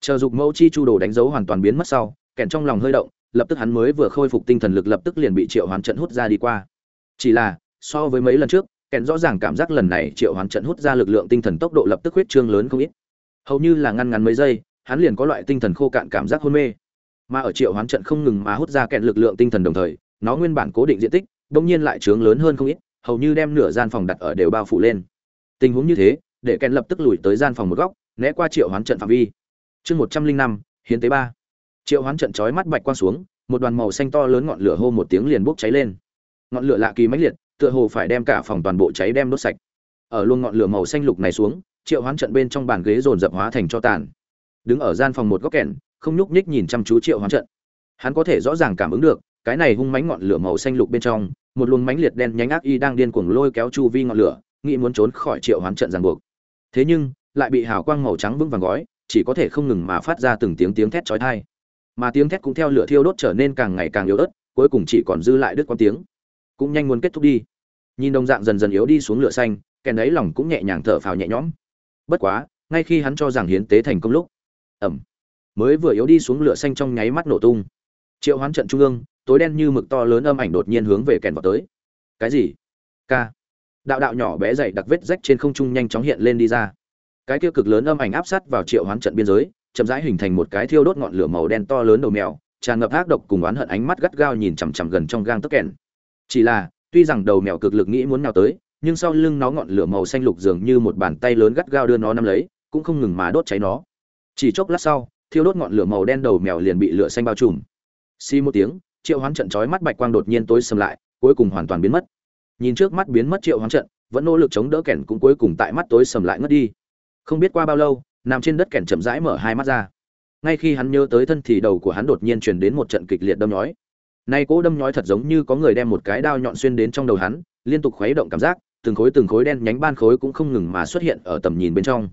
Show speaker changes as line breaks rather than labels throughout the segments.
chờ dục mẫu chi chu đồ đánh dấu hoàn toàn biến mất sau kèn trong lòng hơi động, lập tức hắn mới vừa khôi phục tinh thần lực lập tức liền bị triệu hoán trận hút ra đi qua. Chỉ là, so với mấy lần trước kèn rõ ràng cảm giác lần này triệu hoán trận hút ra lực lượng tinh thần tốc độ lập tức huyết trương lớn không ít. Hầu như là ngăn ngắn mấy giây, hắn liền có loại tinh thần khô cạn cảm giác hôn mê. Mà ở triệu hoán trận không ngừng mà hút ra kèn lực lượng tinh thần đồng thời, nó nguyên bản cố định diện tích bỗng nhiên lại trướng lớn hơn không ít, hầu như đem nửa gian phòng đặt ở đều bao phủ lên. Tình huống như thế, để kèn lập tức lùi tới gian phòng một góc, né qua triệu hoán trận phạm vi chương một trăm linh năm, hiến tế ba. Triệu hoán trận chói mắt bạch quang xuống, một đoàn màu xanh to lớn ngọn lửa hô một tiếng liền bốc cháy lên. Ngọn lửa lạ kỳ mãnh liệt, tựa hồ phải đem cả phòng toàn bộ cháy đem đốt sạch. Ở luôn ngọn lửa màu xanh lục này xuống, triệu hoán trận bên trong bàn ghế dồn dập hóa thành cho tàn. Đứng ở gian phòng một góc kẻn không nhúc nhích nhìn chăm chú triệu hoán trận. Hắn có thể rõ ràng cảm ứng được, cái này hung mãnh ngọn lửa màu xanh lục bên trong, một luồng mãnh liệt đen nhánh ác y đang điên cuồng lôi kéo chu vi ngọn lửa, nghĩ muốn trốn khỏi triệu hoán trận ràng buộc. Thế nhưng, lại bị hào quang màu trắng vững vàng gói chỉ có thể không ngừng mà phát ra từng tiếng tiếng thét chói tai. Mà tiếng thét cũng theo lửa thiêu đốt trở nên càng ngày càng yếu ớt cuối cùng chỉ còn dư lại đứt quãng tiếng. Cũng nhanh muốn kết thúc đi. Nhìn đồng dạng dần dần yếu đi xuống lửa xanh kèn đấy lòng cũng nhẹ nhàng thở phào nhẹ nhõm. Bất quá ngay khi hắn cho rằng hiến tế thành công lúc ầm, mới vừa yếu đi xuống lửa xanh trong nháy mắt nổ tung. Triệu hoán trận trung ương tối đen như mực to lớn âm ảnh đột nhiên hướng về kèn vào tới. Cái gì? Ca, đạo đạo nhỏ bé dày đặc vết rách trên không trung nhanh chóng hiện lên đi ra cái kia cực lớn âm ảnh áp sát vào triệu hoán trận biên giới, chậm rãi hình thành một cái thiêu đốt ngọn lửa màu đen to lớn đầu mèo, tràn ngập ác độc cùng oán hận ánh mắt gắt gao nhìn chằm chằm gần trong gang tấc kèn chỉ là, tuy rằng đầu mèo cực lực nghĩ muốn nào tới, nhưng sau lưng nó ngọn lửa màu xanh lục dường như một bàn tay lớn gắt gao đưa nó nắm lấy, cũng không ngừng mà đốt cháy nó. Chỉ chốc lát sau, thiêu đốt ngọn lửa màu đen đầu mèo liền bị lửa xanh bao trùm. Xi một tiếng, triệu hoán trận chói mắt bạch quang đột nhiên tối sầm lại, cuối cùng hoàn toàn biến mất. Nhìn trước mắt biến mất triệu hoán trận, vẫn nỗ lực chống đỡ kẻn cũng cuối cùng tại mắt tối sầm lại ngất đi không biết qua bao lâu, nằm trên đất kẻn chậm rãi mở hai mắt ra. Ngay khi hắn nhớ tới thân thì đầu của hắn đột nhiên truyền đến một trận kịch liệt đâm nhói. Nay cỗ đâm nhói thật giống như có người đem một cái đao nhọn xuyên đến trong đầu hắn, liên tục khuấy động cảm giác, từng khối từng khối đen nhánh ban khối cũng không ngừng mà xuất hiện ở tầm nhìn bên trong.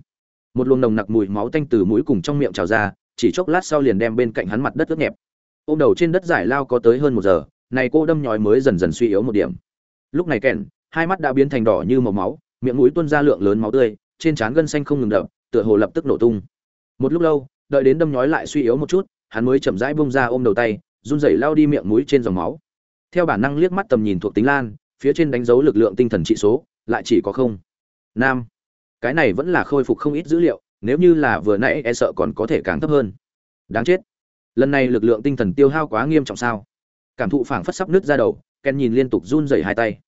Một luồng nồng nặc mùi máu tanh từ mũi cùng trong miệng trào ra, chỉ chốc lát sau liền đem bên cạnh hắn mặt đất ướt nhẹp. Ôm đầu trên đất giải lao có tới hơn một giờ này cô đâm nhói mới dần dần suy yếu một điểm. Lúc này kèn, hai mắt đã biến thành đỏ như màu máu, miệng mũi tuôn ra lượng lớn máu tươi trên trán gân xanh không ngừng đập, tựa hồ lập tức nổ tung. Một lúc lâu, đợi đến đâm nhói lại suy yếu một chút, hắn mới chậm rãi bung ra ôm đầu tay, run rẩy lao đi miệng mũi trên dòng máu. Theo bản năng liếc mắt tầm nhìn thuộc tính lan, phía trên đánh dấu lực lượng tinh thần trị số, lại chỉ có không. Nam. Cái này vẫn là khôi phục không ít dữ liệu, nếu như là vừa nãy e sợ còn có thể càng thấp hơn. Đáng chết. Lần này lực lượng tinh thần tiêu hao quá nghiêm trọng sao? Cảm thụ phảng phất sắp nứt ra đầu, ken nhìn liên tục run rẩy hai tay.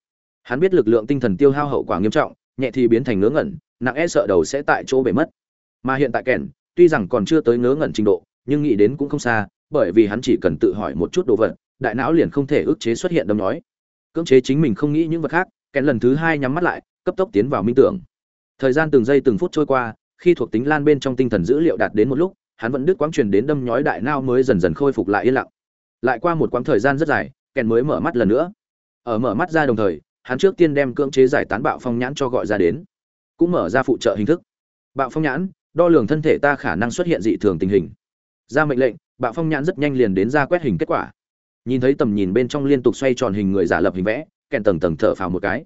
Hắn biết lực lượng tinh thần tiêu hao hậu quả nghiêm trọng, nhẹ thì biến thành ngớ ngẩn nặng e sợ đầu sẽ tại chỗ bể mất. Mà hiện tại kèn, tuy rằng còn chưa tới ngớ ngẩn trình độ, nhưng nghĩ đến cũng không xa, bởi vì hắn chỉ cần tự hỏi một chút đồ vật, đại não liền không thể ức chế xuất hiện đâm nói. Cưỡng chế chính mình không nghĩ những vật khác, kèn lần thứ hai nhắm mắt lại, cấp tốc tiến vào minh tưởng. Thời gian từng giây từng phút trôi qua, khi thuộc tính lan bên trong tinh thần dữ liệu đạt đến một lúc, hắn vẫn đứt quãng truyền đến đâm nhói đại não mới dần dần khôi phục lại yên lặng. Lại qua một quãng thời gian rất dài, kèn mới mở mắt lần nữa. Ở mở mắt ra đồng thời, hắn trước tiên đem cưỡng chế giải tán bạo phong nhãn cho gọi ra đến cũng mở ra phụ trợ hình thức. Bạo phong nhãn, đo lường thân thể ta khả năng xuất hiện dị thường tình hình. Ra mệnh lệnh, bạo phong nhãn rất nhanh liền đến ra quét hình kết quả. Nhìn thấy tầm nhìn bên trong liên tục xoay tròn hình người giả lập hình vẽ kèn tầng tầng thở phào một cái.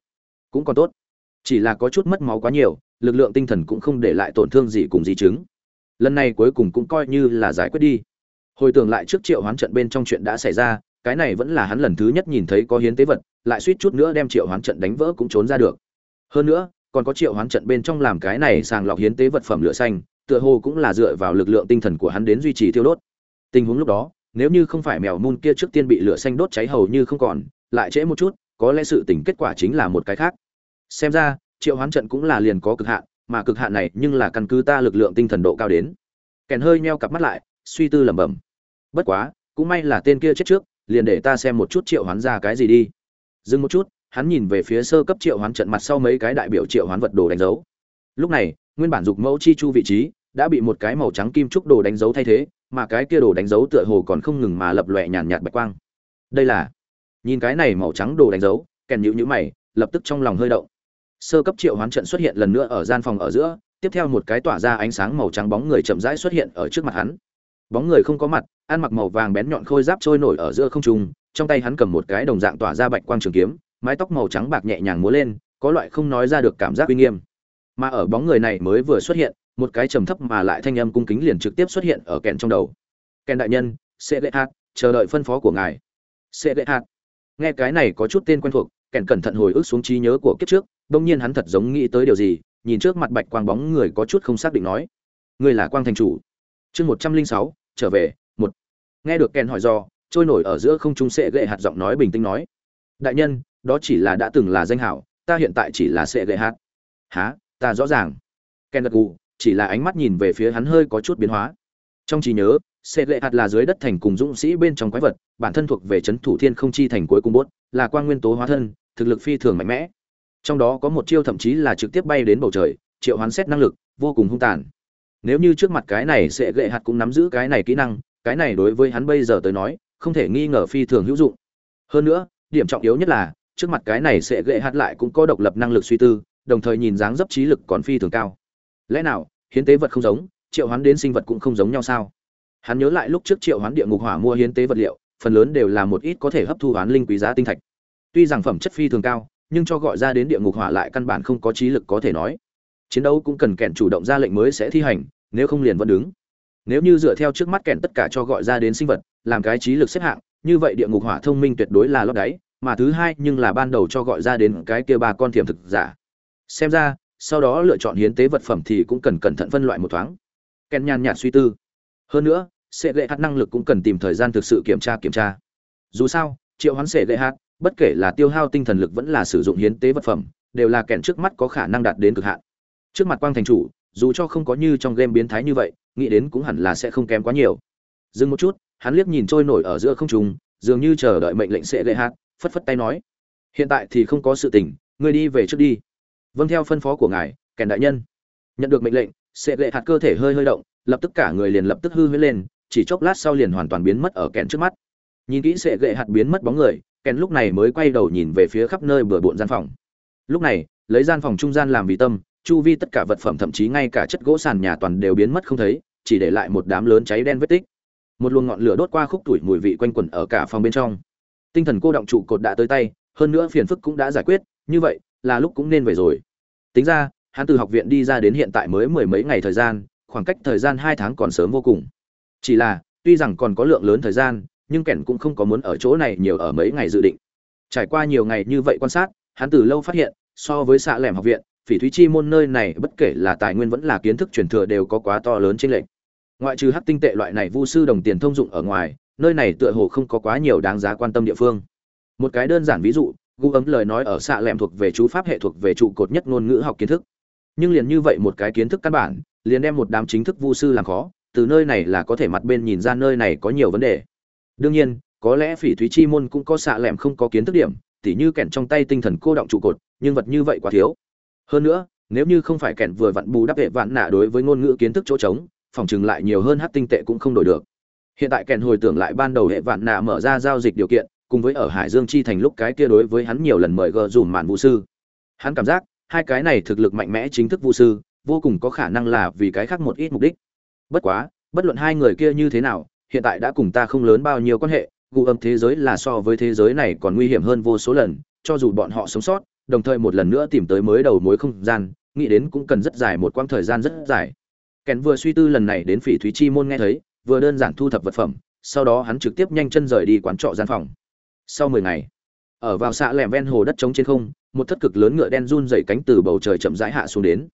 Cũng còn tốt. Chỉ là có chút mất máu quá nhiều, lực lượng tinh thần cũng không để lại tổn thương gì cùng di chứng. Lần này cuối cùng cũng coi như là giải quyết đi. Hồi tưởng lại trước triệu hoán trận bên trong chuyện đã xảy ra, cái này vẫn là hắn lần thứ nhất nhìn thấy có hiến tế vật, lại suýt chút nữa đem triệu hoán trận đánh vỡ cũng trốn ra được. Hơn nữa còn có triệu hoán trận bên trong làm cái này sàng lọc hiến tế vật phẩm lửa xanh, tựa hồ cũng là dựa vào lực lượng tinh thần của hắn đến duy trì thiêu đốt. Tình huống lúc đó, nếu như không phải mèo mun kia trước tiên bị lửa xanh đốt cháy hầu như không còn, lại trễ một chút, có lẽ sự tình kết quả chính là một cái khác. Xem ra, triệu hoán trận cũng là liền có cực hạn, mà cực hạn này nhưng là căn cứ ta lực lượng tinh thần độ cao đến. Kèn hơi meo cặp mắt lại, suy tư lẩm bẩm. Bất quá, cũng may là tên kia chết trước, liền để ta xem một chút triệu hoán ra cái gì đi. Dừng một chút hắn nhìn về phía sơ cấp triệu hoán trận mặt sau mấy cái đại biểu triệu hoán vật đồ đánh dấu. Lúc này, nguyên bản dục mẫu chi chu vị trí đã bị một cái màu trắng kim trúc đồ đánh dấu thay thế, mà cái kia đồ đánh dấu tựa hồ còn không ngừng mà lập lòe nhàn nhạt bạch quang. Đây là, nhìn cái này màu trắng đồ đánh dấu, kèn nhữ nhữ mày, lập tức trong lòng hơi động. Sơ cấp triệu hoán trận xuất hiện lần nữa ở gian phòng ở giữa, tiếp theo một cái tỏa ra ánh sáng màu trắng bóng người chậm rãi xuất hiện ở trước mặt hắn. Bóng người không có mặt, ăn mặc màu vàng bén nhọn khôi giáp trôi nổi ở giữa không trung, trong tay hắn cầm một cái đồng dạng tỏa ra bạch quang trường kiếm mái tóc màu trắng bạc nhẹ nhàng múa lên, có loại không nói ra được cảm giác uy nghiêm. Mà ở bóng người này mới vừa xuất hiện, một cái trầm thấp mà lại thanh âm cung kính liền trực tiếp xuất hiện ở kèn trong đầu. Kèn đại nhân, sẽ lệ hạt, chờ đợi phân phó của ngài. Sẽ lệ hạt. Nghe cái này có chút tên quen thuộc, kèn cẩn thận hồi ức xuống trí nhớ của kiếp trước, đông nhiên hắn thật giống nghĩ tới điều gì, nhìn trước mặt bạch quang bóng người có chút không xác định nói. Ngươi là quang thành chủ. Chương một trăm linh sáu, trở về, một. Nghe được kèn hỏi do, trôi nổi ở giữa không trung sệ gệ hạt giọng nói bình tĩnh nói. Đại nhân đó chỉ là đã từng là danh hảo, ta hiện tại chỉ là sẽ gậy hạt há ta rõ ràng. Ken gật gù, chỉ là ánh mắt nhìn về phía hắn hơi có chút biến hóa. Trong trí nhớ, sẽ lệ hạt là dưới đất thành cùng dũng sĩ bên trong quái vật, bản thân thuộc về c h ấ n thủ thiên không chi thành cuối cùng bốt, là quan nguyên tố hóa thân, thực lực phi thường mạnh mẽ. Trong đó có một chiêu thậm chí là trực tiếp bay đến bầu trời, triệu hoán xét năng lực, vô cùng hung tàn. Nếu như trước mặt cái này sẽ lệ hạt cũng nắm giữ cái này kỹ năng, cái này đối với hắn bây giờ tới nói, không thể nghi ngờ phi thường hữu dụng. Hơn nữa, điểm trọng yếu nhất là trước mặt cái này sẽ gệ hạt lại cũng có độc lập năng lực suy tư, đồng thời nhìn dáng dấp trí lực còn phi thường cao. Lẽ nào, hiến tế vật không giống, triệu hoán đến sinh vật cũng không giống nhau sao? Hắn nhớ lại lúc trước triệu hoán địa ngục hỏa mua hiến tế vật liệu, phần lớn đều là một ít có thể hấp thu hoán linh quý giá tinh thạch. Tuy rằng phẩm chất phi thường cao, nhưng cho gọi ra đến địa ngục hỏa lại căn bản không có trí lực có thể nói. Chiến đấu cũng cần kẹn chủ động ra lệnh mới sẽ thi hành, nếu không liền vẫn đứng. Nếu như dựa theo trước mắt kẹn tất cả cho gọi ra đến sinh vật, làm cái trí lực xếp hạng, như vậy địa ngục hỏa thông minh tuyệt đối là lót đáy mà thứ hai nhưng là ban đầu cho gọi ra đến cái kia ba con thiểm thực giả. Xem ra, sau đó lựa chọn hiến tế vật phẩm thì cũng cần cẩn thận phân loại một thoáng. Ken nhàn nhạt suy tư. Hơn nữa, sẽ lệ hạt năng lực cũng cần tìm thời gian thực sự kiểm tra kiểm tra. Dù sao, triệu hoán sẽ lệ hạt, bất kể là tiêu hao tinh thần lực vẫn là sử dụng hiến tế vật phẩm, đều là kẹn trước mắt có khả năng đạt đến cực hạn. Trước mặt quang thành chủ, dù cho không có như trong game biến thái như vậy, nghĩ đến cũng hẳn là sẽ không kém quá nhiều. Dừng một chút, hắn liếc nhìn trôi nổi ở giữa không trung, dường như chờ đợi mệnh lệnh sẽ lệ hạt phất phất tay nói, hiện tại thì không có sự tình, ngươi đi về trước đi. Vâng theo phân phó của ngài, kèn đại nhân. Nhận được mệnh lệnh, sệ lệ hạt cơ thể hơi hơi động, lập tức cả người liền lập tức hư huyết lên, chỉ chốc lát sau liền hoàn toàn biến mất ở kèn trước mắt. Nhìn kỹ sệ gệ hạt biến mất bóng người, kèn lúc này mới quay đầu nhìn về phía khắp nơi bừa bộn gian phòng. Lúc này, lấy gian phòng trung gian làm vì tâm, chu vi tất cả vật phẩm thậm chí ngay cả chất gỗ sàn nhà toàn đều biến mất không thấy, chỉ để lại một đám lớn cháy đen vết tích. Một luồng ngọn lửa đốt qua khúc tuổi mùi vị quanh quẩn ở cả phòng bên trong tinh thần cô động trụ cột đã tới tay, hơn nữa phiền phức cũng đã giải quyết, như vậy, là lúc cũng nên về rồi. Tính ra, hắn từ học viện đi ra đến hiện tại mới mười mấy ngày thời gian, khoảng cách thời gian hai tháng còn sớm vô cùng. Chỉ là, tuy rằng còn có lượng lớn thời gian, nhưng kẻn cũng không có muốn ở chỗ này nhiều ở mấy ngày dự định. Trải qua nhiều ngày như vậy quan sát, hắn từ lâu phát hiện, so với xạ lẻm học viện, phỉ thúy chi môn nơi này bất kể là tài nguyên vẫn là kiến thức truyền thừa đều có quá to lớn trên lệnh ngoại trừ hắc tinh tệ loại này vu sư đồng tiền thông dụng ở ngoài nơi này tựa hồ không có quá nhiều đáng giá quan tâm địa phương. Một cái đơn giản ví dụ, gu ấm lời nói ở xạ lẻm thuộc về chú pháp hệ thuộc về trụ cột nhất ngôn ngữ học kiến thức. Nhưng liền như vậy một cái kiến thức căn bản, liền đem một đám chính thức vu sư làm khó, từ nơi này là có thể mặt bên nhìn ra nơi này có nhiều vấn đề. Đương nhiên, có lẽ phỉ thúy chi môn cũng có xạ lẻm không có kiến thức điểm, tỉ như kẹn trong tay tinh thần cô động trụ cột, nhưng vật như vậy quá thiếu. Hơn nữa, nếu như không phải kẹn vừa vặn bù đắp hệ vạn nạ đối với ngôn ngữ kiến thức chỗ trống, phòng chừng lại nhiều hơn hát tinh tệ cũng không đổi được hiện tại kẹn hồi tưởng lại ban đầu hệ vạn nạ mở ra giao dịch điều kiện, cùng với ở hải dương chi thành lúc cái kia đối với hắn nhiều lần mời gờ dùm màn vũ sư. Hắn cảm giác, hai cái này thực lực mạnh mẽ chính thức vũ sư, vô cùng có khả năng là vì cái khác một ít mục đích. Bất quá, bất luận hai người kia như thế nào, hiện tại đã cùng ta không lớn bao nhiêu quan hệ gu âm thế giới là so với thế giới này còn nguy hiểm hơn vô số lần, cho dù bọn họ sống sót, đồng thời một lần nữa tìm tới mới đầu mối không gian, nghĩ đến cũng cần rất dài một quãng thời gian rất dài. Kèn vừa suy tư lần này đến phỉ thúy chi môn nghe thấy vừa đơn giản thu thập vật phẩm, sau đó hắn trực tiếp nhanh chân rời đi quán trọ gian phòng. Sau mười ngày, ở vào xạ lẻm ven hồ đất trống trên không, một thất cực lớn ngựa đen run dày cánh từ bầu trời chậm rãi hạ xuống đến.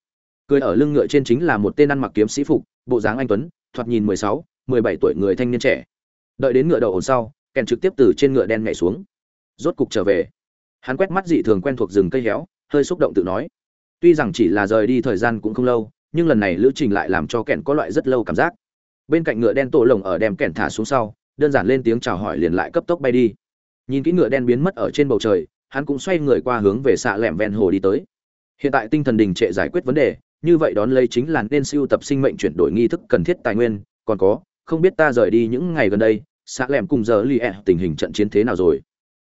Cười ở lưng ngựa trên chính là một tên ăn mặc kiếm sĩ phục, bộ dáng anh tuấn, thoạt nhìn mười sáu, mười bảy tuổi người thanh niên trẻ. Đợi đến ngựa đầu ổn sau, kèn trực tiếp từ trên ngựa đen nhảy xuống. Rốt cục trở về. Hắn quét mắt dị thường quen thuộc rừng cây héo, hơi xúc động tự nói. Tuy rằng chỉ là rời đi thời gian cũng không lâu, nhưng lần này lữ trình lại làm cho kèn có loại rất lâu cảm giác bên cạnh ngựa đen tổ lồng ở đem kẻn thả xuống sau, đơn giản lên tiếng chào hỏi liền lại cấp tốc bay đi. Nhìn kỹ ngựa đen biến mất ở trên bầu trời, hắn cũng xoay người qua hướng về xạ lẻm ven hồ đi tới. Hiện tại tinh thần đình trệ giải quyết vấn đề, như vậy đón lấy chính là nên siêu tập sinh mệnh chuyển đổi nghi thức cần thiết tài nguyên. Còn có, không biết ta rời đi những ngày gần đây, xạ lẻm cùng giờ li ẹ tình hình trận chiến thế nào rồi?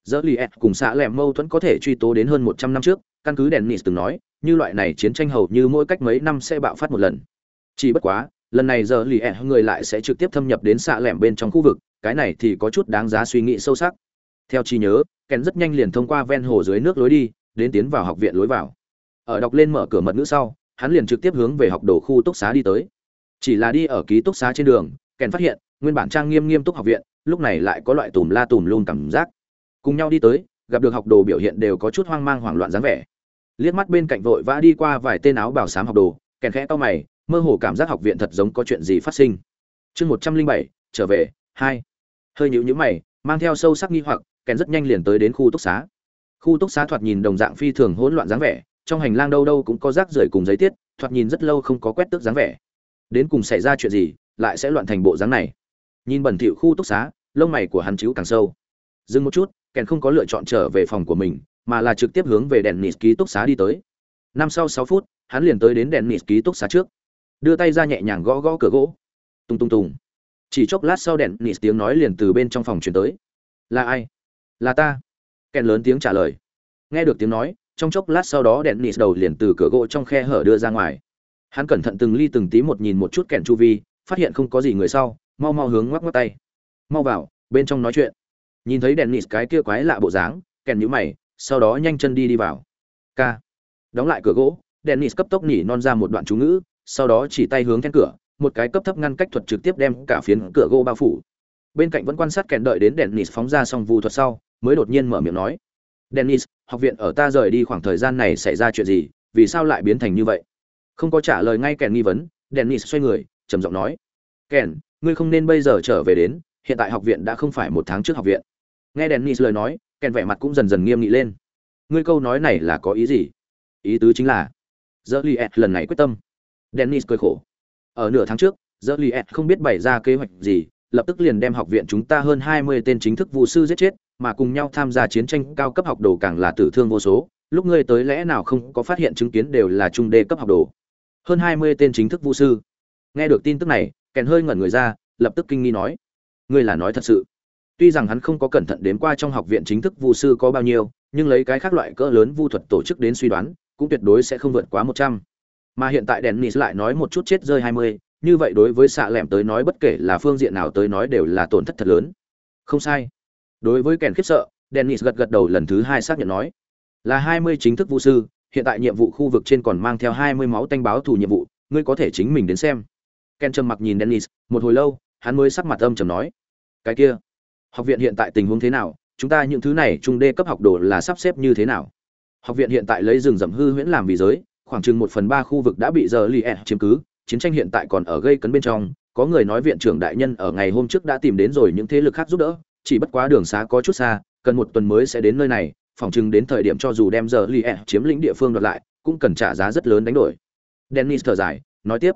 Giờ li ẹ cùng xạ lẻm mâu thuẫn có thể truy tố đến hơn một trăm năm trước, căn cứ đèn nis từng nói, như loại này chiến tranh hầu như mỗi cách mấy năm sẽ bạo phát một lần. Chỉ bất quá lần này giờ lì ẹ người lại sẽ trực tiếp thâm nhập đến xạ lẻm bên trong khu vực, cái này thì có chút đáng giá suy nghĩ sâu sắc. Theo trí nhớ kèn rất nhanh liền thông qua ven hồ dưới nước lối đi, đến tiến vào học viện lối vào. Ở đọc lên mở cửa mật ngữ sau, hắn liền trực tiếp hướng về học đồ khu túc xá đi tới. Chỉ là đi ở ký túc xá trên đường kèn phát hiện, nguyên bản trang nghiêm nghiêm túc học viện, lúc này lại có loại tùm la tùm luôn cảm giác. Cùng nhau đi tới, gặp được học đồ biểu hiện đều có chút hoang mang hoảng loạn dáng vẻ. Liếc mắt bên cạnh vội vã đi qua vài tên áo bảo sám học đồ kèn khẽ to mày mơ hồ cảm giác học viện thật giống có chuyện gì phát sinh. Chương một trăm linh bảy, trở về, hai. Hơi nhũ nhũ mày, mang theo sâu sắc nghi hoặc, kèn rất nhanh liền tới đến khu túc xá. Khu túc xá thoạt nhìn đồng dạng phi thường hỗn loạn dáng vẻ, trong hành lang đâu đâu cũng có rác rưởi cùng giấy tiết, thoạt nhìn rất lâu không có quét tước dáng vẻ. Đến cùng xảy ra chuyện gì, lại sẽ loạn thành bộ dáng này? Nhìn bẩn thỉu khu túc xá, lông mày của hắn chíu càng sâu. Dừng một chút, kèn không có lựa chọn trở về phòng của mình, mà là trực tiếp hướng về đèn nịt ký túc xá đi tới. Năm sau sáu phút, hắn liền tới đến đèn nịt ký túc xá trước đưa tay ra nhẹ nhàng gõ gõ cửa gỗ. Tung tung tùng. Chỉ chốc lát sau đèn nịt tiếng nói liền từ bên trong phòng truyền tới. Là ai? Là ta. Kèn lớn tiếng trả lời. Nghe được tiếng nói, trong chốc lát sau đó đèn nịt đầu liền từ cửa gỗ trong khe hở đưa ra ngoài. Hắn cẩn thận từng ly từng tí một nhìn một chút kèn chu vi, phát hiện không có gì người sau, mau mau hướng ngoắc ngoắc tay. Mau vào, bên trong nói chuyện. Nhìn thấy đèn nịt cái kia quái lạ bộ dáng kèn nhíu mày, sau đó nhanh chân đi đi vào. K đóng lại cửa gỗ, đèn nịt cấp tốc nỉ non ra một đoạn chú ngữ sau đó chỉ tay hướng then cửa, một cái cấp thấp ngăn cách thuật trực tiếp đem cả phiến cửa gỗ bao phủ. Bên cạnh vẫn quan sát kèn đợi đến Dennis phóng ra xong vu thuật sau, mới đột nhiên mở miệng nói, dennis, học viện ở ta rời đi khoảng thời gian này xảy ra chuyện gì? Vì sao lại biến thành như vậy? Không có trả lời ngay kèn nghi vấn, dennis xoay người, trầm giọng nói, kèn, ngươi không nên bây giờ trở về đến, hiện tại học viện đã không phải một tháng trước học viện. Nghe dennis lời nói, kèn vẻ mặt cũng dần dần nghiêm nghị lên. Ngươi câu nói này là có ý gì? Ý tứ chính là dơ li lần này quyết tâm dennis cười khổ. Ở nửa tháng trước dơ li không biết bày ra kế hoạch gì, lập tức liền đem học viện chúng ta hơn hai mươi tên chính thức vụ sư giết chết, mà cùng nhau tham gia chiến tranh cao cấp học đồ càng là tử thương vô số. Lúc ngươi tới lẽ nào không có phát hiện chứng kiến đều là trung đê cấp học đồ? Hơn hai mươi tên chính thức vũ sư. Nghe được tin tức này, kèn hơi ngẩn người ra, lập tức kinh nghi nói, ngươi là nói thật sự? Tuy rằng hắn không có cẩn thận đến qua trong học viện chính thức vu sư có bao nhiêu, nhưng lấy cái khác loại cỡ lớn vu thuật tổ chức đến suy đoán, cũng tuyệt đối sẽ không vượt quá một trăm mà hiện tại đèn nis lại nói một chút chết rơi hai mươi, như vậy đối với xạ lẻm tới nói bất kể là phương diện nào tới nói đều là tổn thất thật lớn. Không sai. Đối với kèn khiếp sợ, dennis gật gật đầu lần thứ hai xác nhận nói, là hai mươi chính thức vũ sư, hiện tại nhiệm vụ khu vực trên còn mang theo hai mươi máu tanh báo thủ nhiệm vụ, ngươi có thể chính mình đến xem. Ken trầm mặc nhìn dennis, một hồi lâu, hắn mới sắc mặt âm trầm nói, cái kia, học viện hiện tại tình huống thế nào? Chúng ta những thứ này trung đê cấp học đồ là sắp xếp như thế nào? Học viện hiện tại lấy rừng rậm hư huyễn làm vì giới khoảng chừng một phần ba khu vực đã bị giờ li e chiếm cứ, chiến tranh hiện tại còn ở gây cấn bên trong, có người nói viện trưởng đại nhân ở ngày hôm trước đã tìm đến rồi những thế lực khác giúp đỡ, chỉ bất quá đường xá có chút xa, cần một tuần mới sẽ đến nơi này phòng chừng đến thời điểm cho dù đem giờ li e chiếm lĩnh địa phương đoạt lại, cũng cần trả giá rất lớn đánh đổi. Dennis thở dài, nói tiếp,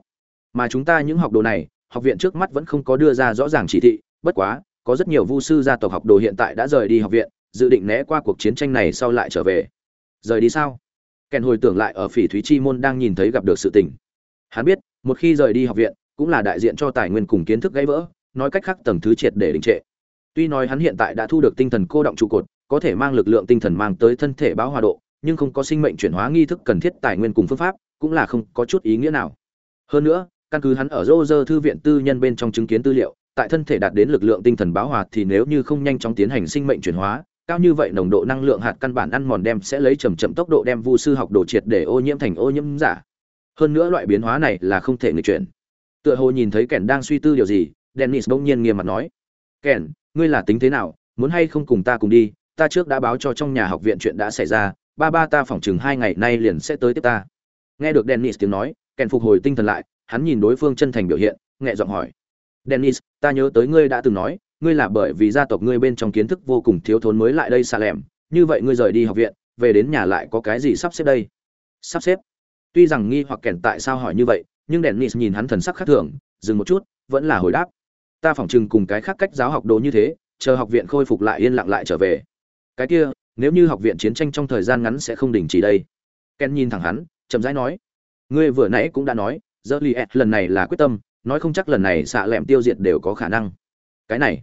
mà chúng ta những học đồ này, học viện trước mắt vẫn không có đưa ra rõ ràng chỉ thị, bất quá, có rất nhiều vu sư gia tộc học đồ hiện tại đã rời đi học viện, dự định né qua cuộc chiến tranh này sau lại trở về. Rời đi sao? Kèn hồi tưởng lại ở phỉ thúy chi môn đang nhìn thấy gặp được sự tình hắn biết một khi rời đi học viện cũng là đại diện cho tài nguyên cùng kiến thức gãy vỡ nói cách khác tầng thứ triệt để đình trệ Tuy nói hắn hiện tại đã thu được tinh thần cô động trụ cột, có thể mang lực lượng tinh thần mang tới thân thể báo hòa độ, nhưng không có sinh mệnh chuyển hóa nghi thức cần thiết tài nguyên cùng phương pháp, cũng là không có chút ý nghĩa nào. Hơn nữa, căn cứ hắn ở Roger thư viện tư nhân bên trong chứng kiến tư liệu, tại thân thể đạt đến lực lượng tinh thần báo hòa thì nếu như không nhanh chóng tiến hành sinh mệnh chuyển hóa, cao như vậy nồng độ năng lượng hạt căn bản ăn mòn đem sẽ lấy chậm chậm tốc độ đem vu sư học đồ triệt để ô nhiễm thành ô nhiễm giả. Hơn nữa loại biến hóa này là không thể nghịch chuyển. Tựa hồ nhìn thấy Kẻn đang suy tư điều gì, Dennis bỗng nhiên nghiêm mặt nói: "Kẻn, ngươi là tính thế nào muốn hay không cùng ta cùng đi ta trước đã báo cho trong nhà học viện chuyện đã xảy ra ba ba ta phỏng chừng hai ngày nay liền sẽ tới tiếp ta nghe được dennis tiếng nói kèn phục hồi tinh thần lại hắn nhìn đối phương chân thành biểu hiện nhẹ giọng hỏi dennis ta nhớ tới ngươi đã từng nói ngươi là bởi vì gia tộc ngươi bên trong kiến thức vô cùng thiếu thốn mới lại đây xa lẻm, như vậy ngươi rời đi học viện, về đến nhà lại có cái gì sắp xếp đây? Sắp xếp? Tuy rằng nghi hoặc kèn tại sao hỏi như vậy, nhưng đèn nis nhìn hắn thần sắc khác thường, dừng một chút, vẫn là hồi đáp. Ta phỏng chừng cùng cái khác cách giáo học đồ như thế, chờ học viện khôi phục lại yên lặng lại trở về. Cái kia, nếu như học viện chiến tranh trong thời gian ngắn sẽ không đình chỉ đây. Ken nhìn thẳng hắn, chậm rãi nói. Ngươi vừa nãy cũng đã nói dơ li lần này là quyết tâm, nói không chắc lần này xạ lẹm tiêu diệt đều có khả năng. Cái này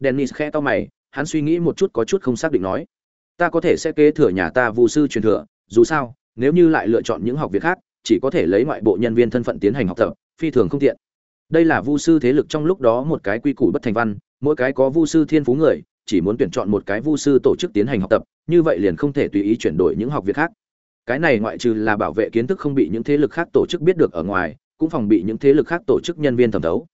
dennis khe to mày, hắn suy nghĩ một chút có chút không xác định nói, ta có thể sẽ kế thừa nhà ta vụ sư truyền thừa, dù sao, nếu như lại lựa chọn những học việc khác, chỉ có thể lấy ngoại bộ nhân viên thân phận tiến hành học tập, phi thường không tiện. Đây là vu sư thế lực trong lúc đó một cái quy củ bất thành văn, mỗi cái có vu sư thiên phú người, chỉ muốn tuyển chọn một cái vu sư tổ chức tiến hành học tập, như vậy liền không thể tùy ý chuyển đổi những học việc khác. Cái này ngoại trừ là bảo vệ kiến thức không bị những thế lực khác tổ chức biết được ở ngoài, cũng phòng bị những thế lực khác tổ chức nhân viên thẩm thấu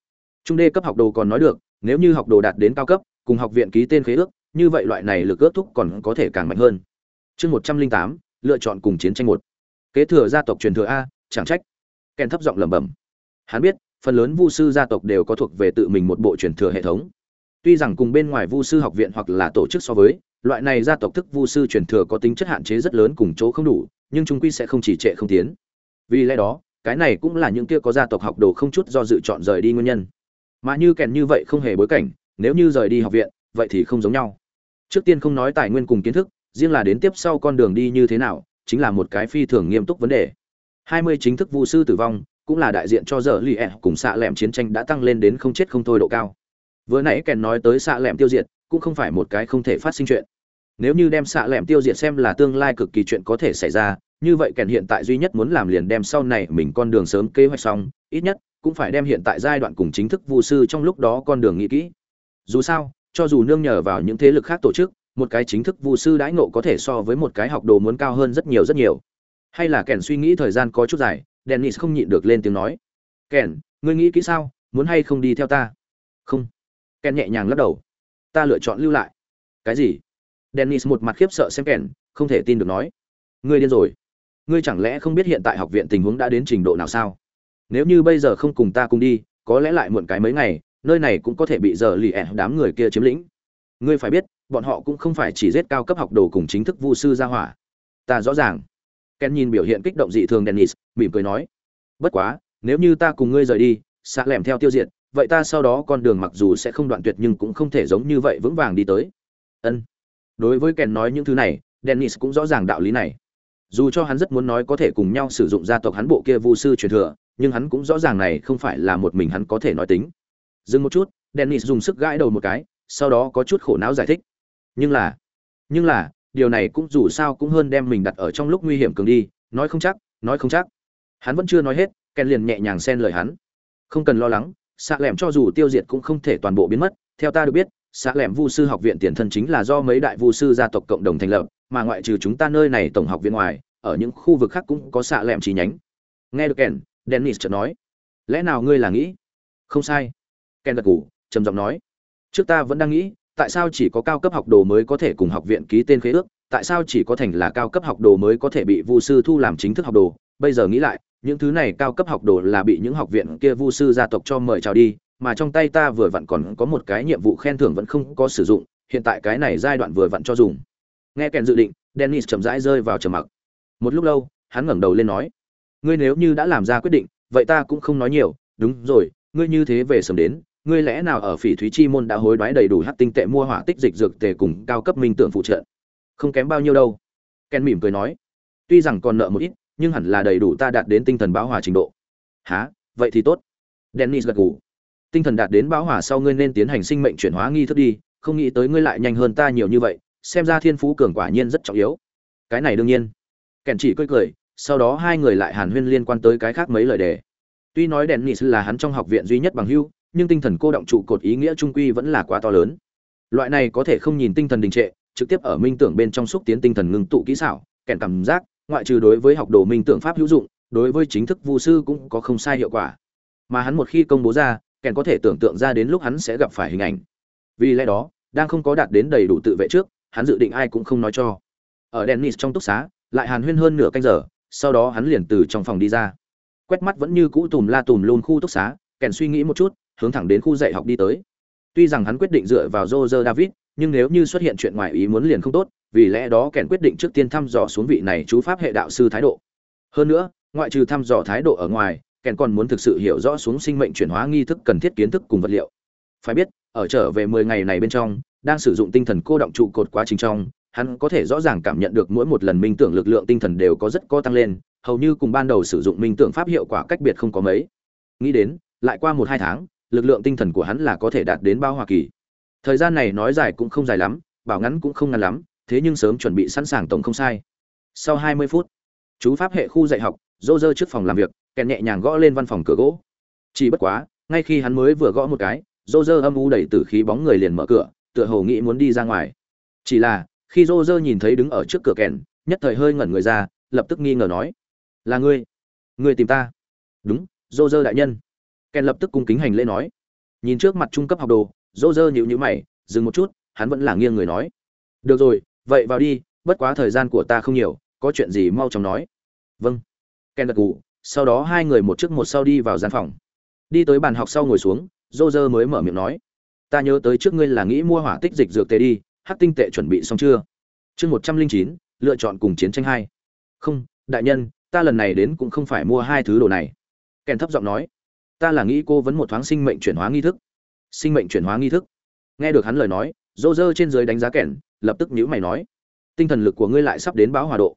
trung đê cấp học đồ còn nói được, nếu như học đồ đạt đến cao cấp, cùng học viện ký tên khế ước, như vậy loại này lực ước thúc còn có thể càng mạnh hơn. Chương một trăm linh tám, lựa chọn cùng chiến tranh một. Kế thừa gia tộc truyền thừa a, chẳng trách. Kèn thấp giọng lẩm bẩm. Hắn biết, phần lớn vu sư gia tộc đều có thuộc về tự mình một bộ truyền thừa hệ thống. Tuy rằng cùng bên ngoài vu sư học viện hoặc là tổ chức so với, loại này gia tộc thức vu sư truyền thừa có tính chất hạn chế rất lớn cùng chỗ không đủ, nhưng chúng quy sẽ không chỉ trệ không tiến. Vì lẽ đó, cái này cũng là những kia có gia tộc học đồ không chút do dự chọn rời đi nguyên nhân mà như kèn như vậy không hề bối cảnh, nếu như rời đi học viện, vậy thì không giống nhau. Trước tiên không nói tài nguyên cùng kiến thức, riêng là đến tiếp sau con đường đi như thế nào, chính là một cái phi thường nghiêm túc vấn đề. 20 chính thức vu sư tử vong, cũng là đại diện cho giờ lì ẹ cùng xạ lẻm chiến tranh đã tăng lên đến không chết không thôi độ cao. Vừa nãy kèn nói tới xạ lẻm tiêu diệt, cũng không phải một cái không thể phát sinh chuyện. Nếu như đem xạ lẻm tiêu diệt xem là tương lai cực kỳ chuyện có thể xảy ra, như vậy kèn hiện tại duy nhất muốn làm liền đem sau này mình con đường sớm kế hoạch xong, ít nhất cũng phải đem hiện tại giai đoạn cùng chính thức vu sư trong lúc đó con đường nghĩ kỹ. Dù sao, cho dù nương nhờ vào những thế lực khác tổ chức, một cái chính thức vu sư đãi ngộ có thể so với một cái học đồ muốn cao hơn rất nhiều rất nhiều. Hay là kèn suy nghĩ thời gian có chút dài, dennis không nhịn được lên tiếng nói. Kèn, ngươi nghĩ kỹ sao? Muốn hay không đi theo ta? Không. Kèn nhẹ nhàng lắc đầu. Ta lựa chọn lưu lại. Cái gì? Dennis một mặt khiếp sợ xem kèn, không thể tin được nói. Ngươi điên rồi. Ngươi chẳng lẽ không biết hiện tại học viện tình huống đã đến trình độ nào sao? Nếu như bây giờ không cùng ta cùng đi, có lẽ lại muộn cái mấy ngày, nơi này cũng có thể bị giờ lì ẻn đám người kia chiếm lĩnh. Ngươi phải biết, bọn họ cũng không phải chỉ giết cao cấp học đồ cùng chính thức vu sư ra hỏa. Ta rõ ràng. Ken nhìn biểu hiện kích động dị thường dennis, mỉm cười nói. Bất quá, nếu như ta cùng ngươi rời đi xạ lẻm theo tiêu diệt, vậy ta sau đó con đường mặc dù sẽ không đoạn tuyệt nhưng cũng không thể giống như vậy vững vàng đi tới. Ân. Đối với ken nói những thứ này, dennis cũng rõ ràng đạo lý này. Dù cho hắn rất muốn nói có thể cùng nhau sử dụng gia tộc hắn bộ kia vu sư truyền thừa nhưng hắn cũng rõ ràng này không phải là một mình hắn có thể nói tính. Dừng một chút, dennis dùng sức gãi đầu một cái, sau đó có chút khổ não giải thích. Nhưng là nhưng là, điều này cũng dù sao cũng hơn đem mình đặt ở trong lúc nguy hiểm cường đi, nói không chắc, nói không chắc. Hắn vẫn chưa nói hết, ken liền nhẹ nhàng xen lời hắn. Không cần lo lắng xạ lẻm cho dù tiêu diệt cũng không thể toàn bộ biến mất, theo ta được biết xạ lẻm vu sư học viện tiền thân chính là do mấy đại vu sư gia tộc cộng đồng thành lập, mà ngoại trừ chúng ta nơi này tổng học viện ngoài, ở những khu vực khác cũng có xạ lẻm chi nhánh. Nghe được ken dennis chợt nói, lẽ nào ngươi là nghĩ? Không sai. Ken gật ngủ trầm giọng nói, trước ta vẫn đang nghĩ, tại sao chỉ có cao cấp học đồ mới có thể cùng học viện ký tên khế ước? Tại sao chỉ có thành là cao cấp học đồ mới có thể bị vu sư thu làm chính thức học đồ? Bây giờ nghĩ lại, những thứ này cao cấp học đồ là bị những học viện kia vu sư gia tộc cho mời chào đi, mà trong tay ta vừa vặn còn có một cái nhiệm vụ khen thưởng vẫn không có sử dụng, hiện tại cái này giai đoạn vừa vặn cho dùng. Nghe kèn dự định, dennis chậm rãi rơi vào trầm mặc. Một lúc lâu, hắn ngẩng đầu lên nói ngươi nếu như đã làm ra quyết định, vậy ta cũng không nói nhiều. Đúng rồi, ngươi như thế về sớm đến, ngươi lẽ nào ở phỉ thúy chi môn đã hối đoái đầy đủ hát tinh tệ mua hỏa tích dịch dược tề cùng cao cấp minh tượng phụ trợ? Không kém bao nhiêu đâu. Ken mỉm cười nói. Tuy rằng còn nợ một ít, nhưng hẳn là đầy đủ ta đạt đến tinh thần bão hòa trình độ. Há vậy thì tốt. Dennis gật gù. Tinh thần đạt đến bão hòa sau ngươi nên tiến hành sinh mệnh chuyển hóa nghi thức đi, không nghĩ tới ngươi lại nhanh hơn ta nhiều như vậy, xem ra thiên phú cường quả nhiên rất trọng yếu. Cái này đương nhiên. Kèn chỉ cười cười sau đó hai người lại hàn huyên liên quan tới cái khác mấy lời đề. Tuy nói đèn nghị là hắn trong học viện duy nhất bằng hưu nhưng tinh thần cô động trụ cột ý nghĩa trung quy vẫn là quá to lớn. Loại này có thể không nhìn tinh thần đình trệ, trực tiếp ở minh tưởng bên trong xúc tiến tinh thần ngưng tụ kỹ xảo, kèn cảm giác, ngoại trừ đối với học đồ minh tưởng pháp hữu dụng, đối với chính thức vu sư cũng có không sai hiệu quả. Mà hắn một khi công bố ra, kèn có thể tưởng tượng ra đến lúc hắn sẽ gặp phải hình ảnh. Vì lẽ đó, đang không có đạt đến đầy đủ tự vệ trước, hắn dự định ai cũng không nói cho. Ở dennis trong túc xá, lại hàn huyên hơn nửa canh giờ sau đó hắn liền từ trong phòng đi ra quét mắt vẫn như cũ tùm la tùm luôn khu túc xá kèn suy nghĩ một chút hướng thẳng đến khu dạy học đi tới. Tuy rằng hắn quyết định dựa vào Roger David, nhưng nếu như xuất hiện chuyện ngoài ý muốn liền không tốt, vì lẽ đó kèn quyết định trước tiên thăm dò xuống vị này chú pháp hệ đạo sư thái độ. Hơn nữa, ngoại trừ thăm dò thái độ ở ngoài, kèn còn muốn thực sự hiểu rõ xuống sinh mệnh chuyển hóa nghi thức cần thiết kiến thức cùng vật liệu. Phải biết, ở trở về 10 ngày này bên trong, đang sử dụng tinh thần cô động trụ cột quá trình trong, hắn có thể rõ ràng cảm nhận được mỗi một lần minh tưởng lực lượng tinh thần đều có rất có tăng lên, hầu như cùng ban đầu sử dụng minh tưởng pháp hiệu quả cách biệt không có mấy. Nghĩ đến, lại qua một hai tháng, lực lượng tinh thần của hắn là có thể đạt đến bao hoa kỳ. Thời gian này nói dài cũng không dài lắm bảo ngắn cũng không ngắn lắm thế nhưng sớm chuẩn bị sẵn sàng tổng không sai. Sau 20 phút chú pháp hệ khu dạy học dô dơ trước phòng làm việc kèn nhẹ nhàng gõ lên văn phòng cửa gỗ. Chỉ bất quá ngay khi hắn mới vừa gõ một cái dô dơ âm u đầy tử khí bóng người liền mở cửa tựa hồ nghĩ muốn đi ra ngoài. Chỉ là khi rô rơ nhìn thấy đứng ở trước cửa kèn, nhất thời hơi ngẩn người ra, lập tức nghi ngờ nói, là ngươi? Ngươi tìm ta? Đúng, rô rơ đại nhân. Kèn lập tức cung kính hành lễ nói. Nhìn trước mặt trung cấp học đồ, rô rơ nhịu nhữ mày, dừng một chút, hắn vẫn là nghiêng người nói, được rồi, vậy vào đi, bất quá thời gian của ta không nhiều, có chuyện gì mau chóng nói. Vâng. Kèn gật gù, sau đó hai người một trước một sau đi vào gian phòng. Đi tới bàn học sau ngồi xuống, rô rơ mới mở miệng nói, ta nhớ tới trước ngươi là nghĩ mua hỏa tích dịch dược tề đi hắc tinh tệ chuẩn bị xong chưa? Chương một trăm linh chín, lựa chọn cùng chiến tranh hai. Không, đại nhân, ta lần này đến cũng không phải mua hai thứ đồ này. Kèn thấp giọng nói. Ta là nghĩ cô vấn một thoáng sinh mệnh chuyển hóa nghi thức. Sinh mệnh chuyển hóa nghi thức. Nghe được hắn lời nói dô dơ trên dưới đánh giá kèn, lập tức nhữ mày nói. Tinh thần lực của ngươi lại sắp đến báo hòa độ.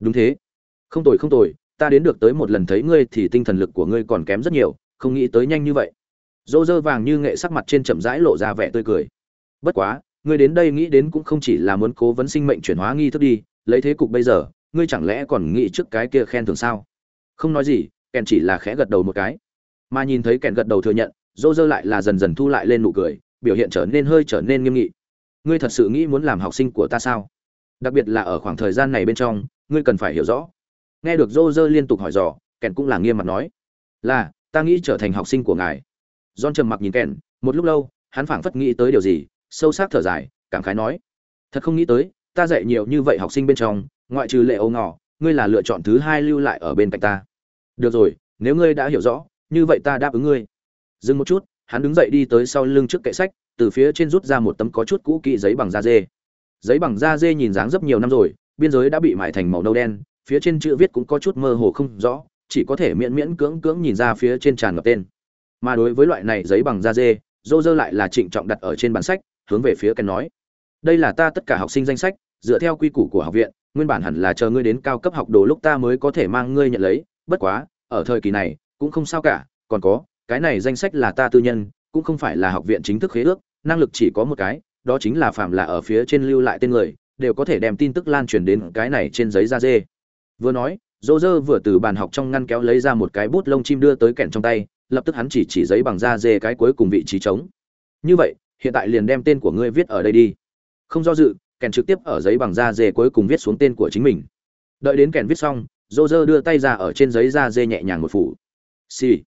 Đúng thế. Không tồi không tồi, ta đến được tới một lần thấy ngươi thì tinh thần lực của ngươi còn kém rất nhiều, không nghĩ tới nhanh như vậy. Dô dơ vàng như nghệ sắc mặt trên chậm rãi lộ ra vẻ tươi cười. Bất quá ngươi đến đây nghĩ đến cũng không chỉ là muốn cố vấn sinh mệnh chuyển hóa nghi thức đi, lấy thế cục bây giờ, ngươi chẳng lẽ còn nghĩ trước cái kia khen thường sao? Không nói gì, kèn chỉ là khẽ gật đầu một cái. Mà nhìn thấy kèn gật đầu thừa nhận, dô dơ lại là dần dần thu lại lên nụ cười, biểu hiện trở nên hơi trở nên nghiêm nghị. Ngươi thật sự nghĩ muốn làm học sinh của ta sao? Đặc biệt là ở khoảng thời gian này bên trong, ngươi cần phải hiểu rõ. Nghe được dô dơ liên tục hỏi dò, kèn cũng là nghiêm mặt nói. Là, ta nghĩ trở thành học sinh của ngài. John trầm mặc nhìn kèn, một lúc lâu, hắn phảng phất nghĩ tới điều gì sâu sắc thở dài, cảm khái nói, thật không nghĩ tới, ta dạy nhiều như vậy học sinh bên trong, ngoại trừ lệ âu ngỏ ngươi là lựa chọn thứ hai lưu lại ở bên cạnh ta. Được rồi, nếu ngươi đã hiểu rõ, như vậy ta đáp ứng ngươi. Dừng một chút, hắn đứng dậy đi tới sau lưng trước kệ sách, từ phía trên rút ra một tấm có chút cũ kỹ giấy bằng da dê. Giấy bằng da dê nhìn dáng rất nhiều năm rồi, biên giới đã bị mải thành màu nâu đen, phía trên chữ viết cũng có chút mơ hồ không rõ, chỉ có thể miễn miễn cưỡng cưỡng nhìn ra phía trên tràn ngập tên. Mà đối với loại này giấy bằng da dê dô dơ lại là trịnh trọng đặt ở trên bản sách hướng về phía ken nói. Đây là ta tất cả học sinh danh sách, dựa theo quy củ của học viện, nguyên bản hẳn là chờ ngươi đến cao cấp học đồ lúc ta mới có thể mang ngươi nhận lấy. Bất quá, ở thời kỳ này, cũng không sao cả, còn có, cái này danh sách là ta tư nhân, cũng không phải là học viện chính thức khế ước, năng lực chỉ có một cái, đó chính là phạm là ở phía trên lưu lại tên người, đều có thể đem tin tức lan truyền đến cái này trên giấy da dê. Vừa nói, roger dơ vừa từ bàn học trong ngăn kéo lấy ra một cái bút lông chim đưa tới kẹn trong tay, lập tức hắn chỉ chỉ giấy bằng da dê cái cuối cùng vị trí trống. Như vậy hiện tại liền đem tên của ngươi viết ở đây đi. Không do dự, kèn trực tiếp ở giấy bằng da dê cuối cùng viết xuống tên của chính mình. Đợi đến kèn viết xong dô dơ đưa tay ra ở trên giấy da dê nhẹ nhàng một phủ. Xì、sì.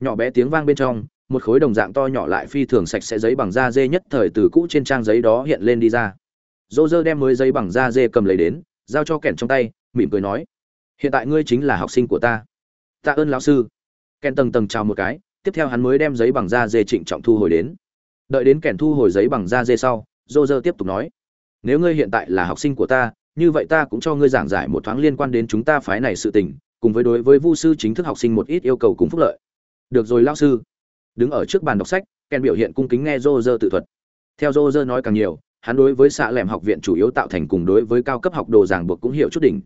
nhỏ bé tiếng vang bên trong, một khối đồng dạng to nhỏ lại phi thường sạch sẽ giấy bằng da dê nhất thời từ cũ trên trang giấy đó hiện lên đi ra. Dô dơ đem mới giấy bằng da dê cầm lấy đến, giao cho kèn trong tay, mỉm cười nói, hiện tại ngươi chính là học sinh của ta. Tạ ơn lão sư. Kèn tầng tầng chào một cái, tiếp theo hắn mới đem giấy bằng da dê trịnh trọng thu hồi đến đợi đến kèn thu hồi giấy bằng da dê sau dô dơ tiếp tục nói, nếu ngươi hiện tại là học sinh của ta, như vậy ta cũng cho ngươi giảng giải một thoáng liên quan đến chúng ta phái này sự tình, cùng với đối với vu sư chính thức học sinh một ít yêu cầu cùng phúc lợi. Được rồi lao sư. Đứng ở trước bàn đọc sách, kèn biểu hiện cung kính nghe dô dơ tự thuật. Theo dô dơ nói càng nhiều, hắn đối với xạ lẻm học viện chủ yếu tạo thành cùng đối với cao cấp học đồ giảng buộc cũng hiểu chút đỉnh.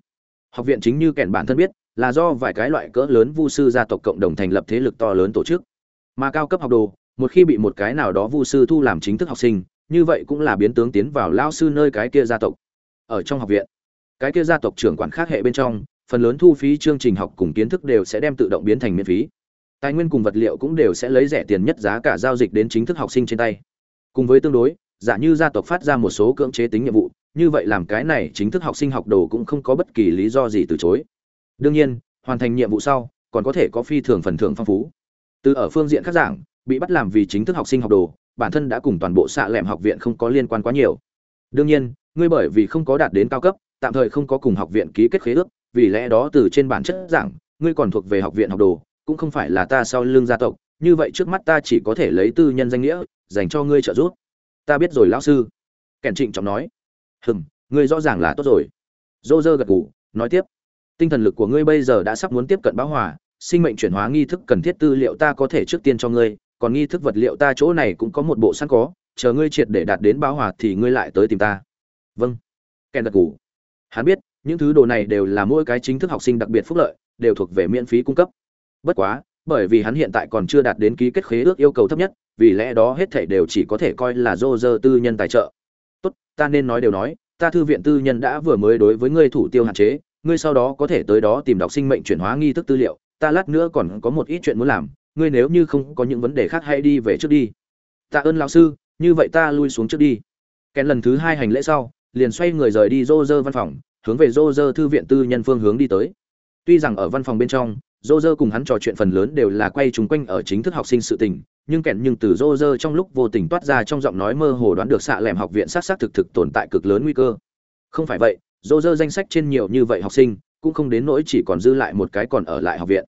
Học viện chính như kèn bản thân biết, là do vài cái loại cỡ lớn vu sư gia tộc cộng đồng thành lập thế lực to lớn tổ chức. Mà cao cấp học đồ một khi bị một cái nào đó vu sư thu làm chính thức học sinh, như vậy cũng là biến tướng tiến vào lao sư nơi cái kia gia tộc. Ở trong học viện, cái kia gia tộc trưởng quản khác hệ bên trong, phần lớn thu phí chương trình học cùng kiến thức đều sẽ đem tự động biến thành miễn phí. Tài nguyên cùng vật liệu cũng đều sẽ lấy rẻ tiền nhất giá cả giao dịch đến chính thức học sinh trên tay. Cùng với tương đối, giả như gia tộc phát ra một số cưỡng chế tính nhiệm vụ, như vậy làm cái này chính thức học sinh học đồ cũng không có bất kỳ lý do gì từ chối. Đương nhiên, hoàn thành nhiệm vụ sau, còn có thể có phi thường phần thưởng phong phú. Từ ở phương diện khác giảng bị bắt làm vì chính thức học sinh học đồ, bản thân đã cùng toàn bộ xạ lẻm học viện không có liên quan quá nhiều. Đương nhiên, ngươi bởi vì không có đạt đến cao cấp, tạm thời không có cùng học viện ký kết khế ước, vì lẽ đó từ trên bản chất giảng, ngươi còn thuộc về học viện học đồ, cũng không phải là ta sau lưng gia tộc, như vậy trước mắt ta chỉ có thể lấy tư nhân danh nghĩa, dành cho ngươi trợ giúp. Ta biết rồi, lão sư. Kẻn trịnh trọng nói. Hừm, ngươi rõ ràng là tốt rồi. Dô dơ gật gù, nói tiếp. Tinh thần lực của ngươi bây giờ đã sắp muốn tiếp cận báo hòa, sinh mệnh chuyển hóa nghi thức cần thiết tư liệu ta có thể trước tiên cho ngươi còn nghi thức vật liệu ta chỗ này cũng có một bộ sẵn có, chờ ngươi triệt để đạt đến báo hòa thì ngươi lại tới tìm ta. Vâng. Kèn đặc gù. Hắn biết, những thứ đồ này đều là mỗi cái chính thức học sinh đặc biệt phúc lợi, đều thuộc về miễn phí cung cấp. Bất quá, bởi vì hắn hiện tại còn chưa đạt đến ký kết khế ước yêu cầu thấp nhất, vì lẽ đó hết thảy đều chỉ có thể coi là dô dơ tư nhân tài trợ. Tốt, ta nên nói đều nói, ta thư viện tư nhân đã vừa mới đối với ngươi thủ tiêu hạn chế, ngươi sau đó có thể tới đó tìm đọc sinh mệnh chuyển hóa nghi thức tư liệu, ta lát nữa còn có một ít chuyện muốn làm ngươi nếu như không có những vấn đề khác hãy đi về trước đi tạ ơn lão sư như vậy ta lui xuống trước đi kèn lần thứ hai hành lễ sau liền xoay người rời đi rô rơ văn phòng hướng về Roger thư viện tư nhân phương hướng đi tới. Tuy rằng ở văn phòng bên trong, Roger cùng hắn trò chuyện phần lớn đều là quay chung quanh ở chính thức học sinh sự tình, nhưng kèn nhưng từ Roger trong lúc vô tình toát ra trong giọng nói mơ hồ đoán được xạ lẻm học viện sát sát thực thực tồn tại cực lớn nguy cơ. Không phải vậy, Roger danh sách trên nhiều như vậy học sinh, cũng không đến nỗi chỉ còn dư lại một cái còn ở lại học viện.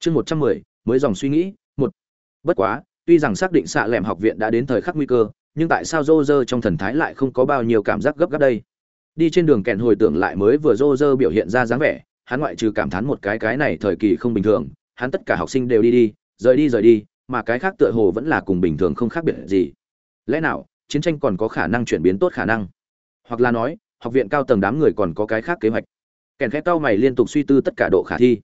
Chương 110, mới dòng suy nghĩ, một. Bất quá, tuy rằng xác định xạ lẻm học viện đã đến thời khắc nguy cơ, nhưng tại sao Roger trong thần thái lại không có bao nhiêu cảm giác gấp gáp đây? Đi trên đường kèn hồi tưởng lại mới vừa Roger biểu hiện ra dáng vẻ, hắn ngoại trừ cảm thán một cái cái này thời kỳ không bình thường, hắn tất cả học sinh đều đi đi, rời đi rời đi, mà cái khác tựa hồ vẫn là cùng bình thường không khác biệt gì. Lẽ nào, chiến tranh còn có khả năng chuyển biến tốt khả năng? Hoặc là nói, học viện cao tầng đám người còn có cái khác kế hoạch. Kèn khẽ cao mày liên tục suy tư tất cả độ khả thi.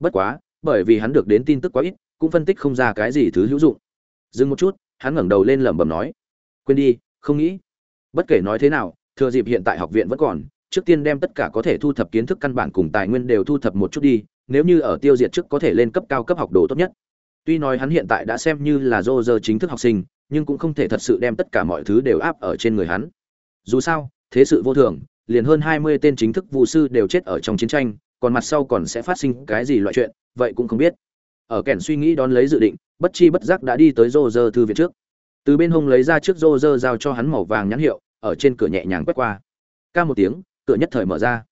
Bất quá, bởi vì hắn được đến tin tức quá ít, cũng phân tích không ra cái gì thứ hữu dụng. Dừng một chút, hắn ngẩng đầu lên lẩm bẩm nói: "Quên đi, không nghĩ." Bất kể nói thế nào, thừa dịp hiện tại học viện vẫn còn, trước tiên đem tất cả có thể thu thập kiến thức căn bản cùng tài nguyên đều thu thập một chút đi, nếu như ở tiêu diệt trước có thể lên cấp cao cấp học đồ tốt nhất. Tuy nói hắn hiện tại đã xem như là Roger chính thức học sinh, nhưng cũng không thể thật sự đem tất cả mọi thứ đều áp ở trên người hắn. Dù sao, thế sự vô thường, liền hơn 20 tên chính thức vụ sư đều chết ở trong chiến tranh, còn mặt sau còn sẽ phát sinh cái gì loại chuyện, vậy cũng không biết. Ở kèn suy nghĩ đón lấy dự định, bất chi bất giác đã đi tới rô rơ thư viện trước. Từ bên hông lấy ra trước rơ giao cho hắn màu vàng nhãn hiệu, ở trên cửa nhẹ nhàng quét qua. Ca một tiếng, cửa nhất thời mở ra.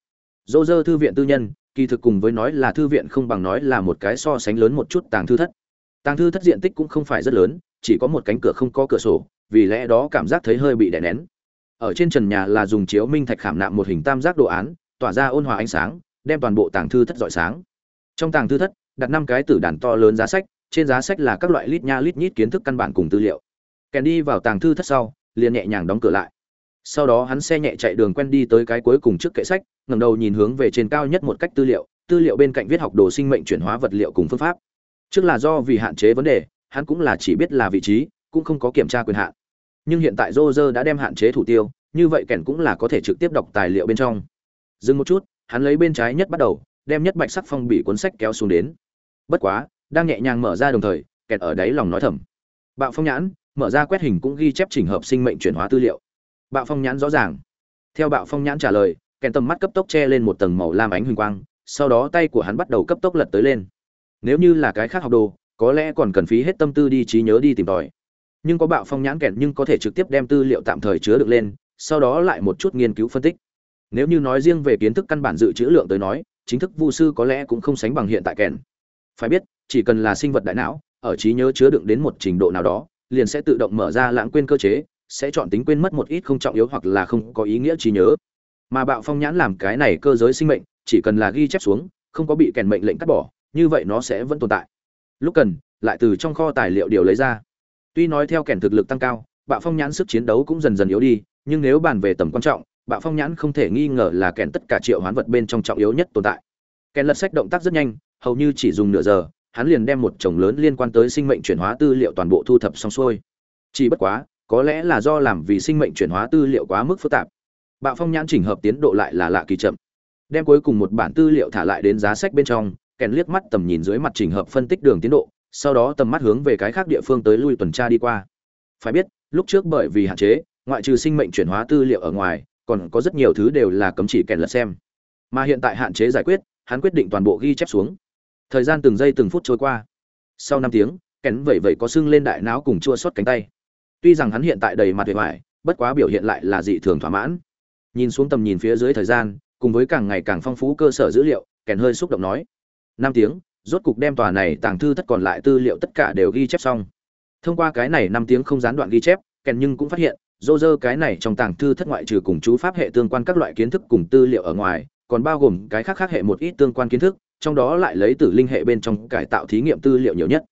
rô rơ thư viện tư nhân, kỳ thực cùng với nói là thư viện không bằng nói là một cái so sánh lớn một chút tàng thư thất. Tàng thư thất diện tích cũng không phải rất lớn, chỉ có một cánh cửa không có cửa sổ, vì lẽ đó cảm giác thấy hơi bị đè nén. Ở trên trần nhà là dùng chiếu minh thạch khảm nạm một hình tam giác đồ án, tỏa ra ôn hòa ánh sáng, đem toàn bộ tàng thư thất rọi sáng. Trong tàng thư thất, đặt năm cái tử đàn to lớn giá sách, trên giá sách là các loại lít nha lít nhít kiến thức căn bản cùng tư liệu. Kèn đi vào tàng thư thất sau, liền nhẹ nhàng đóng cửa lại. Sau đó hắn xe nhẹ chạy đường quen đi tới cái cuối cùng trước kệ sách ngẩng đầu nhìn hướng về trên cao nhất một cách tư liệu tư liệu bên cạnh viết học đồ sinh mệnh chuyển hóa vật liệu cùng phương pháp. Trước là do vì hạn chế vấn đề hắn cũng là chỉ biết là vị trí cũng không có kiểm tra quyền hạn. Nhưng hiện tại Roger đã đem hạn chế thủ tiêu như vậy kèn cũng là có thể trực tiếp đọc tài liệu bên trong. Dừng một chút hắn lấy bên trái nhất bắt đầu đem nhất bạch sắc phong bị cuốn sách kéo xuống đến. Bất quá, đang nhẹ nhàng mở ra đồng thời, kẹt ở đáy lòng nói thầm. Bạo phong nhãn, mở ra quét hình cũng ghi chép trình hợp sinh mệnh chuyển hóa tư liệu. Bạo phong nhãn rõ ràng. Theo bạo phong nhãn trả lời kèn tầm mắt cấp tốc che lên một tầng màu lam ánh huỳnh quang, sau đó tay của hắn bắt đầu cấp tốc lật tới lên. Nếu như là cái khác học đồ, có lẽ còn cần phí hết tâm tư đi trí nhớ đi tìm tòi. Nhưng có bạo phong nhãn kèn nhưng có thể trực tiếp đem tư liệu tạm thời chứa được lên, sau đó lại một chút nghiên cứu phân tích. Nếu như nói riêng về kiến thức căn bản dự trữ lượng tới nói chính thức vu sư có lẽ cũng không sánh bằng hiện tại kèn. Phải biết, chỉ cần là sinh vật đại não, ở trí nhớ chứa đựng đến một trình độ nào đó, liền sẽ tự động mở ra lãng quên cơ chế, sẽ chọn tính quên mất một ít không trọng yếu hoặc là không có ý nghĩa trí nhớ. Mà bạo phong nhãn làm cái này cơ giới sinh mệnh, chỉ cần là ghi chép xuống, không có bị kèn mệnh lệnh cắt bỏ, như vậy nó sẽ vẫn tồn tại. Lúc cần, lại từ trong kho tài liệu điều lấy ra. Tuy nói theo kèn thực lực tăng cao, bạo phong nhãn sức chiến đấu cũng dần dần yếu đi, nhưng nếu bàn về tầm quan trọng bạo phong nhãn không thể nghi ngờ là kèn tất cả triệu hoán vật bên trong trọng yếu nhất tồn tại. Kèn lật sách động tác rất nhanh, hầu như chỉ dùng nửa giờ, hắn liền đem một chồng lớn liên quan tới sinh mệnh chuyển hóa tư liệu toàn bộ thu thập xong xuôi. Chỉ bất quá, có lẽ là do làm vì sinh mệnh chuyển hóa tư liệu quá mức phức tạp. Bạo phong nhãn chỉnh hợp tiến độ lại là lạ kỳ chậm. Đem cuối cùng một bản tư liệu thả lại đến giá sách bên trong, kèn liếc mắt tầm nhìn dưới mặt chỉnh hợp phân tích đường tiến độ, sau đó tầm mắt hướng về cái khác địa phương tới lui tuần tra đi qua. Phải biết, lúc trước bởi vì hạn chế, ngoại trừ sinh mệnh chuyển hóa tư liệu ở ngoài còn có rất nhiều thứ đều là cấm chỉ kèn lật xem. Mà hiện tại hạn chế giải quyết hắn quyết định toàn bộ ghi chép xuống. Thời gian từng giây từng phút trôi qua. Sau năm tiếng kèn vẩy vẩy có sưng lên đại não cùng chua xót cánh tay. Tuy rằng hắn hiện tại đầy mặt vẻ vải, bất quá biểu hiện lại là dị thường thỏa mãn. Nhìn xuống tầm nhìn phía dưới thời gian, cùng với càng ngày càng phong phú cơ sở dữ liệu, kèn hơi xúc động nói: năm tiếng, rốt cục đem tòa này tàng thư tất còn lại tư liệu tất cả đều ghi chép xong." Thông qua cái này năm tiếng không gián đoạn ghi chép, kèn nhưng cũng phát hiện, dô dơ cái này trong tàng thư thất ngoại trừ cùng chú pháp hệ tương quan các loại kiến thức cùng tư liệu ở ngoài, còn bao gồm cái khác khác hệ một ít tương quan kiến thức, trong đó lại lấy từ linh hệ bên trong cải tạo thí nghiệm tư liệu nhiều nhất.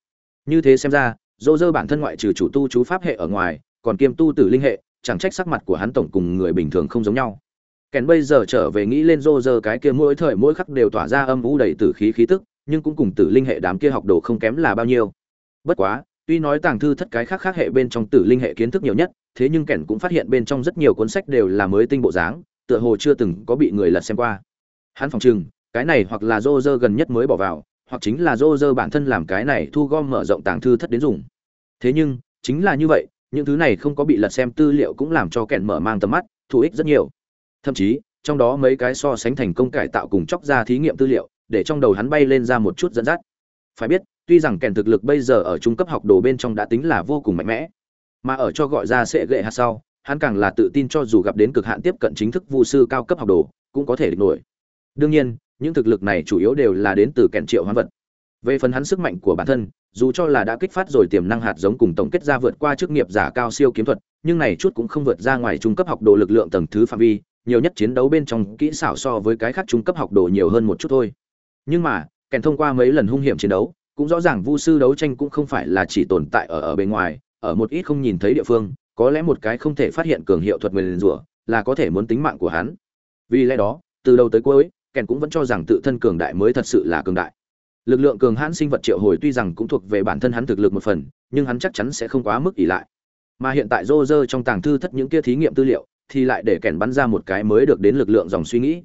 Như thế xem ra, dô dơ bản thân ngoại trừ chủ tu chú pháp hệ ở ngoài còn kiêm tu từ linh hệ chẳng trách sắc mặt của hắn tổng cùng người bình thường không giống nhau kèn bây giờ trở về nghĩ lên dô dơ cái kia mỗi thời mỗi khắc đều tỏa ra âm u đầy tử khí khí tức nhưng cũng cùng tử linh hệ đám kia học đồ không kém là bao nhiêu bất quá tuy nói tàng thư thất cái khác khác hệ bên trong tử linh hệ kiến thức nhiều nhất, thế nhưng kẻn cũng phát hiện bên trong rất nhiều cuốn sách đều là mới tinh bộ dáng, tựa hồ chưa từng có bị người lật xem qua. Hắn phòng chừng cái này hoặc là dô dơ gần nhất mới bỏ vào, hoặc chính là dô dơ bản thân làm cái này thu gom mở rộng tàng thư thất đến dùng. Thế nhưng, chính là như vậy, những thứ này không có bị lật xem tư liệu cũng làm cho kẻn mở mang tầm mắt thú ích rất nhiều. Thậm chí, trong đó mấy cái so sánh thành công cải tạo cùng chóc ra thí nghiệm tư liệu, để trong đầu hắn bay lên ra một chút dẫn dắt. Phải biết tuy rằng kèn thực lực bây giờ ở trung cấp học đồ bên trong đã tính là vô cùng mạnh mẽ, mà ở cho gọi ra sẽ gệ hạt sau, hắn càng là tự tin cho dù gặp đến cực hạn tiếp cận chính thức vu sư cao cấp học đồ, cũng có thể địch nổi. Đương nhiên, những thực lực này chủ yếu đều là đến từ kèn triệu hoán vật. Về phần hắn sức mạnh của bản thân, dù cho là đã kích phát rồi tiềm năng hạt giống cùng tổng kết ra vượt qua chức nghiệp giả cao siêu kiếm thuật, nhưng này chút cũng không vượt ra ngoài trung cấp học đồ lực lượng tầng thứ phạm vi, nhiều nhất chiến đấu bên trong kỹ xảo so với cái khác trung cấp học đồ nhiều hơn một chút thôi. Nhưng mà, kèn thông qua mấy lần hung hiểm chiến đấu cũng rõ ràng vu sư đấu tranh cũng không phải là chỉ tồn tại ở ở bên ngoài, ở một ít không nhìn thấy địa phương, có lẽ một cái không thể phát hiện cường hiệu thuật nguyền rủa là có thể muốn tính mạng của hắn. Vì lẽ đó, từ đầu tới cuối, kèn cũng vẫn cho rằng tự thân cường đại mới thật sự là cường đại. Lực lượng cường hãn sinh vật triệu hồi tuy rằng cũng thuộc về bản thân hắn thực lực một phần, nhưng hắn chắc chắn sẽ không quá mức ỷ lại. Mà hiện tại rô rơ trong tàng thư thất những kia thí nghiệm tư liệu, thì lại để kèn bắn ra một cái mới được đến lực lượng dòng suy nghĩ.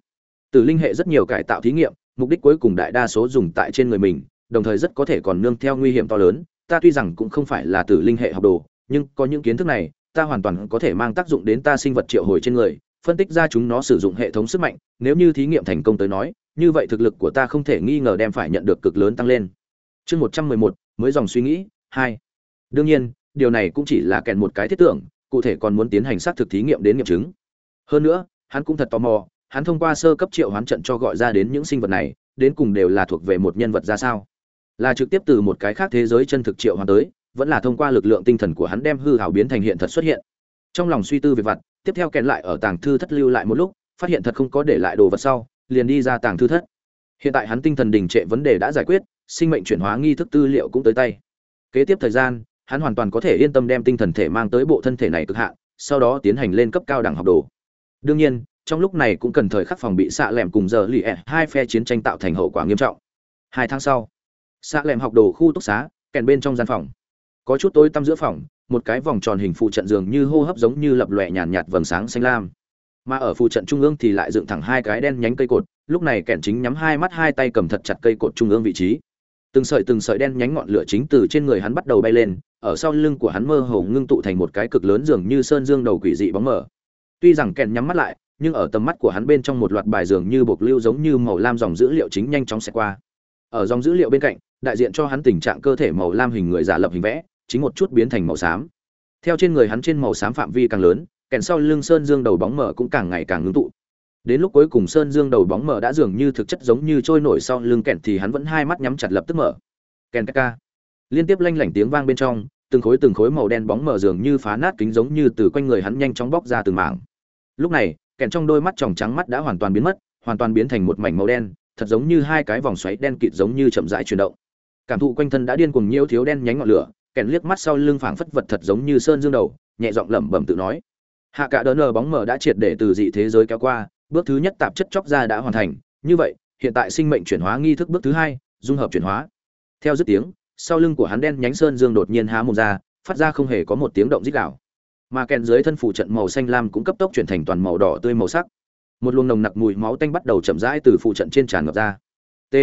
Từ linh hệ rất nhiều cải tạo thí nghiệm, mục đích cuối cùng đại đa số dùng tại trên người mình đồng thời rất có thể còn nương theo nguy hiểm to lớn, ta tuy rằng cũng không phải là tử linh hệ học đồ, nhưng có những kiến thức này, ta hoàn toàn có thể mang tác dụng đến ta sinh vật triệu hồi trên người, phân tích ra chúng nó sử dụng hệ thống sức mạnh, nếu như thí nghiệm thành công tới nói, như vậy thực lực của ta không thể nghi ngờ đem phải nhận được cực lớn tăng lên. Chương một trăm mười một, mới dòng suy nghĩ, hai. Đương nhiên, điều này cũng chỉ là kèn một cái thiết tưởng, cụ thể còn muốn tiến hành xác thực thí nghiệm đến nghiệm chứng. Hơn nữa, hắn cũng thật tò mò, hắn thông qua sơ cấp triệu hoán trận cho gọi ra đến những sinh vật này, đến cùng đều là thuộc về một nhân vật ra sao? Là trực tiếp từ một cái khác thế giới chân thực triệu hoàn tới, vẫn là thông qua lực lượng tinh thần của hắn đem hư hảo biến thành hiện thật xuất hiện. Trong lòng suy tư về vật tiếp theo kèn lại ở tàng thư thất lưu lại một lúc, phát hiện thật không có để lại đồ vật sau, liền đi ra tàng thư thất. Hiện tại hắn tinh thần đình trệ vấn đề đã giải quyết, sinh mệnh chuyển hóa nghi thức tư liệu cũng tới tay. Kế tiếp thời gian, hắn hoàn toàn có thể yên tâm đem tinh thần thể mang tới bộ thân thể này cực hạn, sau đó tiến hành lên cấp cao đẳng học đồ. Đương nhiên, trong lúc này cũng cần thời khắc phòng bị xạ lẻm cùng giờ lì ẹ hai phe chiến tranh tạo thành hậu quả nghiêm trọng. Hai tháng sau xạ lẻm học đồ khu túc xá, kèn bên trong gian phòng. Có chút tối tăm giữa phòng, một cái vòng tròn hình phụ trận dường như hô hấp giống như lập lòe nhàn nhạt vầng sáng xanh lam. Mà ở phụ trận trung ương thì lại dựng thẳng hai cái đen nhánh cây cột, lúc này kèn chính nhắm hai mắt hai tay cầm thật chặt cây cột trung ương vị trí. Từng sợi từng sợi đen nhánh ngọn lửa chính từ trên người hắn bắt đầu bay lên, ở sau lưng của hắn mơ hồ ngưng tụ thành một cái cực lớn dường như sơn dương đầu quỷ dị bóng mờ. Tuy rằng kèn nhắm mắt lại, nhưng ở tầm mắt của hắn bên trong một loạt bài dường như bộc lưu giống như màu lam dòng dữ liệu chính nhanh chóng xẹt qua. Ở dòng dữ liệu bên cạnh đại diện cho hắn tình trạng cơ thể màu lam hình người giả lập hình vẽ, chính một chút biến thành màu xám. Theo trên người hắn trên màu xám phạm vi càng lớn, kèn sau lưng sơn dương đầu bóng mờ cũng càng ngày càng ngưng tụ. Đến lúc cuối cùng sơn dương đầu bóng mờ đã dường như thực chất giống như trôi nổi sau lưng kèn thì hắn vẫn hai mắt nhắm chặt lập tức mở. Kèn ca liên tiếp lanh lảnh tiếng vang bên trong, từng khối từng khối màu đen bóng mờ dường như phá nát kính giống như từ quanh người hắn nhanh chóng bóc ra từng mảng. Lúc này, kèn trong đôi mắt tròng trắng mắt đã hoàn toàn biến mất, hoàn toàn biến thành một mảnh màu đen, thật giống như hai cái vòng xoáy đen kịt giống như chậm rãi chuyển động cảm thụ quanh thân đã điên cuồng nhiễu thiếu đen nhánh ngọn lửa, kèn liếc mắt sau lưng phảng phất vật thật giống như sơn dương đầu, nhẹ giọng lẩm bẩm tự nói. Hạ cả đỡ nờ bóng mờ đã triệt để từ dị thế giới kéo qua, bước thứ nhất tạp chất chóc ra đã hoàn thành, như vậy, hiện tại sinh mệnh chuyển hóa nghi thức bước thứ hai, dung hợp chuyển hóa. Theo dứt tiếng, sau lưng của hắn đen nhánh sơn dương đột nhiên há mồm ra, phát ra không hề có một tiếng động rít gạo mà kèn dưới thân phủ trận màu xanh lam cũng cấp tốc chuyển thành toàn màu đỏ tươi màu sắc. Một luồng nồng nặc mùi máu tanh bắt đầu chậm rãi từ phụ trận trên tràn ngập ra. T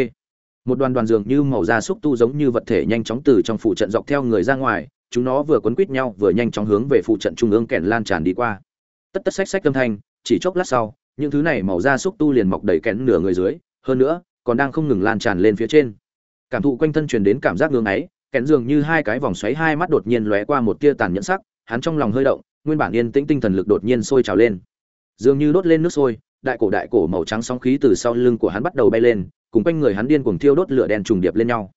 một đoàn đoàn dường như màu da xúc tu giống như vật thể nhanh chóng từ trong phụ trận dọc theo người ra ngoài, chúng nó vừa quấn quít nhau vừa nhanh chóng hướng về phụ trận trung ương kèn lan tràn đi qua. Tất tất xách xách âm thanh, chỉ chốc lát sau, những thứ này màu da xúc tu liền mọc đầy kén nửa người dưới, hơn nữa, còn đang không ngừng lan tràn lên phía trên. Cảm thụ quanh thân truyền đến cảm giác ngưng ấy kén dường như hai cái vòng xoáy hai mắt đột nhiên lóe qua một tia tàn nhẫn sắc, hắn trong lòng hơi động, nguyên bản yên tĩnh tinh thần lực đột nhiên sôi trào lên. Dường như đốt lên nước sôi, đại cổ đại cổ màu trắng sóng khí từ sau lưng của hắn bắt đầu bay lên cùng quanh người hắn điên cuồng thiêu đốt lửa đen trùng điệp lên nhau.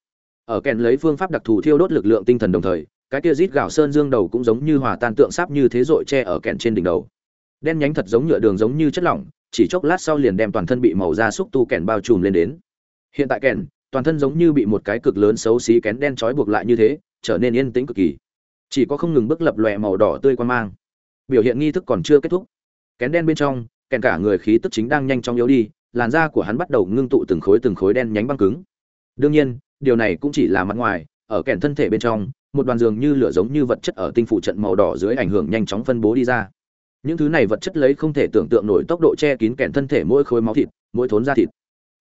Ở kèn lấy phương pháp đặc thù thiêu đốt lực lượng tinh thần đồng thời, cái kia rít gạo sơn dương đầu cũng giống như hòa tan tượng sáp như thế rội che ở kèn trên đỉnh đầu. Đen nhánh thật giống nhựa đường giống như chất lỏng, chỉ chốc lát sau liền đem toàn thân bị màu da xúc tu kèn bao trùm lên đến. Hiện tại kèn, toàn thân giống như bị một cái cực lớn xấu xí kén đen trói buộc lại như thế, trở nên yên tĩnh cực kỳ. Chỉ có không ngừng bước lập lòe màu đỏ tươi quan mang. Biểu hiện nghi thức còn chưa kết thúc. Kén đen bên trong, kèn cả người khí tức chính đang nhanh chóng yếu đi làn da của hắn bắt đầu ngưng tụ từng khối từng khối đen nhánh băng cứng. Đương nhiên, điều này cũng chỉ là mặt ngoài, ở kèn thân thể bên trong, một đoàn dường như lửa giống như vật chất ở tinh phụ trận màu đỏ dưới ảnh hưởng nhanh chóng phân bố đi ra. Những thứ này vật chất lấy không thể tưởng tượng nổi tốc độ che kín kèn thân thể mỗi khối máu thịt, mỗi thốn da thịt.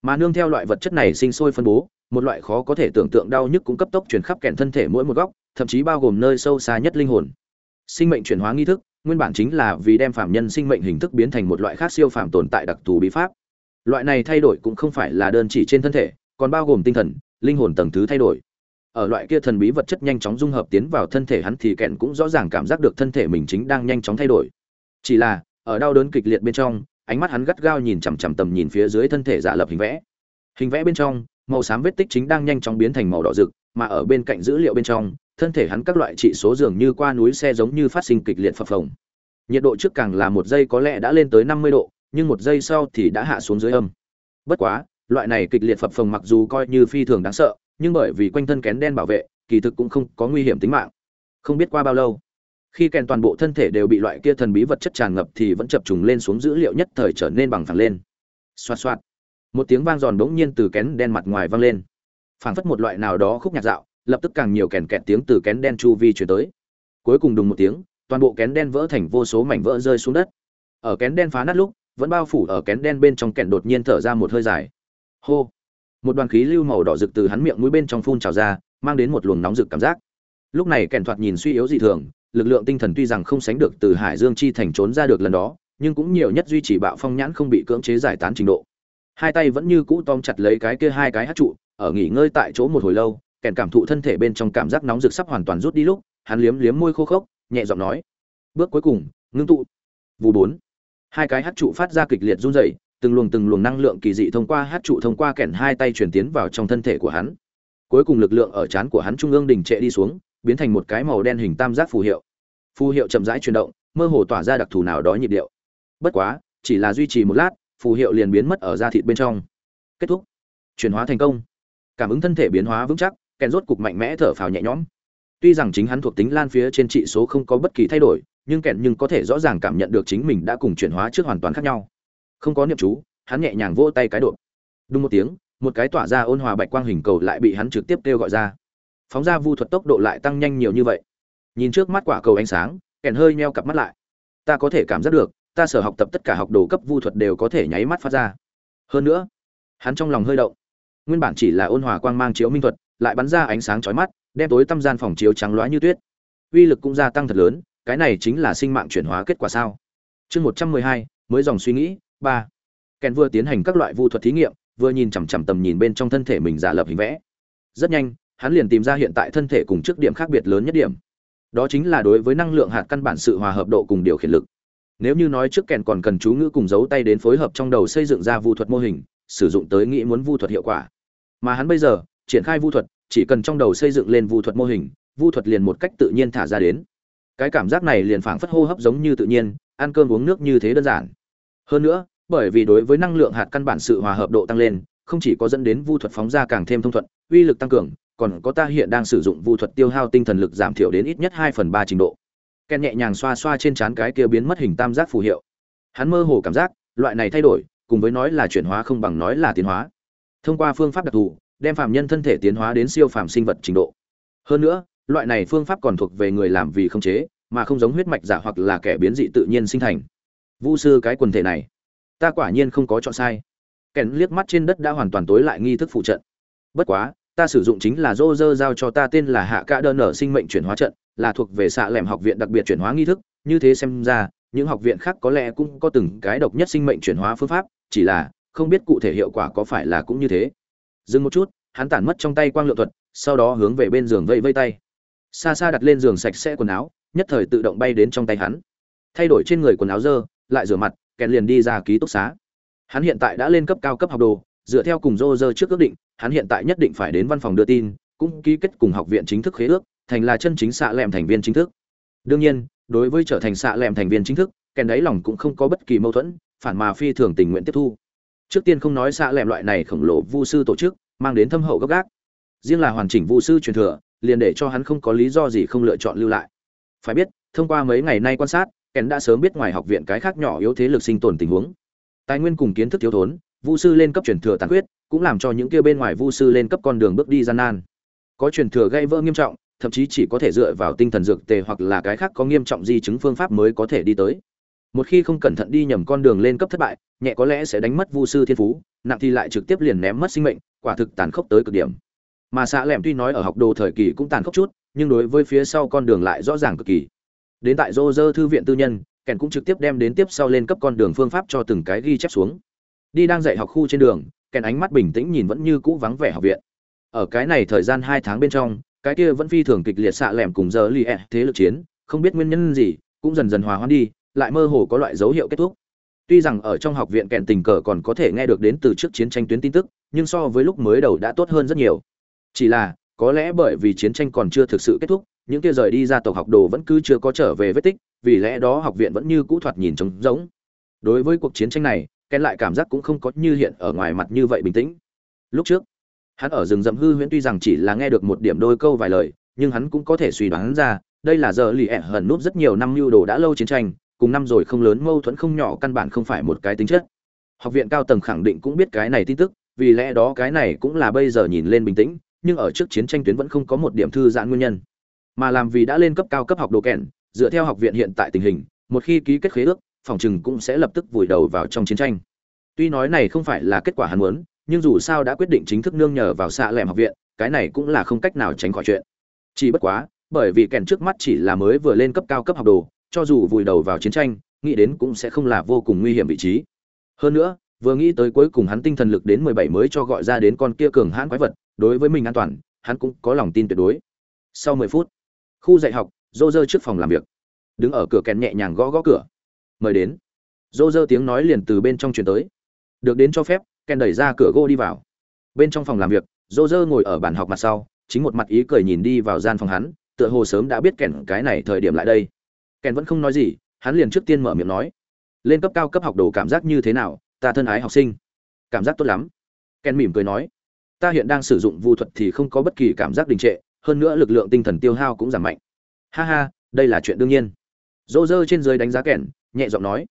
Mà nương theo loại vật chất này sinh sôi phân bố, một loại khó có thể tưởng tượng đau nhức cũng cấp tốc truyền khắp kèn thân thể mỗi một góc, thậm chí bao gồm nơi sâu xa nhất linh hồn. Sinh mệnh chuyển hóa nghi thức, nguyên bản chính là vì đem phạm nhân sinh mệnh hình thức biến thành một loại khác siêu phạm tồn tại đặc thù bí pháp loại này thay đổi cũng không phải là đơn chỉ trên thân thể, còn bao gồm tinh thần, linh hồn tầng thứ thay đổi. Ở loại kia thần bí vật chất nhanh chóng dung hợp tiến vào thân thể hắn thì kẹn cũng rõ ràng cảm giác được thân thể mình chính đang nhanh chóng thay đổi. Chỉ là, ở đau đớn kịch liệt bên trong, ánh mắt hắn gắt gao nhìn chằm chằm tầm nhìn phía dưới thân thể giả lập hình vẽ. Hình vẽ bên trong, màu xám vết tích chính đang nhanh chóng biến thành màu đỏ rực, mà ở bên cạnh dữ liệu bên trong, thân thể hắn các loại trị số dường như qua núi xe giống như phát sinh kịch liệt phập phồng. Nhiệt độ trước càng là một giây có lẽ đã lên tới năm mươi độ nhưng một giây sau thì đã hạ xuống dưới âm. Bất quá, loại này kịch liệt phập phồng mặc dù coi như phi thường đáng sợ, nhưng bởi vì quanh thân kén đen bảo vệ, kỳ thực cũng không có nguy hiểm tính mạng. Không biết qua bao lâu, khi kèn toàn bộ thân thể đều bị loại kia thần bí vật chất tràn ngập thì vẫn chập trùng lên xuống dữ liệu nhất thời trở nên bằng phẳng lên. Xoạt xoạt. Một tiếng vang giòn bỗng nhiên từ kén đen mặt ngoài vang lên. Phảng phất một loại nào đó khúc nhạc dạo, lập tức càng nhiều kèn kẹt tiếng từ kén đen chu vi chuyển tới. Cuối cùng đùng một tiếng, toàn bộ kén đen vỡ thành vô số mảnh vỡ rơi xuống đất. Ở kén đen phá nát lúc vẫn bao phủ ở kén đen bên trong kẹn đột nhiên thở ra một hơi dài. Hô! Một đoàn khí lưu màu đỏ rực từ hắn miệng mũi bên trong phun trào ra, mang đến một luồng nóng rực cảm giác. Lúc này kẹn thoạt nhìn suy yếu dị thường, lực lượng tinh thần tuy rằng không sánh được từ hải dương chi thành trốn ra được lần đó, nhưng cũng nhiều nhất duy trì bạo phong nhãn không bị cưỡng chế giải tán trình độ. Hai tay vẫn như cũ tom chặt lấy cái kia hai cái hát trụ, ở nghỉ ngơi tại chỗ một hồi lâu, kèn cảm thụ thân thể bên trong cảm giác nóng rực sắp hoàn toàn rút đi lúc, hắn liếm liếm môi khô khốc, nhẹ giọng nói, bước cuối cùng, ngưng tụ. Vụ bốn hai cái hát trụ phát ra kịch liệt run rẩy, từng luồng từng luồng năng lượng kỳ dị thông qua hát trụ thông qua kẻn hai tay truyền tiến vào trong thân thể của hắn. Cuối cùng lực lượng ở trán của hắn trung ương đình trệ đi xuống, biến thành một cái màu đen hình tam giác phù hiệu. Phù hiệu chậm rãi chuyển động, mơ hồ tỏa ra đặc thù nào đó nhịp điệu. Bất quá, chỉ là duy trì một lát, phù hiệu liền biến mất ở da thịt bên trong. Kết thúc. Chuyển hóa thành công. Cảm ứng thân thể biến hóa vững chắc, kèn rốt cục mạnh mẽ thở phào nhẹ nhõm. Tuy rằng chính hắn thuộc tính lan phía trên trị số không có bất kỳ thay đổi nhưng Kẹn nhưng có thể rõ ràng cảm nhận được chính mình đã cùng chuyển hóa trước hoàn toàn khác nhau. Không có niệm chú, hắn nhẹ nhàng vỗ tay cái độ đúng một tiếng, một cái tỏa ra ôn hòa bạch quang hình cầu lại bị hắn trực tiếp kêu gọi ra. Phóng ra vu thuật tốc độ lại tăng nhanh nhiều như vậy. Nhìn trước mắt quả cầu ánh sáng kèn hơi meo cặp mắt lại. Ta có thể cảm giác được, ta sở học tập tất cả học đồ cấp vu thuật đều có thể nháy mắt phát ra. Hơn nữa, hắn trong lòng hơi động. Nguyên bản chỉ là ôn hòa quang mang chiếu minh thuật, lại bắn ra ánh sáng chói mắt, đem tối tăm gian phòng chiếu trắng loá như tuyết. Uy lực cũng gia tăng thật lớn cái này chính là sinh mạng chuyển hóa kết quả sao? Chương một trăm mười hai, mới dòng suy nghĩ, ba. Kèn vừa tiến hành các loại vu thuật thí nghiệm, vừa nhìn chằm chằm tầm nhìn bên trong thân thể mình giả lập hình vẽ. Rất nhanh, hắn liền tìm ra hiện tại thân thể cùng trước điểm khác biệt lớn nhất điểm. Đó chính là đối với năng lượng hạt căn bản sự hòa hợp độ cùng điều khiển lực. Nếu như nói trước kèn còn cần chú ngữ cùng giấu tay đến phối hợp trong đầu xây dựng ra vu thuật mô hình, sử dụng tới nghĩ muốn vu thuật hiệu quả. Mà hắn bây giờ, triển khai vu thuật, chỉ cần trong đầu xây dựng lên vu thuật mô hình, vu thuật liền một cách tự nhiên thả ra đến cái cảm giác này liền phảng phất hô hấp giống như tự nhiên, ăn cơm uống nước như thế đơn giản. Hơn nữa, bởi vì đối với năng lượng hạt căn bản sự hòa hợp độ tăng lên, không chỉ có dẫn đến vu thuật phóng ra càng thêm thông thuận, uy lực tăng cường, còn có ta hiện đang sử dụng vu thuật tiêu hao tinh thần lực giảm thiểu đến ít nhất hai phần ba trình độ. Ken nhẹ nhàng xoa xoa trên trán cái kia biến mất hình tam giác phù hiệu. Hắn mơ hồ cảm giác, loại này thay đổi, cùng với nói là chuyển hóa không bằng nói là tiến hóa. Thông qua phương pháp đặc thù, đem phạm nhân thân thể tiến hóa đến siêu phàm sinh vật trình độ. Hơn nữa loại này phương pháp còn thuộc về người làm vì không chế, mà không giống huyết mạch giả hoặc là kẻ biến dị tự nhiên sinh thành. Vu sư cái quần thể này, ta quả nhiên không có chọn sai. Kèn liếc mắt trên đất đã hoàn toàn tối lại nghi thức phụ trận. Bất quá, ta sử dụng chính là dô dơ giao cho ta tên là hạ ca đơn ở sinh mệnh chuyển hóa trận, là thuộc về xạ lẻm học viện đặc biệt chuyển hóa nghi thức, như thế xem ra, những học viện khác có lẽ cũng có từng cái độc nhất sinh mệnh chuyển hóa phương pháp, chỉ là, không biết cụ thể hiệu quả có phải là cũng như thế. Dừng một chút, hắn tản mất trong tay quang lượng thuật, sau đó hướng về bên giường vây vây tay xa xa đặt lên giường sạch sẽ quần áo, nhất thời tự động bay đến trong tay hắn. Thay đổi trên người quần áo dơ, lại rửa mặt kèn liền đi ra ký túc xá. Hắn hiện tại đã lên cấp cao cấp học đồ, dựa theo cùng dô dơ trước ước định, hắn hiện tại nhất định phải đến văn phòng đưa tin, cũng ký kết cùng học viện chính thức khế ước, thành là chân chính xạ lẹm thành viên chính thức. Đương nhiên, đối với trở thành xạ lẹm thành viên chính thức, kèn đáy lòng cũng không có bất kỳ mâu thuẫn, phản mà phi thường tình nguyện tiếp thu. Trước tiên không nói xạ lẹm loại này khổng lồ vu sư tổ chức, mang đến thâm hậu gấp gác riêng là hoàn chỉnh vu sư truyền thừa liền để cho hắn không có lý do gì không lựa chọn lưu lại. Phải biết, thông qua mấy ngày nay quan sát kèn đã sớm biết ngoài học viện cái khác nhỏ yếu thế lực sinh tồn tình huống. Tài nguyên cùng kiến thức thiếu thốn, vu sư lên cấp truyền thừa tàn huyết cũng làm cho những kia bên ngoài vu sư lên cấp con đường bước đi gian nan. Có truyền thừa gây vỡ nghiêm trọng, thậm chí chỉ có thể dựa vào tinh thần dược tề hoặc là cái khác có nghiêm trọng di chứng phương pháp mới có thể đi tới. Một khi không cẩn thận đi nhầm con đường lên cấp thất bại, nhẹ có lẽ sẽ đánh mất vu sư thiên phú, nặng thì lại trực tiếp liền ném mất sinh mệnh, quả thực tàn khốc tới cực điểm mà xạ lẻm tuy nói ở học đồ thời kỳ cũng tàn khốc chút, nhưng đối với phía sau con đường lại rõ ràng cực kỳ. Đến tại rô rơ thư viện tư nhân, kèn cũng trực tiếp đem đến tiếp sau lên cấp con đường phương pháp cho từng cái ghi chép xuống. Đi đang dạy học khu trên đường, kèn ánh mắt bình tĩnh nhìn vẫn như cũ vắng vẻ học viện. Ở cái này thời gian hai tháng bên trong, cái kia vẫn phi thường kịch liệt xạ lẻm cùng giờ li e thế lực chiến, không biết nguyên nhân gì, cũng dần dần hòa hoãn đi, lại mơ hồ có loại dấu hiệu kết thúc. Tuy rằng ở trong học viện kèn tình cờ còn có thể nghe được đến từ trước chiến tranh tuyến tin tức, nhưng so với lúc mới đầu đã tốt hơn rất nhiều chỉ là, có lẽ bởi vì chiến tranh còn chưa thực sự kết thúc, những kia rời đi ra tộc học đồ vẫn cứ chưa có trở về vết tích, vì lẽ đó học viện vẫn như cũ thoạt nhìn trống rỗng. Đối với cuộc chiến tranh này, ken lại cảm giác cũng không có như hiện ở ngoài mặt như vậy bình tĩnh. Lúc trước, hắn ở rừng rậm hư huyễn tuy rằng chỉ là nghe được một điểm đôi câu vài lời, nhưng hắn cũng có thể suy đoán ra, đây là giờ lì ẹ hẩn núp rất nhiều năm lưu đồ đã lâu chiến tranh, cùng năm rồi không lớn mâu thuẫn không nhỏ căn bản không phải một cái tính chất. Học viện cao tầng khẳng định cũng biết cái này tin tức, vì lẽ đó cái này cũng là bây giờ nhìn lên bình tĩnh nhưng ở trước chiến tranh tuyến vẫn không có một điểm thư giãn nguyên nhân. Mà làm vì đã lên cấp cao cấp học đồ kèn, dựa theo học viện hiện tại tình hình, một khi ký kết khế ước, phòng chừng cũng sẽ lập tức vùi đầu vào trong chiến tranh. Tuy nói này không phải là kết quả hắn muốn, nhưng dù sao đã quyết định chính thức nương nhờ vào xạ lẻm học viện, cái này cũng là không cách nào tránh khỏi chuyện. Chỉ bất quá, bởi vì kèn trước mắt chỉ là mới vừa lên cấp cao cấp học đồ, cho dù vùi đầu vào chiến tranh, nghĩ đến cũng sẽ không là vô cùng nguy hiểm vị trí. Hơn nữa, vừa nghĩ tới cuối cùng hắn tinh thần lực đến mười bảy mới cho gọi ra đến con kia cường hãn quái vật đối với mình an toàn, hắn cũng có lòng tin tuyệt đối. Sau mười phút, khu dạy học Rô dơ trước phòng làm việc. Đứng ở cửa kèn nhẹ nhàng gõ gõ cửa. Mời đến. Rô dơ tiếng nói liền từ bên trong truyền tới. Được đến cho phép kèn đẩy ra cửa gỗ đi vào. Bên trong phòng làm việc Rô dơ ngồi ở bàn học mặt sau, chính một mặt ý cười nhìn đi vào gian phòng hắn, tựa hồ sớm đã biết kèn cái này thời điểm lại đây. Kèn vẫn không nói gì, hắn liền trước tiên mở miệng nói. Lên cấp cao cấp học đồ cảm giác như thế nào, ta thân ái học sinh. Cảm giác tốt lắm. Kèn mỉm cười nói ta hiện đang sử dụng vu thuật thì không có bất kỳ cảm giác đình trệ, hơn nữa lực lượng tinh thần tiêu hao cũng giảm mạnh. Ha ha, đây là chuyện đương nhiên. Dô dơ trên dưới đánh giá kẻn nhẹ giọng nói.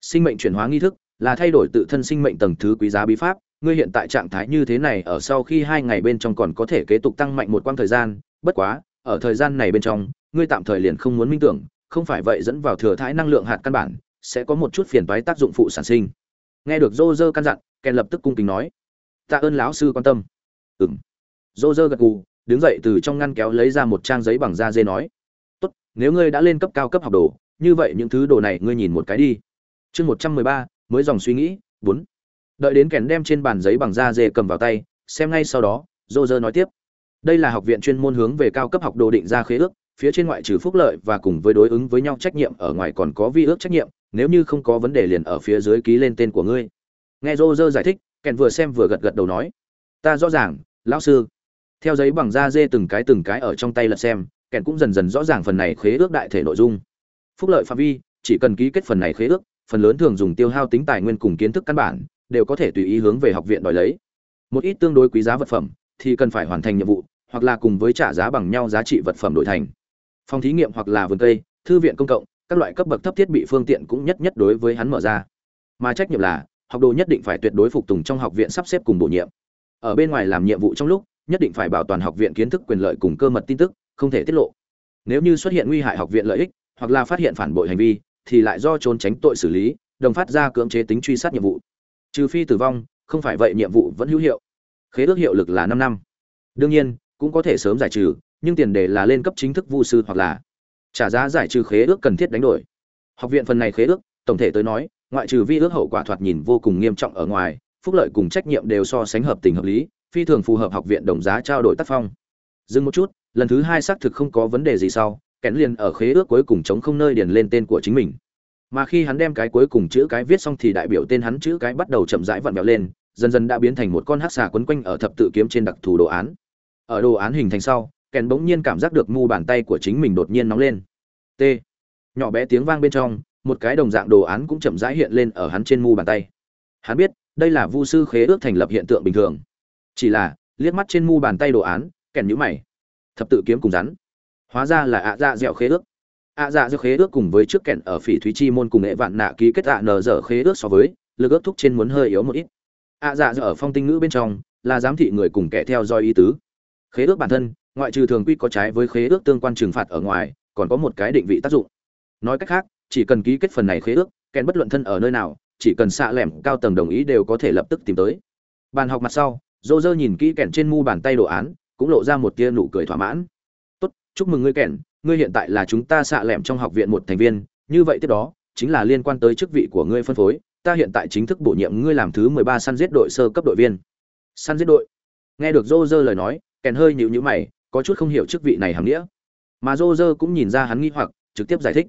Sinh mệnh chuyển hóa nghi thức là thay đổi tự thân sinh mệnh tầng thứ quý giá bí pháp, ngươi hiện tại trạng thái như thế này ở sau khi hai ngày bên trong còn có thể kế tục tăng mạnh một quãng thời gian, bất quá, ở thời gian này bên trong, ngươi tạm thời liền không muốn minh tưởng, không phải vậy dẫn vào thừa thãi năng lượng hạt căn bản, sẽ có một chút phiền toái tác dụng phụ sản sinh. Nghe được dô dơ căn dặn, kèn lập tức cung kính nói tạ ơn lão sư quan tâm. Ừng dô dơ gật gù, đứng dậy từ trong ngăn kéo lấy ra một trang giấy bằng da dê nói, tốt, nếu ngươi đã lên cấp cao cấp học đồ, như vậy những thứ đồ này ngươi nhìn một cái đi. Chương một trăm mười ba, mới dòng suy nghĩ, bốn. Đợi đến kèn đem trên bàn giấy bằng da dê cầm vào tay, xem ngay sau đó dô dơ nói tiếp, đây là học viện chuyên môn hướng về cao cấp học đồ định ra khế ước, phía trên ngoại trừ phúc lợi và cùng với đối ứng với nhau trách nhiệm, ở ngoài còn có vi ước trách nhiệm, nếu như không có vấn đề liền ở phía dưới ký lên tên của ngươi. Nghe dô dơ giải thích kèn vừa xem vừa gật gật đầu nói, ta rõ ràng, lão sư. Theo giấy bằng da dê từng cái từng cái ở trong tay lật xem, kèn cũng dần dần rõ ràng phần này khế ước đại thể nội dung. Phúc lợi phạm vi, chỉ cần ký kết phần này khế ước, phần lớn thường dùng tiêu hao tính tài nguyên cùng kiến thức căn bản, đều có thể tùy ý hướng về học viện đòi lấy. Một ít tương đối quý giá vật phẩm, thì cần phải hoàn thành nhiệm vụ, hoặc là cùng với trả giá bằng nhau giá trị vật phẩm đổi thành. Phòng thí nghiệm hoặc là vườn cây, thư viện công cộng, các loại cấp bậc thấp thiết bị phương tiện cũng nhất nhất đối với hắn mở ra. Mà trách nhiệm là học đồ nhất định phải tuyệt đối phục tùng trong học viện sắp xếp cùng bổ nhiệm. Ở bên ngoài làm nhiệm vụ trong lúc, nhất định phải bảo toàn học viện kiến thức quyền lợi cùng cơ mật tin tức, không thể tiết lộ. Nếu như xuất hiện nguy hại học viện lợi ích, hoặc là phát hiện phản bội hành vi, thì lại do trốn tránh tội xử lý, đồng phát ra cưỡng chế tính truy sát nhiệm vụ. Trừ phi tử vong, không phải vậy nhiệm vụ vẫn hữu hiệu. Khế ước hiệu lực là năm năm. Đương nhiên, cũng có thể sớm giải trừ, nhưng tiền đề là lên cấp chính thức vu sư hoặc là trả giá giải trừ khế ước cần thiết đánh đổi. Học viện phần này khế ước, tổng thể tới nói ngoại trừ vi ước hậu quả thoạt nhìn vô cùng nghiêm trọng ở ngoài, phúc lợi cùng trách nhiệm đều so sánh hợp tình hợp lý, phi thường phù hợp học viện đồng giá trao đổi tác phong. Dừng một chút, lần thứ hai xác thực không có vấn đề gì sau kẽn liền ở khế ước cuối cùng chống không nơi điền lên tên của chính mình. Mà khi hắn đem cái cuối cùng chữ cái viết xong thì đại biểu tên hắn chữ cái bắt đầu chậm rãi vặn vẹo lên, dần dần đã biến thành một con hắc xà quấn quanh ở thập tự kiếm trên đặc thù đồ án. Ở đồ án hình thành sau kèn bỗng nhiên cảm giác được mu bàn tay của chính mình đột nhiên nóng lên. T. Nhỏ bé tiếng vang bên trong một cái đồng dạng đồ án cũng chậm rãi hiện lên ở hắn trên mu bàn tay. Hắn biết, đây là vu sư khế ước thành lập hiện tượng bình thường. Chỉ là, liếc mắt trên mu bàn tay đồ án, kèn nhũ mày. Thập tự kiếm cùng rắn. Hóa ra là ạ dạ dẻo khế ước. Ạ dạ dẻo khế ước cùng với trước kèn ở phỉ thúy chi môn cùng nghệ vạn nạ ký kết ạ nờ dở khế ước so với, lực ước thúc trên muốn hơi yếu một ít. Ạ dạ dẻo ở phong tinh ngữ bên trong, là giám thị người cùng kẻ theo dõi ý tứ. Khế ước bản thân, ngoại trừ thường quy có trái với khế ước tương quan trừng phạt ở ngoài, còn có một cái định vị tác dụng. Nói cách khác chỉ cần ký kết phần này khế ước, kèn bất luận thân ở nơi nào, chỉ cần xạ lẻm cao tầng đồng ý đều có thể lập tức tìm tới. Bàn học mặt sau, dô dơ nhìn kỹ kèn trên mu bàn tay đồ án, cũng lộ ra một tia nụ cười thỏa mãn. Tốt, chúc mừng ngươi kèn, ngươi hiện tại là chúng ta xạ lẻm trong học viện một thành viên, như vậy tiếp đó, chính là liên quan tới chức vị của ngươi phân phối, ta hiện tại chính thức bổ nhiệm ngươi làm thứ mười ba săn giết đội sơ cấp đội viên. Săn giết đội? Nghe được dô dơ lời nói, kèn hơi nhịu nhữ mày, có chút không hiểu chức vị này hàm nghĩa. Mà dô dơ cũng nhìn ra hắn nghi hoặc, trực tiếp giải thích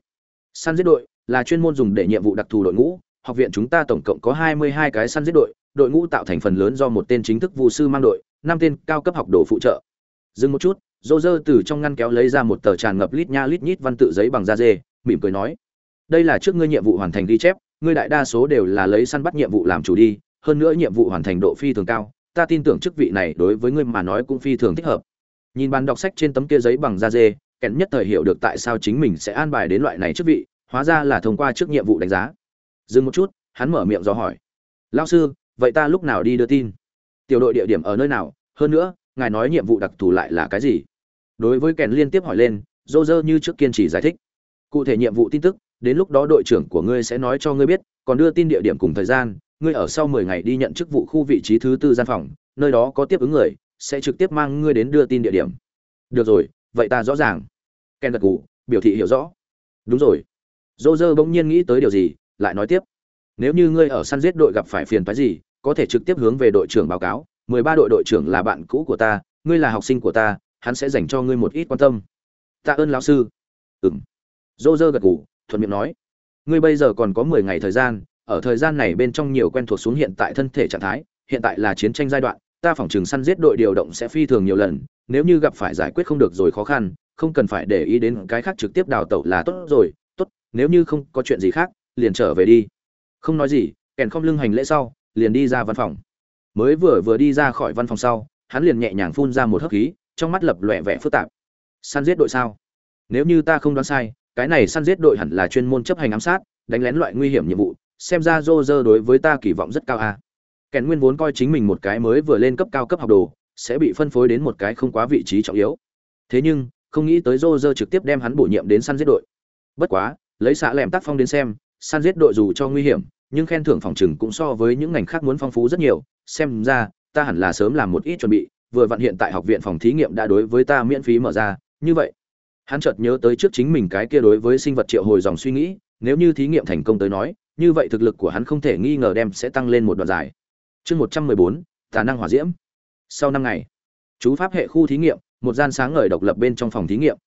săn giết đội là chuyên môn dùng để nhiệm vụ đặc thù đội ngũ. Học viện chúng ta tổng cộng có hai mươi hai cái săn giết đội. Đội ngũ tạo thành phần lớn do một tên chính thức vụ sư mang đội, năm tên cao cấp học đồ phụ trợ. Dừng một chút dô dơ từ trong ngăn kéo lấy ra một tờ tràn ngập lít nha lít nhít văn tự giấy bằng da dê, mỉm cười nói, đây là trước ngươi nhiệm vụ hoàn thành ghi chép, ngươi đại đa số đều là lấy săn bắt nhiệm vụ làm chủ đi, hơn nữa nhiệm vụ hoàn thành độ phi thường cao, ta tin tưởng chức vị này đối với ngươi mà nói cũng phi thường thích hợp. Nhìn bàn đọc sách trên tấm kia giấy bằng da dê kèn nhất thời hiểu được tại sao chính mình sẽ an bài đến loại này chức vị, hóa ra là thông qua trước nhiệm vụ đánh giá. Dừng một chút, hắn mở miệng do hỏi. Lao sư, vậy ta lúc nào đi đưa tin? Tiểu đội địa điểm ở nơi nào? Hơn nữa, ngài nói nhiệm vụ đặc thù lại là cái gì? Đối với kèn liên tiếp hỏi lên dô dơ như trước kiên trì giải thích. Cụ thể nhiệm vụ tin tức, đến lúc đó đội trưởng của ngươi sẽ nói cho ngươi biết, còn đưa tin địa điểm cùng thời gian, ngươi ở sau mười ngày đi nhận chức vụ khu vị trí thứ tư gian phòng, nơi đó có tiếp ứng người, sẽ trực tiếp mang ngươi đến đưa tin địa điểm. Được rồi, vậy ta rõ ràng ken gật gù, biểu thị hiểu rõ. Đúng rồi. Dô dơ bỗng nhiên nghĩ tới điều gì, lại nói tiếp. Nếu như ngươi ở săn giết đội gặp phải phiền phái gì, có thể trực tiếp hướng về đội trưởng báo cáo. Mười ba đội đội trưởng là bạn cũ của ta, ngươi là học sinh của ta, hắn sẽ dành cho ngươi một ít quan tâm. Tạ ơn lão sư. Ừng dô dơ gật gù, thuận miệng nói. Ngươi bây giờ còn có mười ngày thời gian, ở thời gian này bên trong nhiều quen thuộc xuống hiện tại thân thể trạng thái, hiện tại là chiến tranh giai đoạn, ta phỏng chừng săn giết đội điều động sẽ phi thường nhiều lần, nếu như gặp phải giải quyết không được rồi khó khăn không cần phải để ý đến cái khác trực tiếp đào tẩu là tốt rồi, tốt, nếu như không có chuyện gì khác, liền trở về đi. Không nói gì, kèn không lưng hành lễ sau, liền đi ra văn phòng. Mới vừa vừa đi ra khỏi văn phòng sau, hắn liền nhẹ nhàng phun ra một hớp khí, trong mắt lập lòe vẻ phức tạp. Săn giết đội sao? Nếu như ta không đoán sai, cái này săn giết đội hẳn là chuyên môn chấp hành ám sát, đánh lén loại nguy hiểm nhiệm vụ, xem ra rô rơ đối với ta kỳ vọng rất cao a à. kèn nguyên vốn coi chính mình một cái mới vừa lên cấp cao cấp học đồ, sẽ bị phân phối đến một cái không quá vị trí trọng yếu. Thế nhưng không nghĩ tới Roger trực tiếp đem hắn bổ nhiệm đến săn giết đội. Bất quá, lấy xạ lẻm tác phong đến xem, săn giết đội dù cho nguy hiểm, nhưng khen thưởng phòng trừng cũng so với những ngành khác muốn phong phú rất nhiều. Xem ra, ta hẳn là sớm làm một ít chuẩn bị, vừa vận hiện tại học viện phòng thí nghiệm đã đối với ta miễn phí mở ra. Như vậy, hắn chợt nhớ tới trước chính mình cái kia đối với sinh vật triệu hồi dòng suy nghĩ, nếu như thí nghiệm thành công tới nói, như vậy thực lực của hắn không thể nghi ngờ đem sẽ tăng lên một đoạn dài. Chương một trăm mười bốn, tà năng hỏa diễm. Sau năm ngày, chú pháp hệ khu thí nghiệm một gian sáng ngời độc lập bên trong phòng thí nghiệm.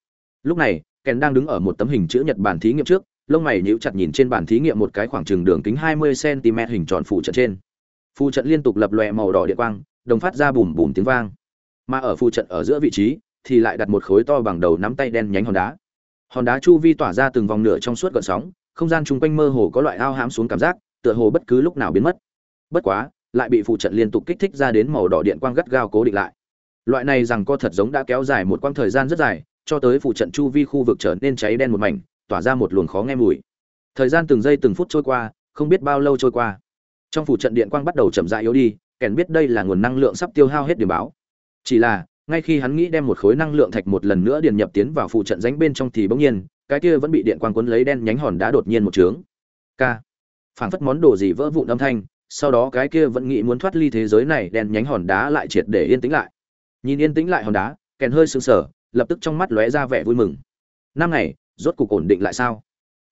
Lúc này kèn đang đứng ở một tấm hình chữ nhật bản thí nghiệm trước, lông mày nhíu chặt nhìn trên bản thí nghiệm một cái khoảng trừng đường kính hai mươi cm hình tròn phụ trận trên. Phụ trận liên tục lập lòe màu đỏ điện quang, đồng phát ra bùm bùm tiếng vang. Mà ở phụ trận ở giữa vị trí, thì lại đặt một khối to bằng đầu nắm tay đen nhánh hòn đá hòn đá chu vi tỏa ra từng vòng nửa trong suốt gợn sóng, không gian chung quanh mơ hồ có loại ao hãm xuống cảm giác, tựa hồ bất cứ lúc nào biến mất. Bất quá, lại bị phụ trận liên tục kích thích ra đến màu đỏ điện quang gắt gao cố định lại loại này rằng co thật giống đã kéo dài một quãng thời gian rất dài, cho tới phụ trận chu vi khu vực trở nên cháy đen một mảnh, tỏa ra một luồng khó nghe mùi. Thời gian từng giây từng phút trôi qua, không biết bao lâu trôi qua. Trong phụ trận điện quang bắt đầu chậm rãi yếu đi, kèn biết đây là nguồn năng lượng sắp tiêu hao hết điểm báo. Chỉ là, ngay khi hắn nghĩ đem một khối năng lượng thạch một lần nữa điền nhập tiến vào phụ trận ránh bên trong thì bỗng nhiên, cái kia vẫn bị điện quang cuốn lấy đen nhánh hòn đá đột nhiên một trướng. K. Phảng phất món đồ gì vỡ vụn âm thanh, sau đó cái kia vẫn nghĩ muốn thoát ly thế giới này, đen nhánh hòn đá lại triệt để yên tĩnh lại nhìn yên tĩnh lại hòn đá, kèn hơi sưng sờ, lập tức trong mắt lóe ra vẻ vui mừng. Năm ngày, rốt cục ổn định lại sao?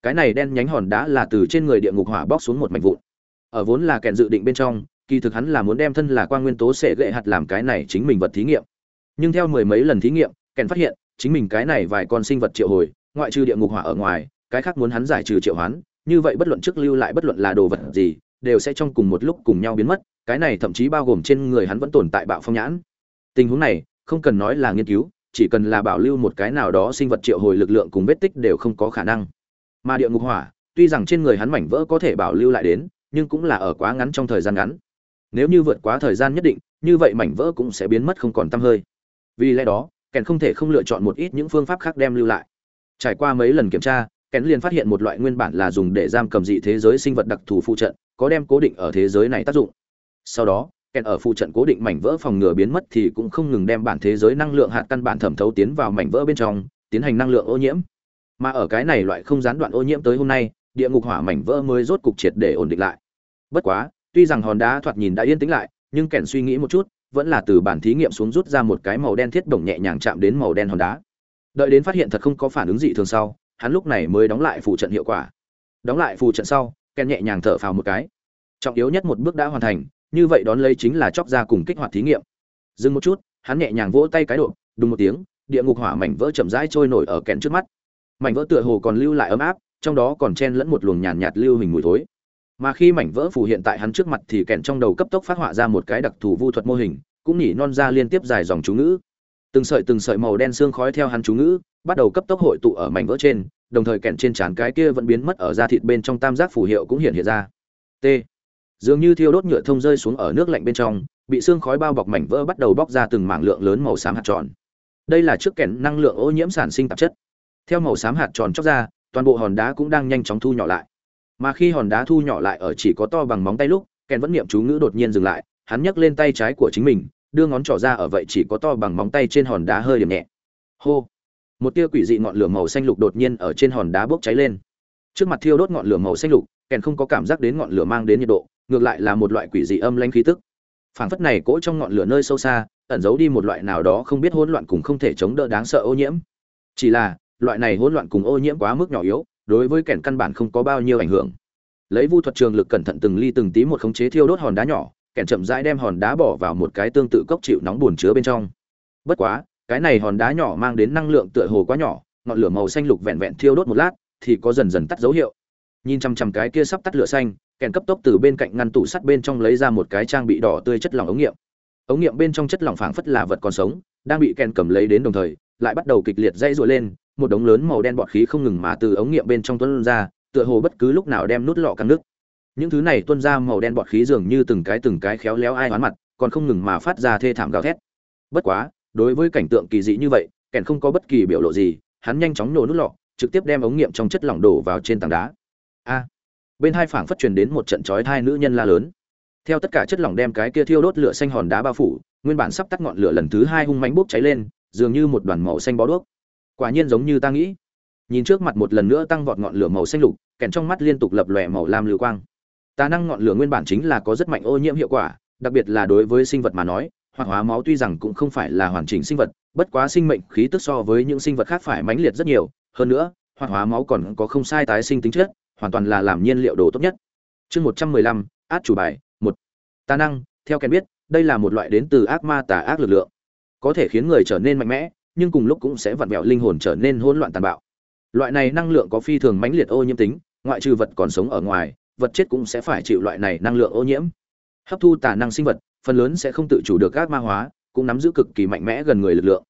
Cái này đen nhánh hòn đá là từ trên người địa ngục hỏa bóc xuống một mảnh vụn. Ở vốn là kèn dự định bên trong, kỳ thực hắn là muốn đem thân là quan nguyên tố sẽ gệ hạt làm cái này chính mình vật thí nghiệm. Nhưng theo mười mấy lần thí nghiệm, kèn phát hiện, chính mình cái này vài con sinh vật triệu hồi, ngoại trừ địa ngục hỏa ở ngoài, cái khác muốn hắn giải trừ triệu hoán, như vậy bất luận trước lưu lại bất luận là đồ vật gì, đều sẽ trong cùng một lúc cùng nhau biến mất, cái này thậm chí bao gồm trên người hắn vẫn tồn tại bạo phong nhãn tình huống này, không cần nói là nghiên cứu, chỉ cần là bảo lưu một cái nào đó sinh vật triệu hồi lực lượng cùng vết tích đều không có khả năng. Mà địa ngục hỏa, tuy rằng trên người hắn mảnh vỡ có thể bảo lưu lại đến, nhưng cũng là ở quá ngắn trong thời gian ngắn. Nếu như vượt quá thời gian nhất định, như vậy mảnh vỡ cũng sẽ biến mất không còn t hơi. Vì lẽ đó, kèn không thể không lựa chọn một ít những phương pháp khác đem lưu lại. Trải qua mấy lần kiểm tra, kèn liền phát hiện một loại nguyên bản là dùng để giam cầm dị thế giới sinh vật đặc thù phụ trận, có đem cố định ở thế giới này tác dụng. Sau đó kèn ở phụ trận cố định mảnh vỡ phòng ngừa biến mất thì cũng không ngừng đem bản thế giới năng lượng hạt căn bản thẩm thấu tiến vào mảnh vỡ bên trong, tiến hành năng lượng ô nhiễm. Mà ở cái này loại không gián đoạn ô nhiễm tới hôm nay, địa ngục hỏa mảnh vỡ mới rốt cục triệt để ổn định lại. Bất quá, tuy rằng hòn đá thoạt nhìn đã yên tĩnh lại, nhưng kèn suy nghĩ một chút, vẫn là từ bản thí nghiệm xuống rút ra một cái màu đen thiết đồng nhẹ nhàng chạm đến màu đen hòn đá. Đợi đến phát hiện thật không có phản ứng gì thường sau, hắn lúc này mới đóng lại phụ trận hiệu quả. Đóng lại phụ trận sau, kèn nhẹ nhàng thở phào một cái. Trọng yếu nhất một bước đã hoàn thành như vậy đón lấy chính là chóc ra cùng kích hoạt thí nghiệm. Dừng một chút hắn nhẹ nhàng vỗ tay cái độ đùng một tiếng địa ngục hỏa mảnh vỡ chậm rãi trôi nổi ở kẹn trước mắt. Mảnh vỡ tựa hồ còn lưu lại ấm áp trong đó còn chen lẫn một luồng nhàn nhạt, nhạt lưu hình mùi thối. Mà khi mảnh vỡ phủ hiện tại hắn trước mặt thì kèn trong đầu cấp tốc phát họa ra một cái đặc thù vu thuật mô hình cũng nhỉ non ra liên tiếp dài dòng chú ngữ. Từng sợi từng sợi màu đen xương khói theo hắn chú ngữ bắt đầu cấp tốc hội tụ ở mảnh vỡ trên đồng thời kèn trên trán cái kia vẫn biến mất ở da thịt bên trong tam giác phủ hiệu cũng hiện hiện ra. T dường như thiêu đốt nhựa thông rơi xuống ở nước lạnh bên trong, bị xương khói bao bọc mảnh vỡ bắt đầu bóc ra từng mảng lượng lớn màu xám hạt tròn. Đây là chiếc kẻn năng lượng ô nhiễm sản sinh tạp chất. Theo màu xám hạt tròn chóc ra, toàn bộ hòn đá cũng đang nhanh chóng thu nhỏ lại. Mà khi hòn đá thu nhỏ lại ở chỉ có to bằng móng tay lúc kèn vẫn niệm chú ngữ đột nhiên dừng lại, hắn nhấc lên tay trái của chính mình, đưa ngón trỏ ra ở vậy chỉ có to bằng móng tay trên hòn đá hơi điểm nhẹ. Hô! Một tia quỷ dị ngọn lửa màu xanh lục đột nhiên ở trên hòn đá bốc cháy lên. Trước mặt thiêu đốt ngọn lửa màu xanh lục kèn không có cảm giác đến ngọn lửa mang đến nhiệt độ, ngược lại là một loại quỷ dị âm lanh khí tức. Phảng phất này cỗ trong ngọn lửa nơi sâu xa, ẩn giấu đi một loại nào đó không biết hỗn loạn cùng không thể chống đỡ đáng sợ ô nhiễm. Chỉ là, loại này hỗn loạn cùng ô nhiễm quá mức nhỏ yếu, đối với kèn căn bản không có bao nhiêu ảnh hưởng. Lấy vu thuật trường lực cẩn thận từng ly từng tí một khống chế thiêu đốt hòn đá nhỏ, kèn chậm rãi đem hòn đá bỏ vào một cái tương tự cốc chịu nóng buồn chứa bên trong. Bất quá, cái này hòn đá nhỏ mang đến năng lượng tựa hồ quá nhỏ, ngọn lửa màu xanh lục vẹn vẹn thiêu đốt một lát, thì có dần dần tắt dấu hiệu nhìn chằm chằm cái kia sắp tắt lửa xanh, kèn cấp tốc từ bên cạnh ngăn tủ sắt bên trong lấy ra một cái trang bị đỏ tươi chất lỏng ống nghiệm. Ống nghiệm bên trong chất lỏng phảng phất là vật còn sống, đang bị kèn cầm lấy đến đồng thời, lại bắt đầu kịch liệt dây dội lên, một đống lớn màu đen bọt khí không ngừng mà từ ống nghiệm bên trong tuôn ra, tựa hồ bất cứ lúc nào đem nút lọ căng nước. Những thứ này tuôn ra màu đen bọt khí dường như từng cái từng cái khéo léo ai oán mặt, còn không ngừng mà phát ra thê thảm gào thét. Bất quá, đối với cảnh tượng kỳ dị như vậy, kèn không có bất kỳ biểu lộ gì, hắn nhanh chóng nổ nút lọ, trực tiếp đem ống nghiệm trong chất lỏng đổ vào trên tảng đá a. Bên hai phảng phất truyền đến một trận chói hai nữ nhân la lớn. Theo tất cả chất lỏng đem cái kia thiêu đốt lửa xanh hòn đá bao phủ, nguyên bản sắp tắt ngọn lửa lần thứ hai hung mánh bốc cháy lên, dường như một đoàn màu xanh bó đuốc. Quả nhiên giống như ta nghĩ. Nhìn trước mặt một lần nữa tăng vọt ngọn lửa màu xanh lục, kèn trong mắt liên tục lập lòe màu lam lưu quang. Tà năng ngọn lửa nguyên bản chính là có rất mạnh ô nhiễm hiệu quả, đặc biệt là đối với sinh vật mà nói hoạt hóa máu tuy rằng cũng không phải là hoàn chỉnh sinh vật, bất quá sinh mệnh khí tức so với những sinh vật khác phải mãnh liệt rất nhiều. Hơn nữa hoạt hóa máu còn có không sai tái sinh tính chất hoàn toàn là làm nhiên liệu đồ tốt nhất. Chương một trăm mười lăm, át chủ bài, một. Tà năng, theo Ken biết, đây là một loại đến từ ác ma tà ác lực lượng. Có thể khiến người trở nên mạnh mẽ, nhưng cùng lúc cũng sẽ vặn vẹo linh hồn trở nên hỗn loạn tàn bạo. Loại này năng lượng có phi thường mãnh liệt ô nhiễm tính, ngoại trừ vật còn sống ở ngoài, vật chết cũng sẽ phải chịu loại này năng lượng ô nhiễm. Hấp thu tà năng sinh vật, phần lớn sẽ không tự chủ được ác ma hóa, cũng nắm giữ cực kỳ mạnh mẽ gần người lực lượng.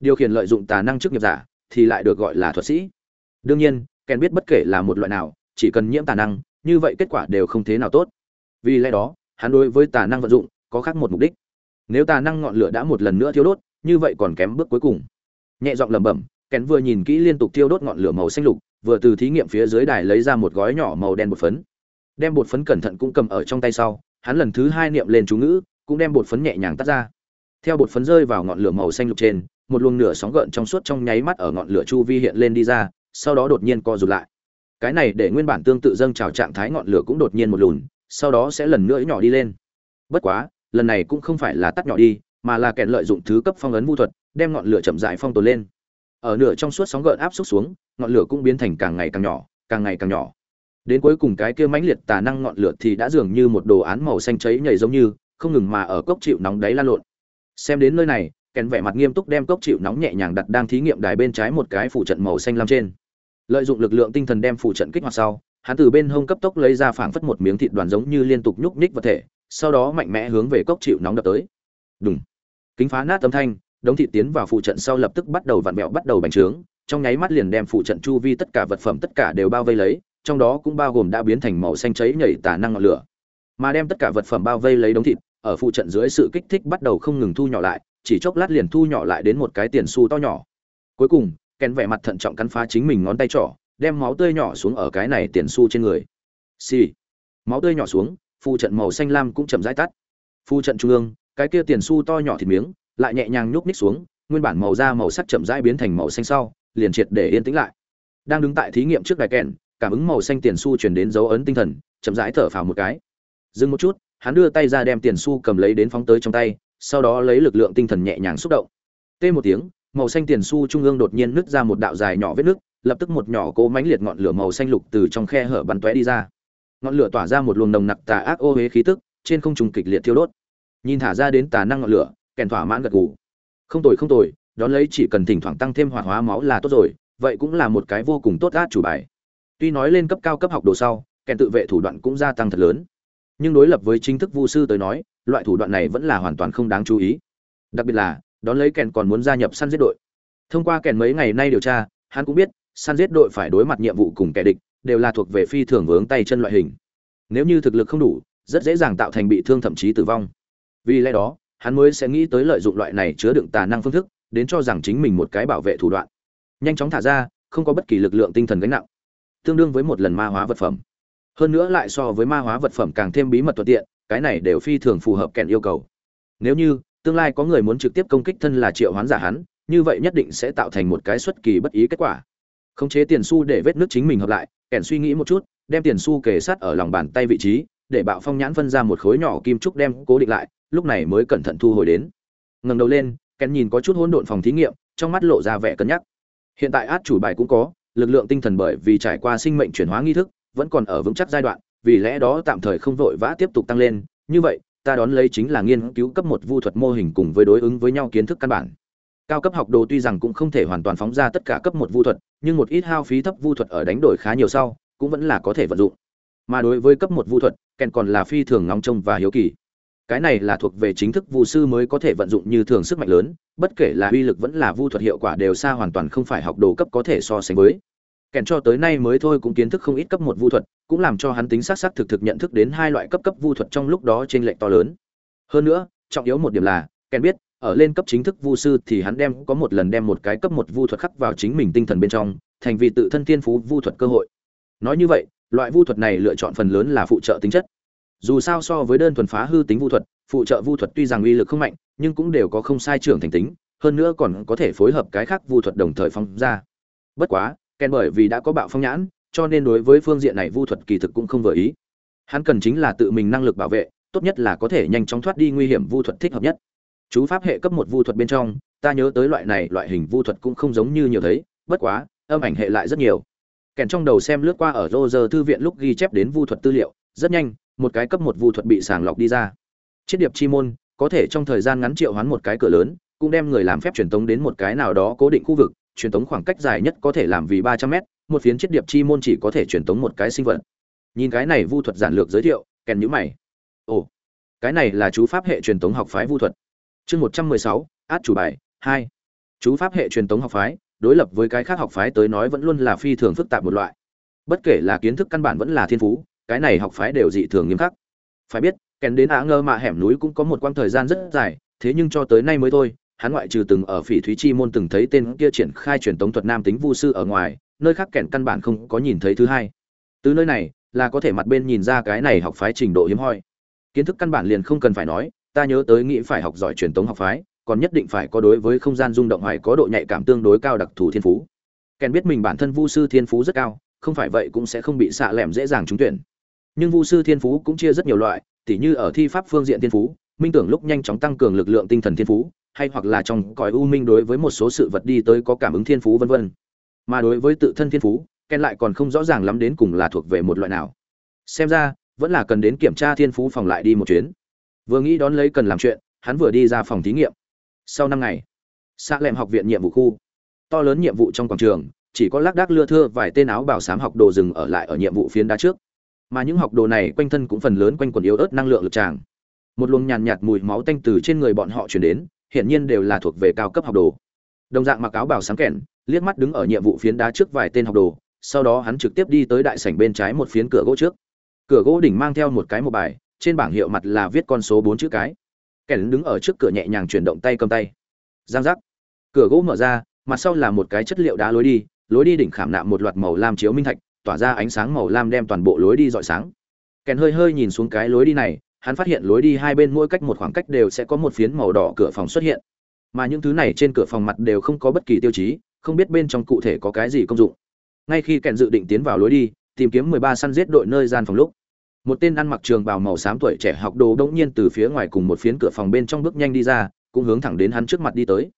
Điều khiển lợi dụng tà năng trước nghiệp giả, thì lại được gọi là thuật sĩ. Đương nhiên kèn biết bất kể là một loại nào chỉ cần nhiễm tà năng, như vậy kết quả đều không thế nào tốt. Vì lẽ đó, hắn đối với tà năng vận dụng có khác một mục đích. Nếu tà năng ngọn lửa đã một lần nữa thiêu đốt, như vậy còn kém bước cuối cùng. Nhẹ giọng lẩm bẩm, kén vừa nhìn kỹ liên tục thiêu đốt ngọn lửa màu xanh lục, vừa từ thí nghiệm phía dưới đài lấy ra một gói nhỏ màu đen bột phấn. Đem bột phấn cẩn thận cũng cầm ở trong tay sau, hắn lần thứ hai niệm lên chú ngữ, cũng đem bột phấn nhẹ nhàng tắt ra. Theo bột phấn rơi vào ngọn lửa màu xanh lục trên, một luồng nửa sóng gợn trong suốt trong nháy mắt ở ngọn lửa chu vi hiện lên đi ra, sau đó đột nhiên co rụt lại cái này để nguyên bản tương tự dâng trào trạng thái ngọn lửa cũng đột nhiên một lùn, sau đó sẽ lần nữa nhỏ đi lên. Bất quá, lần này cũng không phải là tắt nhỏ đi, mà là kèn lợi dụng thứ cấp phong ấn vu thuật, đem ngọn lửa chậm rãi phong tồn lên. Ở nửa trong suốt sóng gợn áp xúc xuống, ngọn lửa cũng biến thành càng ngày càng nhỏ, càng ngày càng nhỏ. Đến cuối cùng cái kia mãnh liệt tà năng ngọn lửa thì đã dường như một đồ án màu xanh cháy nhảy giống như, không ngừng mà ở cốc chịu nóng đáy lan lộn. Xem đến nơi này, kèn vẻ mặt nghiêm túc đem cốc chịu nóng nhẹ nhàng đặt đang thí nghiệm đài bên trái một cái phụ trận màu xanh lam trên lợi dụng lực lượng tinh thần đem phụ trận kích hoạt sau, hắn từ bên hông cấp tốc lấy ra phảng phất một miếng thịt đoàn giống như liên tục nhúc nhích vật thể, sau đó mạnh mẽ hướng về cốc chịu nóng đập tới. Đúng kính phá nát âm thanh, đống thịt tiến vào phụ trận sau lập tức bắt đầu vặn vẹo, bắt đầu bành trướng, trong nháy mắt liền đem phụ trận chu vi tất cả vật phẩm tất cả đều bao vây lấy, trong đó cũng bao gồm đã biến thành màu xanh cháy nhảy tả năng ngọn lửa. Mà đem tất cả vật phẩm bao vây lấy đống thịt, ở phụ trận dưới sự kích thích bắt đầu không ngừng thu nhỏ lại, chỉ chốc lát liền thu nhỏ lại đến một cái tiền xu to nhỏ. Cuối cùng kèn vẻ mặt thận trọng cắn phá chính mình ngón tay trỏ, đem máu tươi nhỏ xuống ở cái này tiền xu trên người. Xì、sì. máu tươi nhỏ xuống, phù trận màu xanh lam cũng chậm rãi tắt. Phù trận trung ương, cái kia tiền xu to nhỏ thịt miếng, lại nhẹ nhàng nhúc ních xuống, nguyên bản màu da màu sắc chậm rãi biến thành màu xanh sau, liền triệt để yên tĩnh lại. Đang đứng tại thí nghiệm trước đài kèn, cảm ứng màu xanh tiền xu chuyển đến dấu ấn tinh thần, chậm rãi thở phào một cái. Dừng một chút, hắn đưa tay ra đem tiền xu cầm lấy đến phóng tới trong tay, sau đó lấy lực lượng tinh thần nhẹ nhàng xúc động. Tê một tiếng màu xanh tiền su trung ương đột nhiên nứt ra một đạo dài nhỏ vết nứt, lập tức một nhỏ cố mánh liệt ngọn lửa màu xanh lục từ trong khe hở bắn tóe đi ra. Ngọn lửa tỏa ra một luồng nồng nặc tà ác ô hế khí tức, trên không trung kịch liệt thiêu đốt. Nhìn thả ra đến tà năng ngọn lửa, kèn thỏa mãn gật gù. Không tồi không tồi, đón lấy chỉ cần thỉnh thoảng tăng thêm hoạt hóa máu là tốt rồi, vậy cũng là một cái vô cùng tốt át chủ bài. Tuy nói lên cấp cao cấp học đồ sau, kèn tự vệ thủ đoạn cũng gia tăng thật lớn. Nhưng đối lập với chính thức vu sư tới nói, loại thủ đoạn này vẫn là hoàn toàn không đáng chú ý. Đặc biệt là đón lấy kèn còn muốn gia nhập săn giết đội. Thông qua kèn mấy ngày nay điều tra, hắn cũng biết, săn giết đội phải đối mặt nhiệm vụ cùng kẻ địch, đều là thuộc về phi thường vướng tay chân loại hình. Nếu như thực lực không đủ, rất dễ dàng tạo thành bị thương thậm chí tử vong. Vì lẽ đó, hắn mới sẽ nghĩ tới lợi dụng loại này chứa đựng tà năng phương thức, đến cho rằng chính mình một cái bảo vệ thủ đoạn. Nhanh chóng thả ra, không có bất kỳ lực lượng tinh thần gánh nặng. Tương đương với một lần ma hóa vật phẩm. Hơn nữa lại so với ma hóa vật phẩm càng thêm bí mật thuận tiện, cái này đều phi thường phù hợp kèn yêu cầu. Nếu như tương lai có người muốn trực tiếp công kích thân là triệu hoán giả hắn, như vậy nhất định sẽ tạo thành một cái xuất kỳ bất ý kết quả. Khống chế tiền su để vết nước chính mình hợp lại, kẻn suy nghĩ một chút, đem tiền su kề sát ở lòng bàn tay vị trí, để bạo phong nhãn phân ra một khối nhỏ kim trúc đem cố định lại, lúc này mới cẩn thận thu hồi đến. Ngẩng đầu lên, kẻn nhìn có chút hỗn độn phòng thí nghiệm, trong mắt lộ ra vẻ cân nhắc. Hiện tại át chủ bài cũng có, lực lượng tinh thần bởi vì trải qua sinh mệnh chuyển hóa nghi thức, vẫn còn ở vững chắc giai đoạn, vì lẽ đó tạm thời không vội vã tiếp tục tăng lên, như vậy ta đón lấy chính là nghiên cứu cấp một vu thuật mô hình cùng với đối ứng với nhau kiến thức căn bản. Cao cấp học đồ tuy rằng cũng không thể hoàn toàn phóng ra tất cả cấp một vu thuật, nhưng một ít hao phí thấp vu thuật ở đánh đổi khá nhiều sau, cũng vẫn là có thể vận dụng. Mà đối với cấp một vu thuật, kèn còn là phi thường ngóng trông và hiếu kỳ. Cái này là thuộc về chính thức vu sư mới có thể vận dụng như thường sức mạnh lớn, bất kể là uy lực vẫn là vu thuật hiệu quả đều xa hoàn toàn không phải học đồ cấp có thể so sánh với kèn cho tới nay mới thôi cũng kiến thức không ít cấp một vu thuật, cũng làm cho hắn tính xác xác thực thực nhận thức đến hai loại cấp cấp vu thuật trong lúc đó trên lệnh to lớn. Hơn nữa, trọng yếu một điểm là, kèn biết, ở lên cấp chính thức vu sư thì hắn đem, có một lần đem một cái cấp một vu thuật khắc vào chính mình tinh thần bên trong, thành vì tự thân thiên phú vu thuật cơ hội. Nói như vậy, loại vu thuật này lựa chọn phần lớn là phụ trợ tính chất. Dù sao so với đơn thuần phá hư tính vu thuật, phụ trợ vu thuật tuy rằng uy lực không mạnh, nhưng cũng đều có không sai trưởng thành tính, hơn nữa còn có thể phối hợp cái khác vu thuật đồng thời phong ra. Bất quá kèn bởi vì đã có bạo phong nhãn, cho nên đối với phương diện này vu thuật kỳ thực cũng không vừa ý. Hắn cần chính là tự mình năng lực bảo vệ, tốt nhất là có thể nhanh chóng thoát đi nguy hiểm vu thuật thích hợp nhất. Chú pháp hệ cấp một vu thuật bên trong, ta nhớ tới loại này, loại hình vu thuật cũng không giống như nhiều thấy, bất quá, âm ảnh hệ lại rất nhiều. Kèn trong đầu xem lướt qua ở rô rơ thư viện lúc ghi chép đến vu thuật tư liệu, rất nhanh, một cái cấp một vu thuật bị sàng lọc đi ra. Chiết điệp chi môn, có thể trong thời gian ngắn triệu hoán một cái cửa lớn, cũng đem người làm phép truyền tống đến một cái nào đó cố định khu vực truyền tống khoảng cách dài nhất có thể làm vì ba trăm mét, một phiến chiết điệp chi môn chỉ có thể truyền tống một cái sinh vật. Nhìn cái này vu thuật giản lược giới thiệu, kèn nhíu mày. Ồ, cái này là chú pháp hệ truyền tống học phái vu thuật. Chương một trăm mười sáu, át chủ bài, hai. Chú pháp hệ truyền tống học phái, đối lập với cái khác học phái tới nói vẫn luôn là phi thường phức tạp một loại. Bất kể là kiến thức căn bản vẫn là thiên phú, cái này học phái đều dị thường nghiêm khắc. Phải biết, kèn đến á ngơ mà hẻm núi cũng có một quãng thời gian rất dài, thế nhưng cho tới nay mới thôi hắn ngoại trừ từng ở phỉ thúy chi môn từng thấy tên kia triển khai truyền tống thuật nam tính vu sư ở ngoài, nơi khác kẹn căn bản không có nhìn thấy thứ hai. Từ nơi này, là có thể mặt bên nhìn ra cái này học phái trình độ hiếm hoi. Kiến thức căn bản liền không cần phải nói, ta nhớ tới nghĩ phải học giỏi truyền tống học phái, còn nhất định phải có đối với không gian rung động hoài có độ nhạy cảm tương đối cao đặc thù thiên phú. Kèn biết mình bản thân vu sư thiên phú rất cao, không phải vậy cũng sẽ không bị xạ lẻm dễ dàng trúng tuyển. Nhưng vu sư thiên phú cũng chia rất nhiều loại, tỉ như ở thi pháp phương diện thiên phú, minh tưởng lúc nhanh chóng tăng cường lực lượng tinh thần thiên phú hay hoặc là trong cõi u minh đối với một số sự vật đi tới có cảm ứng thiên phú vân vân. Mà đối với tự thân thiên phú, ken lại còn không rõ ràng lắm đến cùng là thuộc về một loại nào. Xem ra, vẫn là cần đến kiểm tra thiên phú phòng lại đi một chuyến. Vừa nghĩ đón lấy cần làm chuyện, hắn vừa đi ra phòng thí nghiệm. Sau năm ngày xa lệm học viện nhiệm vụ khu. To lớn nhiệm vụ trong quảng trường, chỉ có lác đác lưa thưa vài tên áo bảo sám học đồ rừng ở lại ở nhiệm vụ phiến đá trước. Mà những học đồ này quanh thân cũng phần lớn quanh quần yếu ớt năng lượng lực tràng. Một luồng nhàn nhạt mùi máu tanh từ trên người bọn họ truyền đến hiển nhiên đều là thuộc về cao cấp học đồ. Đồng dạng mặc áo bảo sáng kèn liếc mắt đứng ở nhiệm vụ phiến đá trước vài tên học đồ, sau đó hắn trực tiếp đi tới đại sảnh bên trái một phiến cửa gỗ trước. Cửa gỗ đỉnh mang theo một cái một bài, trên bảng hiệu mặt là viết con số bốn chữ cái. Kèn đứng ở trước cửa nhẹ nhàng chuyển động tay cầm tay. Giang giác. Cửa gỗ mở ra, mặt sau là một cái chất liệu đá lối đi lối đi đỉnh khảm nạm một loạt màu lam chiếu minh thạch, tỏa ra ánh sáng màu lam đem toàn bộ lối đi rọi sáng. Kèn hơi hơi nhìn xuống cái lối đi này hắn phát hiện lối đi hai bên mỗi cách một khoảng cách đều sẽ có một phiến màu đỏ cửa phòng xuất hiện. Mà những thứ này trên cửa phòng mặt đều không có bất kỳ tiêu chí, không biết bên trong cụ thể có cái gì công dụng. Ngay khi kèn dự định tiến vào lối đi, tìm kiếm mười ba săn giết đội nơi gian phòng lúc, một tên ăn mặc trường bào màu xám tuổi trẻ học đồ đống nhiên từ phía ngoài cùng một phiến cửa phòng bên trong bước nhanh đi ra, cũng hướng thẳng đến hắn trước mặt đi tới.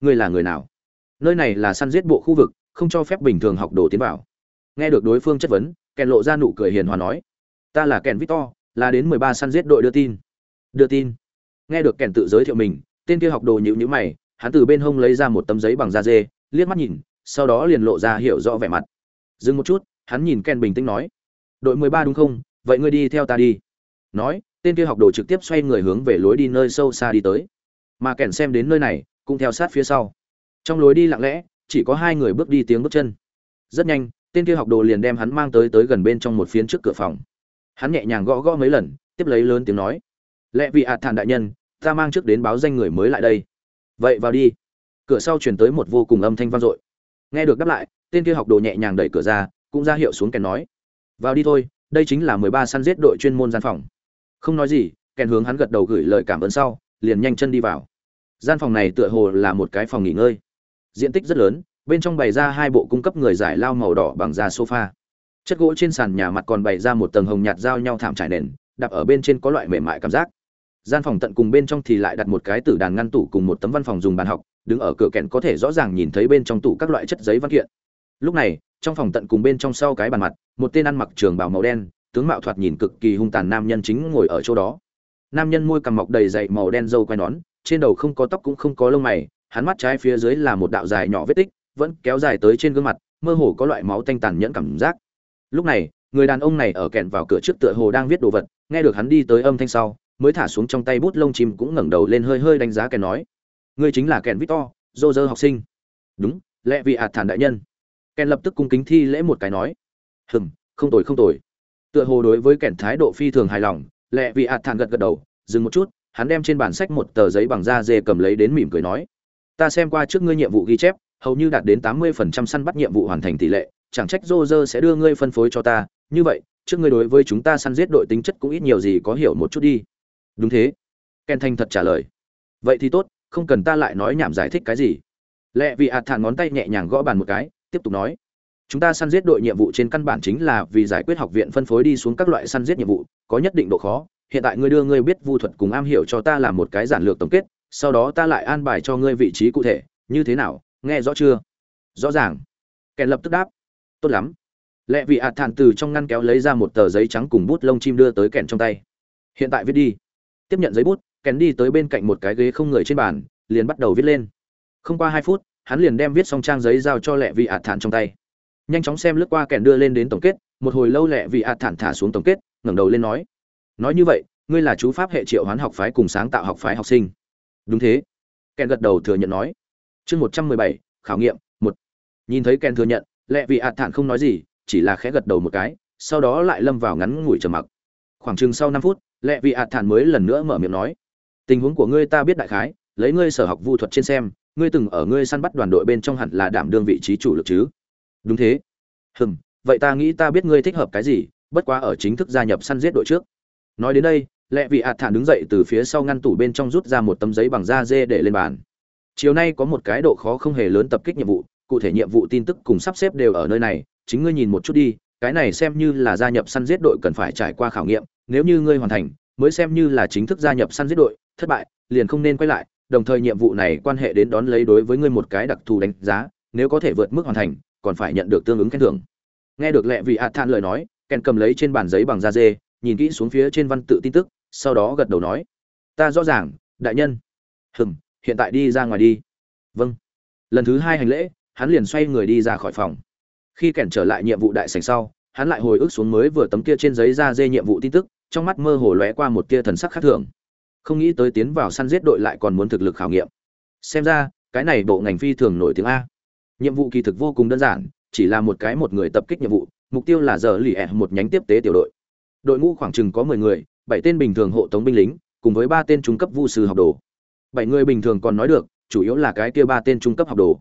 Ngươi là người nào? Nơi này là săn giết bộ khu vực, không cho phép bình thường học đồ tiến vào. Nghe được đối phương chất vấn, kèn lộ ra nụ cười hiền hòa nói, ta là kèn victor là đến mười ba săn giết đội đưa tin. Đưa tin. Nghe được kèn tự giới thiệu mình, tên kia học đồ nhịu nhữ mày, hắn từ bên hông lấy ra một tấm giấy bằng da dê, liếc mắt nhìn, sau đó liền lộ ra hiểu rõ vẻ mặt. Dừng một chút, hắn nhìn kèn bình tĩnh nói, đội mười ba đúng không? Vậy ngươi đi theo ta đi. Nói, tên kia học đồ trực tiếp xoay người hướng về lối đi nơi sâu xa đi tới. Mà kèn xem đến nơi này, cũng theo sát phía sau. Trong lối đi lặng lẽ, chỉ có hai người bước đi tiếng bước chân. Rất nhanh, tên kia học đồ liền đem hắn mang tới tới gần bên trong một phiến trước cửa phòng hắn nhẹ nhàng gõ gõ mấy lần, tiếp lấy lớn tiếng nói. Lẽ vì hạt thản đại nhân, ta mang trước đến báo danh người mới lại đây. Vậy vào đi. Cửa sau chuyển tới một vô cùng âm thanh vang dội. Nghe được đáp lại, tên kia học đồ nhẹ nhàng đẩy cửa ra, cũng ra hiệu xuống kèn nói. Vào đi thôi, đây chính là mười ba săn giết đội chuyên môn gian phòng. Không nói gì, kèn hướng hắn gật đầu gửi lời cảm ơn sau, liền nhanh chân đi vào. Gian phòng này tựa hồ là một cái phòng nghỉ ngơi. Diện tích rất lớn, bên trong bày ra hai bộ cung cấp người giải lao màu đỏ bằng da sofa chất gỗ trên sàn nhà mặt còn bày ra một tầng hồng nhạt giao nhau thảm trải nền Đặt ở bên trên có loại mềm mại cảm giác. Gian phòng tận cùng bên trong thì lại đặt một cái tử đàn ngăn tủ cùng một tấm văn phòng dùng bàn học, đứng ở cửa kẹn có thể rõ ràng nhìn thấy bên trong tủ các loại chất giấy văn kiện. Lúc này, trong phòng tận cùng bên trong sau cái bàn mặt, một tên ăn mặc trường bào màu đen, tướng mạo thoạt nhìn cực kỳ hung tàn nam nhân chính ngồi ở chỗ đó. Nam nhân môi cằm mọc đầy dày màu đen râu quai nón, trên đầu không có tóc cũng không có lông mày, hắn mắt trái phía dưới là một đạo dài nhỏ vết tích, vẫn kéo dài tới trên gương mặt, mơ hồ có loại máu tanh tàn nhẫn cảm giác lúc này, người đàn ông này ở kẹn vào cửa trước tựa hồ đang viết đồ vật, nghe được hắn đi tới âm thanh sau, mới thả xuống trong tay bút lông chim cũng ngẩng đầu lên hơi hơi đánh giá kẹn nói, ngươi chính là kẹn victor dô dơ học sinh. Đúng, lẽ vị ạt thản đại nhân. Kẹn lập tức cung kính thi lễ một cái nói, hừm, không tồi không tồi. Tựa hồ đối với kẹn thái độ phi thường hài lòng, lẽ vị ạt thản gật gật đầu, dừng một chút, hắn đem trên bản sách một tờ giấy bằng da dê cầm lấy đến mỉm cười nói, ta xem qua trước ngươi nhiệm vụ ghi chép, hầu như đạt đến tám mươi phần trăm săn bắt nhiệm vụ hoàn thành tỷ lệ chẳng trách Roger sẽ đưa ngươi phân phối cho ta. Như vậy, trước ngươi đối với chúng ta săn giết đội tính chất cũng ít nhiều gì có hiểu một chút đi. Đúng thế. Ken thanh thật trả lời. Vậy thì tốt, không cần ta lại nói nhảm giải thích cái gì. Lệ vì ạt thản ngón tay nhẹ nhàng gõ bàn một cái, tiếp tục nói. Chúng ta săn giết đội nhiệm vụ trên căn bản chính là vì giải quyết học viện phân phối đi xuống các loại săn giết nhiệm vụ, có nhất định độ khó. Hiện tại ngươi đưa ngươi biết vu thuật cùng am hiểu cho ta làm một cái giản lược tổng kết, sau đó ta lại an bài cho ngươi vị trí cụ thể. Như thế nào? Nghe rõ chưa? Rõ ràng. Kẻ lập tức đáp tốt lắm. Lẽ vì ạt thản từ trong ngăn kéo lấy ra một tờ giấy trắng cùng bút lông chim đưa tới kèn trong tay. Hiện tại viết đi. Tiếp nhận giấy bút kèn đi tới bên cạnh một cái ghế không người trên bàn, liền bắt đầu viết lên. Không qua hai phút, hắn liền đem viết xong trang giấy giao cho lẹ vị ạt thản trong tay. Nhanh chóng xem lướt qua kèn đưa lên đến tổng kết, một hồi lâu lẹ vị ạt thản thả xuống tổng kết, ngẩng đầu lên nói. Nói như vậy, ngươi là chú pháp hệ triệu hoán học phái cùng sáng tạo học phái học sinh. Đúng thế. Kèn gật đầu thừa nhận nói. Chương một trăm mười bảy, khảo nghiệm, một. Nhìn thấy kèn thừa nhận lẹ vị ạt thản không nói gì, chỉ là khẽ gật đầu một cái, sau đó lại lâm vào ngắn ngủi trầm mặc. Khoảng chừng sau năm phút lẹ vị ạt thản mới lần nữa mở miệng nói, tình huống của ngươi ta biết đại khái, lấy ngươi sở học vu thuật trên xem, ngươi từng ở ngươi săn bắt đoàn đội bên trong hẳn là đảm đương vị trí chủ lực chứ? Đúng thế. Hừm, vậy ta nghĩ ta biết ngươi thích hợp cái gì, bất quá ở chính thức gia nhập săn giết đội trước. Nói đến đây lẹ vị ạt thản đứng dậy từ phía sau ngăn tủ bên trong rút ra một tấm giấy bằng da dê để lên bàn. Chiều nay có một cái độ khó không hề lớn tập kích nhiệm vụ cụ thể nhiệm vụ tin tức cùng sắp xếp đều ở nơi này, chính ngươi nhìn một chút đi, cái này xem như là gia nhập săn giết đội cần phải trải qua khảo nghiệm, nếu như ngươi hoàn thành, mới xem như là chính thức gia nhập săn giết đội, thất bại, liền không nên quay lại, đồng thời nhiệm vụ này quan hệ đến đón lấy đối với ngươi một cái đặc thù đánh giá, nếu có thể vượt mức hoàn thành, còn phải nhận được tương ứng khen thưởng. Nghe được lẹ vị hạ than lời nói kèn cầm lấy trên bàn giấy bằng da dê, nhìn kỹ xuống phía trên văn tự tin tức, sau đó gật đầu nói, ta rõ ràng, đại nhân. Hừm, hiện tại đi ra ngoài đi. Vâng. Lần thứ hai hành lễ hắn liền xoay người đi ra khỏi phòng. Khi kèn trở lại nhiệm vụ đại sảnh sau, hắn lại hồi ức xuống mới vừa tấm kia trên giấy ra dê nhiệm vụ tin tức, trong mắt mơ hồ lóe qua một tia thần sắc khác thường. Không nghĩ tới tiến vào săn giết đội lại còn muốn thực lực khảo nghiệm. Xem ra, cái này bộ ngành phi thường nổi tiếng a. Nhiệm vụ kỳ thực vô cùng đơn giản, chỉ là một cái một người tập kích nhiệm vụ, mục tiêu là giờ lì ẹ một nhánh tiếp tế tiểu đội. Đội ngũ khoảng chừng có mười người, bảy tên bình thường hộ tống binh lính, cùng với ba tên trung cấp vu sư học đồ. Bảy người bình thường còn nói được, chủ yếu là cái kia ba tên trung cấp học đồ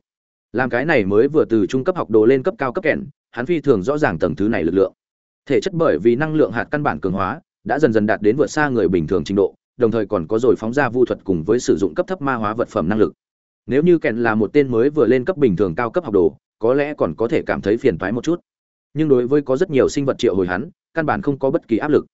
làm cái này mới vừa từ trung cấp học đồ lên cấp cao cấp kèn hắn phi thường rõ ràng tầng thứ này lực lượng. Thể chất bởi vì năng lượng hạt căn bản cường hóa, đã dần dần đạt đến vượt xa người bình thường trình độ, đồng thời còn có rồi phóng ra vu thuật cùng với sử dụng cấp thấp ma hóa vật phẩm năng lực. Nếu như kèn là một tên mới vừa lên cấp bình thường cao cấp học đồ, có lẽ còn có thể cảm thấy phiền toái một chút. Nhưng đối với có rất nhiều sinh vật triệu hồi hắn, căn bản không có bất kỳ áp lực.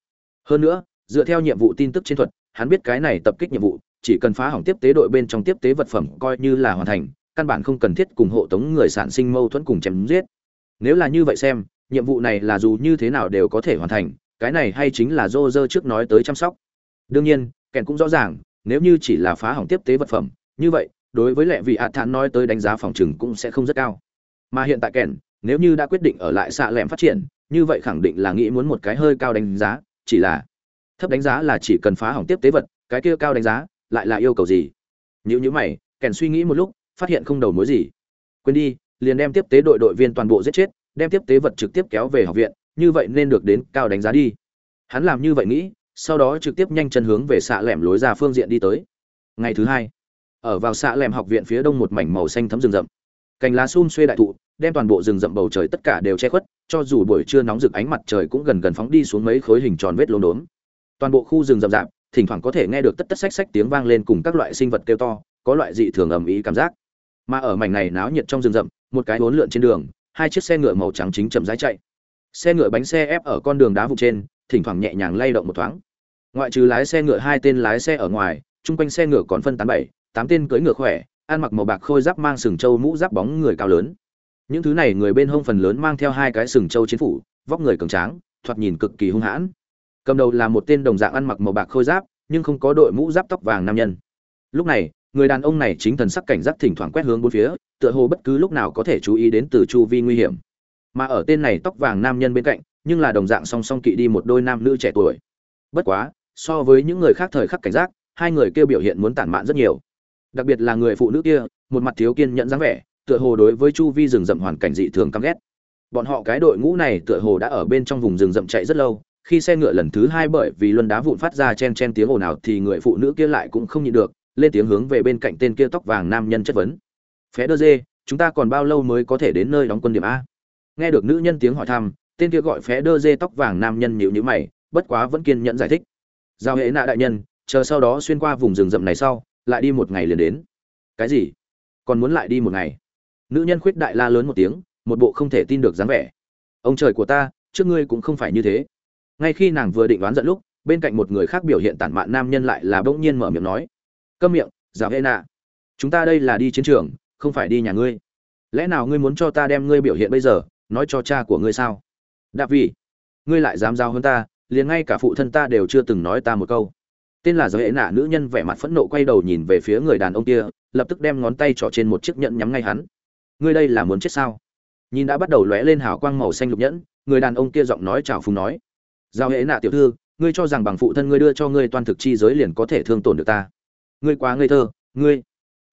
Hơn nữa, dựa theo nhiệm vụ tin tức chiến thuật, hắn biết cái này tập kích nhiệm vụ, chỉ cần phá hỏng tiếp tế đội bên trong tiếp tế vật phẩm coi như là hoàn thành căn bản không cần thiết cùng hộ tống người sản sinh mâu thuẫn cùng chém giết. Nếu là như vậy xem, nhiệm vụ này là dù như thế nào đều có thể hoàn thành, cái này hay chính là dô dơ trước nói tới chăm sóc. Đương nhiên, kèn cũng rõ ràng, nếu như chỉ là phá hỏng tiếp tế vật phẩm, như vậy, đối với lệ vị hạ thản nói tới đánh giá phòng trừng cũng sẽ không rất cao. Mà hiện tại kèn, nếu như đã quyết định ở lại xạ lẹm phát triển, như vậy khẳng định là nghĩ muốn một cái hơi cao đánh giá, chỉ là thấp đánh giá là chỉ cần phá hỏng tiếp tế vật, cái kia cao đánh giá lại là yêu cầu gì? Nếu như mày, kèn suy nghĩ một lúc phát hiện không đầu mối gì. Quên đi, liền đem tiếp tế đội đội viên toàn bộ giết chết, đem tiếp tế vật trực tiếp kéo về học viện, như vậy nên được đến cao đánh giá đi. Hắn làm như vậy nghĩ, sau đó trực tiếp nhanh chân hướng về xạ lẻm lối ra phương diện đi tới. Ngày thứ hai, ở vào xạ lẻm học viện phía đông một mảnh màu xanh thấm rừng rậm. Cành lá xum xuê đại thụ, đem toàn bộ rừng rậm bầu trời tất cả đều che khuất, cho dù buổi trưa nóng rực ánh mặt trời cũng gần gần phóng đi xuống mấy khối hình tròn vết lốm đốm. Toàn bộ khu rừng rậm rạp, thỉnh thoảng có thể nghe được tất tất xách xách tiếng vang lên cùng các loại sinh vật kêu to, có loại dị thường ầm ĩ cảm giác mà ở mảnh này náo nhiệt trong rừng rậm, một cái bốn lượn trên đường, hai chiếc xe ngựa màu trắng chính chậm rãi chạy. Xe ngựa bánh xe ép ở con đường đá vụ trên, thỉnh thoảng nhẹ nhàng lay động một thoáng. Ngoại trừ lái xe ngựa hai tên lái xe ở ngoài, chung quanh xe ngựa còn phân tán bảy, tám tên cưỡi ngựa khỏe, ăn mặc màu bạc khôi giáp mang sừng trâu mũ giáp bóng người cao lớn. Những thứ này người bên hông phần lớn mang theo hai cái sừng trâu chiến phủ, vóc người cường tráng, thoạt nhìn cực kỳ hung hãn. Cầm đầu là một tên đồng dạng ăn mặc màu bạc khôi giáp, nhưng không có đội mũ giáp tóc vàng nam nhân. Lúc này người đàn ông này chính thần sắc cảnh giác thỉnh thoảng quét hướng bốn phía, tựa hồ bất cứ lúc nào có thể chú ý đến từ chu vi nguy hiểm. Mà ở tên này tóc vàng nam nhân bên cạnh, nhưng là đồng dạng song song kỵ đi một đôi nam nữ trẻ tuổi. Bất quá, so với những người khác thời khắc cảnh giác, hai người kia biểu hiện muốn tản mạn rất nhiều. Đặc biệt là người phụ nữ kia, một mặt thiếu kiên nhẫn dáng vẻ, tựa hồ đối với chu vi rừng rậm hoàn cảnh dị thường căm ghét. Bọn họ cái đội ngũ này tựa hồ đã ở bên trong vùng rừng rậm chạy rất lâu, khi xe ngựa lần thứ hai bởi vì luân đá vụn phát ra chen chen tiếng ồn ào thì người phụ nữ kia lại cũng không nhịn được lên tiếng hướng về bên cạnh tên kia tóc vàng nam nhân chất vấn. Phé đơ dê, chúng ta còn bao lâu mới có thể đến nơi đóng quân điểm a? Nghe được nữ nhân tiếng hỏi thăm, tên kia gọi phé đơ dê tóc vàng nam nhân nhịu nhữ mày, bất quá vẫn kiên nhẫn giải thích. Giao hệ nạ đại nhân, chờ sau đó xuyên qua vùng rừng rậm này sau, lại đi một ngày liền đến. Cái gì? Còn muốn lại đi một ngày? Nữ nhân khuyết đại la lớn một tiếng, một bộ không thể tin được dáng vẻ. Ông trời của ta, trước ngươi cũng không phải như thế. Ngay khi nàng vừa định đoán giận lúc, bên cạnh một người khác biểu hiện tản mạn nam nhân lại là bỗng nhiên mở miệng nói câm miệng, giả hệ nạ. Chúng ta đây là đi chiến trường, không phải đi nhà ngươi. Lẽ nào ngươi muốn cho ta đem ngươi biểu hiện bây giờ, nói cho cha của ngươi sao? Đạp vì ngươi lại dám giao hơn ta, liền ngay cả phụ thân ta đều chưa từng nói ta một câu. Tên là giới hệ nạ nữ nhân vẻ mặt phẫn nộ quay đầu nhìn về phía người đàn ông kia, lập tức đem ngón tay trỏ trên một chiếc nhẫn nhắm ngay hắn. Ngươi đây là muốn chết sao? Nhìn đã bắt đầu lóe lên hào quang màu xanh lục nhẫn, người đàn ông kia giọng nói chào phùng nói. Giao hệ nạ tiểu thư, ngươi cho rằng bằng phụ thân ngươi đưa cho ngươi toàn thực chi giới liền có thể thương tổn được ta ngươi quá ngây thơ, ngươi.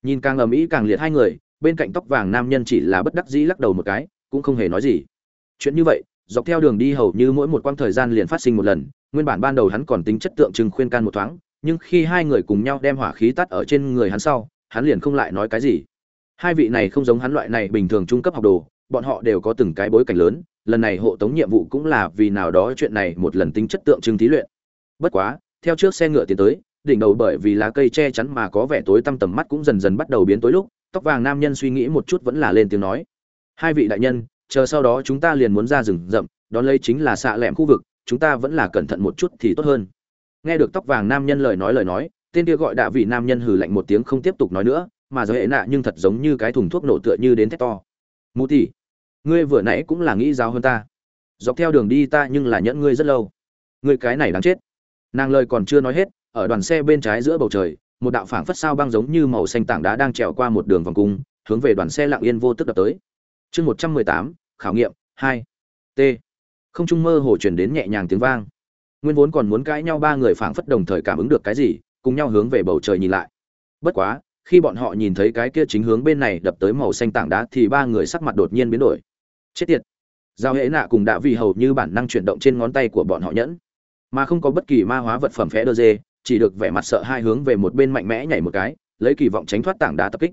Nhìn càng ầm ĩ càng liệt hai người, bên cạnh tóc vàng nam nhân chỉ là bất đắc dĩ lắc đầu một cái, cũng không hề nói gì. Chuyện như vậy, dọc theo đường đi hầu như mỗi một quãng thời gian liền phát sinh một lần, nguyên bản ban đầu hắn còn tính chất tượng trưng khuyên can một thoáng, nhưng khi hai người cùng nhau đem hỏa khí tắt ở trên người hắn sau, hắn liền không lại nói cái gì. Hai vị này không giống hắn loại này bình thường trung cấp học đồ, bọn họ đều có từng cái bối cảnh lớn, lần này hộ tống nhiệm vụ cũng là vì nào đó chuyện này một lần tính chất tượng trưng thí luyện. Bất quá, theo trước xe ngựa tiến tới đỉnh đầu bởi vì lá cây che chắn mà có vẻ tối tăm tầm mắt cũng dần dần bắt đầu biến tối lúc, tóc vàng nam nhân suy nghĩ một chút vẫn là lên tiếng nói. Hai vị đại nhân, chờ sau đó chúng ta liền muốn ra rừng rậm, đón lấy chính là xạ lẻm khu vực, chúng ta vẫn là cẩn thận một chút thì tốt hơn. Nghe được tóc vàng nam nhân lời nói lời nói, tên kia gọi đạ vị nam nhân hừ lạnh một tiếng không tiếp tục nói nữa, mà giới hệ nạ nhưng thật giống như cái thùng thuốc nổ tựa như đến thét to. Mù tỉ, ngươi vừa nãy cũng là nghĩ giáo hơn ta. Dọc theo đường đi ta nhưng là nhẫn ngươi rất lâu. Ngươi cái này đáng chết. Nàng lời còn chưa nói hết ở đoàn xe bên trái giữa bầu trời, một đạo phảng phất sao băng giống như màu xanh tảng đá đang trèo qua một đường vòng cung, hướng về đoàn xe lặng yên vô tức đập tới. Chương một trăm mười tám, khảo nghiệm hai, t. Không trung mơ hồ truyền đến nhẹ nhàng tiếng vang. Nguyên vốn còn muốn cãi nhau ba người phảng phất đồng thời cảm ứng được cái gì, cùng nhau hướng về bầu trời nhìn lại. Bất quá, khi bọn họ nhìn thấy cái kia chính hướng bên này đập tới màu xanh tảng đá thì ba người sắc mặt đột nhiên biến đổi. Chết tiệt! Giao hễ nạ cùng đã vì hầu như bản năng chuyển động trên ngón tay của bọn họ nhẫn. Mà không có bất kỳ ma hóa vật phẩm phé đơ dê chỉ được vẻ mặt sợ hai hướng về một bên mạnh mẽ nhảy một cái, lấy kỳ vọng tránh thoát tảng đá tập kích.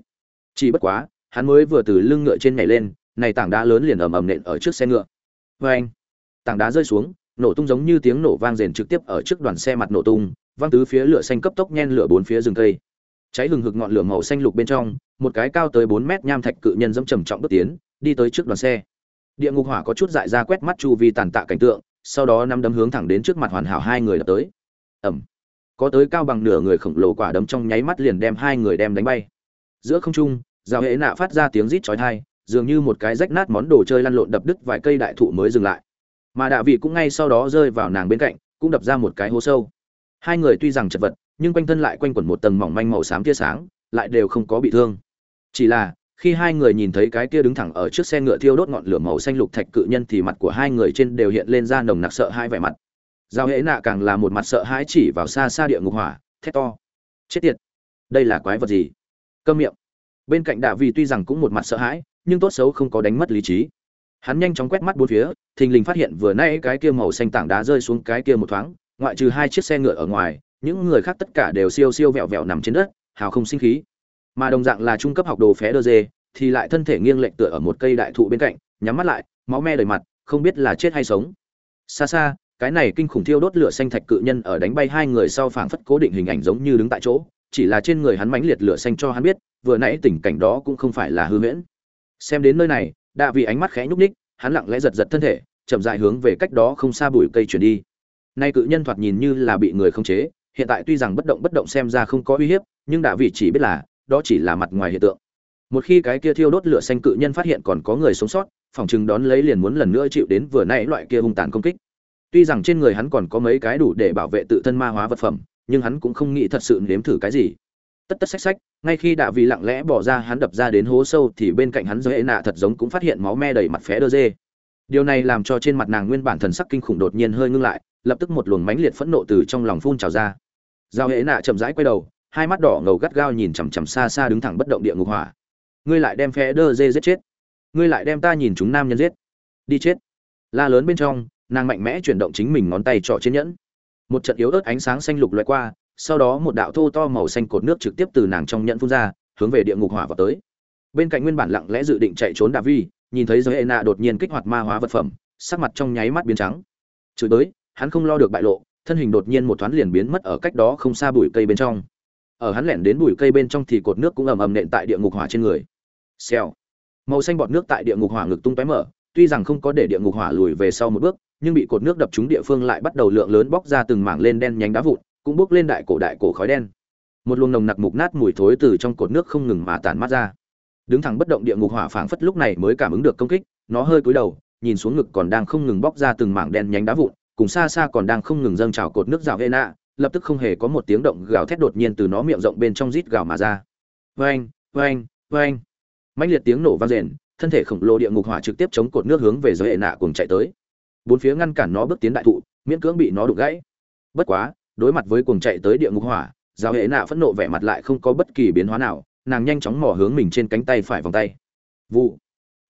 Chỉ bất quá, hắn mới vừa từ lưng ngựa trên nhảy lên, này tảng đá lớn liền ầm ầm nện ở trước xe ngựa. Vê anh, tảng đá rơi xuống, nổ tung giống như tiếng nổ vang rền trực tiếp ở trước đoàn xe mặt nổ tung vang tứ phía lửa xanh cấp tốc nhen lửa bốn phía rừng cây. Cháy hừng hực ngọn lửa màu xanh lục bên trong, một cái cao tới bốn mét nham thạch cự nhân dẫm trầm trọng bước tiến, đi tới trước đoàn xe. Địa ngục hỏa có chút dại ra quét mắt chu vi tàn tạ cảnh tượng, sau đó năm đấm hướng thẳng đến trước mặt hoàn hảo hai người đập tới. Ẩm có tới cao bằng nửa người khổng lồ quả đấm trong nháy mắt liền đem hai người đem đánh bay giữa không trung Giao hệ nạ phát ra tiếng rít chói tai, dường như một cái rách nát món đồ chơi lăn lộn đập đứt vài cây đại thụ mới dừng lại. Mà Đạ Vị cũng ngay sau đó rơi vào nàng bên cạnh, cũng đập ra một cái hố sâu. Hai người tuy rằng chật vật, nhưng quanh thân lại quanh quẩn một tầng mỏng manh màu xám tia sáng, lại đều không có bị thương. Chỉ là, khi hai người nhìn thấy cái kia đứng thẳng ở trước xe ngựa thiêu đốt ngọn lửa màu xanh lục thạch cự nhân thì mặt của hai người trên đều hiện lên ra nồng nặc sợ hai vẻ mặt. Giao hễ nạ càng là một mặt sợ hãi chỉ vào xa xa địa ngục hỏa, thét to. Chết tiệt! Đây là quái vật gì? cơm miệng. Bên cạnh Đạ Vị tuy rằng cũng một mặt sợ hãi, nhưng tốt xấu không có đánh mất lý trí. Hắn nhanh chóng quét mắt bốn phía, thình lình phát hiện vừa nãy cái kia màu xanh tảng đá rơi xuống cái kia một thoáng, ngoại trừ hai chiếc xe ngựa ở ngoài, những người khác tất cả đều siêu siêu vẹo vẹo nằm trên đất, hào không sinh khí. Mà đồng dạng là trung cấp học đồ phé đơ dê, thì lại thân thể nghiêng lệch tựa ở một cây đại thụ bên cạnh, nhắm mắt lại, máu me đầy mặt, không biết là chết hay sống. Xa xa, cái này kinh khủng thiêu đốt lửa xanh thạch cự nhân ở đánh bay hai người sau phảng phất cố định hình ảnh giống như đứng tại chỗ, chỉ là trên người hắn mãnh liệt lửa xanh cho hắn biết, vừa nãy tình cảnh đó cũng không phải là hư huyễn. Xem đến nơi này, đạ vị ánh mắt khẽ nhúc nhích, hắn lặng lẽ giật giật thân thể, chậm rãi hướng về cách đó không xa bụi cây chuyển đi. Nay cự nhân thoạt nhìn như là bị người khống chế, hiện tại tuy rằng bất động bất động xem ra không có uy hiếp, nhưng đạ vị chỉ biết là đó chỉ là mặt ngoài hiện tượng. Một khi cái kia thiêu đốt lửa xanh cự nhân phát hiện còn có người sống sót, phòng chừng đón lấy liền muốn lần nữa chịu đến vừa nãy loại kia hung tàn công kích. Tuy rằng trên người hắn còn có mấy cái đủ để bảo vệ tự thân ma hóa vật phẩm, nhưng hắn cũng không nghĩ thật sự nếm thử cái gì. Tất tất sách sách, ngay khi đạ vị lặng lẽ bỏ ra hắn đập ra đến hố sâu thì bên cạnh hắn dưới nạ thật giống cũng phát hiện máu me đầy mặt phé đơ dê. Điều này làm cho trên mặt nàng nguyên bản thần sắc kinh khủng đột nhiên hơi ngưng lại, lập tức một luồng mãnh liệt phẫn nộ từ trong lòng phun trào ra. Giao hệ nạ chậm rãi quay đầu, hai mắt đỏ ngầu gắt gao nhìn chằm chằm xa xa đứng thẳng bất động địa ngục hỏa. Ngươi lại đem phé đơ dê giết chết, ngươi lại đem ta nhìn chúng nam nhân giết, đi chết. La lớn bên trong, nàng mạnh mẽ chuyển động chính mình ngón tay trọ trên nhẫn. Một trận yếu ớt ánh sáng xanh lục loại qua, sau đó một đạo thô to màu xanh cột nước trực tiếp từ nàng trong nhẫn phun ra, hướng về địa ngục hỏa vào tới. Bên cạnh nguyên bản lặng lẽ dự định chạy trốn đà vi, nhìn thấy giới hệ nạ đột nhiên kích hoạt ma hóa vật phẩm, sắc mặt trong nháy mắt biến trắng. Chửi tới hắn không lo được bại lộ, thân hình đột nhiên một thoáng liền biến mất ở cách đó không xa bụi cây bên trong. Ở hắn lẻn đến bụi cây bên trong thì cột nước cũng ầm ầm nện tại địa ngục hỏa trên người. Xèo. Màu xanh bọt nước tại địa ngục hỏa ngực tung tóe mở, tuy rằng không có để địa ngục hỏa lùi về sau một bước nhưng bị cột nước đập trúng địa phương lại bắt đầu lượng lớn bóc ra từng mảng lên đen nhánh đá vụn, cũng bốc lên đại cổ đại cổ khói đen. Một luồng nồng nặc mục nát mùi thối từ trong cột nước không ngừng mà tản mát ra. Đứng thẳng bất động địa ngục hỏa phảng phất lúc này mới cảm ứng được công kích, nó hơi cúi đầu, nhìn xuống ngực còn đang không ngừng bóc ra từng mảng đen nhánh đá vụn, cùng xa xa còn đang không ngừng dâng trào cột nước rào nạ, lập tức không hề có một tiếng động gào thét đột nhiên từ nó miệng rộng bên trong rít gào mà ra. vang vang vang Mãnh liệt tiếng nổ vang rền, thân thể khổng lồ địa ngục hỏa trực tiếp chống cột nước hướng về giới nạ cùng chạy tới bốn phía ngăn cản nó bước tiến đại thụ, miễn cưỡng bị nó đụng gãy. Bất quá, đối mặt với cuồng chạy tới địa ngục hỏa giáo hệ nạ phẫn nộ vẻ mặt lại không có bất kỳ biến hóa nào, nàng nhanh chóng mò hướng mình trên cánh tay phải vòng tay. Vụ.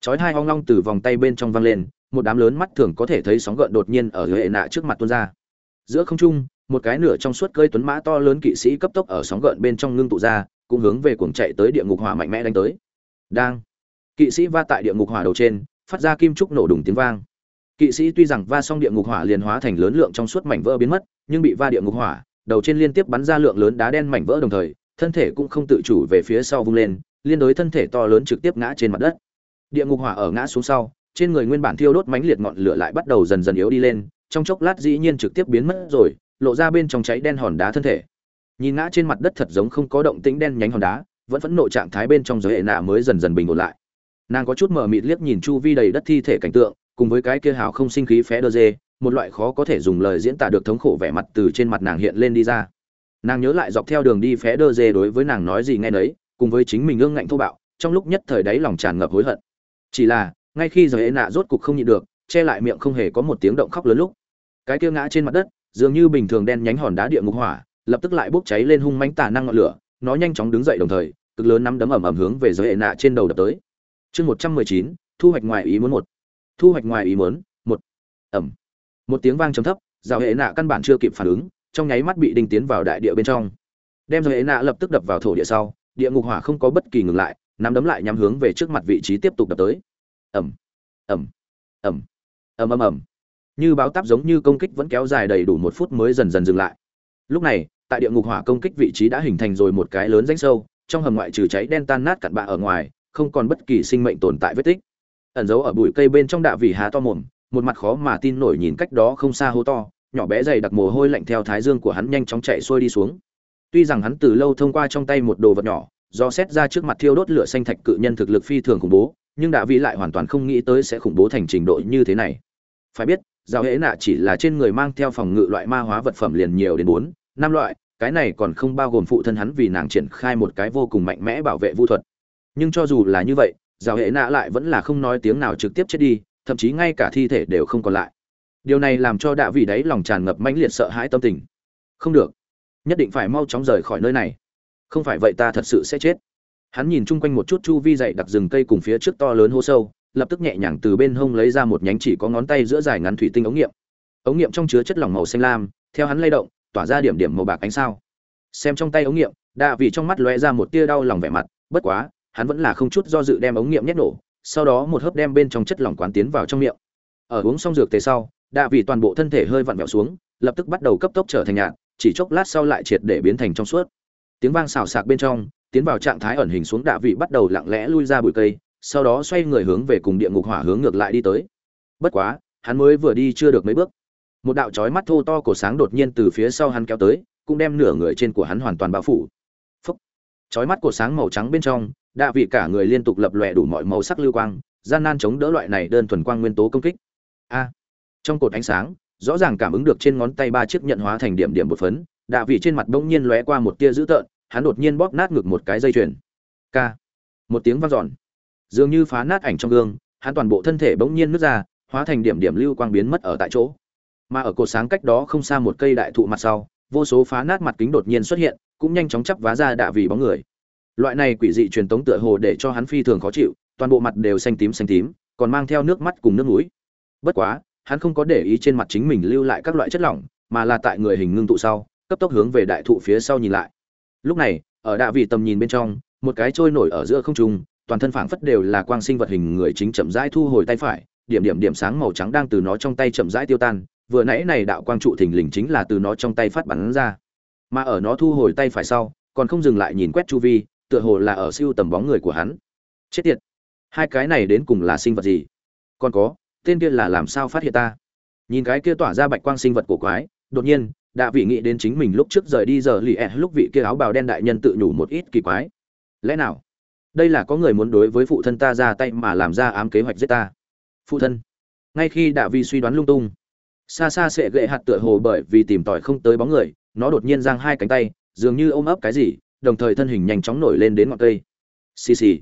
Chói hai hoang long từ vòng tay bên trong văng lên, một đám lớn mắt thường có thể thấy sóng gợn đột nhiên ở hệ nạ trước mặt tuôn ra. Giữa không trung, một cái nửa trong suốt cơi tuấn mã to lớn kỵ sĩ cấp tốc ở sóng gợn bên trong ngưng tụ ra, cũng hướng về cuồng chạy tới địa ngục hỏa mạnh mẽ đánh tới. Đang. Kỵ sĩ va tại địa ngục hỏa đầu trên, phát ra kim trúc nổ đùng tiếng vang kỵ sĩ tuy rằng va xong địa ngục hỏa liền hóa thành lớn lượng trong suốt mảnh vỡ biến mất, nhưng bị va địa ngục hỏa, đầu trên liên tiếp bắn ra lượng lớn đá đen mảnh vỡ đồng thời, thân thể cũng không tự chủ về phía sau vung lên, liên đối thân thể to lớn trực tiếp ngã trên mặt đất. Địa ngục hỏa ở ngã xuống sau, trên người nguyên bản thiêu đốt mánh liệt ngọn lửa lại bắt đầu dần dần yếu đi lên, trong chốc lát dĩ nhiên trực tiếp biến mất rồi, lộ ra bên trong cháy đen hòn đá thân thể. Nhìn ngã trên mặt đất thật giống không có động tĩnh đen nhánh hòn đá, vẫn phẫn nộ trạng thái bên trong giới hệ nạ mới dần dần bình ổn lại. Nàng có chút mờ mịt liếc nhìn chu vi đầy đất thi thể cảnh tượng cùng với cái kia hào không sinh khí phé đơ dê, một loại khó có thể dùng lời diễn tả được thống khổ vẻ mặt từ trên mặt nàng hiện lên đi ra. Nàng nhớ lại dọc theo đường đi phé đơ dê đối với nàng nói gì nghe nấy, cùng với chính mình ương ngạnh thô bạo, trong lúc nhất thời đáy lòng tràn ngập hối hận. Chỉ là, ngay khi giờ ế nạ rốt cục không nhịn được, che lại miệng không hề có một tiếng động khóc lớn lúc. Cái kia ngã trên mặt đất, dường như bình thường đen nhánh hòn đá địa ngục hỏa, lập tức lại bốc cháy lên hung mãnh tà năng ngọn lửa, nó nhanh chóng đứng dậy đồng thời, cực lớn nắm đấm ẩm ẩm hướng về giới hệ nạ trên đầu đập tới. Chương một trăm mười chín, thu hoạch ngoài ý muốn một thu hoạch ngoài ý muốn, một ẩm một tiếng vang trầm thấp rào hệ nạ căn bản chưa kịp phản ứng, trong nháy mắt bị đinh tiến vào đại địa bên trong. Đem rào hệ nạ lập tức đập vào thổ địa sau, địa ngục hỏa không có bất kỳ ngừng lại, nắm đấm lại nhắm hướng về trước mặt vị trí tiếp tục đập tới. Ẩm ẩm ẩm ẩm ẩm ẩm như báo táp giống như công kích vẫn kéo dài đầy đủ một phút mới dần dần dừng lại. Lúc này, tại địa ngục hỏa công kích vị trí đã hình thành rồi một cái lớn rãnh sâu, trong hầm ngoại trừ cháy đen tan nát cặn bạ ở ngoài, không còn bất kỳ sinh mệnh tồn tại vết tích ẩn giấu ở bụi cây bên trong đạ vị há to mồm, một mặt khó mà tin nổi nhìn cách đó không xa hố to, nhỏ bé dày đặc mồ hôi lạnh theo thái dương của hắn nhanh chóng chạy xuôi đi xuống. Tuy rằng hắn từ lâu thông qua trong tay một đồ vật nhỏ, do xét ra trước mặt thiêu đốt lửa xanh thạch cự nhân thực lực phi thường khủng bố, nhưng đạ vị lại hoàn toàn không nghĩ tới sẽ khủng bố thành trình độ như thế này. Phải biết, giao hễ nạ chỉ là trên người mang theo phòng ngự loại ma hóa vật phẩm liền nhiều đến bốn, năm loại, cái này còn không bao gồm phụ thân hắn vì nàng triển khai một cái vô cùng mạnh mẽ bảo vệ vu thuật. Nhưng cho dù là như vậy giao hệ nạ lại vẫn là không nói tiếng nào trực tiếp chết đi, thậm chí ngay cả thi thể đều không còn lại. Điều này làm cho đạ vị đấy lòng tràn ngập mãnh liệt sợ hãi tâm tình. Không được. Nhất định phải mau chóng rời khỏi nơi này. Không phải vậy ta thật sự sẽ chết. Hắn nhìn chung quanh một chút chu vi dậy đặc rừng cây cùng phía trước to lớn hô sâu, lập tức nhẹ nhàng từ bên hông lấy ra một nhánh chỉ có ngón tay giữa dài ngắn thủy tinh ống nghiệm. Ống nghiệm trong chứa chất lỏng màu xanh lam, theo hắn lay động, tỏa ra điểm điểm màu bạc ánh sao. Xem trong tay ống nghiệm, đạ vị trong mắt lóe ra một tia đau lòng vẻ mặt, bất quá hắn vẫn là không chút do dự đem ống nghiệm nhét nổ, sau đó một hớp đem bên trong chất lỏng quán tiến vào trong miệng. Ở uống xong dược tề sau, đạ vị toàn bộ thân thể hơi vặn vẹo xuống, lập tức bắt đầu cấp tốc trở thành nhạt chỉ chốc lát sau lại triệt để biến thành trong suốt. Tiếng vang xào xạc bên trong, tiến vào trạng thái ẩn hình xuống đạ vị bắt đầu lặng lẽ lui ra bụi cây, sau đó xoay người hướng về cùng địa ngục hỏa hướng ngược lại đi tới. Bất quá, hắn mới vừa đi chưa được mấy bước. Một đạo chói mắt thô to cổ sáng đột nhiên từ phía sau hắn kéo tới, cũng đem nửa người trên của hắn hoàn toàn bao phủ. Chói mắt cổ sáng màu trắng bên trong đạ vị cả người liên tục lập lòe đủ mọi màu sắc lưu quang, gian nan chống đỡ loại này đơn thuần quang nguyên tố công kích. A! Trong cột ánh sáng, rõ ràng cảm ứng được trên ngón tay ba chiếc nhận hóa thành điểm điểm một phấn, đạ vị trên mặt bỗng nhiên lóe qua một tia dữ tợn, hắn đột nhiên bóp nát ngực một cái dây chuyền. K một tiếng vang dọn. Dường như phá nát ảnh trong gương, hắn toàn bộ thân thể bỗng nhiên nứt ra, hóa thành điểm điểm lưu quang biến mất ở tại chỗ. Mà ở cột sáng cách đó không xa một cây đại thụ mặt sau, vô số phá nát mặt kính đột nhiên xuất hiện, cũng nhanh chóng chắp vá ra đạ vị bóng người loại này quỷ dị truyền tống tựa hồ để cho hắn phi thường khó chịu, toàn bộ mặt đều xanh tím xanh tím, còn mang theo nước mắt cùng nước mũi. Bất quá, hắn không có để ý trên mặt chính mình lưu lại các loại chất lỏng, mà là tại người hình ngưng tụ sau, cấp tốc hướng về đại thụ phía sau nhìn lại. Lúc này, ở đạ vị tầm nhìn bên trong, một cái trôi nổi ở giữa không trung, toàn thân phảng phất đều là quang sinh vật hình người chính chậm rãi thu hồi tay phải, điểm điểm điểm sáng màu trắng đang từ nó trong tay chậm rãi tiêu tan, vừa nãy này đạo quang trụ thình lình chính là từ nó trong tay phát bắn ra. Mà ở nó thu hồi tay phải sau, còn không dừng lại nhìn quét chu vi tựa hồ là ở siêu tầm bóng người của hắn. Chết tiệt, hai cái này đến cùng là sinh vật gì? Còn có, tên kia là làm sao phát hiện ta? Nhìn cái kia tỏa ra bạch quang sinh vật của quái, đột nhiên đã vị nghĩ đến chính mình lúc trước rời đi giờ lì ẹ lúc vị kia áo bào đen đại nhân tự nhủ một ít kỳ quái. Lẽ nào, đây là có người muốn đối với phụ thân ta ra tay mà làm ra ám kế hoạch giết ta? Phụ thân, ngay khi đạ vị suy đoán lung tung, xa xa sẽ gệ hạt tựa hồ bởi vì tìm tòi không tới bóng người, nó đột nhiên giang hai cánh tay, dường như ôm ấp cái gì đồng thời thân hình nhanh chóng nổi lên đến ngọn cây. Xì xì.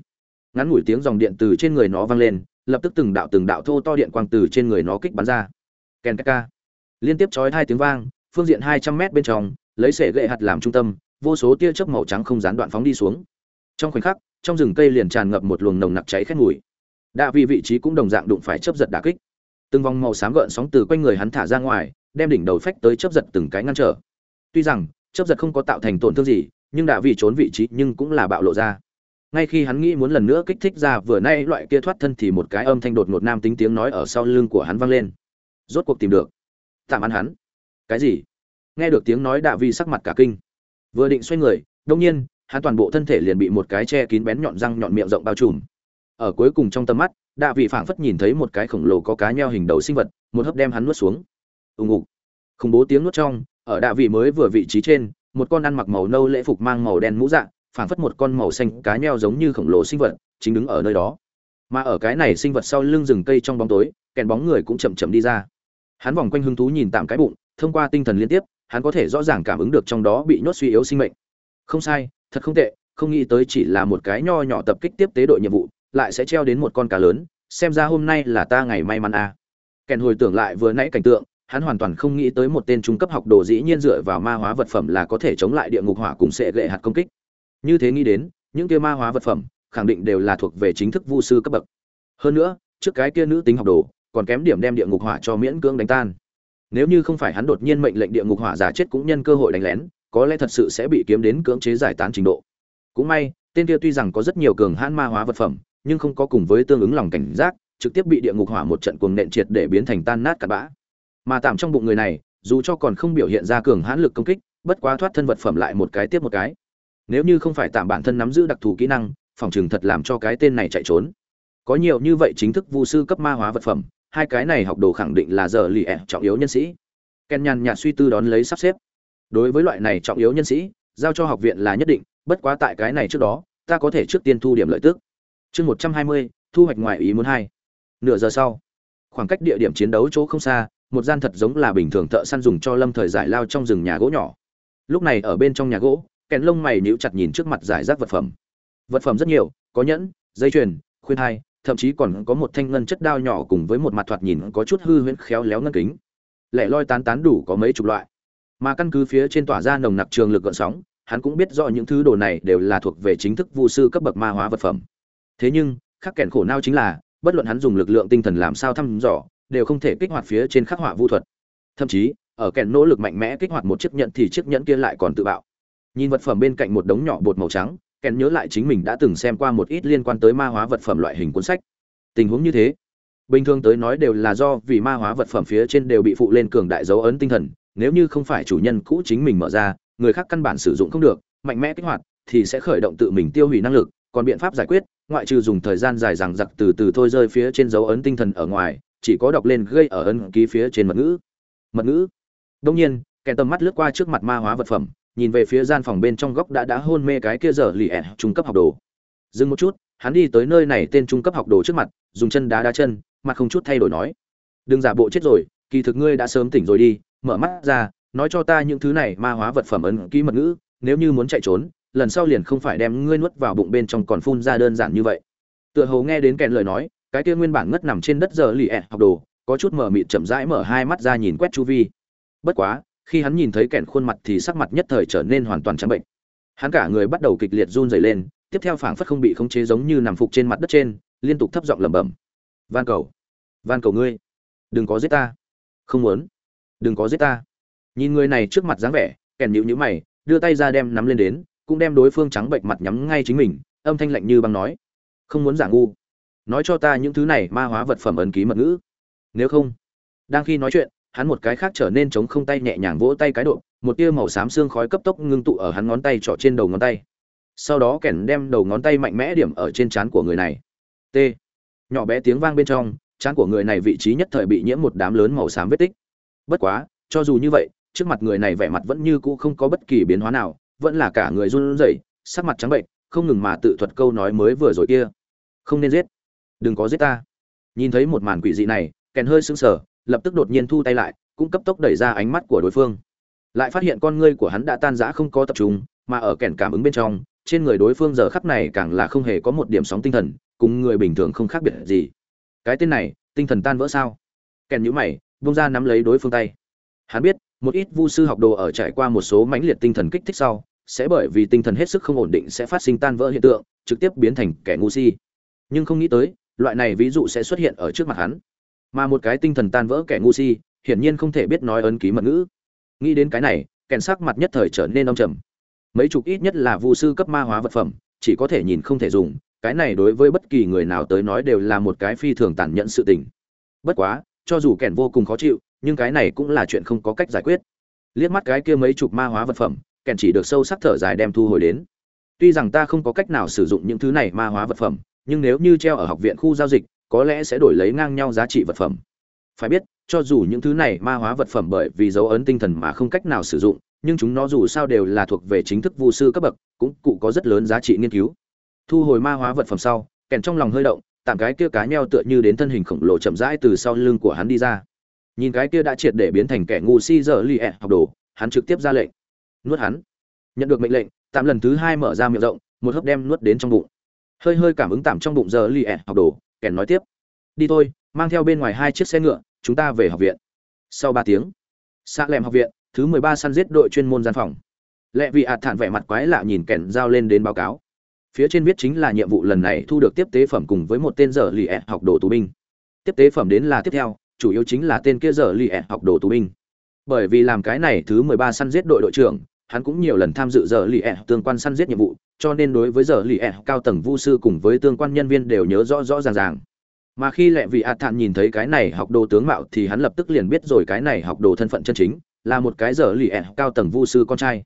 Ngắn ngủi tiếng dòng điện từ trên người nó vang lên, lập tức từng đạo từng đạo thô to điện quang từ trên người nó kích bắn ra. Ken ka liên tiếp chói hai tiếng vang, phương diện hai trăm mét bên trong, lấy sệ gậy hạt làm trung tâm, vô số tia chớp màu trắng không gián đoạn phóng đi xuống. Trong khoảnh khắc, trong rừng cây liền tràn ngập một luồng nồng nặc cháy khét mùi. Đạ vị vị trí cũng đồng dạng đụng phải chớp giật đả kích. Từng vòng màu xám gợn sóng từ quanh người hắn thả ra ngoài, đem đỉnh đầu phách tới chớp giật từng cái ngăn trở. Tuy rằng, chớp giật không có tạo thành tổn thương gì nhưng đã vì trốn vị trí nhưng cũng là bạo lộ ra. Ngay khi hắn nghĩ muốn lần nữa kích thích ra vừa nay loại kia thoát thân thì một cái âm thanh đột ngột nam tính tiếng nói ở sau lưng của hắn vang lên. Rốt cuộc tìm được. Tạm ăn hắn. Cái gì? Nghe được tiếng nói đạ vi sắc mặt cả kinh. Vừa định xoay người đông nhiên, hắn toàn bộ thân thể liền bị một cái che kín bén nhọn răng nhọn miệng rộng bao trùm. Ở cuối cùng trong tầm mắt đạ vị phảng phất nhìn thấy một cái khổng lồ có cá nheo hình đầu sinh vật, một hớp đem hắn nuốt xuống. Ùng ục khủng bố tiếng nuốt trong, ở đạ vị mới vừa vị trí trên một con ăn mặc màu nâu lễ phục mang màu đen mũ dạng phảng phất một con màu xanh cá nheo giống như khổng lồ sinh vật, chính đứng ở nơi đó. Mà ở cái này sinh vật sau lưng rừng cây trong bóng tối, kèn bóng người cũng chậm chậm đi ra. Hắn vòng quanh hứng thú nhìn tạm cái bụng, thông qua tinh thần liên tiếp, hắn có thể rõ ràng cảm ứng được trong đó bị nhốt suy yếu sinh mệnh. Không sai, thật không tệ, không nghĩ tới chỉ là một cái nho nhỏ tập kích tiếp tế đội nhiệm vụ, lại sẽ treo đến một con cá lớn, xem ra hôm nay là ta ngày may mắn à. kèn hồi tưởng lại vừa nãy cảnh tượng hắn hoàn toàn không nghĩ tới một tên trung cấp học đồ dĩ nhiên dựa vào ma hóa vật phẩm là có thể chống lại địa ngục hỏa cùng sệ lệ hạt công kích. Như thế nghĩ đến, những kia ma hóa vật phẩm, khẳng định đều là thuộc về chính thức vu sư cấp bậc. Hơn nữa, trước cái kia nữ tính học đồ, còn kém điểm đem địa ngục hỏa cho miễn cưỡng đánh tan. Nếu như không phải hắn đột nhiên mệnh lệnh địa ngục hỏa giả chết cũng nhân cơ hội đánh lén, có lẽ thật sự sẽ bị kiếm đến cưỡng chế giải tán trình độ. Cũng may, tên kia tuy rằng có rất nhiều cường hãn ma hóa vật phẩm, nhưng không có cùng với tương ứng lòng cảnh giác, trực tiếp bị địa ngục hỏa một trận cuồng nện triệt để biến thành tan nát cặn bã mà tạm trong bụng người này, dù cho còn không biểu hiện ra cường hãn lực công kích, bất quá thoát thân vật phẩm lại một cái tiếp một cái. Nếu như không phải tạm bản thân nắm giữ đặc thù kỹ năng, phòng trường thật làm cho cái tên này chạy trốn. Có nhiều như vậy chính thức vu sư cấp ma hóa vật phẩm, hai cái này học đồ khẳng định là giờ lì ẻ, trọng yếu nhân sĩ. Ken nhàn nhạt suy tư đón lấy sắp xếp. Đối với loại này trọng yếu nhân sĩ, giao cho học viện là nhất định, bất quá tại cái này trước đó, ta có thể trước tiên thu điểm lợi tức. Chương một trăm hai mươi, thu hoạch ngoài ý muốn hai. Nửa giờ sau, khoảng cách địa điểm chiến đấu chỗ không xa một gian thật giống là bình thường thợ săn dùng cho lâm thời giải lao trong rừng nhà gỗ nhỏ. Lúc này ở bên trong nhà gỗ kèn lông mày níu chặt nhìn trước mặt giải rác vật phẩm. Vật phẩm rất nhiều, có nhẫn, dây chuyền, khuyên hai thậm chí còn có một thanh ngân chất đao nhỏ cùng với một mặt thoạt nhìn có chút hư huyễn khéo léo ngân kính. Lẻ loi tán tán đủ có mấy chục loại. Mà căn cứ phía trên tỏa ra nồng nặc trường lực gợn sóng, hắn cũng biết rõ những thứ đồ này đều là thuộc về chính thức vu sư cấp bậc ma hóa vật phẩm. Thế nhưng khắc kèn khổ nao chính là, bất luận hắn dùng lực lượng tinh thần làm sao thăm dò đều không thể kích hoạt phía trên khắc họa vu thuật. Thậm chí, ở kèn nỗ lực mạnh mẽ kích hoạt một chiếc nhẫn thì chiếc nhẫn kia lại còn tự bạo. Nhìn vật phẩm bên cạnh một đống nhỏ bột màu trắng, kèn nhớ lại chính mình đã từng xem qua một ít liên quan tới ma hóa vật phẩm loại hình cuốn sách. Tình huống như thế, bình thường tới nói đều là do vì ma hóa vật phẩm phía trên đều bị phụ lên cường đại dấu ấn tinh thần, nếu như không phải chủ nhân cũ chính mình mở ra, người khác căn bản sử dụng không được, mạnh mẽ kích hoạt thì sẽ khởi động tự mình tiêu hủy năng lực, còn biện pháp giải quyết, ngoại trừ dùng thời gian dài rằng giặc từ từ thôi rơi phía trên dấu ấn tinh thần ở ngoài chỉ có đọc lên gây ở ấn ký phía trên mật ngữ. Mật ngữ? Đông nhiên kèn tầm mắt lướt qua trước mặt ma hóa vật phẩm, nhìn về phía gian phòng bên trong góc đã đã hôn mê cái kia giờ lì ẹ trung cấp học đồ. Dừng một chút, hắn đi tới nơi này tên trung cấp học đồ trước mặt, dùng chân đá đá chân, mặt không chút thay đổi nói. Đừng giả bộ chết rồi, kỳ thực ngươi đã sớm tỉnh rồi đi, mở mắt ra, nói cho ta những thứ này ma hóa vật phẩm ấn ký mật ngữ, nếu như muốn chạy trốn, lần sau liền không phải đem ngươi nuốt vào bụng bên trong còn phun ra đơn giản như vậy. Tựa hồ nghe đến kèn lời nói cái kia nguyên bản ngất nằm trên đất giờ lì ẹ học đồ, có chút mở mịt chậm rãi mở hai mắt ra nhìn quét chu vi. Bất quá, khi hắn nhìn thấy kẻn khuôn mặt thì sắc mặt nhất thời trở nên hoàn toàn trắng bệnh. Hắn cả người bắt đầu kịch liệt run rẩy lên, tiếp theo phảng phất không bị khống chế giống như nằm phục trên mặt đất trên, liên tục thấp giọng lẩm bẩm. Van cầu van cầu ngươi, đừng có giết ta. Không muốn, đừng có giết ta. Nhìn người này trước mặt dáng vẻ kèn nhịu nhữ mày, đưa tay ra đem nắm lên đến, cũng đem đối phương trắng bệnh mặt nhắm ngay chính mình, âm thanh lạnh như băng nói. Không muốn giả ngu nói cho ta những thứ này ma hóa vật phẩm ấn ký mật ngữ. Nếu không, đang khi nói chuyện, hắn một cái khác trở nên chống không tay nhẹ nhàng vỗ tay cái độ, một tia màu xám xương khói cấp tốc ngưng tụ ở hắn ngón tay trỏ trên đầu ngón tay. Sau đó kẻn đem đầu ngón tay mạnh mẽ điểm ở trên trán của người này. T. Nhỏ bé tiếng vang bên trong, trán của người này vị trí nhất thời bị nhiễm một đám lớn màu xám vết tích. Bất quá, cho dù như vậy, trước mặt người này vẻ mặt vẫn như cũ không có bất kỳ biến hóa nào, vẫn là cả người run rẩy, sắc mặt trắng bệnh, không ngừng mà tự thuật câu nói mới vừa rồi kia. Không nên giết đừng có giết ta. Nhìn thấy một màn quỷ dị này, kèn hơi sững sờ, lập tức đột nhiên thu tay lại, cũng cấp tốc đẩy ra ánh mắt của đối phương. Lại phát hiện con ngươi của hắn đã tan rã không có tập trung, mà ở kèn cảm ứng bên trong, trên người đối phương giờ khắc này càng là không hề có một điểm sóng tinh thần, cùng người bình thường không khác biệt gì. Cái tên này, tinh thần tan vỡ sao? Kèn nhíu mày bung ra nắm lấy đối phương tay. Hắn biết, một ít vu sư học đồ ở trải qua một số mãnh liệt tinh thần kích thích sau, sẽ bởi vì tinh thần hết sức không ổn định sẽ phát sinh tan vỡ hiện tượng, trực tiếp biến thành kẻ ngu si. Nhưng không nghĩ tới loại này ví dụ sẽ xuất hiện ở trước mặt hắn. Mà một cái tinh thần tan vỡ kẻ ngu si, hiển nhiên không thể biết nói ấn ký mật ngữ. Nghĩ đến cái này kèn sắc mặt nhất thời trở nên âm trầm. Mấy chục ít nhất là vu sư cấp ma hóa vật phẩm, chỉ có thể nhìn không thể dùng, cái này đối với bất kỳ người nào tới nói đều là một cái phi thường tàn nhẫn sự tình. Bất quá, cho dù kèn vô cùng khó chịu, nhưng cái này cũng là chuyện không có cách giải quyết. Liếc mắt cái kia mấy chục ma hóa vật phẩm kèn chỉ được sâu sắc thở dài đem thu hồi đến. Tuy rằng ta không có cách nào sử dụng những thứ này ma hóa vật phẩm nhưng nếu như treo ở học viện khu giao dịch, có lẽ sẽ đổi lấy ngang nhau giá trị vật phẩm. Phải biết, cho dù những thứ này ma hóa vật phẩm bởi vì dấu ấn tinh thần mà không cách nào sử dụng, nhưng chúng nó dù sao đều là thuộc về chính thức vu sư cấp bậc, cũng cụ có rất lớn giá trị nghiên cứu. Thu hồi ma hóa vật phẩm sau, kèn trong lòng hơi động, tạm cái kia cá nheo tựa như đến thân hình khổng lồ chậm rãi từ sau lưng của hắn đi ra. Nhìn cái kia đã triệt để biến thành kẻ ngu si giờ lì ẹ e, học đồ, hắn trực tiếp ra lệnh. Nuốt hắn. Nhận được mệnh lệnh, tạm lần thứ hai mở ra miệng rộng, một hớp đem nuốt đến trong bụng hơi hơi cảm ứng tạm trong bụng giờ li ẹ học đồ, kèn nói tiếp. Đi thôi, mang theo bên ngoài hai chiếc xe ngựa, chúng ta về học viện. Sau ba tiếng xa lẹm học viện, thứ mười ba săn giết đội chuyên môn gian phòng. Lệ vị ạt thản vẻ mặt quái lạ nhìn kèn giao lên đến báo cáo. Phía trên viết chính là nhiệm vụ lần này thu được tiếp tế phẩm cùng với một tên giờ lì ẹ học đồ tù binh. Tiếp tế phẩm đến là tiếp theo, chủ yếu chính là tên kia giờ lì ẹ học đồ tù binh. Bởi vì làm cái này thứ mười ba săn giết đội đội trưởng hắn cũng nhiều lần tham dự giờ lì ẹ tương quan săn giết nhiệm vụ, cho nên đối với giờ lì ẹ cao tầng vu sư cùng với tương quan nhân viên đều nhớ rõ rõ ràng ràng. Mà khi lệ vị ạt thản nhìn thấy cái này học đồ tướng mạo thì hắn lập tức liền biết rồi cái này học đồ thân phận chân chính, là một cái giờ lì ẹ cao tầng vu sư con trai.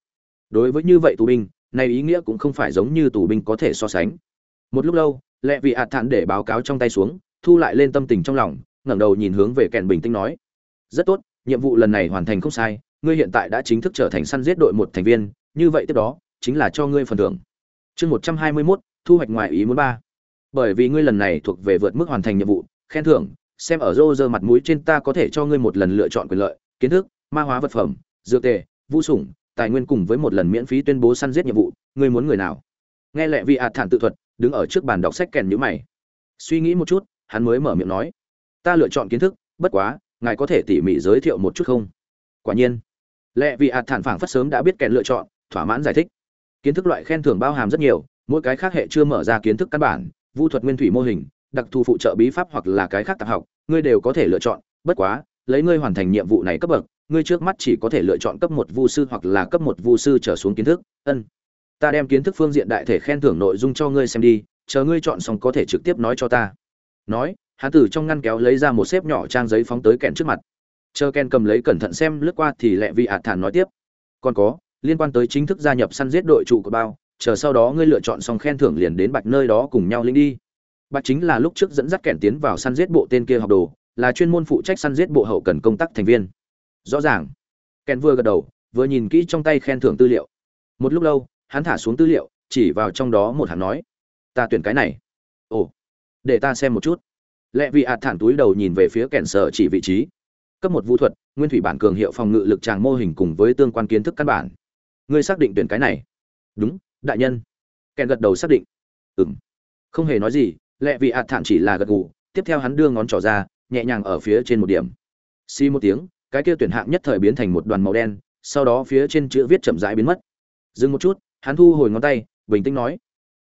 Đối với như vậy tù binh, này ý nghĩa cũng không phải giống như tù binh có thể so sánh. Một lúc lâu, lệ vị ạt thản để báo cáo trong tay xuống, thu lại lên tâm tình trong lòng, ngẩng đầu nhìn hướng về kèn bình tĩnh nói, rất tốt, nhiệm vụ lần này hoàn thành không sai ngươi hiện tại đã chính thức trở thành săn giết đội một thành viên như vậy tiếp đó chính là cho ngươi phần thưởng. Chương một trăm hai mươi 121, thu hoạch ngoài ý muốn ba. Bởi vì ngươi lần này thuộc về vượt mức hoàn thành nhiệm vụ khen thưởng xem ở Roger mặt mũi trên ta có thể cho ngươi một lần lựa chọn quyền lợi kiến thức ma hóa vật phẩm dược tề vũ sủng tài nguyên cùng với một lần miễn phí tuyên bố săn giết nhiệm vụ ngươi muốn người nào? Nghe lẹ vị ạt thản tự thuật đứng ở trước bàn đọc sách kèn nhíu mày. Suy nghĩ một chút hắn mới mở miệng nói. Ta lựa chọn kiến thức bất quá ngài có thể tỉ mỉ giới thiệu một chút không? Quả nhiên lẽ vì ạt thản phảng phất sớm đã biết kèn lựa chọn, thỏa mãn giải thích. Kiến thức loại khen thưởng bao hàm rất nhiều, mỗi cái khác hệ chưa mở ra kiến thức căn bản, vu thuật nguyên thủy mô hình, đặc thù phụ trợ bí pháp hoặc là cái khác tạp học, ngươi đều có thể lựa chọn. Bất quá, lấy ngươi hoàn thành nhiệm vụ này cấp bậc, ngươi trước mắt chỉ có thể lựa chọn cấp một vu sư hoặc là cấp một vu sư trở xuống kiến thức. Ân. Ta đem kiến thức phương diện đại thể khen thưởng nội dung cho ngươi xem đi, chờ ngươi chọn xong có thể trực tiếp nói cho ta. Nói, hán tử trong ngăn kéo lấy ra một xếp nhỏ trang giấy phóng tới kèn trước mặt chờ ken cầm lấy cẩn thận xem lướt qua thì lẹ vị ạt thản nói tiếp. Còn có, liên quan tới chính thức gia nhập săn giết đội trụ của bao, chờ sau đó ngươi lựa chọn xong khen thưởng liền đến bạch nơi đó cùng nhau linh đi. Bạch chính là lúc trước dẫn dắt kẻn tiến vào săn giết bộ tên kia học đồ, là chuyên môn phụ trách săn giết bộ hậu cần công tác thành viên. Rõ ràng. Kẻn vừa gật đầu, vừa nhìn kỹ trong tay khen thưởng tư liệu. Một lúc lâu, hắn thả xuống tư liệu, chỉ vào trong đó một hắn nói. Ta tuyển cái này. Ồ. Để ta xem một chút. Lẽ vì ạt thản túi đầu nhìn về phía kẻn sở chỉ vị trí cấp một vũ thuật, nguyên thủy bản cường hiệu phòng ngự lực tràng mô hình cùng với tương quan kiến thức căn bản. Ngươi xác định tuyển cái này? Đúng, đại nhân. Kèn gật đầu xác định. Ừng không hề nói gì, lẹ vì ạt thản chỉ là gật gù, tiếp theo hắn đưa ngón trỏ ra, nhẹ nhàng ở phía trên một điểm. Xi một tiếng, cái kia tuyển hạng nhất thời biến thành một đoàn màu đen, sau đó phía trên chữ viết chậm rãi biến mất. Dừng một chút, hắn thu hồi ngón tay, bình tĩnh nói.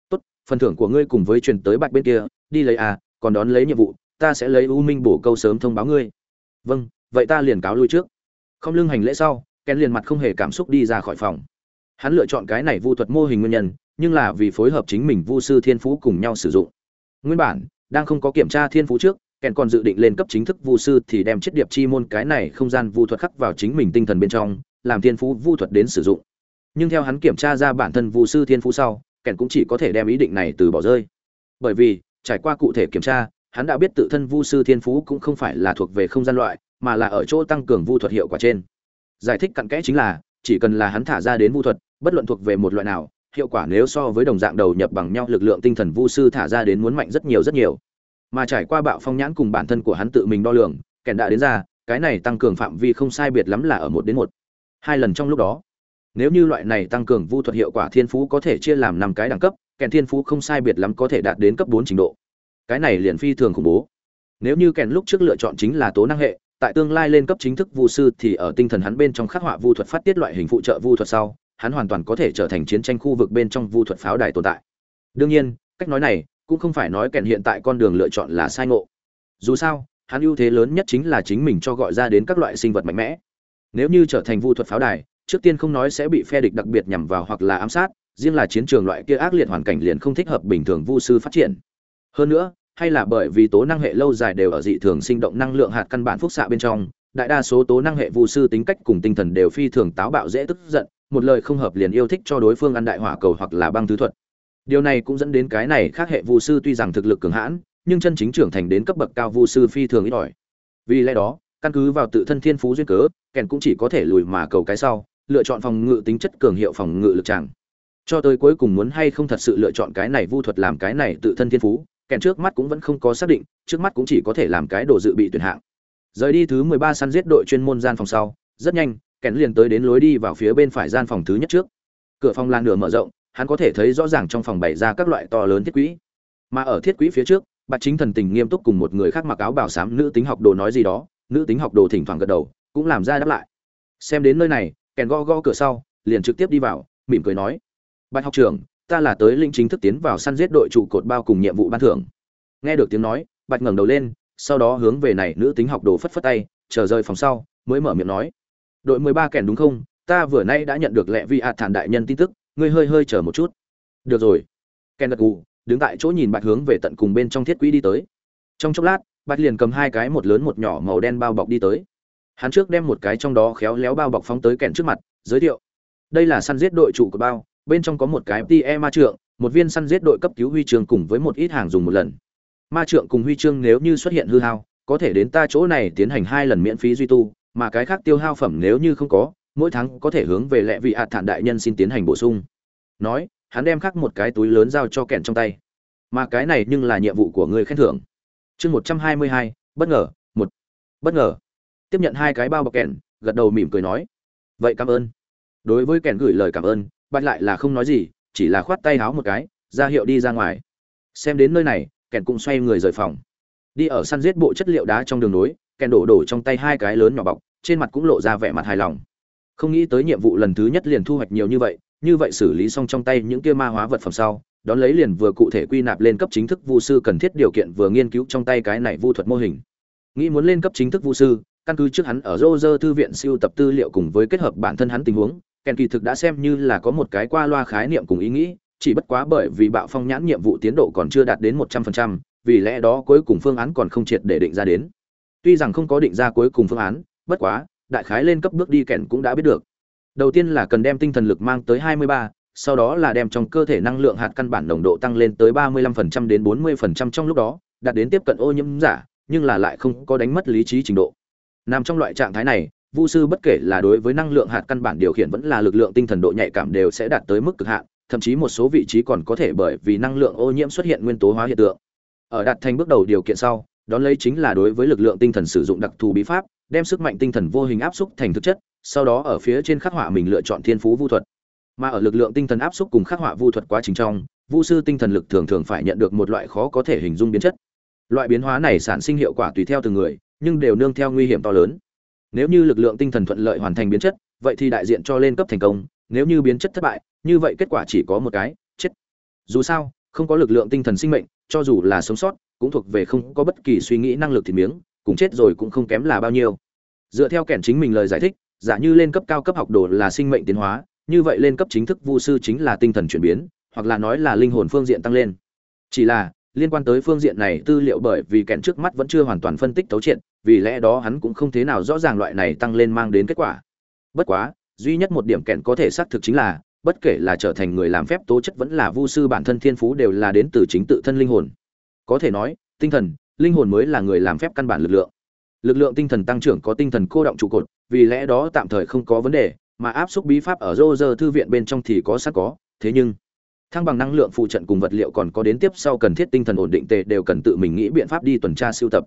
Tốt, phần thưởng của ngươi cùng với truyền tới bạch bên kia, đi lấy à còn đón lấy nhiệm vụ, ta sẽ lấy u minh bổ câu sớm thông báo ngươi. Vâng vậy ta liền cáo lui trước. Không lưng hành lễ sau, ken liền mặt không hề cảm xúc đi ra khỏi phòng. Hắn lựa chọn cái này vu thuật mô hình nguyên nhân, nhưng là vì phối hợp chính mình vu sư thiên phú cùng nhau sử dụng. Nguyên bản, đang không có kiểm tra thiên phú trước kèn còn dự định lên cấp chính thức vu sư thì đem chiết điệp chi môn cái này không gian vu thuật khắc vào chính mình tinh thần bên trong, làm thiên phú vu thuật đến sử dụng. Nhưng theo hắn kiểm tra ra bản thân vu sư thiên phú sau kèn cũng chỉ có thể đem ý định này từ bỏ rơi. Bởi vì, trải qua cụ thể kiểm tra, hắn đã biết tự thân vu sư thiên phú cũng không phải là thuộc về không gian loại mà là ở chỗ tăng cường vu thuật hiệu quả trên. Giải thích cặn kẽ chính là, chỉ cần là hắn thả ra đến vu thuật, bất luận thuộc về một loại nào, hiệu quả nếu so với đồng dạng đầu nhập bằng nhau, lực lượng tinh thần vu sư thả ra đến muốn mạnh rất nhiều rất nhiều. Mà trải qua bạo phong nhãn cùng bản thân của hắn tự mình đo lường, kèn đã đến ra, cái này tăng cường phạm vi không sai biệt lắm là ở một đến một. Hai lần trong lúc đó, nếu như loại này tăng cường vu thuật hiệu quả thiên phú có thể chia làm năm cái đẳng cấp, kèn thiên phú không sai biệt lắm có thể đạt đến cấp bốn trình độ. Cái này liền phi thường khủng bố. Nếu như kèn lúc trước lựa chọn chính là tố năng hệ tại tương lai lên cấp chính thức vu sư thì ở tinh thần hắn bên trong khắc họa vu thuật phát tiết loại hình phụ trợ vu thuật sau, hắn hoàn toàn có thể trở thành chiến tranh khu vực bên trong vu thuật pháo đài tồn tại. Đương nhiên, cách nói này cũng không phải nói kèn hiện tại con đường lựa chọn là sai ngộ. Dù sao, hắn ưu thế lớn nhất chính là chính mình cho gọi ra đến các loại sinh vật mạnh mẽ. Nếu như trở thành vu thuật pháo đài, trước tiên không nói sẽ bị phe địch đặc biệt nhằm vào hoặc là ám sát, riêng là chiến trường loại kia ác liệt hoàn cảnh liền không thích hợp bình thường vu sư phát triển. Hơn nữa hay là bởi vì tố năng hệ lâu dài đều ở dị thường sinh động năng lượng hạt căn bản phúc xạ bên trong, đại đa số tố năng hệ vu sư tính cách cùng tinh thần đều phi thường táo bạo dễ tức giận, một lời không hợp liền yêu thích cho đối phương ăn đại hỏa cầu hoặc là băng tứ thuật. Điều này cũng dẫn đến cái này khác hệ vu sư tuy rằng thực lực cường hãn, nhưng chân chính trưởng thành đến cấp bậc cao vu sư phi thường ít ỏi. Vì lẽ đó, căn cứ vào tự thân thiên phú duyên cớ, kèn cũng chỉ có thể lùi mà cầu cái sau, lựa chọn phòng ngự tính chất cường hiệu phòng ngự lực chẳng cho tới cuối cùng muốn hay không thật sự lựa chọn cái này vu thuật làm cái này tự thân thiên phú kèn trước mắt cũng vẫn không có xác định, trước mắt cũng chỉ có thể làm cái đồ dự bị tuyển hạng. Rời đi thứ mười ba săn giết đội chuyên môn gian phòng sau, rất nhanh, kèn liền tới đến lối đi vào phía bên phải gian phòng thứ nhất trước. Cửa phòng lan nửa mở rộng, hắn có thể thấy rõ ràng trong phòng bày ra các loại to lớn thiết quỹ. Mà ở thiết quỹ phía trước, bạch chính thần tình nghiêm túc cùng một người khác mặc áo bảo sám nữ tính học đồ nói gì đó, nữ tính học đồ thỉnh thoảng gật đầu, cũng làm ra đáp lại. Xem đến nơi này, kèn go go cửa sau, liền trực tiếp đi vào, mỉm cười nói, bạch học trưởng ta là tới linh chính thức tiến vào săn giết đội trụ cột bao cùng nhiệm vụ ban thưởng. Nghe được tiếng nói, bạch ngẩng đầu lên, sau đó hướng về này nữ tính học đồ phất phất tay, chờ rời phòng sau, mới mở miệng nói. Đội mười ba kèn đúng không? Ta vừa nay đã nhận được lệ vi hạt thản đại nhân tin tức, ngươi hơi hơi chờ một chút. Được rồi. Kèn gật gù, đứng tại chỗ nhìn bạch hướng về tận cùng bên trong thiết quỹ đi tới. Trong chốc lát, bạch liền cầm hai cái một lớn một nhỏ màu đen bao bọc đi tới. Hắn trước đem một cái trong đó khéo léo bao bọc phóng tới kèn trước mặt, giới thiệu. Đây là săn giết đội trụ của bao bên trong có một cái tie ma trượng, một viên săn giết đội cấp cứu huy chương cùng với một ít hàng dùng một lần. Ma trượng cùng huy chương nếu như xuất hiện hư hao, có thể đến ta chỗ này tiến hành hai lần miễn phí duy tu, mà cái khác tiêu hao phẩm nếu như không có, mỗi tháng có thể hướng về lệ vị hạt thản đại nhân xin tiến hành bổ sung. Nói, hắn đem khắc một cái túi lớn giao cho kẹn trong tay. Mà cái này nhưng là nhiệm vụ của người khen thưởng. Chương một trăm hai mươi hai, bất ngờ, một. Bất ngờ. Tiếp nhận hai cái bao bọc kẹn, gật đầu mỉm cười nói. Vậy cảm ơn. Đối với kẹn gửi lời cảm ơn bạch lại là không nói gì, chỉ là khoát tay háo một cái, ra hiệu đi ra ngoài. Xem đến nơi này kẹn cũng xoay người rời phòng. Đi ở săn giết bộ chất liệu đá trong đường nối kẹn đổ đổ trong tay hai cái lớn nhỏ bọc, trên mặt cũng lộ ra vẻ mặt hài lòng. Không nghĩ tới nhiệm vụ lần thứ nhất liền thu hoạch nhiều như vậy như vậy xử lý xong trong tay những kia ma hóa vật phẩm sau, đón lấy liền vừa cụ thể quy nạp lên cấp chính thức vu sư cần thiết điều kiện vừa nghiên cứu trong tay cái này vu thuật mô hình. Nghĩ muốn lên cấp chính thức vu sư, căn cứ trước hắn ở rô rơ thư viện siêu tập tư liệu cùng với kết hợp bản thân hắn tình huống kèn kỳ thực đã xem như là có một cái qua loa khái niệm cùng ý nghĩ chỉ bất quá bởi vì bạo phong nhãn nhiệm vụ tiến độ còn chưa đạt đến một trăm phần trăm vì lẽ đó cuối cùng phương án còn không triệt để định ra đến. Tuy rằng không có định ra cuối cùng phương án bất quá đại khái lên cấp bước đi kèn cũng đã biết được. Đầu tiên là cần đem tinh thần lực mang tới 23, sau đó là đem trong cơ thể năng lượng hạt căn bản nồng độ tăng lên tới 35% đến 40% trong lúc đó đạt đến tiếp cận ô nhiễm giả nhưng là lại không có đánh mất lý trí trình độ. Nằm trong loại trạng thái này vu sư bất kể là đối với năng lượng hạt căn bản điều khiển vẫn là lực lượng tinh thần độ nhạy cảm đều sẽ đạt tới mức cực hạn, thậm chí một số vị trí còn có thể bởi vì năng lượng ô nhiễm xuất hiện nguyên tố hóa hiện tượng. Ở đạt thành bước đầu điều kiện sau, đón lấy chính là đối với lực lượng tinh thần sử dụng đặc thù bí pháp, đem sức mạnh tinh thần vô hình áp xúc thành thực chất, sau đó ở phía trên khắc họa mình lựa chọn thiên phú vu thuật. Mà ở lực lượng tinh thần áp xúc cùng khắc họa vu thuật quá trình trong, vu sư tinh thần lực thường thường phải nhận được một loại khó có thể hình dung biến chất. Loại biến hóa này sản sinh hiệu quả tùy theo từng người, nhưng đều nương theo nguy hiểm to lớn nếu như lực lượng tinh thần thuận lợi hoàn thành biến chất, vậy thì đại diện cho lên cấp thành công. Nếu như biến chất thất bại, như vậy kết quả chỉ có một cái, chết. Dù sao, không có lực lượng tinh thần sinh mệnh, cho dù là sống sót, cũng thuộc về không có bất kỳ suy nghĩ năng lực thì miếng, cùng chết rồi cũng không kém là bao nhiêu. Dựa theo kẻn chính mình lời giải thích, giả như lên cấp cao cấp học đồ là sinh mệnh tiến hóa, như vậy lên cấp chính thức vu sư chính là tinh thần chuyển biến, hoặc là nói là linh hồn phương diện tăng lên. Chỉ là, liên quan tới phương diện này tư liệu bởi vì kẻn trước mắt vẫn chưa hoàn toàn phân tích thấu triệt vì lẽ đó hắn cũng không thế nào rõ ràng loại này tăng lên mang đến kết quả. Bất quá, duy nhất một điểm kẹn có thể xác thực chính là, bất kể là trở thành người làm phép tố chất vẫn là vu sư bản thân thiên phú đều là đến từ chính tự thân linh hồn. Có thể nói, tinh thần, linh hồn mới là người làm phép căn bản lực lượng. Lực lượng tinh thần tăng trưởng có tinh thần cô động trụ cột, vì lẽ đó tạm thời không có vấn đề, mà áp xúc bí pháp ở rô rơ thư viện bên trong thì có sẵn có, thế nhưng, thăng bằng năng lượng phụ trận cùng vật liệu còn có đến tiếp sau cần thiết tinh thần ổn định tệ đều cần tự mình nghĩ biện pháp đi tuần tra siêu tập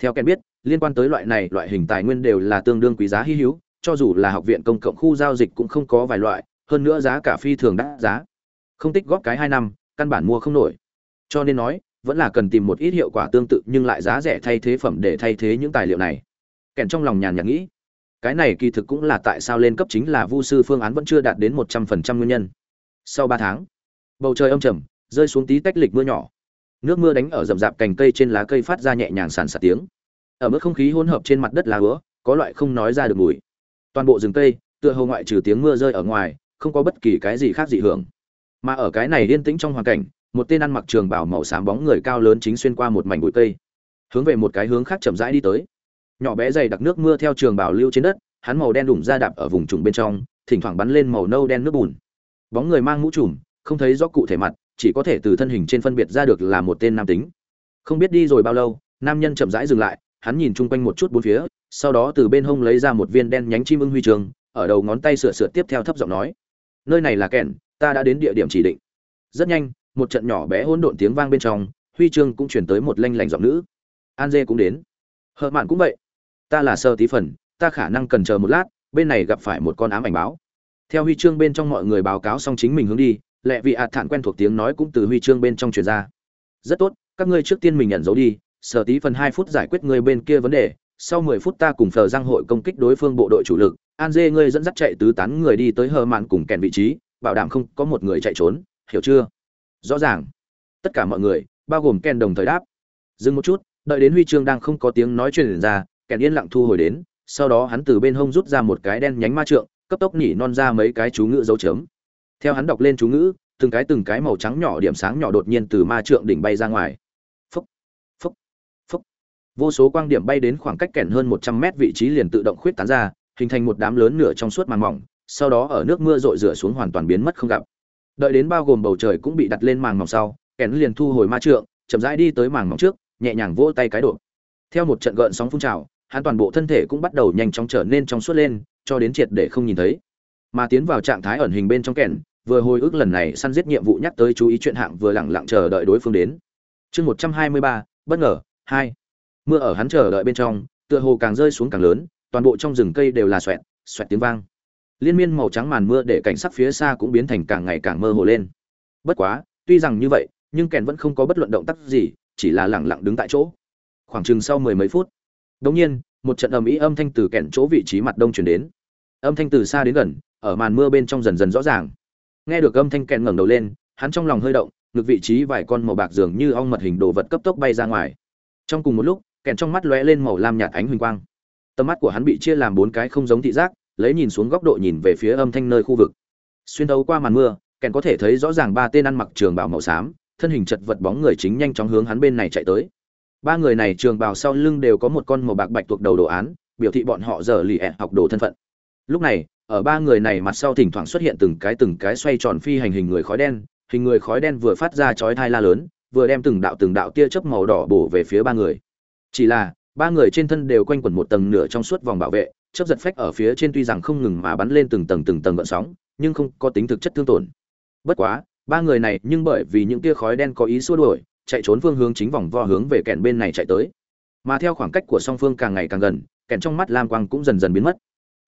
theo ken biết, liên quan tới loại này, loại hình tài nguyên đều là tương đương quý giá hy hữu, cho dù là học viện công cộng khu giao dịch cũng không có vài loại, hơn nữa giá cả phi thường đắt giá. Không tích góp cái hai năm, căn bản mua không nổi. Cho nên nói, vẫn là cần tìm một ít hiệu quả tương tự nhưng lại giá rẻ thay thế phẩm để thay thế những tài liệu này. Kèn trong lòng nhàn nhạt nghĩ, cái này kỳ thực cũng là tại sao lên cấp chính là vu sư phương án vẫn chưa đạt đến một trăm phần trăm nguyên nhân. Sau ba tháng, bầu trời âm trầm, rơi xuống tí tách lịch mưa nhỏ nước mưa đánh ở rậm rạp cành cây trên lá cây phát ra nhẹ nhàng sàn sạt tiếng. Ở mức không khí hỗn hợp trên mặt đất lá ứa có loại không nói ra được mùi. Toàn bộ rừng cây, tựa hồ ngoại trừ tiếng mưa rơi ở ngoài, không có bất kỳ cái gì khác dị hưởng. Mà ở cái này yên tĩnh trong hoàn cảnh, một tên ăn mặc trường bảo màu xám bóng người cao lớn chính xuyên qua một mảnh bụi cây, hướng về một cái hướng khác chậm rãi đi tới. Nhỏ bé dày đặc nước mưa theo trường bảo lưu trên đất, hắn màu đen đủng ra đạp ở vùng trùng bên trong, thỉnh thoảng bắn lên màu nâu đen nước bùn. Bóng người mang mũ trùm, không thấy rõ cụ thể mặt chỉ có thể từ thân hình trên phân biệt ra được là một tên nam tính. Không biết đi rồi bao lâu, nam nhân chậm rãi dừng lại, hắn nhìn chung quanh một chút bốn phía, sau đó từ bên hông lấy ra một viên đen nhánh chim ưng huy trường, ở đầu ngón tay sửa sửa tiếp theo thấp giọng nói, nơi này là kèn ta đã đến địa điểm chỉ định. Rất nhanh, một trận nhỏ bé hỗn độn tiếng vang bên trong, huy chương cũng chuyển tới một lanh lảnh giọng nữ. An dê cũng đến. Hợ mạn cũng vậy. Ta là sơ tí phần, ta khả năng cần chờ một lát, bên này gặp phải một con ám ảnh báo. Theo huy chương bên trong mọi người báo cáo xong chính mình hướng đi lẹ vị ạt thản quen thuộc tiếng nói cũng từ huy chương bên trong truyền ra. Rất tốt, các ngươi trước tiên mình nhận dấu đi, sở tí phần hai phút giải quyết người bên kia vấn đề, sau mười phút ta cùng phờ giang hội công kích đối phương bộ đội chủ lực, an dê ngươi dẫn dắt chạy tứ tán người đi tới hờ mạn cùng kèn vị trí, bảo đảm không có một người chạy trốn, hiểu chưa? Rõ ràng. Tất cả mọi người, bao gồm kèn đồng thời đáp. Dừng một chút, đợi đến huy chương đang không có tiếng nói chuyện ra, kèn yên lặng thu hồi đến, sau đó hắn từ bên hông rút ra một cái đen nhánh ma trượng, cấp tốc nhỉ non ra mấy cái chú ngựa dấu chấm theo hắn đọc lên chú ngữ, từng cái từng cái màu trắng nhỏ điểm sáng nhỏ đột nhiên từ ma trượng đỉnh bay ra ngoài. Phúc phúc phúc. Vô số quang điểm bay đến khoảng cách kèn hơn một trăm mét vị trí liền tự động khuyết tán ra, hình thành một đám lớn nửa trong suốt màng mỏng, sau đó ở nước mưa rội rửa xuống hoàn toàn biến mất không gặp. Đợi đến bao gồm bầu trời cũng bị đặt lên màng mỏng sau kèn liền thu hồi ma trượng, chậm rãi đi tới màng mỏng trước, nhẹ nhàng vỗ tay cái đổ theo một trận gợn sóng phun trào, hắn toàn bộ thân thể cũng bắt đầu nhanh chóng trở nên trong suốt lên, cho đến triệt để không nhìn thấy. Mà tiến vào trạng thái ẩn hình bên trong kèn vừa hồi ức lần này săn giết nhiệm vụ nhắc tới chú ý chuyện hạng vừa lẳng lặng chờ đợi đối phương đến. Chương một trăm hai mươi ba, bất ngờ, hai. Mưa ở hắn chờ đợi bên trong, tựa hồ càng rơi xuống càng lớn, toàn bộ trong rừng cây đều là xoẹt xoẹt tiếng vang. Liên miên màu trắng màn mưa để cảnh sắc phía xa cũng biến thành càng ngày càng mơ hồ lên. Bất quá, tuy rằng như vậy, nhưng kèn vẫn không có bất luận động tác gì, chỉ là lẳng lặng đứng tại chỗ. Khoảng chừng sau mười mấy phút, đột nhiên, một trận ầm ĩ âm thanh từ kèn chỗ vị trí mặt đông truyền đến. Âm thanh từ xa đến gần, ở màn mưa bên trong dần dần rõ ràng nghe được âm thanh kèn ngẩng đầu lên, hắn trong lòng hơi động ngược vị trí vài con màu bạc dường như ong mật hình đồ vật cấp tốc bay ra ngoài. Trong cùng một lúc kèn trong mắt lóe lên màu lam nhạt ánh huỳnh quang. Tầm mắt của hắn bị chia làm bốn cái không giống thị giác, lấy nhìn xuống góc độ nhìn về phía âm thanh nơi khu vực. Xuyên đấu qua màn mưa kèn có thể thấy rõ ràng ba tên ăn mặc trường bào màu xám, thân hình chật vật bóng người chính nhanh chóng hướng hắn bên này chạy tới. Ba người này trường bào sau lưng đều có một con màu bạc bạch thuộc đầu đồ án, biểu thị bọn họ giờ lì ẹ học đồ thân phận. Lúc này ở ba người này mặt sau thỉnh thoảng xuất hiện từng cái từng cái xoay tròn phi hành hình người khói đen, hình người khói đen vừa phát ra chói thai la lớn, vừa đem từng đạo từng đạo tia chớp màu đỏ bổ về phía ba người. Chỉ là, ba người trên thân đều quanh quẩn một tầng nửa trong suốt vòng bảo vệ, chớp giật phách ở phía trên tuy rằng không ngừng mà bắn lên từng tầng từng tầng gợn sóng, nhưng không có tính thực chất thương tổn. Bất quá, ba người này nhưng bởi vì những tia khói đen có ý xua đuổi, chạy trốn phương hướng chính vòng vo hướng về kèn bên này chạy tới. Mà theo khoảng cách của song phương càng ngày càng gần, kèn trong mắt lam quang cũng dần dần biến mất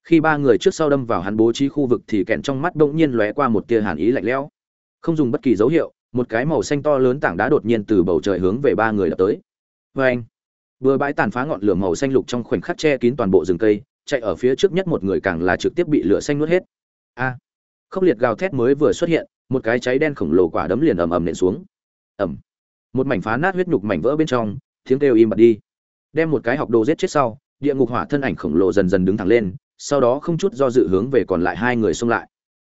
khi ba người trước sau đâm vào hắn bố trí khu vực thì kèn trong mắt bỗng nhiên lóe qua một tia hàn ý lạnh lẽo. Không dùng bất kỳ dấu hiệu, một cái màu xanh to lớn tảng đá đột nhiên từ bầu trời hướng về ba người đập tới. Vê anh vừa bãi tàn phá ngọn lửa màu xanh lục trong khoảnh khắc che kín toàn bộ rừng cây, chạy ở phía trước nhất một người càng là trực tiếp bị lửa xanh nuốt hết. A, khốc liệt gào thét mới vừa xuất hiện, một cái cháy đen khổng lồ quả đấm liền ầm ầm nện xuống. Ầm, một mảnh phá nát huyết nhục mảnh vỡ bên trong, tiếng kêu im bặt đi. Đem một cái học đồ giết chết sau, địa ngục hỏa thân ảnh khổng lồ dần dần đứng thẳng lên sau đó không chút do dự hướng về còn lại hai người xông lại.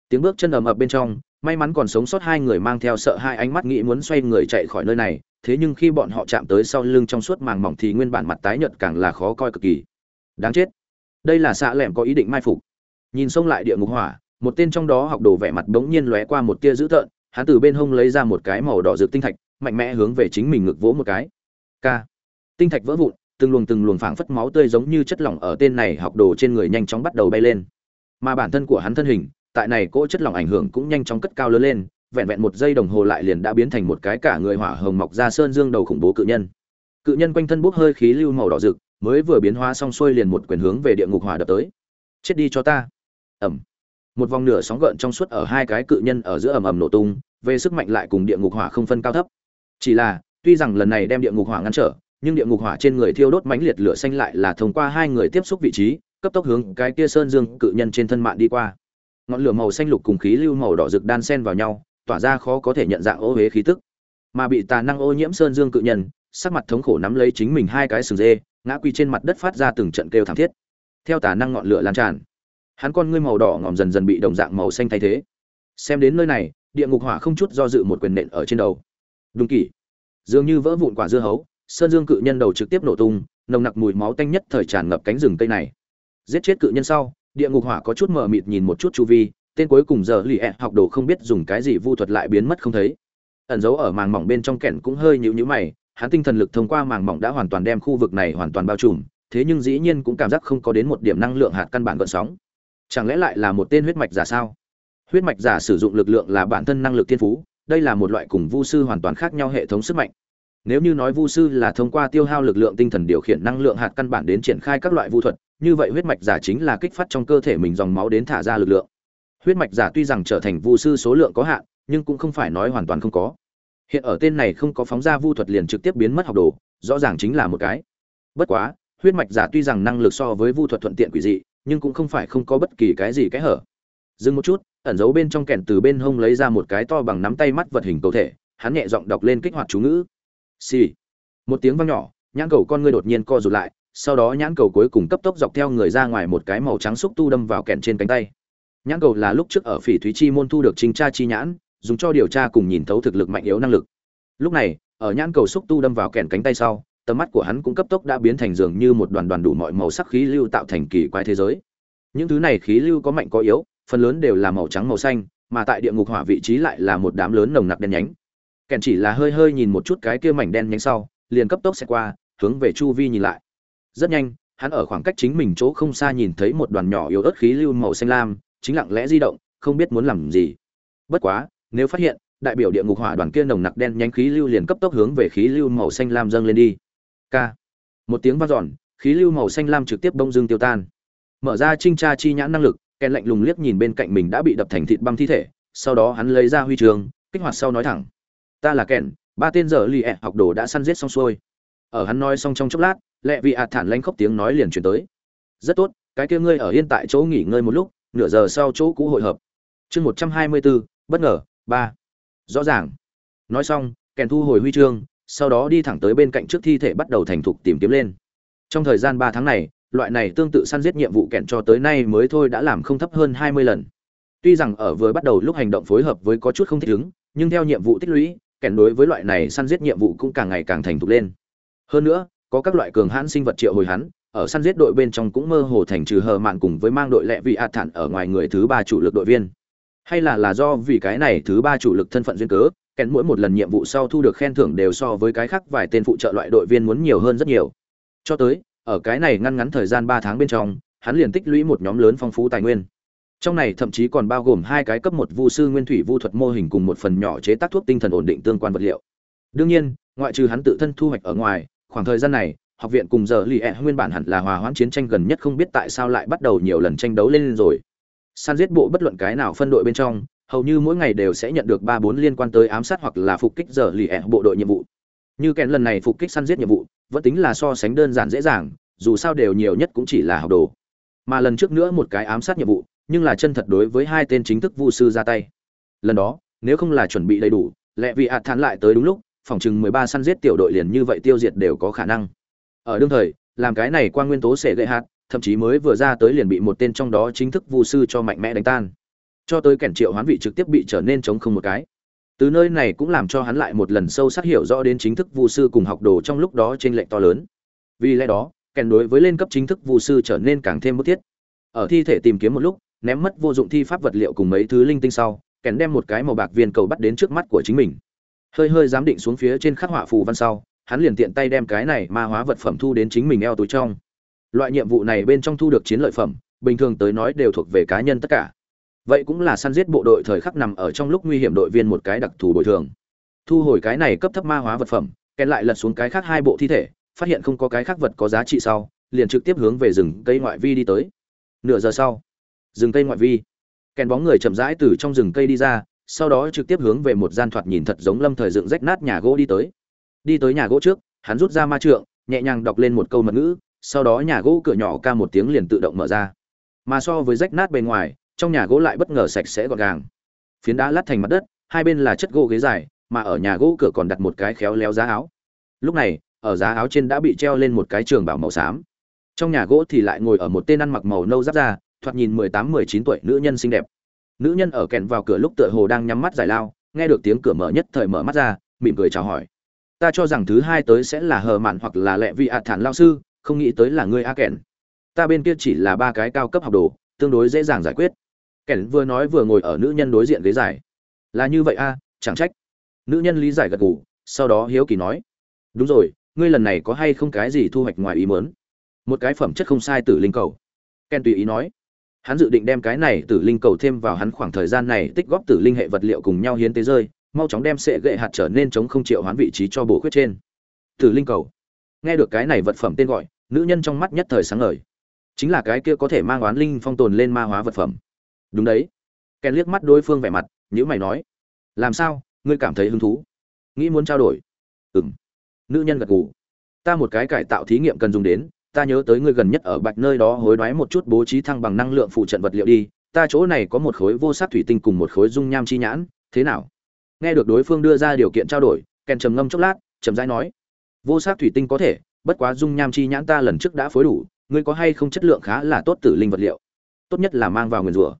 Tiếng bước chân ầm ập bên trong, may mắn còn sống sót hai người mang theo sợ hai ánh mắt nghĩ muốn xoay người chạy khỏi nơi này, thế nhưng khi bọn họ chạm tới sau lưng trong suốt màng mỏng thì nguyên bản mặt tái nhợt càng là khó coi cực kỳ. Đáng chết. Đây là xạ lẻm có ý định mai phục. Nhìn xông lại địa ngục hỏa, một tên trong đó học đồ vẻ mặt bỗng nhiên lóe qua một tia dữ tợn, hắn từ bên hông lấy ra một cái màu đỏ rực tinh thạch, mạnh mẽ hướng về chính mình ngực vỗ một cái. K tinh thạch vỡ vụn từng luồng từng luồng phảng phất máu tươi giống như chất lỏng ở tên này học đồ trên người nhanh chóng bắt đầu bay lên. Mà bản thân của hắn thân hình, tại này cỗ chất lỏng ảnh hưởng cũng nhanh chóng cất cao lớn lên, vẹn vẹn một giây đồng hồ lại liền đã biến thành một cái cả người hỏa hồng mọc ra sơn dương đầu khủng bố cự nhân. Cự nhân quanh thân bốc hơi khí lưu màu đỏ rực, mới vừa biến hóa xong xuôi liền một quyền hướng về địa ngục hỏa đập tới. Chết đi cho ta. Ẩm một vòng nửa sóng gợn trong suốt ở hai cái cự nhân ở giữa ầm ầm nổ tung, về sức mạnh lại cùng địa ngục hỏa không phân cao thấp. Chỉ là, tuy rằng lần này đem địa ngục hỏa ngăn trở nhưng địa ngục hỏa trên người thiêu đốt mãnh liệt lửa xanh lại là thông qua hai người tiếp xúc vị trí, cấp tốc hướng cái kia sơn dương cự nhân trên thân mạng đi qua. Ngọn lửa màu xanh lục cùng khí lưu màu đỏ rực đan xen vào nhau, tỏa ra khó có thể nhận dạng ô huế khí tức. Mà bị tà năng ô nhiễm sơn dương cự nhân, sắc mặt thống khổ nắm lấy chính mình hai cái sừng dê, ngã quy trên mặt đất phát ra từng trận kêu thảm thiết. Theo tà năng ngọn lửa lan tràn, hắn con ngươi màu đỏ ngòm dần dần bị đồng dạng màu xanh thay thế. Xem đến nơi này, địa ngục hỏa không chút do dự một quyền nện ở trên đầu. Đúng kỷ, dường như vỡ vụn quả dưa hấu sơn dương cự nhân đầu trực tiếp nổ tung, nồng nặc mùi máu tanh nhất thời tràn ngập cánh rừng cây này. Giết chết cự nhân sau, địa ngục hỏa có chút mờ mịt nhìn một chút chu vi, tên cuối cùng giờ lì ẹ học đồ không biết dùng cái gì vu thuật lại biến mất không thấy. Ẩn giấu ở màng mỏng bên trong kẻn cũng hơi nhịu nhữ mày, hắn tinh thần lực thông qua màng mỏng đã hoàn toàn đem khu vực này hoàn toàn bao trùm, thế nhưng dĩ nhiên cũng cảm giác không có đến một điểm năng lượng hạt căn bản gợn sóng. Chẳng lẽ lại là một tên huyết mạch giả sao? Huyết mạch giả sử dụng lực lượng là bản thân năng lực thiên phú, đây là một loại cùng vu sư hoàn toàn khác nhau hệ thống sức mạnh nếu như nói vu sư là thông qua tiêu hao lực lượng tinh thần điều khiển năng lượng hạt căn bản đến triển khai các loại vu thuật, như vậy huyết mạch giả chính là kích phát trong cơ thể mình dòng máu đến thả ra lực lượng. Huyết mạch giả tuy rằng trở thành vu sư số lượng có hạn, nhưng cũng không phải nói hoàn toàn không có. Hiện ở tên này không có phóng ra vu thuật liền trực tiếp biến mất học đồ, rõ ràng chính là một cái. Bất quá, huyết mạch giả tuy rằng năng lực so với vu thuật thuận tiện quỷ dị, nhưng cũng không phải không có bất kỳ cái gì cái hở. Dừng một chút, ẩn giấu bên trong kẹn từ bên hông lấy ra một cái to bằng nắm tay mắt vật hình cầu thể, hắn nhẹ giọng đọc lên kích hoạt chú ngữ. Xì. một tiếng vang nhỏ, nhãn cầu con ngươi đột nhiên co rụt lại, sau đó nhãn cầu cuối cùng cấp tốc dọc theo người ra ngoài một cái màu trắng xúc tu đâm vào kẹn trên cánh tay. Nhãn cầu là lúc trước ở phỉ thúy chi môn thu được chính tra chi nhãn, dùng cho điều tra cùng nhìn thấu thực lực mạnh yếu năng lực. Lúc này, ở nhãn cầu xúc tu đâm vào kẹn cánh tay sau, tầm mắt của hắn cũng cấp tốc đã biến thành dường như một đoàn đoàn đủ mọi màu sắc khí lưu tạo thành kỳ quái thế giới. Những thứ này khí lưu có mạnh có yếu, phần lớn đều là màu trắng màu xanh, mà tại địa ngục hỏa vị trí lại là một đám lớn nồng nặc đen nhánh kèn chỉ là hơi hơi nhìn một chút cái kia mảnh đen nhánh sau, liền cấp tốc xẹt qua, hướng về chu vi nhìn lại. Rất nhanh, hắn ở khoảng cách chính mình chỗ không xa nhìn thấy một đoàn nhỏ yếu ớt khí lưu màu xanh lam, chính lặng lẽ di động, không biết muốn làm gì. Bất quá, nếu phát hiện, đại biểu địa ngục hỏa đoàn kia nồng nặc đen nhánh khí lưu liền cấp tốc hướng về khí lưu màu xanh lam dâng lên đi. K một tiếng vang dọn, khí lưu màu xanh lam trực tiếp bông dưng tiêu tan. Mở ra trinh tra chi nhãn năng lực, kèn lạnh lùng liếc nhìn bên cạnh mình đã bị đập thành thịt băng thi thể, sau đó hắn lấy ra huy trường, kích hoạt sau nói thẳng ta là kèn, ba tên giờ lì ẹ, học đồ đã săn giết xong xuôi. Ở hắn nói xong trong chốc lát, lẹ vị ạt thản lanh khóc tiếng nói liền chuyển tới. Rất tốt, cái kia ngươi ở yên tại chỗ nghỉ ngơi một lúc, nửa giờ sau chỗ cũ hội hợp. Chương một trăm hai mươi bốn bất ngờ, ba. Rõ ràng. Nói xong, kèn thu hồi huy chương, sau đó đi thẳng tới bên cạnh trước thi thể bắt đầu thành thục tìm kiếm lên. Trong thời gian ba tháng này, loại này tương tự săn giết nhiệm vụ kèn cho tới nay mới thôi đã làm không thấp hơn hai mươi lần. Tuy rằng ở vừa bắt đầu lúc hành động phối hợp với có chút không thích ứng, nhưng theo nhiệm vụ tích lũy kèn đối với loại này săn giết nhiệm vụ cũng càng ngày càng thành thục lên. Hơn nữa, có các loại cường hãn sinh vật triệu hồi hắn, ở săn giết đội bên trong cũng mơ hồ thành trừ hờ mạn cùng với mang đội lẹ vị ạt thản ở ngoài người thứ ba chủ lực đội viên. Hay là là do vì cái này thứ ba chủ lực thân phận duyên cớ, kèn mỗi một lần nhiệm vụ sau thu được khen thưởng đều so với cái khác vài tên phụ trợ loại đội viên muốn nhiều hơn rất nhiều. Cho tới, ở cái này ngăn ngắn thời gian ba tháng bên trong, hắn liền tích lũy một nhóm lớn phong phú tài nguyên trong này thậm chí còn bao gồm hai cái cấp một vu sư nguyên thủy vu thuật mô hình cùng một phần nhỏ chế tác thuốc tinh thần ổn định tương quan vật liệu. Đương nhiên, ngoại trừ hắn tự thân thu hoạch ở ngoài, khoảng thời gian này, học viện cùng giờ lì ẹ nguyên bản hẳn là hòa hoãn chiến tranh gần nhất không biết tại sao lại bắt đầu nhiều lần tranh đấu lên rồi. Săn giết bộ bất luận cái nào phân đội bên trong, hầu như mỗi ngày đều sẽ nhận được ba bốn liên quan tới ám sát hoặc là phục kích giờ lì ẹ bộ đội nhiệm vụ. Như kèn lần này phục kích săn giết nhiệm vụ, vẫn tính là so sánh đơn giản dễ dàng, dù sao đều nhiều nhất cũng chỉ là học đồ. Mà lần trước nữa một cái ám sát nhiệm vụ nhưng là chân thật đối với hai tên chính thức vu sư ra tay. Lần đó, nếu không là chuẩn bị đầy đủ lẽ vì ạt thản lại tới đúng lúc, phòng chừng mười ba săn giết tiểu đội liền như vậy tiêu diệt đều có khả năng. Ở đương thời, làm cái này Quang nguyên tố sẽ gậy hạt, thậm chí mới vừa ra tới liền bị một tên trong đó chính thức vu sư cho mạnh mẽ đánh tan. Cho tới kẻn triệu hoán vị trực tiếp bị trở nên chống không một cái. Từ nơi này cũng làm cho hắn lại một lần sâu sắc hiểu rõ đến chính thức vu sư cùng học đồ trong lúc đó trên lệnh to lớn. Vì lẽ đó kèn đối với lên cấp chính thức vu sư trở nên càng thêm bức thiết. Ở thi thể tìm kiếm một lúc ném mất vô dụng thi pháp vật liệu cùng mấy thứ linh tinh sau, kèn đem một cái màu bạc viên cầu bắt đến trước mắt của chính mình. Hơi hơi giám định xuống phía trên khắc họa phù văn sau, hắn liền tiện tay đem cái này ma hóa vật phẩm thu đến chính mình eo túi trong. Loại nhiệm vụ này bên trong thu được chiến lợi phẩm, bình thường tới nói đều thuộc về cá nhân tất cả. Vậy cũng là săn giết bộ đội thời khắc nằm ở trong lúc nguy hiểm đội viên một cái đặc thù bồi thường. Thu hồi cái này cấp thấp ma hóa vật phẩm, kèn lại lật xuống cái khác hai bộ thi thể, phát hiện không có cái khác vật có giá trị sau, liền trực tiếp hướng về rừng cây ngoại vi đi tới. Nửa giờ sau rừng cây ngoại vi. Kèn bóng người chậm rãi từ trong rừng cây đi ra, sau đó trực tiếp hướng về một gian thoạt nhìn thật giống lâm thời dựng rách nát nhà gỗ đi tới. Đi tới nhà gỗ trước, hắn rút ra ma trượng, nhẹ nhàng đọc lên một câu mật ngữ, sau đó nhà gỗ cửa nhỏ ca một tiếng liền tự động mở ra. Mà so với rách nát bên ngoài, trong nhà gỗ lại bất ngờ sạch sẽ gọn gàng. Phiến đá lát thành mặt đất, hai bên là chất gỗ ghế dài, mà ở nhà gỗ cửa còn đặt một cái khéo léo giá áo. Lúc này, ở giá áo trên đã bị treo lên một cái trường bảo màu xám. Trong nhà gỗ thì lại ngồi ở một tên ăn mặc màu nâu giáp ra thoạt nhìn mười tám, mười chín tuổi, nữ nhân xinh đẹp. Nữ nhân ở kèn vào cửa lúc tựa hồ đang nhắm mắt giải lao, nghe được tiếng cửa mở nhất thời mở mắt ra, mỉm cười chào hỏi. Ta cho rằng thứ hai tới sẽ là hờ mạn hoặc là lẹ vị ạt thản lao sư, không nghĩ tới là ngươi a kèn ta bên kia chỉ là ba cái cao cấp học đồ, tương đối dễ dàng giải quyết. Kèn vừa nói vừa ngồi ở nữ nhân đối diện ghế dài. Là như vậy a, chẳng trách. Nữ nhân lý giải gật gù, sau đó hiếu kỳ nói. Đúng rồi, ngươi lần này có hay không cái gì thu hoạch ngoài ý mớn một cái phẩm chất không sai tử linh cầu. Ken tùy ý nói hắn dự định đem cái này tử linh cầu thêm vào hắn khoảng thời gian này tích góp tử linh hệ vật liệu cùng nhau hiến tế rơi, mau chóng đem sệ gậy hạt trở nên chống không triệu hoán vị trí cho bổ khuyết trên. Tử linh cầu. Nghe được cái này vật phẩm tên gọi, nữ nhân trong mắt nhất thời sáng ngời. Chính là cái kia có thể mang oán linh phong tồn lên ma hóa vật phẩm. Đúng đấy. Ken liếc mắt đối phương vẻ mặt, nhíu mày nói, làm sao? Ngươi cảm thấy hứng thú? Nghĩ muốn trao đổi. Ừm. nữ nhân gật gù. Ta một cái cải tạo thí nghiệm cần dùng đến ta nhớ tới ngươi gần nhất ở bạch nơi đó hối đoái một chút bố trí thăng bằng năng lượng phụ trận vật liệu đi, ta chỗ này có một khối vô sắc thủy tinh cùng một khối dung nham chi nhãn, thế nào? Nghe được đối phương đưa ra điều kiện trao đổi kèn trầm ngâm chốc lát trầm rãi nói, vô sắc thủy tinh có thể, bất quá dung nham chi nhãn ta lần trước đã phối đủ, ngươi có hay không chất lượng khá là tốt tử linh vật liệu? Tốt nhất là mang vào nguyền rủa.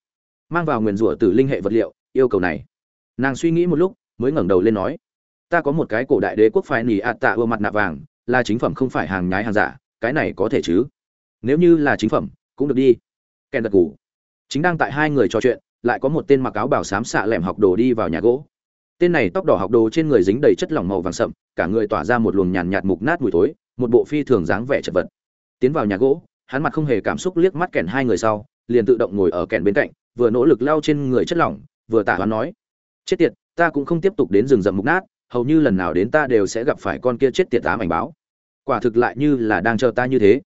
Mang vào nguyền rủa tử linh hệ vật liệu, yêu cầu này. Nàng suy nghĩ một lúc, mới ngẩng đầu lên nói, ta có một cái cổ đại đế quốc phải nỉ ạt tạ ưa mặt nạ vàng, là chính phẩm không phải hàng nhái hàng giả cái này có thể chứ? Nếu như là chính phẩm, cũng được đi. Kèn gật ngủ chính đang tại hai người trò chuyện, lại có một tên mặc áo bảo xám xạ lẻm học đồ đi vào nhà gỗ. Tên này tóc đỏ học đồ trên người dính đầy chất lỏng màu vàng sậm, cả người tỏa ra một luồng nhàn nhạt mục nát mùi tối một bộ phi thường dáng vẻ chật vật. Tiến vào nhà gỗ, hắn mặt không hề cảm xúc liếc mắt kèn hai người sau, liền tự động ngồi ở kèn bên cạnh, vừa nỗ lực lau trên người chất lỏng, vừa tả hoán nói, chết tiệt, ta cũng không tiếp tục đến rừng rậm mục nát, hầu như lần nào đến ta đều sẽ gặp phải con kia chết tiệt ám ảnh báo quả thực lại như là đang chờ ta như thế.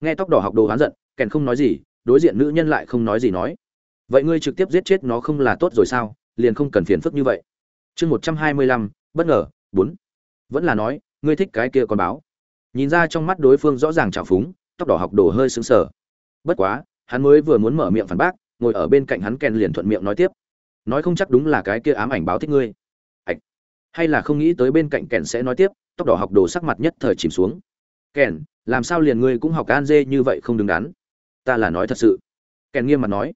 Nghe tóc đỏ học đồ hán giận, kèn không nói gì, đối diện nữ nhân lại không nói gì nói. Vậy ngươi trực tiếp giết chết nó không là tốt rồi sao? Liền không cần phiền phức như vậy. Chương một trăm hai mươi lăm, bất ngờ, bốn. Vẫn là nói, ngươi thích cái kia con báo. Nhìn ra trong mắt đối phương rõ ràng trào phúng, tóc đỏ học đồ hơi sững sờ. Bất quá, hắn mới vừa muốn mở miệng phản bác, ngồi ở bên cạnh hắn kèn liền thuận miệng nói tiếp. Nói không chắc đúng là cái kia ám ảnh báo thích ngươi. Ạch. Hay là không nghĩ tới bên cạnh kèn sẽ nói tiếp tóc đỏ học đồ sắc mặt nhất thời chìm xuống. Kèn, làm sao liền ngươi cũng học an dê như vậy không đứng đắn? Ta là nói thật sự. Kèn nghiêm mặt nói.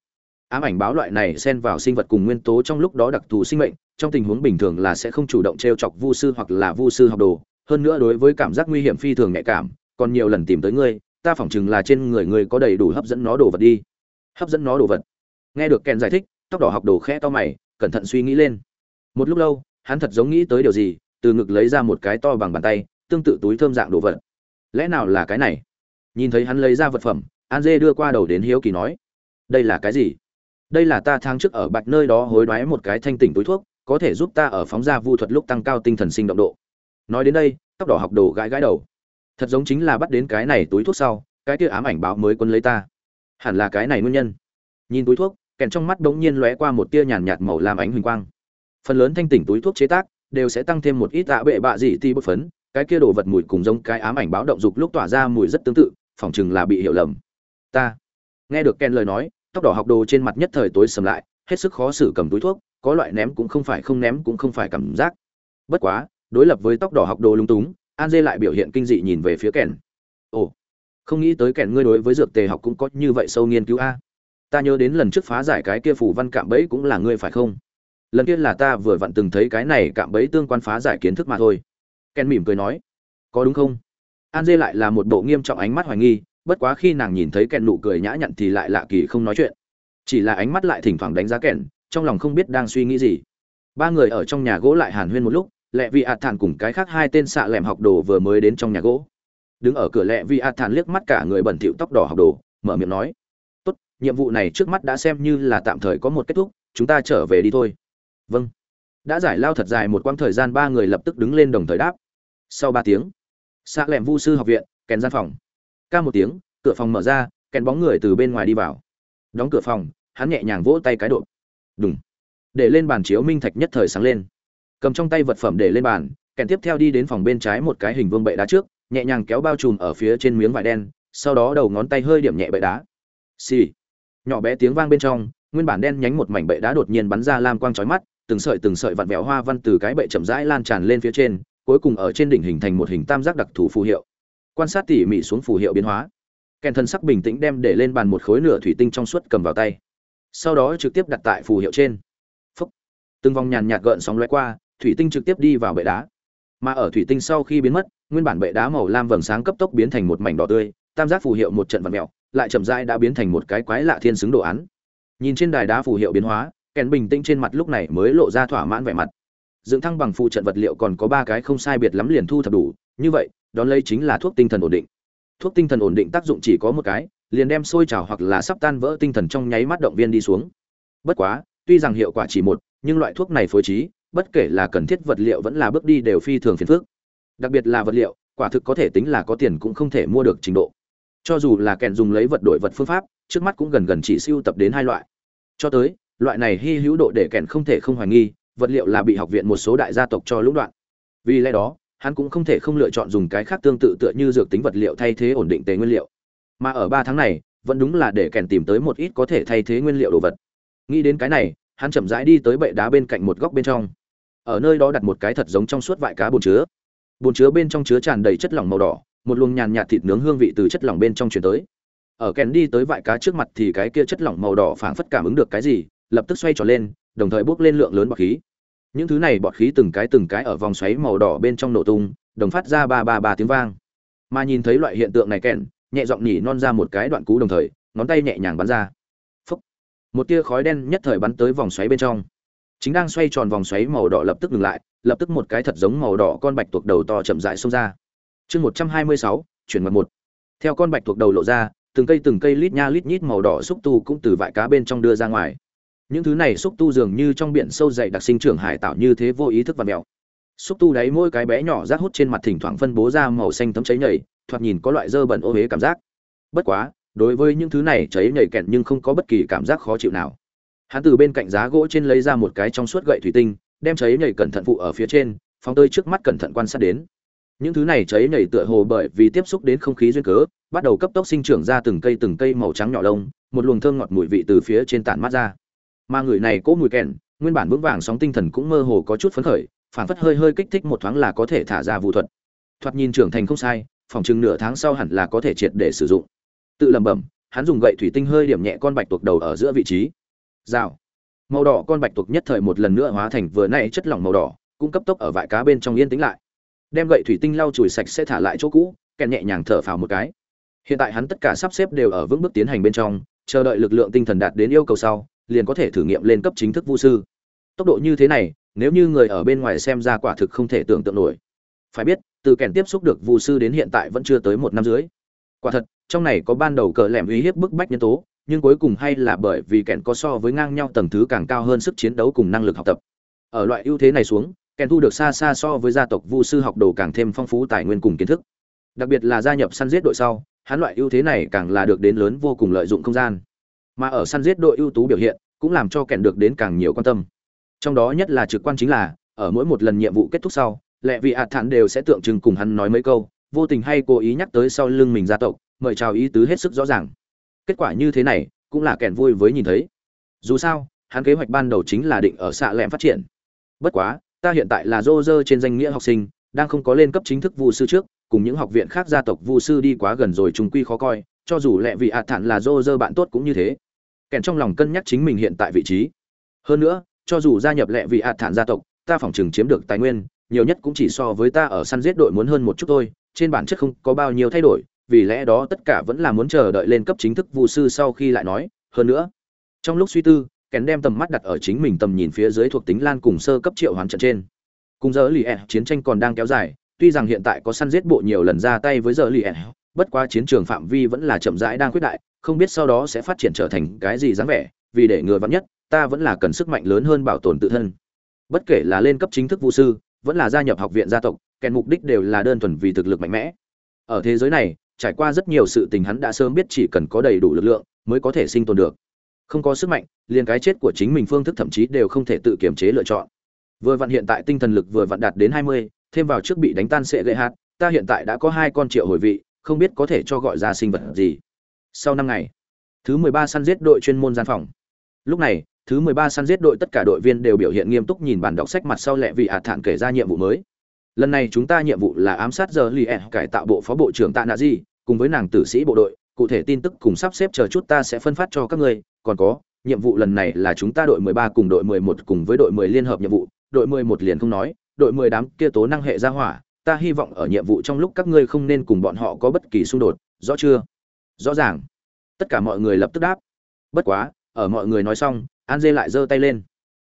Ám ảnh báo loại này xen vào sinh vật cùng nguyên tố trong lúc đó đặc thù sinh mệnh, trong tình huống bình thường là sẽ không chủ động t r e o chọc vu sư hoặc là vu sư học đồ. Hơn nữa đối với cảm giác nguy hiểm phi thường nhạy cảm, còn nhiều lần tìm tới ngươi, ta phỏng chừng là trên người ngươi có đầy đủ hấp dẫn nó đồ vật đi. Hấp dẫn nó đồ vật. Nghe được kèn giải thích, tóc đỏ học đồ khẽ to mày, cẩn thận suy nghĩ lên. Một lúc lâu, hắn thật giống nghĩ tới điều gì từ ngực lấy ra một cái to bằng bàn tay, tương tự túi thơm dạng đồ vật. Lẽ nào là cái này? Nhìn thấy hắn lấy ra vật phẩm, an dê đưa qua đầu đến hiếu kỳ nói, đây là cái gì? Đây là ta tháng trước ở bạch nơi đó hối đoái một cái thanh tỉnh túi thuốc, có thể giúp ta ở phóng ra vu thuật lúc tăng cao tinh thần sinh động độ. Nói đến đây, tóc đỏ học đồ gãi gãi đầu. Thật giống chính là bắt đến cái này túi thuốc sau, cái kia ám ảnh báo mới quân lấy ta. Hẳn là cái này nguyên nhân. Nhìn túi thuốc, kèn trong mắt bỗng nhiên lóe qua một tia nhàn nhạt màu làm ánh huỳnh quang. Phần lớn thanh tỉnh túi thuốc chế tác đều sẽ tăng thêm một ít tạ bệ bạ gì ti bột phấn. Cái kia đồ vật mùi cùng giống cái ám ảnh báo động dục lúc tỏa ra mùi rất tương tự, phỏng chừng là bị hiểu lầm. Ta nghe được ken lời nói, tóc đỏ học đồ trên mặt nhất thời tối sầm lại, hết sức khó xử cầm túi thuốc, có loại ném cũng không phải không ném cũng không phải cảm giác. Bất quá, đối lập với tóc đỏ học đồ lung túng, an dê lại biểu hiện kinh dị nhìn về phía kèn ồ, không nghĩ tới kèn ngươi đối với dược tề học cũng có như vậy sâu nghiên cứu a. Ta nhớ đến lần trước phá giải cái kia phủ văn cạm bẫy cũng là ngươi phải không? Lần kia là ta vừa vặn từng thấy cái này cạm bẫy tương quan phá giải kiến thức mà thôi. Ken mỉm cười nói, có đúng không? An dê lại là một bộ nghiêm trọng ánh mắt hoài nghi, bất quá khi nàng nhìn thấy kèn nụ cười nhã nhặn thì lại lạ kỳ không nói chuyện. Chỉ là ánh mắt lại thỉnh thoảng đánh giá kèn trong lòng không biết đang suy nghĩ gì. Ba người ở trong nhà gỗ lại hàn huyên một lúc lẹ vị ạt thản cùng cái khác hai tên xạ lẻm học đồ vừa mới đến trong nhà gỗ. Đứng ở cửa lẹ vị ạt thản liếc mắt cả người bẩn thịu tóc đỏ học đồ, mở miệng nói, tốt, nhiệm vụ này trước mắt đã xem như là tạm thời có một kết thúc, chúng ta trở về đi thôi vâng. Đã giải lao thật dài một quãng thời gian, ba người lập tức đứng lên đồng thời đáp. Sau ba tiếng xạ lẻm vu sư học viện, kèn gian phòng. Ca một tiếng, cửa phòng mở ra, kèn bóng người từ bên ngoài đi vào. Đóng cửa phòng, hắn nhẹ nhàng vỗ tay cái độ. Đúng để lên bàn chiếu minh thạch nhất thời sáng lên. Cầm trong tay vật phẩm để lên bàn, kèn tiếp theo đi đến phòng bên trái một cái hình vương bệ đá trước, nhẹ nhàng kéo bao trùm ở phía trên miếng vải đen, sau đó đầu ngón tay hơi điểm nhẹ bệ đá. Xì. Nhỏ bé tiếng vang bên trong, nguyên bản đen nhánh một mảnh bệ đá đột nhiên bắn ra lam quang chói mắt từng sợi từng sợi vặn vẹo hoa văn từ cái bệ chậm rãi lan tràn lên phía trên, cuối cùng ở trên đỉnh hình thành một hình tam giác đặc thù phù hiệu. Quan sát tỉ mỉ xuống phù hiệu biến hóa. Kèn thân sắc bình tĩnh đem để lên bàn một khối nửa thủy tinh trong suốt cầm vào tay. Sau đó trực tiếp đặt tại phù hiệu trên. Phúc. từng vòng nhàn nhạt gợn sóng lướt qua, thủy tinh trực tiếp đi vào bệ đá. Mà ở thủy tinh sau khi biến mất, nguyên bản bệ đá màu lam vầng sáng cấp tốc biến thành một mảnh đỏ tươi, tam giác phù hiệu một trận vật mèo lại chậm rãi đã biến thành một cái quái lạ thiên xứng đồ án. Nhìn trên đài đá phù hiệu biến hóa kèn bình tĩnh trên mặt lúc này mới lộ ra thỏa mãn vẻ mặt. Dựng thăng bằng phụ trận vật liệu còn có ba cái không sai biệt lắm liền thu thập đủ. Như vậy, đón lấy chính là thuốc tinh thần ổn định. Thuốc tinh thần ổn định tác dụng chỉ có một cái, liền đem sôi trào hoặc là sắp tan vỡ tinh thần trong nháy mắt động viên đi xuống. Bất quá, tuy rằng hiệu quả chỉ một, nhưng loại thuốc này phối trí, bất kể là cần thiết vật liệu vẫn là bước đi đều phi thường phiền phức. Đặc biệt là vật liệu, quả thực có thể tính là có tiền cũng không thể mua được trình độ. Cho dù là kèn dùng lấy vật đổi vật phương pháp, trước mắt cũng gần gần chỉ siêu tập đến hai loại. Cho tới loại này hy hữu độ để kèn không thể không hoài nghi, vật liệu là bị học viện một số đại gia tộc cho lũng đoạn. Vì lẽ đó, hắn cũng không thể không lựa chọn dùng cái khác tương tự tựa như dược tính vật liệu thay thế ổn định tế nguyên liệu. Mà ở ba tháng này, vẫn đúng là để kèn tìm tới một ít có thể thay thế nguyên liệu đồ vật. Nghĩ đến cái này, hắn chậm rãi đi tới bệ đá bên cạnh một góc bên trong. Ở nơi đó đặt một cái thật giống trong suốt vại cá bồn chứa. Bồn chứa bên trong chứa tràn đầy chất lỏng màu đỏ, một luồng nhàn nhạt thịt nướng hương vị từ chất lỏng bên trong chuyển tới. Ở kèn đi tới vại cá trước mặt thì cái kia chất lỏng màu đỏ phảng phất cảm ứng được cái gì lập tức xoay tròn lên đồng thời bốc lên lượng lớn bọt khí. Những thứ này bọt khí từng cái từng cái ở vòng xoáy màu đỏ bên trong nổ tung đồng phát ra ba ba ba tiếng vang. Mà nhìn thấy loại hiện tượng này kẹn, nhẹ giọng nhỉ non ra một cái đoạn cú đồng thời ngón tay nhẹ nhàng bắn ra. Phúc. một tia khói đen nhất thời bắn tới vòng xoáy bên trong. Chính đang xoay tròn vòng xoáy màu đỏ lập tức ngừng lại lập tức một cái thật giống màu đỏ con bạch tuộc đầu to chậm rãi xông ra. Chương một trăm hai mươi sáu chuyển mật một. Theo con bạch tuộc đầu lộ ra từng cây từng cây lít nha lít nhít màu đỏ xúc tu cũng từ vại cá bên trong đưa ra ngoài những thứ này xúc tu dường như trong biển sâu dày đặc sinh trưởng hải tạo như thế vô ý thức và mèo xúc tu đáy mỗi cái bé nhỏ rác hút trên mặt thỉnh thoảng phân bố ra màu xanh tấm cháy nhảy thoạt nhìn có loại dơ bẩn ô huế cảm giác. Bất quá, đối với những thứ này cháy nhảy kẹt nhưng không có bất kỳ cảm giác khó chịu nào. Hắn từ bên cạnh giá gỗ trên lấy ra một cái trong suốt gậy thủy tinh, đem cháy nhảy cẩn thận phụ ở phía trên, phóng tơi trước mắt cẩn thận quan sát đến. Những thứ này cháy nhảy tựa hồ bởi vì tiếp xúc đến không khí duyên cớ, bắt đầu cấp tốc sinh trưởng ra từng cây từng cây màu trắng nhỏ lông, một luồng thơm ngọt mùi vị từ phía trên tản mát ra mà người này cố mùi kèn, nguyên bản vững vàng sóng tinh thần cũng mơ hồ có chút phấn khởi phản phất hơi hơi kích thích một thoáng là có thể thả ra vụ thuật. Thoạt nhìn trưởng thành không sai, phòng chừng nửa tháng sau hẳn là có thể triệt để sử dụng. Tự lẩm bẩm, hắn dùng gậy thủy tinh hơi điểm nhẹ con bạch tuộc đầu ở giữa vị trí. Rào. Màu đỏ con bạch tuộc nhất thời một lần nữa hóa thành vừa nay chất lỏng màu đỏ, cũng cấp tốc ở vại cá bên trong yên tĩnh lại. Đem gậy thủy tinh lau chùi sạch sẽ thả lại chỗ cũ, kèn nhẹ nhàng thở phào một cái. Hiện tại hắn tất cả sắp xếp đều ở vững bước tiến hành bên trong, chờ đợi lực lượng tinh thần đạt đến yêu cầu sau liền có thể thử nghiệm lên cấp chính thức vu sư. Tốc độ như thế này, nếu như người ở bên ngoài xem ra quả thực không thể tưởng tượng nổi. Phải biết, từ kèn tiếp xúc được vu sư đến hiện tại vẫn chưa tới một năm dưới quả thật, trong này có ban đầu cờ lẻm uy hiếp bức bách nhân tố, nhưng cuối cùng hay là bởi vì kèn có so với ngang nhau tầng thứ càng cao hơn sức chiến đấu cùng năng lực học tập. Ở loại ưu thế này xuống, kèn thu được xa xa so với gia tộc vu sư học đồ càng thêm phong phú tài nguyên cùng kiến thức. Đặc biệt là gia nhập săn giết đội sau, hắn loại ưu thế này càng là được đến lớn vô cùng lợi dụng không gian mà ở săn giết đội ưu tú biểu hiện, cũng làm cho kèn được đến càng nhiều quan tâm. Trong đó nhất là trực quan chính là, ở mỗi một lần nhiệm vụ kết thúc sau, lệ vị hạt thản đều sẽ tượng trưng cùng hắn nói mấy câu, vô tình hay cố ý nhắc tới sau lưng mình gia tộc, mời chào ý tứ hết sức rõ ràng. Kết quả như thế này, cũng là kèn vui với nhìn thấy. Dù sao, hắn kế hoạch ban đầu chính là định ở xạ lẹm phát triển. Bất quá, ta hiện tại là dô dơ trên danh nghĩa học sinh, đang không có lên cấp chính thức vu sư trước, cùng những học viện khác gia tộc vu sư đi quá gần rồi trùng quy khó coi cho dù lẹ vị ạt thản là dô dơ bạn tốt cũng như thế. Kèn trong lòng cân nhắc chính mình hiện tại vị trí. Hơn nữa, cho dù gia nhập lẹ vị ạt thản gia tộc, ta phỏng chừng chiếm được tài nguyên, nhiều nhất cũng chỉ so với ta ở săn giết đội muốn hơn một chút thôi, trên bản chất không có bao nhiêu thay đổi, vì lẽ đó tất cả vẫn là muốn chờ đợi lên cấp chính thức vụ sư sau khi lại nói. Hơn nữa, trong lúc suy tư, kèn đem tầm mắt đặt ở chính mình tầm nhìn phía dưới thuộc tính lan cùng sơ cấp triệu hoán trận trên. Cùng giờ lì ẹ chiến tranh còn đang kéo dài, tuy rằng hiện tại có săn giết bộ nhiều lần ra tay với giờ lì ẹ bất quá chiến trường phạm vi vẫn là chậm rãi đang quyết đại, không biết sau đó sẽ phát triển trở thành cái gì dáng vẻ, vì để ngừa vấp nhất, ta vẫn là cần sức mạnh lớn hơn bảo tồn tự thân. Bất kể là lên cấp chính thức vũ sư, vẫn là gia nhập học viện gia tộc, kèn mục đích đều là đơn thuần vì thực lực mạnh mẽ. Ở thế giới này, trải qua rất nhiều sự tình hắn đã sớm biết chỉ cần có đầy đủ lực lượng mới có thể sinh tồn được. Không có sức mạnh, liền cái chết của chính mình phương thức thậm chí đều không thể tự kiểm chế lựa chọn. Vừa vận hiện tại tinh thần lực vừa vận đạt đến hai mươi, thêm vào trước bị đánh tan sẽ lệ hạt, ta hiện tại đã có hai con triệu hồi vị không biết có thể cho gọi ra sinh vật gì. Sau năm ngày, thứ mười ba săn giết đội chuyên môn gian phòng. Lúc này, thứ mười ba săn giết đội tất cả đội viên đều biểu hiện nghiêm túc nhìn bản đọc sách mặt sau lẹ vị ạt thản kể ra nhiệm vụ mới. Lần này chúng ta nhiệm vụ là ám sát giờ li cải tạo bộ phó bộ trưởng tạ nạ di, cùng với nàng tử sĩ bộ đội. Cụ thể tin tức cùng sắp xếp chờ chút ta sẽ phân phát cho các ngươi. Còn có, nhiệm vụ lần này là chúng ta đội 13 cùng đội 11 cùng với đội 10 liên hợp nhiệm vụ. Đội 11 liền không nói, đội 10 đám kia tố năng hệ ra hỏa ta hy vọng ở nhiệm vụ trong lúc các ngươi không nên cùng bọn họ có bất kỳ xung đột, rõ chưa? Rõ ràng. Tất cả mọi người lập tức đáp. Bất quá, ở mọi người nói xong, an dê lại giơ tay lên.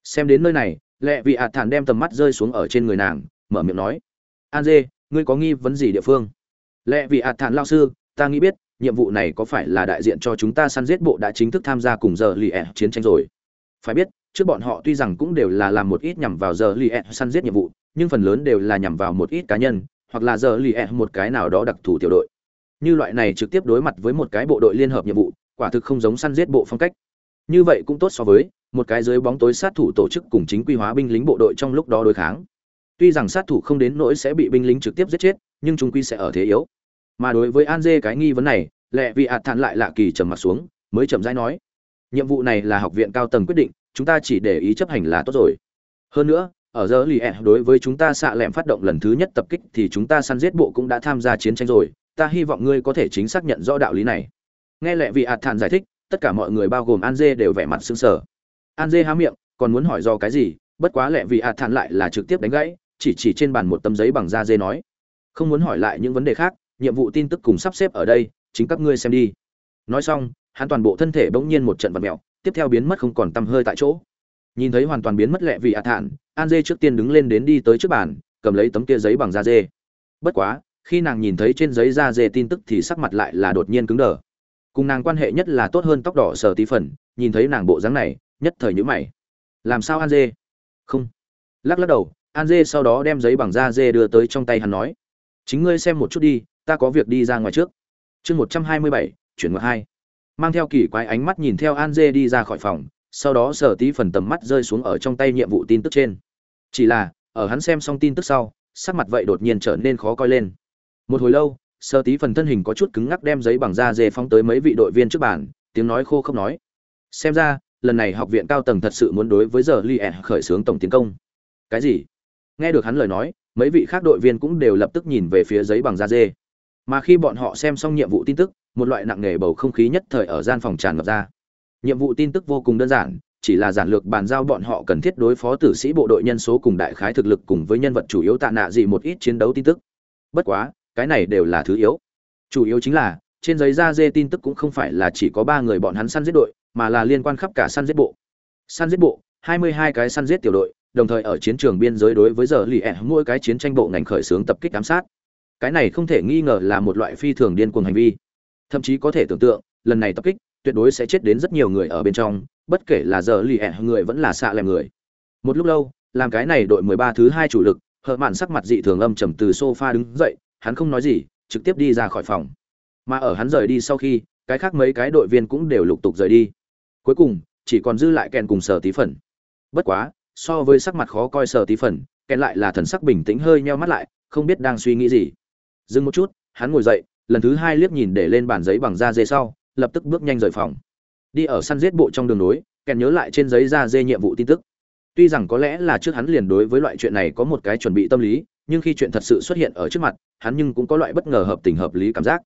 Xem đến nơi này lẹ vị ạt thản đem tầm mắt rơi xuống ở trên người nàng, mở miệng nói. An dê, ngươi có nghi vấn gì địa phương? Lẹ vị ạt thản lao sư, ta nghĩ biết, nhiệm vụ này có phải là đại diện cho chúng ta săn giết bộ đã chính thức tham gia cùng giờ lì ẹ chiến tranh rồi? Phải biết, trước bọn họ tuy rằng cũng đều là làm một ít nhằm vào giờ lì ẹ săn giết nhiệm vụ nhưng phần lớn đều là nhằm vào một ít cá nhân, hoặc là giờ lì ẹ một cái nào đó đặc thù tiểu đội. Như loại này trực tiếp đối mặt với một cái bộ đội liên hợp nhiệm vụ, quả thực không giống săn giết bộ phong cách. Như vậy cũng tốt so với một cái dưới bóng tối sát thủ tổ chức cùng chính quy hóa binh lính bộ đội trong lúc đó đối kháng. Tuy rằng sát thủ không đến nỗi sẽ bị binh lính trực tiếp giết chết, nhưng chúng quy sẽ ở thế yếu. Mà đối với an dê cái nghi vấn này lẹ vị ạt thản lại lạ kỳ trầm mặt xuống, mới chậm rãi nói, nhiệm vụ này là học viện cao tầng quyết định, chúng ta chỉ để ý chấp hành là tốt rồi. Hơn nữa ở giờ lì ẹ đối với chúng ta xạ lẹm phát động lần thứ nhất tập kích thì chúng ta săn giết bộ cũng đã tham gia chiến tranh rồi. Ta hy vọng ngươi có thể chính xác nhận rõ đạo lý này. Nghe lẹ vị ạt thản giải thích, tất cả mọi người bao gồm an dê đều vẻ mặt sững sờ. An dê há miệng, còn muốn hỏi do cái gì? Bất quá lẹ vị ạt thản lại là trực tiếp đánh gãy, chỉ chỉ trên bàn một tấm giấy bằng da dê nói. Không muốn hỏi lại những vấn đề khác, nhiệm vụ tin tức cùng sắp xếp ở đây, chính các ngươi xem đi. Nói xong, hắn toàn bộ thân thể bỗng nhiên một trận vật mẹo, tiếp theo biến mất không còn tăm hơi tại chỗ nhìn thấy hoàn toàn biến mất lẹ vì ạ thản, an dê trước tiên đứng lên đến đi tới trước bàn, cầm lấy tấm kia giấy bằng da dê. Bất quá, khi nàng nhìn thấy trên giấy da dê tin tức thì sắc mặt lại là đột nhiên cứng đờ. Cùng nàng quan hệ nhất là tốt hơn tóc đỏ sờ tí phần, nhìn thấy nàng bộ dáng này, nhất thời nhữ mày. Làm sao an dê? Không. Lắc lắc đầu, an dê sau đó đem giấy bằng da dê đưa tới trong tay hắn nói. Chính ngươi xem một chút đi, ta có việc đi ra ngoài trước. Chương một trăm hai mươi bảy, chuyển ngược hai. Mang theo kỳ quái ánh mắt nhìn theo an dê đi ra khỏi phòng sau đó sở tí phần tầm mắt rơi xuống ở trong tay nhiệm vụ tin tức trên. Chỉ là, ở hắn xem xong tin tức sau, sắc mặt vậy đột nhiên trở nên khó coi lên. Một hồi lâu, sở tí phần thân hình có chút cứng ngắc đem giấy bằng da dê phóng tới mấy vị đội viên trước bàn, tiếng nói khô không nói. Xem ra, lần này học viện cao tầng thật sự muốn đối với giờ li khởi xướng tổng tiến công. Cái gì? Nghe được hắn lời nói, mấy vị khác đội viên cũng đều lập tức nhìn về phía giấy bằng da dê. Mà khi bọn họ xem xong nhiệm vụ tin tức, một loại nặng nề bầu không khí nhất thời ở gian phòng tràn ngập ra nhiệm vụ tin tức vô cùng đơn giản, chỉ là giản lược bàn giao bọn họ cần thiết đối phó tử sĩ bộ đội nhân số cùng đại khái thực lực cùng với nhân vật chủ yếu tạ nạ gì một ít chiến đấu tin tức. Bất quá, cái này đều là thứ yếu. Chủ yếu chính là, trên giấy da dê tin tức cũng không phải là chỉ có ba người bọn hắn săn giết đội, mà là liên quan khắp cả săn giết bộ. Săn giết bộ, hai mươi hai cái săn giết tiểu đội, đồng thời ở chiến trường biên giới đối với giờ lì ẹ mỗi cái chiến tranh bộ ngành khởi xướng tập kích ám sát. Cái này không thể nghi ngờ là một loại phi thường điên cuồng hành vi. Thậm chí có thể tưởng tượng, lần này tập kích tuyệt đối sẽ chết đến rất nhiều người ở bên trong, bất kể là giờ lì ẹ người vẫn là xạ lèm người. Một lúc lâu, làm cái này đội mười ba thứ hai chủ lực hợ mạn sắc mặt dị thường âm trầm từ sofa đứng dậy, hắn không nói gì, trực tiếp đi ra khỏi phòng. Mà ở hắn rời đi sau khi, cái khác mấy cái đội viên cũng đều lục tục rời đi. Cuối cùng, chỉ còn dư lại kèn cùng sở tí phần. Bất quá, so với sắc mặt khó coi sở tí phần kèn lại là thần sắc bình tĩnh hơi nheo mắt lại, không biết đang suy nghĩ gì. Dừng một chút, hắn ngồi dậy, lần thứ hai liếc nhìn để lên bản giấy bằng da dê sau lập tức bước nhanh rời phòng. Đi ở săn giết bộ trong đường nối, kèn nhớ lại trên giấy ra dê nhiệm vụ tin tức. Tuy rằng có lẽ là trước hắn liền đối với loại chuyện này có một cái chuẩn bị tâm lý, nhưng khi chuyện thật sự xuất hiện ở trước mặt, hắn nhưng cũng có loại bất ngờ hợp tình hợp lý cảm giác.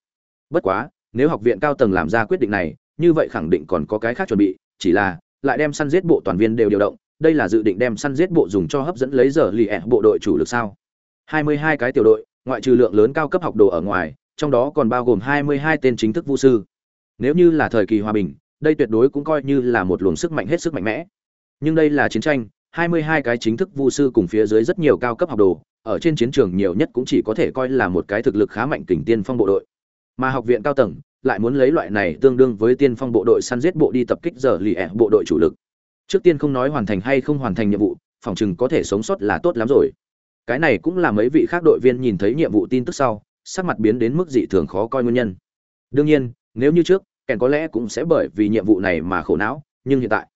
Bất quá, nếu học viện cao tầng làm ra quyết định này, như vậy khẳng định còn có cái khác chuẩn bị, chỉ là lại đem săn giết bộ toàn viên đều điều động, đây là dự định đem săn giết bộ dùng cho hấp dẫn lấy giờ lì ẹ bộ đội chủ lực sao? 22 cái tiểu đội, ngoại trừ lượng lớn cao cấp học đồ ở ngoài, trong đó còn bao gồm 22 tên chính thức vũ sư nếu như là thời kỳ hòa bình, đây tuyệt đối cũng coi như là một luồng sức mạnh hết sức mạnh mẽ. Nhưng đây là chiến tranh 22 cái chính thức vu sư cùng phía dưới rất nhiều cao cấp học đồ, ở trên chiến trường nhiều nhất cũng chỉ có thể coi là một cái thực lực khá mạnh kình tiên phong bộ đội. Mà học viện cao tầng lại muốn lấy loại này tương đương với tiên phong bộ đội săn giết bộ đi tập kích giờ lì ẹ bộ đội chủ lực. Trước tiên không nói hoàn thành hay không hoàn thành nhiệm vụ, phòng chừng có thể sống sót là tốt lắm rồi. Cái này cũng là mấy vị khác đội viên nhìn thấy nhiệm vụ tin tức sau, sắc mặt biến đến mức dị thường khó coi nguyên nhân. Đương nhiên, nếu như trước kèn có lẽ cũng sẽ bởi vì nhiệm vụ này mà khổ não, nhưng hiện tại,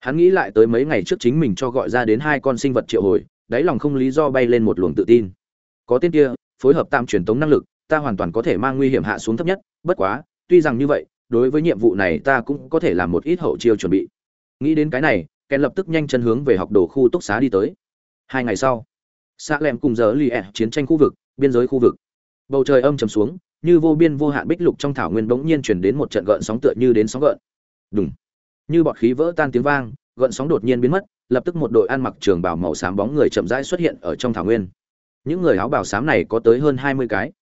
hắn nghĩ lại tới mấy ngày trước chính mình cho gọi ra đến hai con sinh vật triệu hồi, đáy lòng không lý do bay lên một luồng tự tin. Có tên kia, phối hợp tam truyền tống năng lực, ta hoàn toàn có thể mang nguy hiểm hạ xuống thấp nhất, bất quá, tuy rằng như vậy, đối với nhiệm vụ này ta cũng có thể làm một ít hậu chiêu chuẩn bị. Nghĩ đến cái này, kèn lập tức nhanh chân hướng về học đồ khu túc xá đi tới. Hai ngày sau xã lem cùng giờ li chiến tranh khu vực, biên giới khu vực. Bầu trời âm trầm xuống như vô biên vô hạn bích lục trong thảo nguyên bỗng nhiên chuyển đến một trận gợn sóng tựa như đến sóng gợn. Đúng như bọt khí vỡ tan tiếng vang, gợn sóng đột nhiên biến mất, lập tức một đội ăn mặc trường bào màu xám bóng người chậm rãi xuất hiện ở trong thảo nguyên. Những người áo bào xám này có tới hơn hai mươi cái.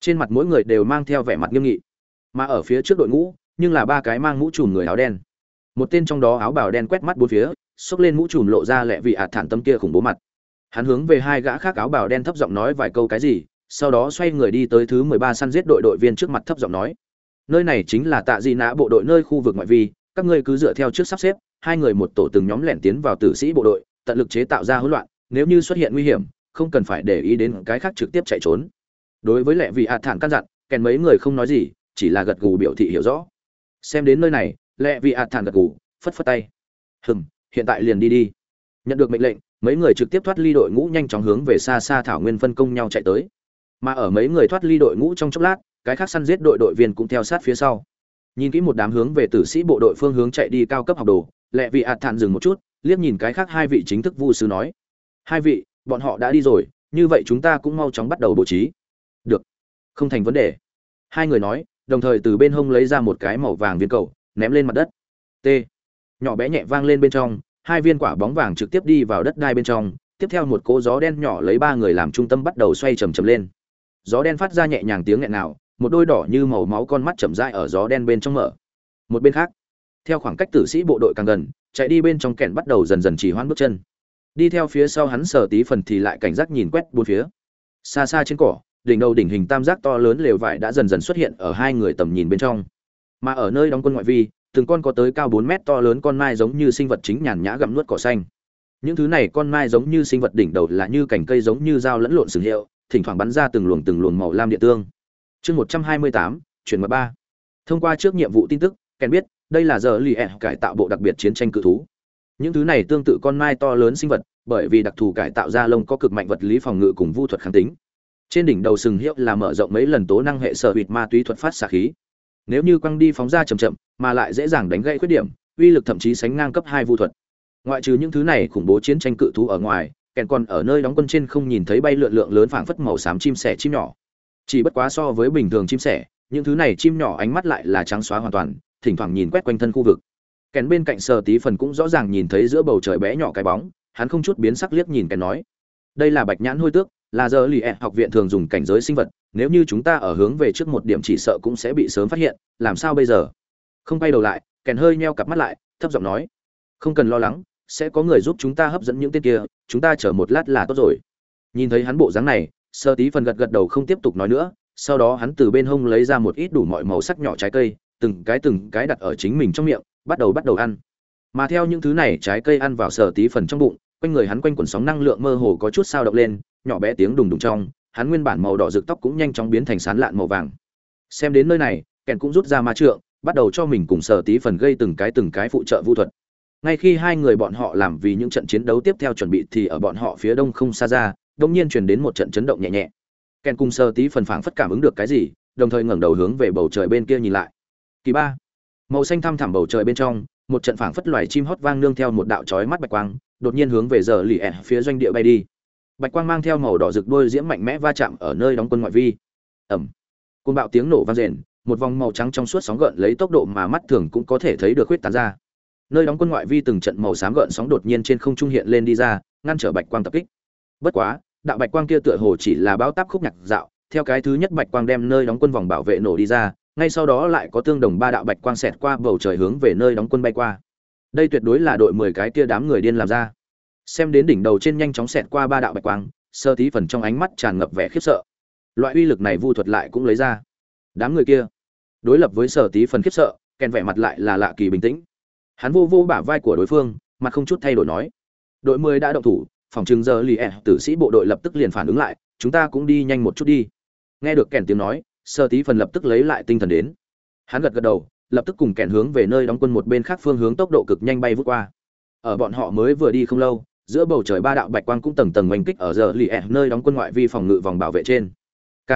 Trên mặt mỗi người đều mang theo vẻ mặt nghiêm nghị. Mà ở phía trước đội ngũ, nhưng là ba cái mang mũ trùm người áo đen. Một tên trong đó áo bào đen quét mắt bốn phía, xốc lên mũ trùm lộ ra lẹ vị ạt thản tâm kia khủng bố mặt. Hắn hướng về hai gã khác áo bào đen thấp giọng nói vài câu cái gì sau đó xoay người đi tới thứ mười ba săn giết đội đội viên trước mặt thấp giọng nói. Nơi này chính là tạ di nã bộ đội nơi khu vực ngoại vi, các ngươi cứ dựa theo trước sắp xếp, hai người một tổ từng nhóm lẻn tiến vào tử sĩ bộ đội, tận lực chế tạo ra hỗn loạn, nếu như xuất hiện nguy hiểm, không cần phải để ý đến cái khác trực tiếp chạy trốn. Đối với lệ vị hạ thản căn dặn, kèn mấy người không nói gì, chỉ là gật gù biểu thị hiểu rõ. Xem đến nơi này, lệ vị hạ thản gật gù, phất phất tay. Hừm, hiện tại liền đi đi. Nhận được mệnh lệnh, mấy người trực tiếp thoát ly đội ngũ nhanh chóng hướng về xa xa thảo nguyên phân công nhau chạy tới mà ở mấy người thoát ly đội ngũ trong chốc lát, cái khác săn giết đội đội viên cũng theo sát phía sau. Nhìn kỹ một đám hướng về tử sĩ bộ đội phương hướng chạy đi cao cấp học đồ lệ vị ạt thản dừng một chút, liếc nhìn cái khác hai vị chính thức vu sư nói. Hai vị, bọn họ đã đi rồi, như vậy chúng ta cũng mau chóng bắt đầu bố trí. Được. Không thành vấn đề. Hai người nói, đồng thời từ bên hông lấy ra một cái màu vàng viên cầu, ném lên mặt đất. T. Nhỏ bé nhẹ vang lên bên trong, hai viên quả bóng vàng trực tiếp đi vào đất đai bên trong, tiếp theo một cỗ gió đen nhỏ lấy ba người làm trung tâm bắt đầu xoay trầm trầm lên gió đen phát ra nhẹ nhàng tiếng nghẹn nào, một đôi đỏ như màu máu con mắt chậm rãi ở gió đen bên trong mở. Một bên khác, theo khoảng cách tử sĩ bộ đội càng gần, chạy đi bên trong kẹn bắt đầu dần dần chỉ hoãn bước chân. Đi theo phía sau hắn sở tí phần thì lại cảnh giác nhìn quét bốn phía. Xa xa trên cỏ, đỉnh đầu đỉnh hình tam giác to lớn lều vải đã dần dần xuất hiện ở hai người tầm nhìn bên trong. Mà ở nơi đóng quân ngoại vi, từng con có tới cao bốn mét to lớn con mai giống như sinh vật chính nhàn nhã gặm nuốt cỏ xanh. Những thứ này con mai giống như sinh vật đỉnh đầu là như cành cây giống như dao lẫn lộn sừng hiệu thỉnh thoảng bắn ra từng luồng từng luồng màu lam địa tương. Chương một trăm hai mươi tám, chuyển mật ba. Thông qua trước nhiệm vụ tin tức, Ken biết, đây là giờ lì ẹ cải tạo bộ đặc biệt chiến tranh cự thú. Những thứ này tương tự con mai to lớn sinh vật, bởi vì đặc thù cải tạo ra lông có cực mạnh vật lý phòng ngự cùng vu thuật kháng tính. Trên đỉnh đầu sừng hiệu là mở rộng mấy lần tố năng hệ sở huyệt ma túy thuật phát xạ khí. Nếu như quăng đi phóng ra chậm chậm, mà lại dễ dàng đánh gãy khuyết điểm, uy lực thậm chí sánh ngang cấp hai vu thuật. Ngoại trừ những thứ này khủng bố chiến tranh cự thú ở ngoài kèn còn ở nơi đóng quân trên không nhìn thấy bay lượn lượng lớn phảng phất màu xám chim sẻ chim nhỏ. Chỉ bất quá so với bình thường chim sẻ, những thứ này chim nhỏ ánh mắt lại là trắng xóa hoàn toàn, thỉnh thoảng nhìn quét quanh thân khu vực. Kèn bên cạnh sờ tí phần cũng rõ ràng nhìn thấy giữa bầu trời bé nhỏ cái bóng, hắn không chút biến sắc liếc nhìn kèn nói, đây là bạch nhãn hôi tước, là giờ lì ẹ, học viện thường dùng cảnh giới sinh vật, nếu như chúng ta ở hướng về trước một điểm chỉ sợ cũng sẽ bị sớm phát hiện, làm sao bây giờ? Không quay đầu lại, kèn hơi nheo cặp mắt lại, thấp giọng nói, không cần lo lắng, sẽ có người giúp chúng ta hấp dẫn những tên kia chúng ta chờ một lát là tốt rồi. Nhìn thấy hắn bộ dáng này sơ tí phần gật gật đầu không tiếp tục nói nữa, sau đó hắn từ bên hông lấy ra một ít đủ mọi màu sắc nhỏ trái cây, từng cái từng cái đặt ở chính mình trong miệng, bắt đầu bắt đầu ăn. Mà theo những thứ này trái cây ăn vào sơ tí phần trong bụng, quanh người hắn quanh quần sóng năng lượng mơ hồ có chút sao động lên, nhỏ bé tiếng đùng đùng trong, hắn nguyên bản màu đỏ rực tóc cũng nhanh chóng biến thành sán lạn màu vàng. Xem đến nơi này, kèn cũng rút ra ma trượng, bắt đầu cho mình cùng Sở tí phần gây từng cái từng cái phụ trợ vũ thuật ngay khi hai người bọn họ làm vì những trận chiến đấu tiếp theo chuẩn bị thì ở bọn họ phía đông không xa ra đông nhiên truyền đến một trận chấn động nhẹ nhẹ. Kèn cùng sơ tí phần phảng phất cảm ứng được cái gì, đồng thời ngẩng đầu hướng về bầu trời bên kia nhìn lại. Kỳ ba. Màu xanh thăm thẳm bầu trời bên trong, một trận phảng phất loài chim hót vang nương theo một đạo chói mắt bạch quang, đột nhiên hướng về giờ lì ẹ phía doanh địa bay đi. Bạch quang mang theo màu đỏ rực đôi diễm mạnh mẽ va chạm ở nơi đóng quân ngoại vi. Ẩm. Côn bạo tiếng nổ vang rền, một vòng màu trắng trong suốt sóng gợn lấy tốc độ mà mắt thường cũng có thể thấy được huyết tán ra nơi đóng quân ngoại vi từng trận màu xám gợn sóng đột nhiên trên không trung hiện lên đi ra, ngăn trở bạch quang tập kích. Bất quá, đạo bạch quang kia tựa hồ chỉ là bao táp khúc nhạc dạo, theo cái thứ nhất bạch quang đem nơi đóng quân vòng bảo vệ nổ đi ra, ngay sau đó lại có tương đồng ba đạo bạch quang xẹt qua bầu trời hướng về nơi đóng quân bay qua. Đây tuyệt đối là đội mười cái kia đám người điên làm ra. Xem đến đỉnh đầu trên nhanh chóng xẹt qua ba đạo bạch quang, sơ tí phần trong ánh mắt tràn ngập vẻ khiếp sợ. Loại uy lực này vu thuật lại cũng lấy ra. Đám người kia, đối lập với sở tí phần khiếp sợ, kèn vẻ mặt lại là lạ kỳ bình tĩnh hắn vô vô bả vai của đối phương, mặt không chút thay đổi nói. Đội mười đã động thủ, phòng chừng giờ lì ẹ tử sĩ bộ đội lập tức liền phản ứng lại, chúng ta cũng đi nhanh một chút đi. Nghe được kèn tiếng nói, sơ tí phần lập tức lấy lại tinh thần đến. Hắn gật gật đầu, lập tức cùng kèn hướng về nơi đóng quân một bên khác phương hướng tốc độ cực nhanh bay vút qua. Ở bọn họ mới vừa đi không lâu, giữa bầu trời ba đạo bạch quang cũng tầng tầng oanh kích ở giờ lì ẹ nơi đóng quân ngoại vi phòng ngự vòng bảo vệ trên. K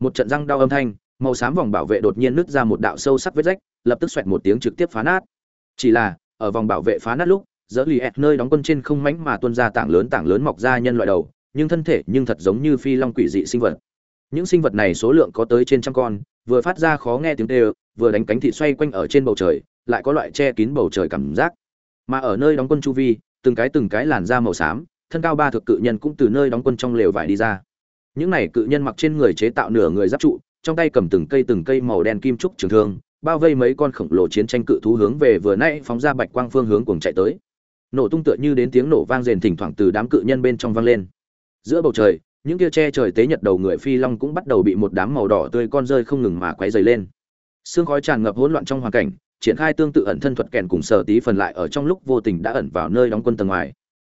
một trận răng đau âm thanh, màu xám vòng bảo vệ đột nhiên nứt ra một đạo sâu sắc vết rách, lập tức xoẹt một tiếng trực tiếp phá nát chỉ là, ở vòng bảo vệ phá nát lúc dỡ lì ẹt nơi đóng quân trên không mánh mà tuôn ra tảng lớn tảng lớn mọc ra nhân loại đầu, nhưng thân thể nhưng thật giống như phi long quỷ dị sinh vật. Những sinh vật này số lượng có tới trên trăm con, vừa phát ra khó nghe tiếng tê vừa đánh cánh thị xoay quanh ở trên bầu trời, lại có loại che kín bầu trời cảm giác. Mà ở nơi đóng quân chu vi, từng cái từng cái làn da màu xám, thân cao ba thực cự nhân cũng từ nơi đóng quân trong lều vải đi ra. Những này cự nhân mặc trên người chế tạo nửa người giáp trụ, trong tay cầm từng cây từng cây màu đen kim trúc trường thương bao vây mấy con khổng lồ chiến tranh cự thú hướng về vừa nãy phóng ra bạch quang phương hướng cuồng chạy tới. Nổ tung tựa như đến tiếng nổ vang rền thỉnh thoảng từ đám cự nhân bên trong vang lên. Giữa bầu trời, những kia che trời tế nhật đầu người phi long cũng bắt đầu bị một đám màu đỏ tươi con rơi không ngừng mà quấy dày lên. Sương khói tràn ngập hỗn loạn trong hoàn cảnh, triển khai tương tự ẩn thân thuật kèn cùng sở tí phần lại ở trong lúc vô tình đã ẩn vào nơi đóng quân tầng ngoài.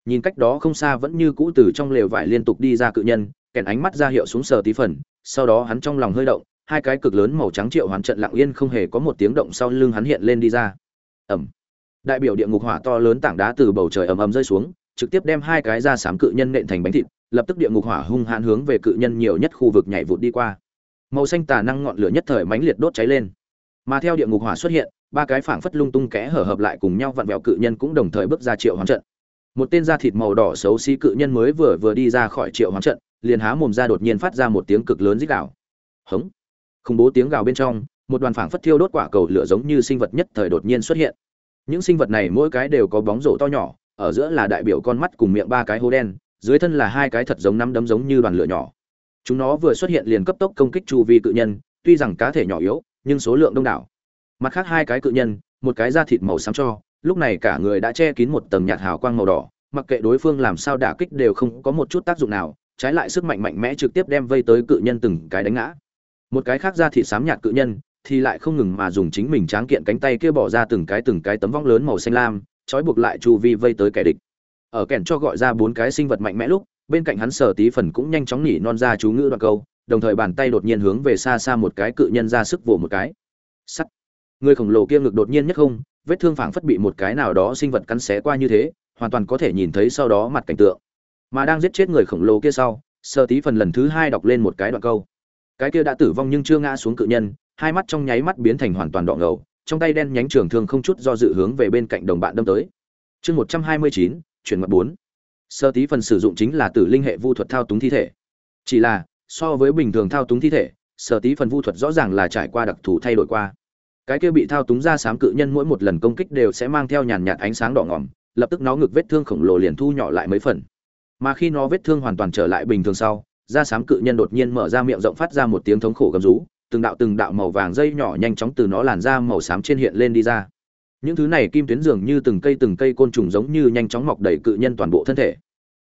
Nhìn cách đó không xa vẫn như cũ từ trong lều vải liên tục đi ra cự nhân, kèn ánh mắt ra hiệu xuống sở tí phần, sau đó hắn trong lòng hơi động hai cái cực lớn màu trắng triệu hoàn trận lặng yên không hề có một tiếng động sau lưng hắn hiện lên đi ra. Ẩm. Đại biểu địa ngục hỏa to lớn tảng đá từ bầu trời ầm ầm rơi xuống, trực tiếp đem hai cái ra sám cự nhân nện thành bánh thịt, lập tức địa ngục hỏa hung hãn hướng về cự nhân nhiều nhất khu vực nhảy vụt đi qua. Màu xanh tà năng ngọn lửa nhất thời mãnh liệt đốt cháy lên. Mà theo địa ngục hỏa xuất hiện, ba cái phảng phất lung tung kẽ hở hợp lại cùng nhau vặn vẹo cự nhân cũng đồng thời bước ra triệu hoán trận. Một tên da thịt màu đỏ xấu xí cự nhân mới vừa vừa đi ra khỏi triệu hoán trận, liền há mồm ra đột nhiên phát ra một tiếng cực lớn rít đảo hống khủng bố tiếng gào bên trong, một đoàn phảng phất thiêu đốt quả cầu lửa giống như sinh vật nhất thời đột nhiên xuất hiện. Những sinh vật này mỗi cái đều có bóng rổ to nhỏ, ở giữa là đại biểu con mắt cùng miệng ba cái hố đen, dưới thân là hai cái thật giống năm đấm giống như đoàn lửa nhỏ. Chúng nó vừa xuất hiện liền cấp tốc công kích chu vi cự nhân, tuy rằng cá thể nhỏ yếu, nhưng số lượng đông đảo. Mặt khác hai cái cự nhân, một cái da thịt màu xám cho, lúc này cả người đã che kín một tầng nhạt hào quang màu đỏ, mặc kệ đối phương làm sao đả kích đều không có một chút tác dụng nào, trái lại sức mạnh mạnh mẽ trực tiếp đem vây tới cự nhân từng cái đánh ngã một cái khác ra thị xám nhạt cự nhân, thì lại không ngừng mà dùng chính mình tráng kiện cánh tay kia bỏ ra từng cái từng cái tấm vong lớn màu xanh lam, trói buộc lại chu vi vây tới kẻ địch. Ở kèn cho gọi ra bốn cái sinh vật mạnh mẽ lúc, bên cạnh hắn sở tí phần cũng nhanh chóng nhỉ non ra chú ngữ đoạn câu, đồng thời bàn tay đột nhiên hướng về xa xa một cái cự nhân ra sức vồ một cái. Sắt. Người khổng lồ kia ngực đột nhiên nhất không, vết thương phảng phất bị một cái nào đó sinh vật cắn xé qua như thế, hoàn toàn có thể nhìn thấy sau đó mặt cảnh tượng. Mà đang giết chết người khổng lồ kia sau sơ tí phần lần thứ hai đọc lên một cái đoạn câu cái kia đã tử vong nhưng chưa ngã xuống cự nhân, hai mắt trong nháy mắt biến thành hoàn toàn đỏ ngầu, trong tay đen nhánh trường thương không chút do dự hướng về bên cạnh đồng bạn đâm tới. Chương một trăm hai mươi chín, chuyển mật bốn. Sơ tí phần sử dụng chính là tử linh hệ vu thuật thao túng thi thể. Chỉ là, so với bình thường thao túng thi thể sơ tí phần vu thuật rõ ràng là trải qua đặc thù thay đổi qua. Cái kia bị thao túng ra sám cự nhân mỗi một lần công kích đều sẽ mang theo nhàn nhạt ánh sáng đỏ ngỏm, lập tức nó ngực vết thương khổng lồ liền thu nhỏ lại mấy phần. Mà khi nó vết thương hoàn toàn trở lại bình thường sau da sám cự nhân đột nhiên mở ra miệng rộng phát ra một tiếng thống khổ gầm rú từng đạo từng đạo màu vàng dây nhỏ nhanh chóng từ nó làn ra màu xám trên hiện lên đi ra. Những thứ này kim tuyến dường như từng cây từng cây côn trùng giống như nhanh chóng mọc đầy cự nhân toàn bộ thân thể.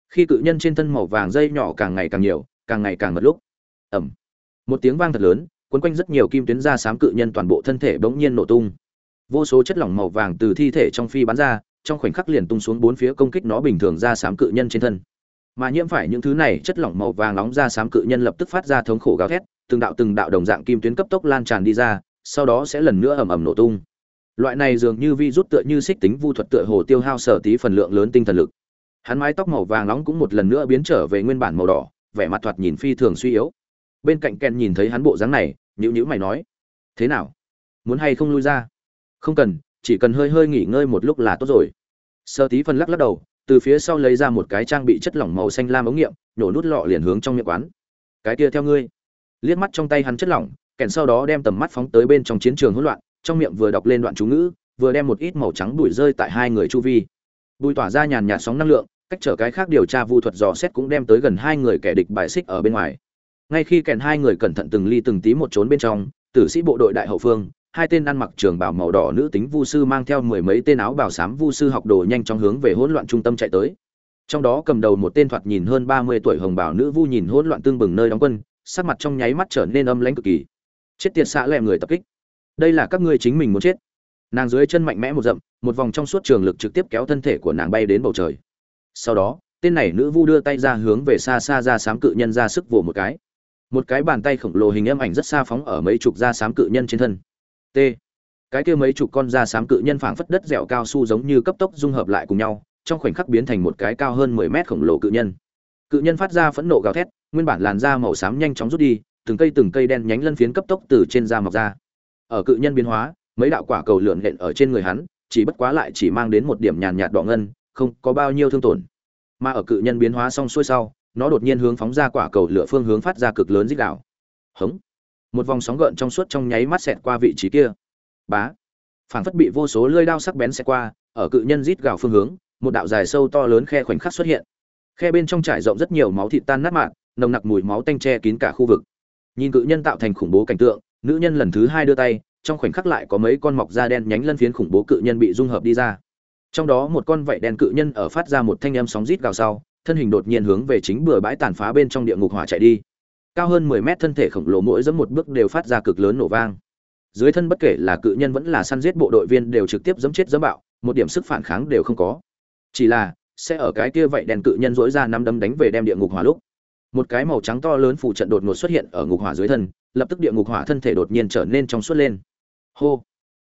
Khi cự nhân trên thân màu vàng dây nhỏ càng ngày càng nhiều càng ngày càng mật lúc. Ầm, một tiếng vang thật lớn cuốn quanh rất nhiều kim tuyến da sám cự nhân toàn bộ thân thể bỗng nhiên nổ tung. Vô số chất lỏng màu vàng từ thi thể trong phi bắn ra trong khoảnh khắc liền tung xuống bốn phía công kích nó bình thường ra sám cự nhân trên thân mà nhiễm phải những thứ này, chất lỏng màu vàng nóng ra sám cự nhân lập tức phát ra thống khổ gào thét, từng đạo từng đạo đồng dạng kim tuyến cấp tốc lan tràn đi ra, sau đó sẽ lần nữa ầm ầm nổ tung. Loại này dường như vi rút tựa như xích tính vu thuật tựa hồ tiêu hao sở tí phần lượng lớn tinh thần lực. Hắn mái tóc màu vàng nóng cũng một lần nữa biến trở về nguyên bản màu đỏ, vẻ mặt thoạt nhìn phi thường suy yếu. Bên cạnh kèn nhìn thấy hắn bộ dáng này nhữ nhữ mày nói, thế nào? Muốn hay không lui ra? Không cần, chỉ cần hơi hơi nghỉ ngơi một lúc là tốt rồi. Sơ tí phân lắc lắc đầu từ phía sau lấy ra một cái trang bị chất lỏng màu xanh lam ống nghiệm, nhổ nút lọ liền hướng trong miệng quán. Cái kia theo ngươi. Liếc mắt trong tay hắn chất lỏng, kèn sau đó đem tầm mắt phóng tới bên trong chiến trường hỗn loạn, trong miệng vừa đọc lên đoạn chú ngữ, vừa đem một ít màu trắng bụi rơi tại hai người chu vi. Bụi tỏa ra nhàn nhạt sóng năng lượng, cách trở cái khác điều tra vu thuật dò xét cũng đem tới gần hai người kẻ địch bài xích ở bên ngoài. Ngay khi kèn hai người cẩn thận từng ly từng tí một trốn bên trong, tử sĩ bộ đội đại hậu phương hai tên ăn mặc trường bào màu đỏ nữ tính vu sư mang theo mười mấy tên áo bào xám vu sư học đồ nhanh chóng hướng về hỗn loạn trung tâm chạy tới. Trong đó cầm đầu một tên thoạt nhìn hơn ba mươi tuổi hồng bào nữ vu nhìn hỗn loạn tương bừng nơi đóng quân, sắc mặt trong nháy mắt trở nên âm lãnh cực kỳ. Chết tiệt xạ lẹ người tập kích. Đây là các ngươi chính mình muốn chết. Nàng dưới chân mạnh mẽ một dậm, một vòng trong suốt trường lực trực tiếp kéo thân thể của nàng bay đến bầu trời. Sau đó, tên này nữ vu đưa tay ra hướng về xa xa ra sám cự nhân ra sức vồ một cái. Một cái bàn tay khổng lồ hình âm ảnh rất xa phóng ở mấy chục ra sám cự nhân trên thân t. Cái kia mấy chục con da xám cự nhân phảng phất đất dẻo cao su giống như cấp tốc dung hợp lại cùng nhau, trong khoảnh khắc biến thành một cái cao hơn mười mét khổng lồ cự nhân. Cự nhân phát ra phẫn nộ gào thét, nguyên bản làn da màu xám nhanh chóng rút đi, từng cây từng cây đen nhánh lân phiến cấp tốc từ trên da mọc ra. Ở cự nhân biến hóa, mấy đạo quả cầu lượn lện ở trên người hắn, chỉ bất quá lại chỉ mang đến một điểm nhàn nhạt đỏ ngân, không có bao nhiêu thương tổn. Mà ở cự nhân biến hóa xong xuôi sau, nó đột nhiên hướng phóng ra quả cầu lửa phương hướng phát ra cực lớn dích đạo hống một vòng sóng gợn trong suốt trong nháy mắt xẹt qua vị trí kia. Bá. Phảng phất bị vô số lưỡi đao sắc bén xẹt qua, ở cự nhân rít gào phương hướng, một đạo dài sâu to lớn khe khoảnh khắc xuất hiện. Khe bên trong trải rộng rất nhiều máu thịt tan nát mạng nồng nặc mùi máu tanh che kín cả khu vực. Nhìn cự nhân tạo thành khủng bố cảnh tượng, nữ nhân lần thứ hai đưa tay, trong khoảnh khắc lại có mấy con mọc da đen nhánh lân phiến khủng bố cự nhân bị dung hợp đi ra. Trong đó một con vảy đen cự nhân ở phát ra một thanh âm sóng rít gào sau, thân hình đột nhiên hướng về chính bừa bãi tàn phá bên trong địa ngục hỏa chạy đi cao hơn 10 mét thân thể khổng lồ mỗi giẫm một bước đều phát ra cực lớn nổ vang. Dưới thân bất kể là cự nhân vẫn là săn giết bộ đội viên đều trực tiếp giẫm chết giẫm bạo, một điểm sức phản kháng đều không có. Chỉ là, sẽ ở cái kia vậy đèn cự nhân dỗi ra năm đấm đánh về đem địa ngục hỏa lúc. Một cái màu trắng to lớn phù trận đột ngột xuất hiện ở ngục hỏa dưới thân, lập tức địa ngục hỏa thân thể đột nhiên trở nên trong suốt lên. Hô!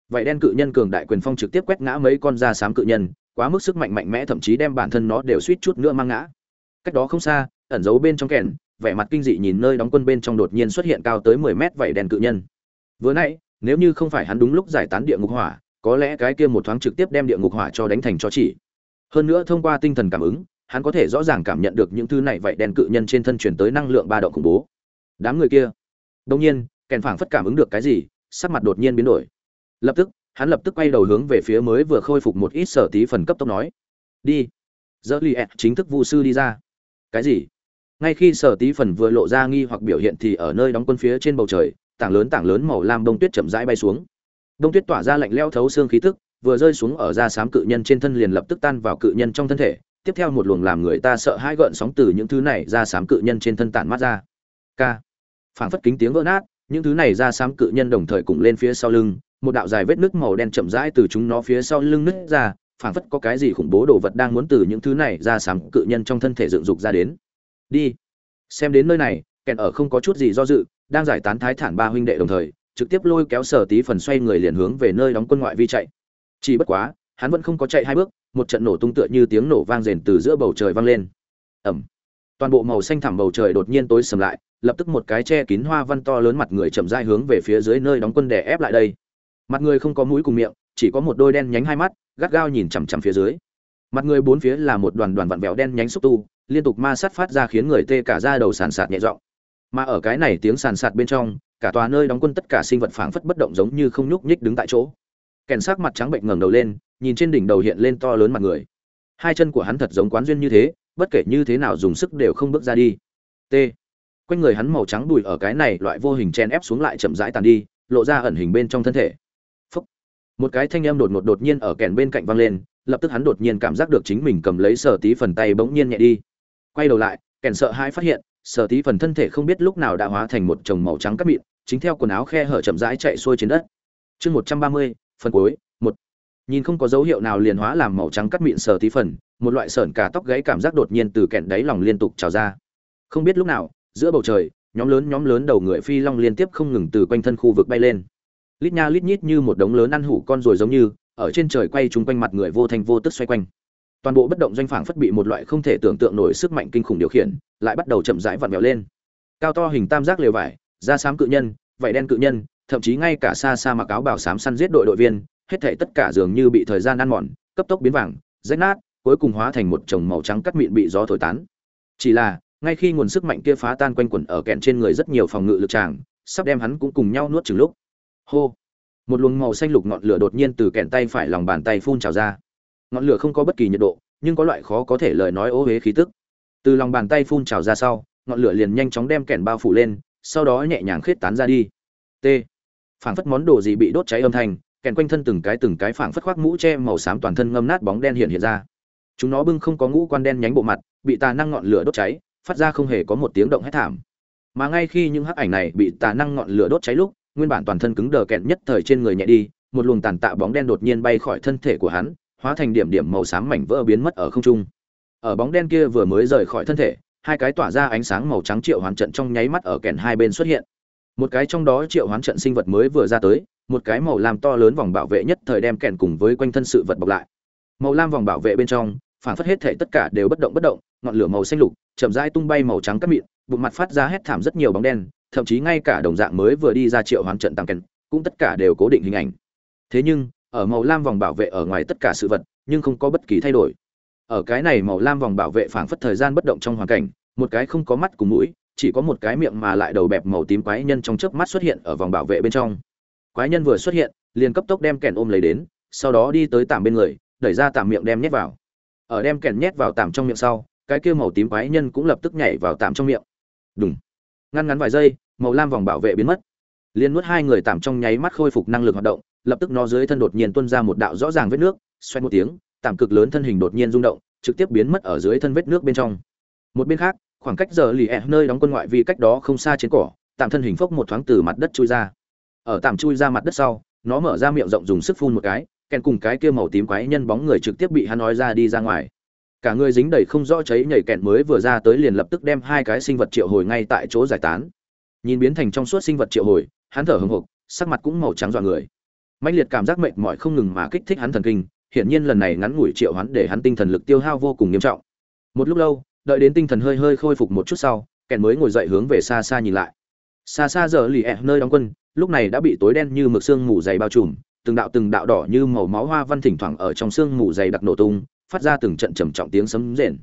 Vậy đen cự nhân cường đại quyền phong trực tiếp quét ngã mấy con da xám cự nhân, quá mức sức mạnh mạnh mẽ thậm chí đem bản thân nó đều suýt chút nữa mang ngã. Cách đó không xa, ẩn giấu bên trong kèn vẻ mặt kinh dị nhìn nơi đóng quân bên trong đột nhiên xuất hiện cao tới 10 mét vảy đèn cự nhân. Vừa nãy, nếu như không phải hắn đúng lúc giải tán địa ngục hỏa, có lẽ cái kia một thoáng trực tiếp đem địa ngục hỏa cho đánh thành cho chỉ. Hơn nữa thông qua tinh thần cảm ứng, hắn có thể rõ ràng cảm nhận được những thứ này vậy đèn cự nhân trên thân truyền tới năng lượng ba động khủng bố. Đám người kia. Đương nhiên, kèn phảng phất cảm ứng được cái gì, sắc mặt đột nhiên biến đổi. Lập tức, hắn lập tức quay đầu hướng về phía mới vừa khôi phục một ít sở tí phần cấp tốc nói: "Đi." Dơ Liệt chính thức vu sư đi ra. "Cái gì?" Ngay khi sở tí phần vừa lộ ra nghi hoặc biểu hiện thì ở nơi đóng quân phía trên bầu trời, tảng lớn tảng lớn màu lam đông tuyết chậm rãi bay xuống. Đông tuyết tỏa ra lạnh leo thấu xương khí tức, vừa rơi xuống ở da sám cự nhân trên thân liền lập tức tan vào cự nhân trong thân thể, tiếp theo một luồng làm người ta sợ hãi gợn sóng từ những thứ này ra sám cự nhân trên thân tản mát ra. K. Phảng phất kính tiếng vỡ nát, những thứ này ra xám cự nhân đồng thời cùng lên phía sau lưng, một đạo dài vết nước màu đen chậm rãi từ chúng nó phía sau lưng nứt ra, phảng phất có cái gì khủng bố đồ vật đang muốn từ những thứ này ra xám cự nhân trong thân thể dựng dục ra đến đi. Xem đến nơi này kèn ở không có chút gì do dự, đang giải tán thái thản ba huynh đệ đồng thời, trực tiếp lôi kéo sở tí phần xoay người liền hướng về nơi đóng quân ngoại vi chạy. Chỉ bất quá, hắn vẫn không có chạy hai bước, một trận nổ tung tựa như tiếng nổ vang rền từ giữa bầu trời vang lên. Ẩm. Toàn bộ màu xanh thẳm bầu trời đột nhiên tối sầm lại, lập tức một cái che kín hoa văn to lớn mặt người chậm rãi hướng về phía dưới nơi đóng quân đè ép lại đây. Mặt người không có mũi cùng miệng, chỉ có một đôi đen nhánh hai mắt, gắt gao nhìn chằm chằm phía dưới. Mặt người bốn phía là một đoàn đoàn vặn vẹo đen nhánh xúc tu liên tục ma sát phát ra khiến người tê cả da đầu sàn sạt nhẹ giọng. Mà ở cái này tiếng sàn sạt bên trong, cả tòa nơi đóng quân tất cả sinh vật phảng phất bất động giống như không nhúc nhích đứng tại chỗ. Kèn sắc mặt trắng bệnh ngẩng đầu lên, nhìn trên đỉnh đầu hiện lên to lớn mặt người. Hai chân của hắn thật giống quán duyên như thế, bất kể như thế nào dùng sức đều không bước ra đi. T. Quanh người hắn màu trắng đùi ở cái này loại vô hình chen ép xuống lại chậm rãi tàn đi, lộ ra ẩn hình bên trong thân thể. Phúc. một cái thanh âm đột ngột đột nhiên ở kèn bên cạnh vang lên, lập tức hắn đột nhiên cảm giác được chính mình cầm lấy sở tí phần tay bỗng nhiên nhẹ đi quay đầu lại, kèn sợ hãi phát hiện, sở tí phần thân thể không biết lúc nào đã hóa thành một chồng màu trắng cắt mịn, chính theo quần áo khe hở chậm rãi chạy xuôi trên đất. Chương một trăm ba mươi, phần cuối, một. Nhìn không có dấu hiệu nào liền hóa làm màu trắng cắt mịn sở tí phần, một loại sởn cả tóc gáy cảm giác đột nhiên từ kẹn đáy lòng liên tục trào ra. Không biết lúc nào, giữa bầu trời, nhóm lớn nhóm lớn đầu người phi long liên tiếp không ngừng từ quanh thân khu vực bay lên. Lít nha lít nhít như một đống lớn ăn hủ con rồi giống như, ở trên trời quay chúng quanh mặt người vô thành vô tức xoay quanh toàn bộ bất động doanh phảng phất bị một loại không thể tưởng tượng nổi sức mạnh kinh khủng điều khiển, lại bắt đầu chậm rãi vặn vẹo lên. Cao to hình tam giác lều vải, da xám cự nhân vảy đen cự nhân, thậm chí ngay cả xa xa mặc áo bào xám săn giết đội đội viên, hết thảy tất cả dường như bị thời gian ăn mòn, cấp tốc biến vàng, rách nát, cuối cùng hóa thành một chồng màu trắng cắt mịn bị gió thổi tán. Chỉ là, ngay khi nguồn sức mạnh kia phá tan quanh quẩn ở kẹn trên người rất nhiều phòng ngự lực tràng, sắp đem hắn cũng cùng nhau nuốt chừng lúc. Hô! Một luồng màu xanh lục ngọn lửa đột nhiên từ kẹn tay phải lòng bàn tay phun trào ra ngọn lửa không có bất kỳ nhiệt độ, nhưng có loại khó có thể lời nói ô huế khí tức. Từ lòng bàn tay phun trào ra sau, ngọn lửa liền nhanh chóng đem kẹn bao phủ lên, sau đó nhẹ nhàng khết tán ra đi. T. Phảng phất món đồ gì bị đốt cháy âm thanh kèn quanh thân từng cái từng cái phảng phất khoác mũ che màu xám toàn thân ngâm nát bóng đen hiện hiện ra. Chúng nó bưng không có ngũ quan đen nhánh bộ mặt, bị tà năng ngọn lửa đốt cháy, phát ra không hề có một tiếng động hét thảm. Mà ngay khi những hắc ảnh này bị tà năng ngọn lửa đốt cháy lúc, nguyên bản toàn thân cứng đờ kẹn nhất thời trên người nhẹ đi, một luồng tàn tạ bóng đen đột nhiên bay khỏi thân thể của hắn hóa thành điểm điểm màu xám mảnh vỡ biến mất ở không trung. Ở bóng đen kia vừa mới rời khỏi thân thể, hai cái tỏa ra ánh sáng màu trắng triệu hoán trận trong nháy mắt ở kẹn hai bên xuất hiện. Một cái trong đó triệu hoán trận sinh vật mới vừa ra tới, một cái màu lam to lớn vòng bảo vệ nhất thời đem kẹn cùng với quanh thân sự vật bọc lại. Màu lam vòng bảo vệ bên trong, phản phất hết thể tất cả đều bất động bất động, ngọn lửa màu xanh lục, chậm rãi tung bay màu trắng cắt mịn, bụng mặt phát ra hét thảm rất nhiều bóng đen, thậm chí ngay cả đồng dạng mới vừa đi ra triệu hoán trận tăng kèn, cũng tất cả đều cố định hình ảnh. Thế nhưng ở màu lam vòng bảo vệ ở ngoài tất cả sự vật, nhưng không có bất kỳ thay đổi. Ở cái này màu lam vòng bảo vệ phảng phất thời gian bất động trong hoàn cảnh, một cái không có mắt cùng mũi, chỉ có một cái miệng mà lại đầu bẹp màu tím quái nhân trong chớp mắt xuất hiện ở vòng bảo vệ bên trong. Quái nhân vừa xuất hiện, liền cấp tốc đem kèn ôm lấy đến, sau đó đi tới tạm bên người, đẩy ra tạm miệng đem nhét vào. Ở đem kèn nhét vào tạm trong miệng sau, cái kia màu tím quái nhân cũng lập tức nhảy vào tạm trong miệng. Đúng ngăn ngắn vài giây, màu lam vòng bảo vệ biến mất. Liền nuốt hai người tạm trong nháy mắt khôi phục năng lực hoạt động lập tức nó dưới thân đột nhiên tuôn ra một đạo rõ ràng vết nước xoay một tiếng tạm cực lớn thân hình đột nhiên rung động, trực tiếp biến mất ở dưới thân vết nước bên trong. Một bên khác, khoảng cách giờ lì ẹ nơi đóng quân ngoại vi cách đó không xa trên cỏ tạm thân hình phốc một thoáng từ mặt đất chui ra. Ở tạm chui ra mặt đất sau, nó mở ra miệng rộng dùng sức phun một cái, kèn cùng cái kia màu tím quái nhân bóng người trực tiếp bị hắn nói ra đi ra ngoài. Cả người dính đầy không rõ cháy nhảy kẹn mới vừa ra tới liền lập tức đem hai cái sinh vật triệu hồi ngay tại chỗ giải tán. Nhìn biến thành trong suốt sinh vật triệu hồi, hắn thở hừng hực sắc mặt cũng màu trắng dọa người mãnh liệt cảm giác mệt mỏi không ngừng mà kích thích hắn thần kinh, hiển nhiên lần này ngắn ngủi triệu hắn để hắn tinh thần lực tiêu hao vô cùng nghiêm trọng. Một lúc lâu, đợi đến tinh thần hơi hơi khôi phục một chút sau kèn mới ngồi dậy hướng về xa xa nhìn lại. Xa xa giờ lì ẹ nơi đóng quân, lúc này đã bị tối đen như mực xương mù dày bao trùm, từng đạo từng đạo đỏ như màu máu hoa văn thỉnh thoảng ở trong xương mù dày đặc nổ tung, phát ra từng trận trầm trọng tiếng sấm rền.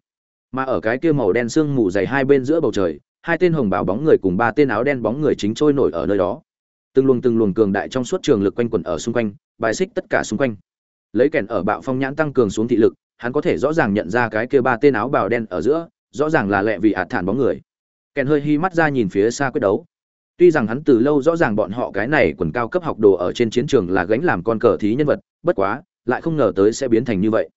Mà ở cái kia màu đen xương mù dày hai bên giữa bầu trời, hai tên hồng bào bóng người cùng ba tên áo đen bóng người chính trôi nổi ở nơi đó từng luồng từng luồng cường đại trong suốt trường lực quanh quẩn ở xung quanh, bài xích tất cả xung quanh. Lấy kèn ở bạo phong nhãn tăng cường xuống thị lực, hắn có thể rõ ràng nhận ra cái kia ba tên áo bào đen ở giữa, rõ ràng là lẹ vì ạt thản bóng người. Kèn hơi hi mắt ra nhìn phía xa quyết đấu. Tuy rằng hắn từ lâu rõ ràng bọn họ cái này quần cao cấp học đồ ở trên chiến trường là gánh làm con cờ thí nhân vật, bất quá, lại không ngờ tới sẽ biến thành như vậy.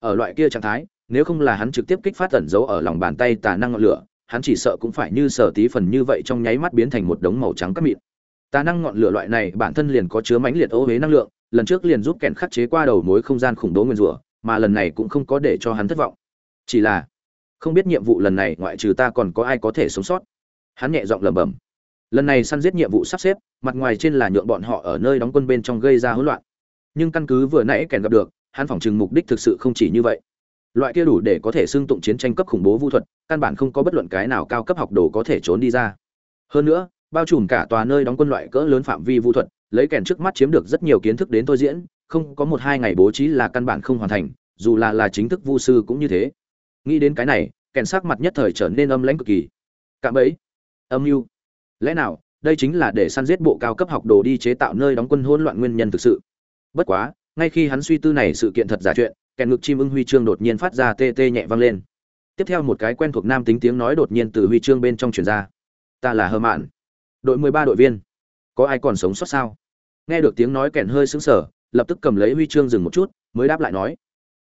Ở loại kia trạng thái, nếu không là hắn trực tiếp kích phát tẩn giấu ở lòng bàn tay tà năng ngọn lửa, hắn chỉ sợ cũng phải như sở tí phần như vậy trong nháy mắt biến thành một đống màu trắng cắt mịn tà năng ngọn lửa loại này bản thân liền có chứa mãnh liệt ô hế năng lượng, lần trước liền giúp kèn khắc chế qua đầu mối không gian khủng bố nguyên rủa, mà lần này cũng không có để cho hắn thất vọng. Chỉ là, không biết nhiệm vụ lần này ngoại trừ ta còn có ai có thể sống sót. Hắn nhẹ giọng lẩm bẩm. Lần này săn giết nhiệm vụ sắp xếp, mặt ngoài trên là nhượng bọn họ ở nơi đóng quân bên trong gây ra hỗn loạn. Nhưng căn cứ vừa nãy kèn gặp được, hắn phỏng chừng mục đích thực sự không chỉ như vậy. Loại kia đủ để có thể xưng tụng chiến tranh cấp khủng bố vũ thuật, căn bản không có bất luận cái nào cao cấp học đồ có thể trốn đi ra. Hơn nữa bao trùm cả tòa nơi đóng quân loại cỡ lớn phạm vi vũ thuật, lấy kèn trước mắt chiếm được rất nhiều kiến thức đến tôi diễn, không có một hai ngày bố trí là căn bản không hoàn thành, dù là là chính thức vu sư cũng như thế. Nghĩ đến cái này, kèn sắc mặt nhất thời trở nên âm lãnh cực kỳ. Cạm ấy âm mưu. Lẽ nào, đây chính là để săn giết bộ cao cấp học đồ đi chế tạo nơi đóng quân hỗn loạn nguyên nhân thực sự? Bất quá, ngay khi hắn suy tư này sự kiện thật giả chuyện, kèn ngực chim ưng huy chương đột nhiên phát ra tê tê nhẹ vang lên. Tiếp theo một cái quen thuộc nam tính tiếng nói đột nhiên từ huy chương bên trong truyền ra. Ta là hơ mạn đội mười ba đội viên. Có ai còn sống sót sao? Nghe được tiếng nói kèn hơi sững sờ, lập tức cầm lấy huy chương dừng một chút, mới đáp lại nói,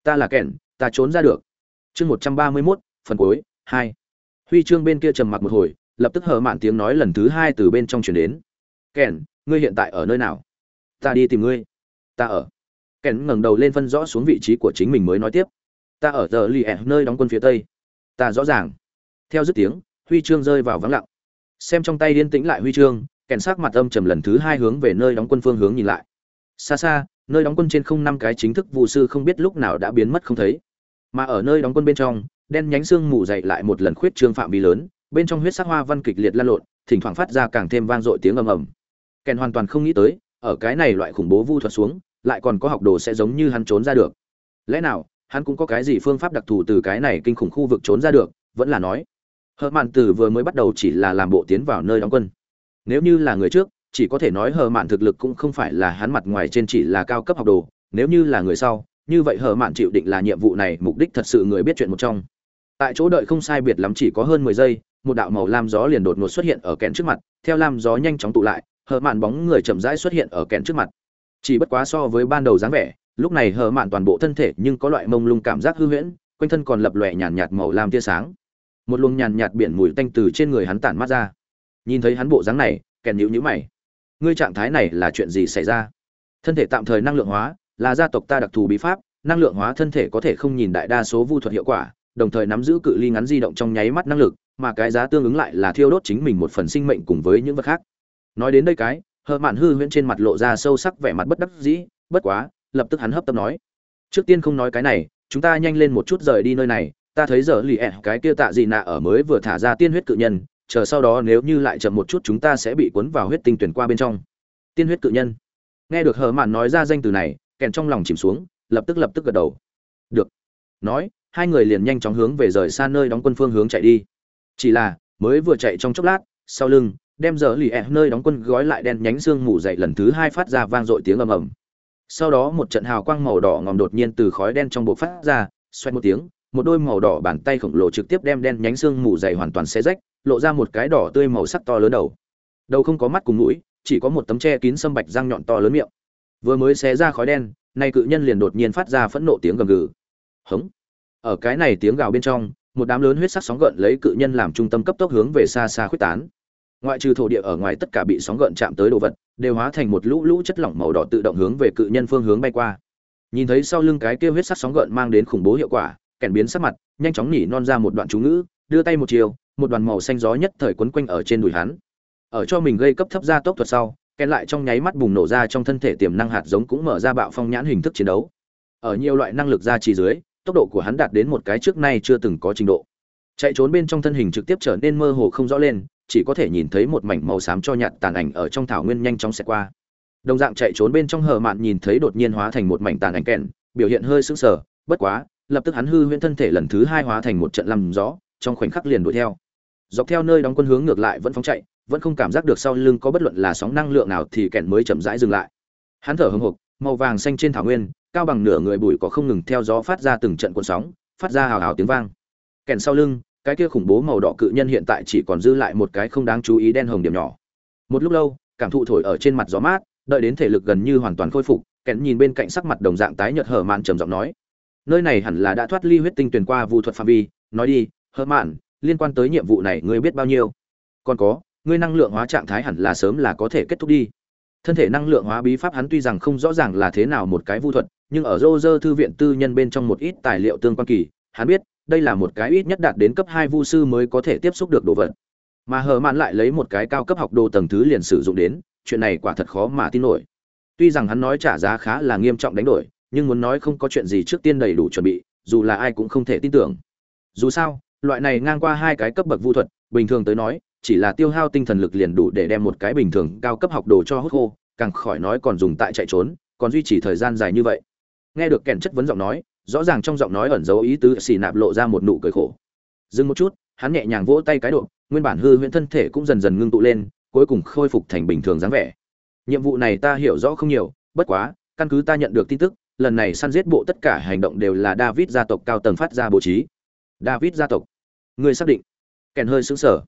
ta là kèn, ta trốn ra được. Chương một trăm ba mươi mốt, phần cuối, hai. Huy chương bên kia trầm mặc một hồi, lập tức hờ mạn tiếng nói lần thứ hai từ bên trong chuyển đến. Kèn, ngươi hiện tại ở nơi nào? Ta đi tìm ngươi. Ta ở. Kèn ngẩng đầu lên phân rõ xuống vị trí của chính mình mới nói tiếp. Ta ở giờ lì nơi đóng quân phía tây. Ta rõ ràng. Theo dứt tiếng, huy chương rơi vào vắng lặng xem trong tay yên tĩnh lại huy chương, kèn sắc mặt âm trầm lần thứ hai hướng về nơi đóng quân phương hướng nhìn lại. Xa xa, nơi đóng quân trên không năm cái chính thức vụ sư không biết lúc nào đã biến mất không thấy. Mà ở nơi đóng quân bên trong, đen nhánh xương mù dậy lại một lần khuyết trương phạm vi lớn, bên trong huyết sắc hoa văn kịch liệt lan lộn, thỉnh thoảng phát ra càng thêm vang dội tiếng ầm ầm. Kèn hoàn toàn không nghĩ tới, ở cái này loại khủng bố vu thuật xuống, lại còn có học đồ sẽ giống như hắn trốn ra được. Lẽ nào, hắn cũng có cái gì phương pháp đặc thù từ cái này kinh khủng khu vực trốn ra được, vẫn là nói hờ mạn từ vừa mới bắt đầu chỉ là làm bộ tiến vào nơi đóng quân. Nếu như là người trước, chỉ có thể nói hờ mạn thực lực cũng không phải là hắn mặt ngoài trên chỉ là cao cấp học đồ. Nếu như là người sau, như vậy hờ mạn chịu định là nhiệm vụ này mục đích thật sự người biết chuyện một trong. Tại chỗ đợi không sai biệt lắm chỉ có hơn mười giây, một đạo màu lam gió liền đột ngột xuất hiện ở kèn trước mặt. Theo lam gió nhanh chóng tụ lại, hờ mạn bóng người chậm rãi xuất hiện ở kèn trước mặt. Chỉ bất quá so với ban đầu dáng vẻ, lúc này hờ mạn toàn bộ thân thể nhưng có loại mông lung cảm giác hư huyễn, quanh thân còn lập lòe nhàn nhạt màu lam tia sáng một luồng nhàn nhạt biển mùi tanh từ trên người hắn tản mắt ra. Nhìn thấy hắn bộ dáng này kèn nhữ nhíu mày. Ngươi trạng thái này là chuyện gì xảy ra? Thân thể tạm thời năng lượng hóa, là gia tộc ta đặc thù bí pháp, năng lượng hóa thân thể có thể không nhìn đại đa số vu thuật hiệu quả, đồng thời nắm giữ cự ly ngắn di động trong nháy mắt năng lực, mà cái giá tương ứng lại là thiêu đốt chính mình một phần sinh mệnh cùng với những vật khác. Nói đến đây cái, hờ mạn hư huyễn trên mặt lộ ra sâu sắc vẻ mặt bất đắc dĩ, bất quá, lập tức hắn hấp tấp nói. Trước tiên không nói cái này, chúng ta nhanh lên một chút rời đi nơi này ta thấy giờ lì ẹ cái kia tạ gì nạ ở mới vừa thả ra tiên huyết cự nhân, chờ sau đó nếu như lại chậm một chút chúng ta sẽ bị cuốn vào huyết tinh tuyển qua bên trong. Tiên huyết cự nhân. Nghe được hờ mạn nói ra danh từ này, kèn trong lòng chìm xuống, lập tức lập tức gật đầu. Được. Nói, hai người liền nhanh chóng hướng về rời xa nơi đóng quân phương hướng chạy đi. Chỉ là, mới vừa chạy trong chốc lát, sau lưng, đem giờ lì ẹ nơi đóng quân gói lại đen nhánh xương mù dậy lần thứ hai phát ra vang dội tiếng ầm ầm. Sau đó một trận hào quang màu đỏ ngòm đột nhiên từ khói đen trong bộ phát ra xoay một tiếng một đôi màu đỏ bàn tay khổng lồ trực tiếp đem đen nhánh xương mù dày hoàn toàn xé rách, lộ ra một cái đỏ tươi màu sắc to lớn đầu. Đầu không có mắt cùng mũi, chỉ có một tấm che kín sâm bạch răng nhọn to lớn miệng. Vừa mới xé ra khói đen, nay cự nhân liền đột nhiên phát ra phẫn nộ tiếng gầm gừ. Hống. Ở cái này tiếng gào bên trong, một đám lớn huyết sắc sóng gợn lấy cự nhân làm trung tâm cấp tốc hướng về xa xa khuếch tán. Ngoại trừ thổ địa ở ngoài tất cả bị sóng gợn chạm tới đồ vật, đều hóa thành một lũ lũ chất lỏng màu đỏ tự động hướng về cự nhân phương hướng bay qua. Nhìn thấy sau lưng cái kia huyết sắc sóng gợn mang đến khủng bố hiệu quả kèn biến sắc mặt, nhanh chóng nỉ non ra một đoạn chú ngữ, đưa tay một chiều, một đoàn màu xanh gió nhất thời quấn quanh ở trên đùi hắn. Ở cho mình gây cấp thấp ra tốc thuật sau, kèn lại trong nháy mắt bùng nổ ra trong thân thể tiềm năng hạt giống cũng mở ra bạo phong nhãn hình thức chiến đấu. Ở nhiều loại năng lực ra chỉ dưới, tốc độ của hắn đạt đến một cái trước nay chưa từng có trình độ. Chạy trốn bên trong thân hình trực tiếp trở nên mơ hồ không rõ lên, chỉ có thể nhìn thấy một mảnh màu xám cho nhạt tàn ảnh ở trong thảo nguyên nhanh chóng xẹt qua. Đồng dạng chạy trốn bên trong hờ mạn nhìn thấy đột nhiên hóa thành một mảnh tàn ảnh kèn, biểu hiện hơi sững sờ, bất quá lập tức hắn hư huyễn thân thể lần thứ hai hóa thành một trận lầm gió, trong khoảnh khắc liền đuổi theo. Dọc theo nơi đóng quân hướng ngược lại vẫn phóng chạy, vẫn không cảm giác được sau lưng có bất luận là sóng năng lượng nào thì kẹn mới chậm rãi dừng lại. Hắn thở hừng hực màu vàng xanh trên thảo nguyên, cao bằng nửa người bụi có không ngừng theo gió phát ra từng trận cuộn sóng, phát ra hào hào tiếng vang. Kèn sau lưng, cái kia khủng bố màu đỏ cự nhân hiện tại chỉ còn dư lại một cái không đáng chú ý đen hồng điểm nhỏ. Một lúc lâu, cảm thụ thổi ở trên mặt gió mát, đợi đến thể lực gần như hoàn toàn khôi phục, kèn nhìn bên cạnh sắc mặt đồng dạng tái nhợt hở mạn trầm giọng nói nơi này hẳn là đã thoát ly huyết tinh tuyển qua vu thuật phạm vi. Nói đi hở mạn liên quan tới nhiệm vụ này ngươi biết bao nhiêu? Còn có, ngươi năng lượng hóa trạng thái hẳn là sớm là có thể kết thúc đi. Thân thể năng lượng hóa bí pháp hắn tuy rằng không rõ ràng là thế nào một cái vu thuật, nhưng ở rô rơ thư viện tư nhân bên trong một ít tài liệu tương quan kỳ, hắn biết, đây là một cái ít nhất đạt đến cấp hai vu sư mới có thể tiếp xúc được đồ vật. Mà hờ mạn lại lấy một cái cao cấp học đồ tầng thứ liền sử dụng đến, chuyện này quả thật khó mà tin nổi. Tuy rằng hắn nói trả giá khá là nghiêm trọng đánh đổi nhưng muốn nói không có chuyện gì trước tiên đầy đủ chuẩn bị, dù là ai cũng không thể tin tưởng. Dù sao, loại này ngang qua hai cái cấp bậc vu thuật, bình thường tới nói, chỉ là tiêu hao tinh thần lực liền đủ để đem một cái bình thường cao cấp học đồ cho hút khô, càng khỏi nói còn dùng tại chạy trốn, còn duy trì thời gian dài như vậy. Nghe được kèn chất vấn giọng nói, rõ ràng trong giọng nói ẩn dấu ý tứ xì nạp lộ ra một nụ cười khổ. Dừng một chút, hắn nhẹ nhàng vỗ tay cái độ, nguyên bản hư huyễn thân thể cũng dần dần ngưng tụ lên, cuối cùng khôi phục thành bình thường dáng vẻ. Nhiệm vụ này ta hiểu rõ không nhiều, bất quá, căn cứ ta nhận được tin tức lần này săn giết bộ tất cả hành động đều là david gia tộc cao tầng phát ra bố trí. David gia tộc. Người xác định. Kèn hơi sững sờ.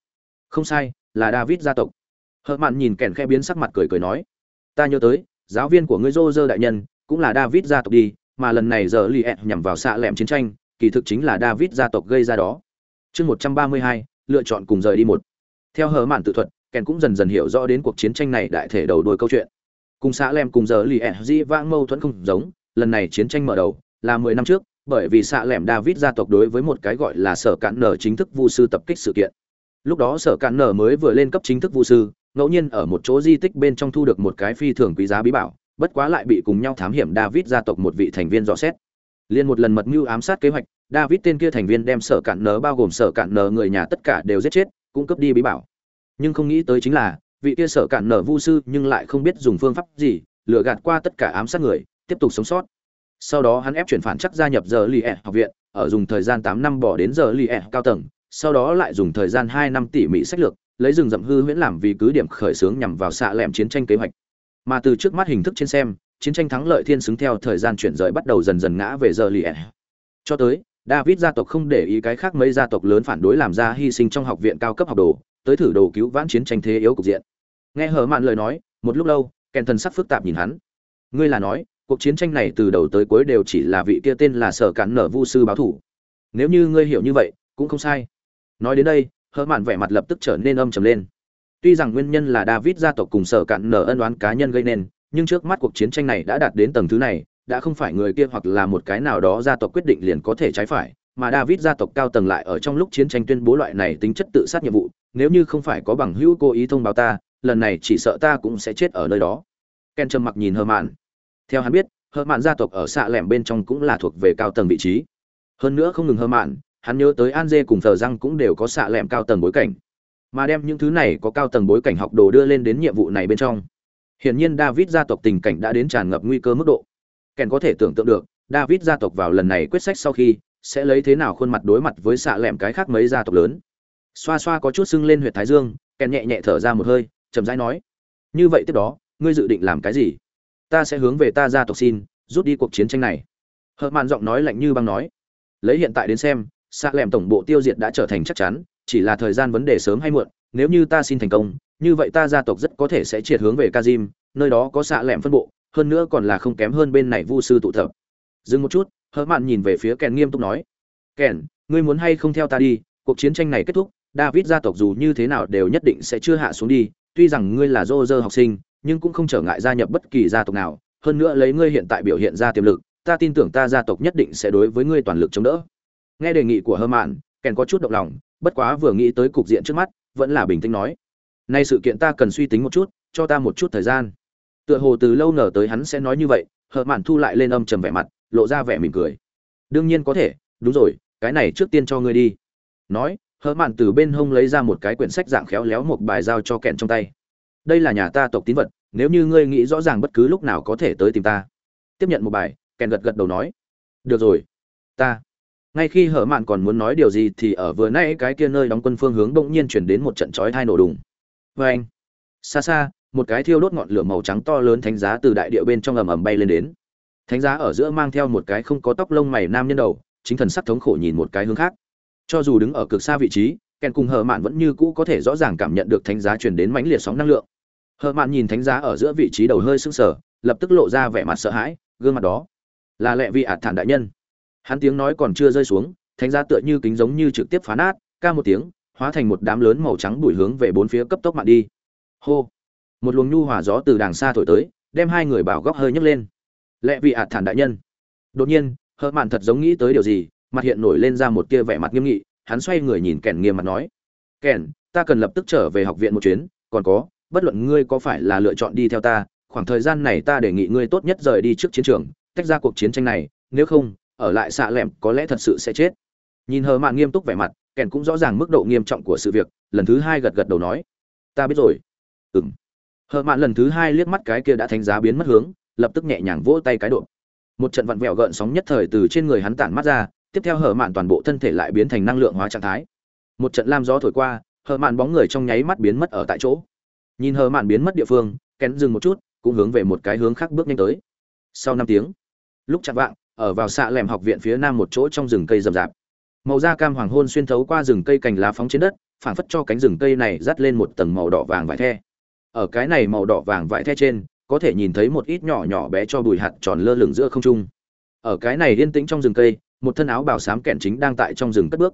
Không sai, là david gia tộc. Hợ mạn nhìn kèn khe biến sắc mặt cười cười nói. Ta nhớ tới, giáo viên của ngươi Roger đại nhân, cũng là david gia tộc đi, mà lần này giờ li nhằm vào xạ lẹm chiến tranh, kỳ thực chính là david gia tộc gây ra đó. Chương một trăm ba mươi hai, lựa chọn cùng rời đi một. Theo hờ mạn tự thuật, kèn cũng dần dần hiểu rõ đến cuộc chiến tranh này đại thể đầu đuôi câu chuyện. Cùng xã lem cùng giờ li di vãng mâu thuẫn không giống lần này chiến tranh mở đầu là mười năm trước, bởi vì xạ lẻm david gia tộc đối với một cái gọi là sở cạn nở chính thức vu sư tập kích sự kiện. Lúc đó sở cạn nở mới vừa lên cấp chính thức vu sư, ngẫu nhiên ở một chỗ di tích bên trong thu được một cái phi thường quý giá bí bảo, bất quá lại bị cùng nhau thám hiểm david gia tộc một vị thành viên dò xét. Liên một lần mật mưu ám sát kế hoạch, david tên kia thành viên đem sở cạn nở bao gồm sở cạn nở người nhà tất cả đều giết chết, cũng cướp đi bí bảo. Nhưng không nghĩ tới chính là, vị kia sở cạn nở vu sư nhưng lại không biết dùng phương pháp gì, lừa gạt qua tất cả ám sát người tiếp tục sống sót. Sau đó hắn ép chuyển phản chắc gia nhập giờ li e học viện, ở dùng thời gian tám năm bỏ đến giờ li e cao tầng, sau đó lại dùng thời gian hai năm tỉ mỉ sách lược, lấy rừng rậm hư huyễn làm vì cứ điểm khởi xướng nhằm vào xạ lẻm chiến tranh kế hoạch. Mà từ trước mắt hình thức trên xem, chiến tranh thắng lợi thiên xứng theo thời gian chuyển rời bắt đầu dần dần ngã về giờ li e cho tới, david gia tộc không để ý cái khác mấy gia tộc lớn phản đối làm ra hy sinh trong học viện cao cấp học đồ, tới thử đồ cứu vãn chiến tranh thế yếu cục diện. Nghe hờ mạn lời nói, một lúc lâu, kèn thần sắc phức tạp nhìn hắn. Ngươi là nói cuộc chiến tranh này từ đầu tới cuối đều chỉ là vị kia tên là sở cản nở vu sư báo thủ. Nếu như ngươi hiểu như vậy, cũng không sai. Nói đến đây hơ mạn vẻ mặt lập tức trở nên âm trầm lên. Tuy rằng nguyên nhân là david gia tộc cùng sở cản nở ân oán cá nhân gây nên, nhưng trước mắt cuộc chiến tranh này đã đạt đến tầng thứ này, đã không phải người kia hoặc là một cái nào đó gia tộc quyết định liền có thể trái phải, mà david gia tộc cao tầng lại ở trong lúc chiến tranh tuyên bố loại này tính chất tự sát nhiệm vụ, nếu như không phải có bằng hữu cố ý thông báo ta, lần này chỉ sợ ta cũng sẽ chết ở nơi đó. Ken trầm mặc nhìn hơ mạn theo hắn biết, hơ mạn gia tộc ở xạ lẻm bên trong cũng là thuộc về cao tầng vị trí. Hơn nữa không ngừng hơ mạn, hắn nhớ tới an dê cùng thờ răng cũng đều có xạ lẻm cao tầng bối cảnh. Mà đem những thứ này có cao tầng bối cảnh học đồ đưa lên đến nhiệm vụ này bên trong. Hiển nhiên david gia tộc tình cảnh đã đến tràn ngập nguy cơ mức độ. Kèn có thể tưởng tượng được, david gia tộc vào lần này quyết sách sau khi, sẽ lấy thế nào khuôn mặt đối mặt với xạ lẻm cái khác mấy gia tộc lớn. Xoa xoa có chút sưng lên huyệt thái dương, kèn nhẹ nhẹ thở ra một hơi, chậm rãi nói, như vậy tiếp đó, ngươi dự định làm cái gì? Ta sẽ hướng về ta gia tộc xin, rút đi cuộc chiến tranh này. Hợt mạn giọng nói lạnh như băng nói. Lấy hiện tại đến xem xạ lẻm tổng bộ tiêu diệt đã trở thành chắc chắn, chỉ là thời gian vấn đề sớm hay muộn, nếu như ta xin thành công, như vậy ta gia tộc rất có thể sẽ triệt hướng về kazim, nơi đó có xạ lẻm phân bộ, hơn nữa còn là không kém hơn bên này vu sư tụ tập. Dừng một chút hớt mạn nhìn về phía kèn nghiêm túc nói. Kèn, ngươi muốn hay không theo ta đi? Cuộc chiến tranh này kết thúc, david gia tộc dù như thế nào đều nhất định sẽ chưa hạ xuống đi, tuy rằng ngươi là dô dơ học sinh nhưng cũng không trở ngại gia nhập bất kỳ gia tộc nào, hơn nữa lấy ngươi hiện tại biểu hiện ra tiềm lực, ta tin tưởng ta gia tộc nhất định sẽ đối với ngươi toàn lực chống đỡ. Nghe đề nghị của hơ mạn kèn có chút động lòng, bất quá vừa nghĩ tới cục diện trước mắt, vẫn là bình tĩnh nói. Nay sự kiện ta cần suy tính một chút, cho ta một chút thời gian. Tựa hồ từ lâu ngờ tới hắn sẽ nói như vậy hờ mạn thu lại lên âm trầm vẻ mặt, lộ ra vẻ mỉm cười. Đương nhiên có thể, đúng rồi, cái này trước tiên cho ngươi đi. Nói hờ mạn từ bên hông lấy ra một cái quyển sách dạng khéo léo một bài giao cho kẹn trong tay đây là nhà ta tộc tín vật, nếu như ngươi nghĩ rõ ràng bất cứ lúc nào có thể tới tìm ta. Tiếp nhận một bài, kèn gật gật đầu nói, được rồi, ta. Ngay khi hở mạn còn muốn nói điều gì thì ở vừa nay cái kia nơi đóng quân phương hướng bỗng nhiên chuyển đến một trận chói thai nổ đùng. Vê anh. Xa xa, một cái thiêu đốt ngọn lửa màu trắng to lớn thánh giá từ đại địa bên trong ầm ầm bay lên đến. Thánh giá ở giữa mang theo một cái không có tóc lông mày nam nhân đầu, chính thần sắc thống khổ nhìn một cái hướng khác. Cho dù đứng ở cực xa vị trí, kèn cùng hở mạn vẫn như cũ có thể rõ ràng cảm nhận được thánh giá truyền đến mãnh liệt sóng năng lượng hờ mạn nhìn thánh giá ở giữa vị trí đầu hơi sưng sờ, lập tức lộ ra vẻ mặt sợ hãi, gương mặt đó. Là lệ vị ạt thản đại nhân. Hắn tiếng nói còn chưa rơi xuống, thánh giá tựa như kính giống như trực tiếp phá nát, ca một tiếng, hóa thành một đám lớn màu trắng đuổi hướng về bốn phía cấp tốc mạn đi. Hô! Một luồng nhu hòa gió từ đàng xa thổi tới, đem hai người bảo góc hơi nhấc lên. Lẹ vị ạt thản đại nhân. Đột nhiên, hờ mạn thật giống nghĩ tới điều gì, mặt hiện nổi lên ra một tia vẻ mặt nghiêm nghị, hắn xoay người nhìn kèn nghiêm mặt nói. Kèn, ta cần lập tức trở về học viện một chuyến, còn có bất luận ngươi có phải là lựa chọn đi theo ta, khoảng thời gian này ta đề nghị ngươi tốt nhất rời đi trước chiến trường, tách ra cuộc chiến tranh này, nếu không, ở lại xạ lẹm có lẽ thật sự sẽ chết. Nhìn hờ mạn nghiêm túc vẻ mặt, kèn cũng rõ ràng mức độ nghiêm trọng của sự việc, lần thứ hai gật gật đầu nói, ta biết rồi. Ừ m hờ mạn lần thứ hai liếc mắt cái kia đã thánh giá biến mất hướng, lập tức nhẹ nhàng vỗ tay cái độ. Một trận vặn vẹo gợn sóng nhất thời từ trên người hắn tản mắt ra, tiếp theo hở mạn toàn bộ thân thể lại biến thành năng lượng hóa trạng thái. Một trận lam gió thổi qua hở mạn bóng người trong nháy mắt biến mất ở tại chỗ nhìn hờ mạn biến mất địa phương, kén dừng một chút, cũng hướng về một cái hướng khác bước nhanh tới. Sau năm tiếng, lúc chặt vạng, ở vào xạ lẻm học viện phía nam một chỗ trong rừng cây rậm rạp. Màu da cam hoàng hôn xuyên thấu qua rừng cây cành lá phóng trên đất, phảng phất cho cánh rừng cây này dắt lên một tầng màu đỏ vàng vải the. Ở cái này màu đỏ vàng vải the trên, có thể nhìn thấy một ít nhỏ nhỏ bé cho bùi hạt tròn lơ lửng giữa không trung. Ở cái này yên tĩnh trong rừng cây, một thân áo bào xám kẹn chính đang tại trong rừng cất bước.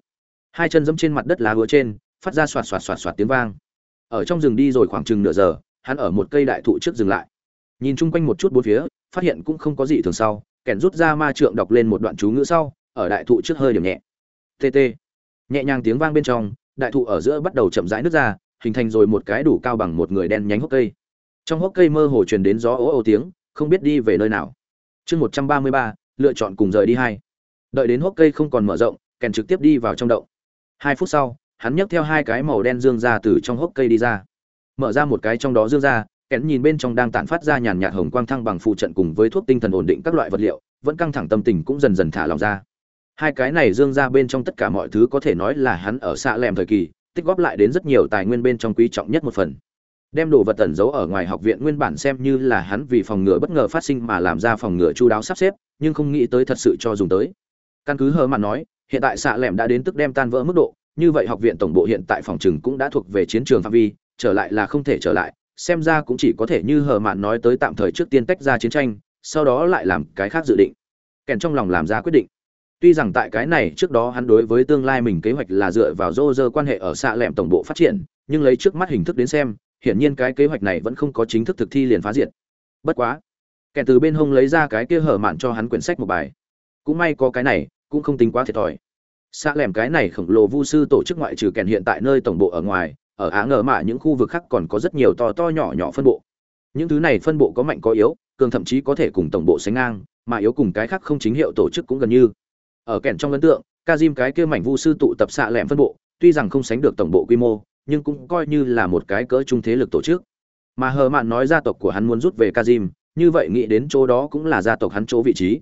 Hai chân dẫm trên mặt đất lá hứa trên, phát ra xoạt xoạt xoạt xoạt tiếng vang ở trong rừng đi rồi khoảng chừng nửa giờ, hắn ở một cây đại thụ trước dừng lại. Nhìn chung quanh một chút bốn phía, phát hiện cũng không có gì thường sau, kẻn rút ra ma trượng đọc lên một đoạn chú ngữ sau, ở đại thụ trước hơi điểm nhẹ. Tt nhẹ nhàng tiếng vang bên trong, đại thụ ở giữa bắt đầu chậm rãi nước ra, hình thành rồi một cái đủ cao bằng một người đen nhánh hốc cây. Trong hốc cây mơ hồ truyền đến gió ố ô tiếng, không biết đi về nơi nào. Chương một trăm ba mươi ba, lựa chọn cùng rời đi hai. Đợi đến hốc cây không còn mở rộng kèn trực tiếp đi vào trong động. Hai phút sau hắn nhấc theo hai cái màu đen dương ra từ trong hốc cây đi ra. Mở ra một cái trong đó dương ra, kén nhìn bên trong đang tản phát ra nhàn nhạt hồng quang thăng bằng phụ trận cùng với thuốc tinh thần ổn định các loại vật liệu, vẫn căng thẳng tâm tình cũng dần dần thả lòng ra. Hai cái này dương ra bên trong tất cả mọi thứ có thể nói là hắn ở xạ lẻm thời kỳ, tích góp lại đến rất nhiều tài nguyên bên trong quý trọng nhất một phần. Đem đồ vật tẩn giấu ở ngoài học viện nguyên bản xem như là hắn vì phòng ngừa bất ngờ phát sinh mà làm ra phòng ngừa chu đáo sắp xếp, nhưng không nghĩ tới thật sự cho dùng tới. Căn cứ hờ mà nói, hiện tại xạ lẻm đã đến tức đem tan vỡ mức độ như vậy học viện tổng bộ hiện tại phòng trừng cũng đã thuộc về chiến trường phạm vi, trở lại là không thể trở lại, xem ra cũng chỉ có thể như hờ mạn nói tới tạm thời trước tiên tách ra chiến tranh, sau đó lại làm cái khác dự định. Kèn trong lòng làm ra quyết định. Tuy rằng tại cái này trước đó hắn đối với tương lai mình kế hoạch là dựa vào rô rơ quan hệ ở xạ lẻm tổng bộ phát triển, nhưng lấy trước mắt hình thức đến xem, hiển nhiên cái kế hoạch này vẫn không có chính thức thực thi liền phá diệt. Bất quá, kèn từ bên hông lấy ra cái kia hở mạn cho hắn quyển sách một bài. Cũng may có cái này, cũng không tính quá thiệt thòi xa lẻm cái này khổng lồ vu sư tổ chức ngoại trừ kèn hiện tại nơi tổng bộ ở ngoài, ở á ngờ mạ những khu vực khác còn có rất nhiều to to nhỏ nhỏ phân bộ. Những thứ này phân bộ có mạnh có yếu, cường thậm chí có thể cùng tổng bộ sánh ngang, mà yếu cùng cái khác không chính hiệu tổ chức cũng gần như. Ở kèn trong ấn tượng, Kazim cái kia mảnh vu sư tụ tập xạ lẻm phân bộ, tuy rằng không sánh được tổng bộ quy mô, nhưng cũng coi như là một cái cỡ trung thế lực tổ chức. Mà hờ mạn nói gia tộc của hắn muốn rút về Kazim, như vậy nghĩ đến chỗ đó cũng là gia tộc hắn chỗ vị trí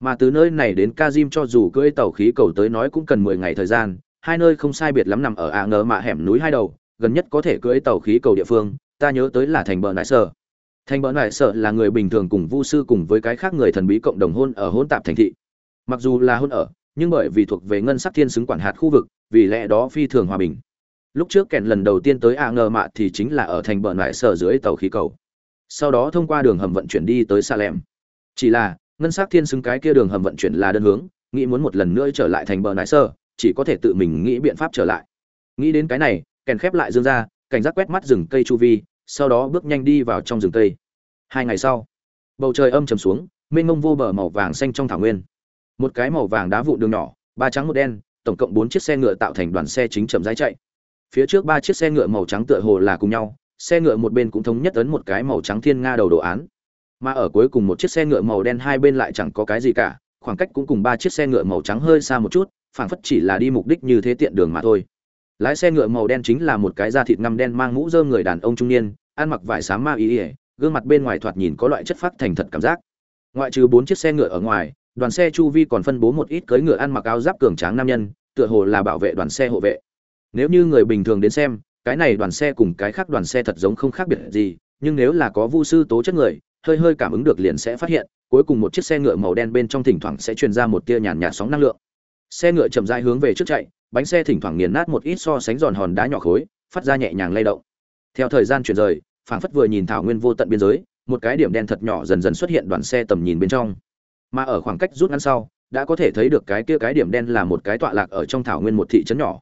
mà từ nơi này đến Kazim cho dù cưỡi tàu khí cầu tới nói cũng cần 10 ngày thời gian, hai nơi không sai biệt lắm nằm ở ạ ngờ mạ hẻm núi hai đầu, gần nhất có thể cưỡi tàu khí cầu địa phương, ta nhớ tới là thành bờ nại sở. Thành bờ nại sở là người bình thường cùng vu sư cùng với cái khác người thần bí cộng đồng hôn ở hôn tạp thành thị. Mặc dù là hôn ở, nhưng bởi vì thuộc về ngân sắc thiên xứng quản hạt khu vực, vì lẽ đó phi thường hòa bình. Lúc trước kèn lần đầu tiên tới ạ ngờ mạ thì chính là ở thành bờ nại sở dưới tàu khí cầu. Sau đó thông qua đường hầm vận chuyển đi tới Salem. Chỉ là, ngân sắc thiên xứng cái kia đường hầm vận chuyển là đơn hướng, nghĩ muốn một lần nữa trở lại thành bờ nại sơ, chỉ có thể tự mình nghĩ biện pháp trở lại. Nghĩ đến cái này, kèn khép lại dương ra, cảnh giác quét mắt rừng cây chu vi, sau đó bước nhanh đi vào trong rừng cây. Hai ngày sau, bầu trời âm trầm xuống, mênh mông vô bờ màu vàng xanh trong thảo nguyên. Một cái màu vàng đá vụn đường nhỏ, ba trắng một đen, tổng cộng bốn chiếc xe ngựa tạo thành đoàn xe chính chậm rãi chạy. Phía trước ba chiếc xe ngựa màu trắng tựa hồ là cùng nhau, xe ngựa một bên cũng thống nhất ấn một cái màu trắng thiên nga đầu đồ án mà ở cuối cùng một chiếc xe ngựa màu đen hai bên lại chẳng có cái gì cả, khoảng cách cũng cùng ba chiếc xe ngựa màu trắng hơi xa một chút, phảng phất chỉ là đi mục đích như thế tiện đường mà thôi. Lái xe ngựa màu đen chính là một cái da thịt ngăm đen mang mũ rơm người đàn ông trung niên, ăn mặc vải sáng ma ý ỉa gương mặt bên ngoài thoạt nhìn có loại chất phát thành thật cảm giác. Ngoại trừ bốn chiếc xe ngựa ở ngoài, đoàn xe chu vi còn phân bố một ít cưỡi ngựa ăn mặc áo giáp cường tráng nam nhân, tựa hồ là bảo vệ đoàn xe hộ vệ. Nếu như người bình thường đến xem, cái này đoàn xe cùng cái khác đoàn xe thật giống không khác biệt gì, nhưng nếu là có vu sư tố chất người hơi hơi cảm ứng được liền sẽ phát hiện, cuối cùng một chiếc xe ngựa màu đen bên trong thỉnh thoảng sẽ truyền ra một tia nhàn nhạt sóng năng lượng. Xe ngựa chậm rãi hướng về trước chạy, bánh xe thỉnh thoảng nghiền nát một ít so sánh giòn hòn đá nhỏ khối, phát ra nhẹ nhàng lay động. Theo thời gian chuyển rời, phảng phất vừa nhìn thảo nguyên vô tận biên giới, một cái điểm đen thật nhỏ dần dần xuất hiện đoàn xe tầm nhìn bên trong. Mà ở khoảng cách rút ngắn sau, đã có thể thấy được cái kia cái điểm đen là một cái tọa lạc ở trong thảo nguyên một thị trấn nhỏ.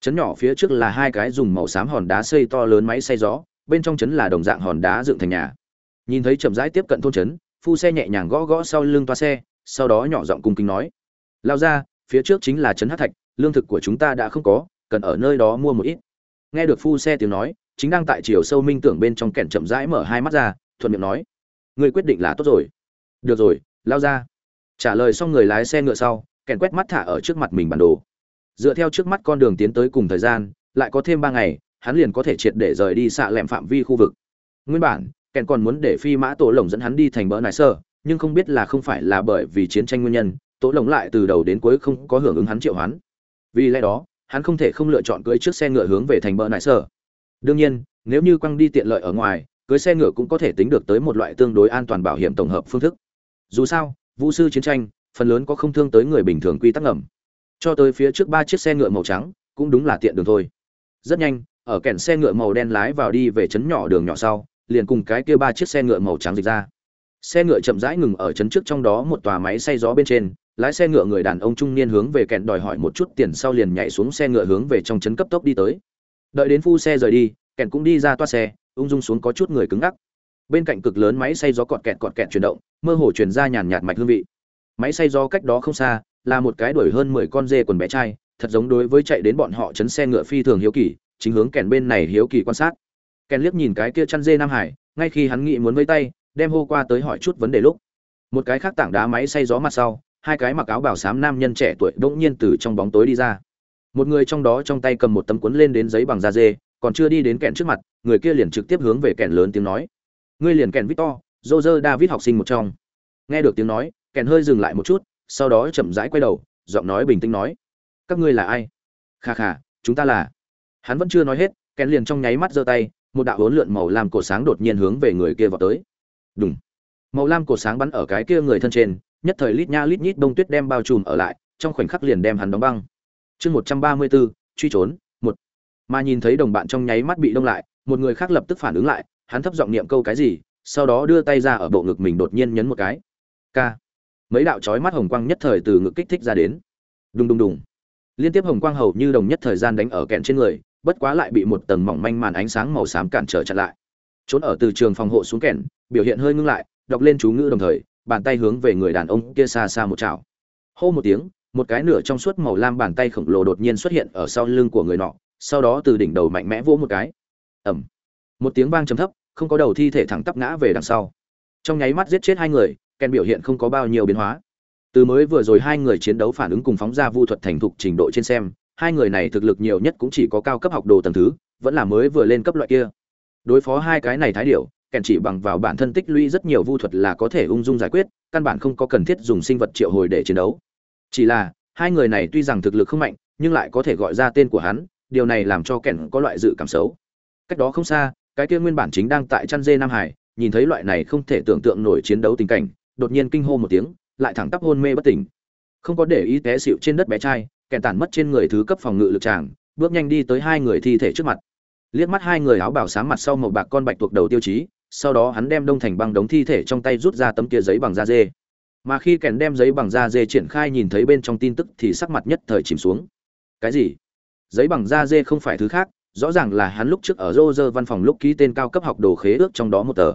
Trấn nhỏ phía trước là hai cái dùng màu xám hòn đá xây to lớn máy xay gió bên trong trấn là đồng dạng hòn đá dựng thành nhà nhìn thấy chậm rãi tiếp cận thôn chấn phu xe nhẹ nhàng gõ gõ sau lưng toa xe, sau đó nhỏ giọng cung kính nói. Lao ra, phía trước chính là chấn hát thạch, lương thực của chúng ta đã không có, cần ở nơi đó mua một ít. Nghe được phu xe tiếng nói, chính đang tại chiều sâu minh tưởng bên trong kẻn chậm rãi mở hai mắt ra, thuận miệng nói. Người quyết định là tốt rồi. Được rồi, lao ra. Trả lời xong người lái xe ngựa sau, kẻn quét mắt thả ở trước mặt mình bản đồ. Dựa theo trước mắt con đường tiến tới cùng thời gian, lại có thêm ba ngày, hắn liền có thể triệt để rời đi xạ lẹm phạm vi khu vực. Nguyên bản kèn còn muốn để phi mã tổ lồng dẫn hắn đi thành bỡ nại sơ, nhưng không biết là không phải là bởi vì chiến tranh nguyên nhân, tổ lồng lại từ đầu đến cuối không có hưởng ứng hắn triệu hoán. Vì lẽ đó, hắn không thể không lựa chọn cưỡi chiếc xe ngựa hướng về thành bỡ nại sơ. Đương nhiên, nếu như quăng đi tiện lợi ở ngoài cưới xe ngựa cũng có thể tính được tới một loại tương đối an toàn bảo hiểm tổng hợp phương thức. Dù sao, vũ sư chiến tranh, phần lớn có không thương tới người bình thường quy tắc ngầm. Cho tới phía trước ba chiếc xe ngựa màu trắng, cũng đúng là tiện đường thôi. Rất nhanh, ở kèn xe ngựa màu đen lái vào đi về trấn nhỏ đường nhỏ sau liền cùng cái kia ba chiếc xe ngựa màu trắng dịch ra. Xe ngựa chậm rãi ngừng ở chấn trước trong đó một tòa máy xay gió bên trên, lái xe ngựa người đàn ông trung niên hướng về kèn đòi hỏi một chút tiền sau liền nhảy xuống xe ngựa hướng về trong chấn cấp tốc đi tới. Đợi đến phu xe rời đi kèn cũng đi ra toa xe, ung dung xuống có chút người cứng ngắc. Bên cạnh cực lớn máy xay gió cọt kẹt cọt kẹt chuyển động, mơ hồ truyền ra nhàn nhạt mạch hương vị. Máy xay gió cách đó không xa, là một cái đuổi hơn mười con dê quần bé trai, thật giống đối với chạy đến bọn họ chấn xe ngựa phi thường hiếu kỳ, chính hướng kèn bên này hiếu kỳ quan sát. Ken liếc nhìn cái kia chăn dê nam hải ngay khi hắn nghĩ muốn vẫy tay đem hô qua tới hỏi chút vấn đề lúc. Một cái khác tảng đá máy xay gió mặt sau hai cái mặc áo bảo xám nam nhân trẻ tuổi bỗng nhiên từ trong bóng tối đi ra. Một người trong đó trong tay cầm một tấm cuốn lên đến giấy bằng da dê còn chưa đi đến kẹn trước mặt người kia liền trực tiếp hướng về kẹn lớn tiếng nói. Ngươi liền kẹn victor roger david học sinh một trong. Nghe được tiếng nói kẹn hơi dừng lại một chút sau đó chậm rãi quay đầu giọng nói bình tĩnh nói. Các ngươi là ai? Khà khà, chúng ta là. Hắn vẫn chưa nói hết kẹn liền trong nháy mắt giơ tay một đạo hỗn lượn màu lam cổ sáng đột nhiên hướng về người kia vọt tới. Đùng. màu lam cổ sáng bắn ở cái kia người thân trên, nhất thời lít nha lít nhít bông tuyết đem bao trùm ở lại, trong khoảnh khắc liền đem hắn đóng băng. Chương một trăm ba mươi bốn, truy trốn, một. Mà nhìn thấy đồng bạn trong nháy mắt bị đông lại, một người khác lập tức phản ứng lại, hắn thấp giọng niệm câu cái gì, sau đó đưa tay ra ở bộ ngực mình đột nhiên nhấn một cái. K. Mấy đạo chói mắt hồng quang nhất thời từ ngực kích thích ra đến. Đùng đùng đùng. Liên tiếp hồng quang hầu như đồng nhất thời gian đánh ở kẹn trên người bất quá lại bị một tầng mỏng manh màn ánh sáng màu xám cản trở chặn lại. Trốn ở từ trường phòng hộ xuống kẹn biểu hiện hơi ngưng lại, đọc lên chú ngữ đồng thời, bàn tay hướng về người đàn ông kia xa xa một chảo. Hô một tiếng, một cái nửa trong suốt màu lam bàn tay khổng lồ đột nhiên xuất hiện ở sau lưng của người nọ, sau đó từ đỉnh đầu mạnh mẽ vỗ một cái. Ẩm một tiếng vang trầm thấp, không có đầu thi thể thẳng tắp ngã về đằng sau. Trong nháy mắt giết chết hai người, kèn biểu hiện không có bao nhiêu biến hóa. Từ mới vừa rồi hai người chiến đấu phản ứng cùng phóng ra vu thuật thành thục trình độ trên xem hai người này thực lực nhiều nhất cũng chỉ có cao cấp học đồ tầng thứ, vẫn là mới vừa lên cấp loại kia. Đối phó hai cái này thái điểu, kèn chỉ bằng vào bản thân tích lũy rất nhiều vu thuật là có thể ung dung giải quyết, căn bản không có cần thiết dùng sinh vật triệu hồi để chiến đấu. Chỉ là, hai người này tuy rằng thực lực không mạnh, nhưng lại có thể gọi ra tên của hắn, điều này làm cho kèn có loại dự cảm xấu. Cách đó không xa, cái kia nguyên bản chính đang tại chăn dê nam hải, nhìn thấy loại này không thể tưởng tượng nổi chiến đấu tình cảnh, đột nhiên kinh hô một tiếng, lại thẳng tắp hôn mê bất tỉnh. Không có để ý té xỉu trên đất bé trai kẻ tản mất trên người thứ cấp phòng ngự lực tràng bước nhanh đi tới hai người thi thể trước mặt liếc mắt hai người áo bảo sáng mặt sau một bạc con bạch tuộc đầu tiêu chí sau đó hắn đem đông thành băng đống thi thể trong tay rút ra tấm kia giấy bằng da dê mà khi kèn đem giấy bằng da dê triển khai nhìn thấy bên trong tin tức thì sắc mặt nhất thời chìm xuống cái gì giấy bằng da dê không phải thứ khác rõ ràng là hắn lúc trước ở Roger văn phòng lúc ký tên cao cấp học đồ khế ước trong đó một tờ.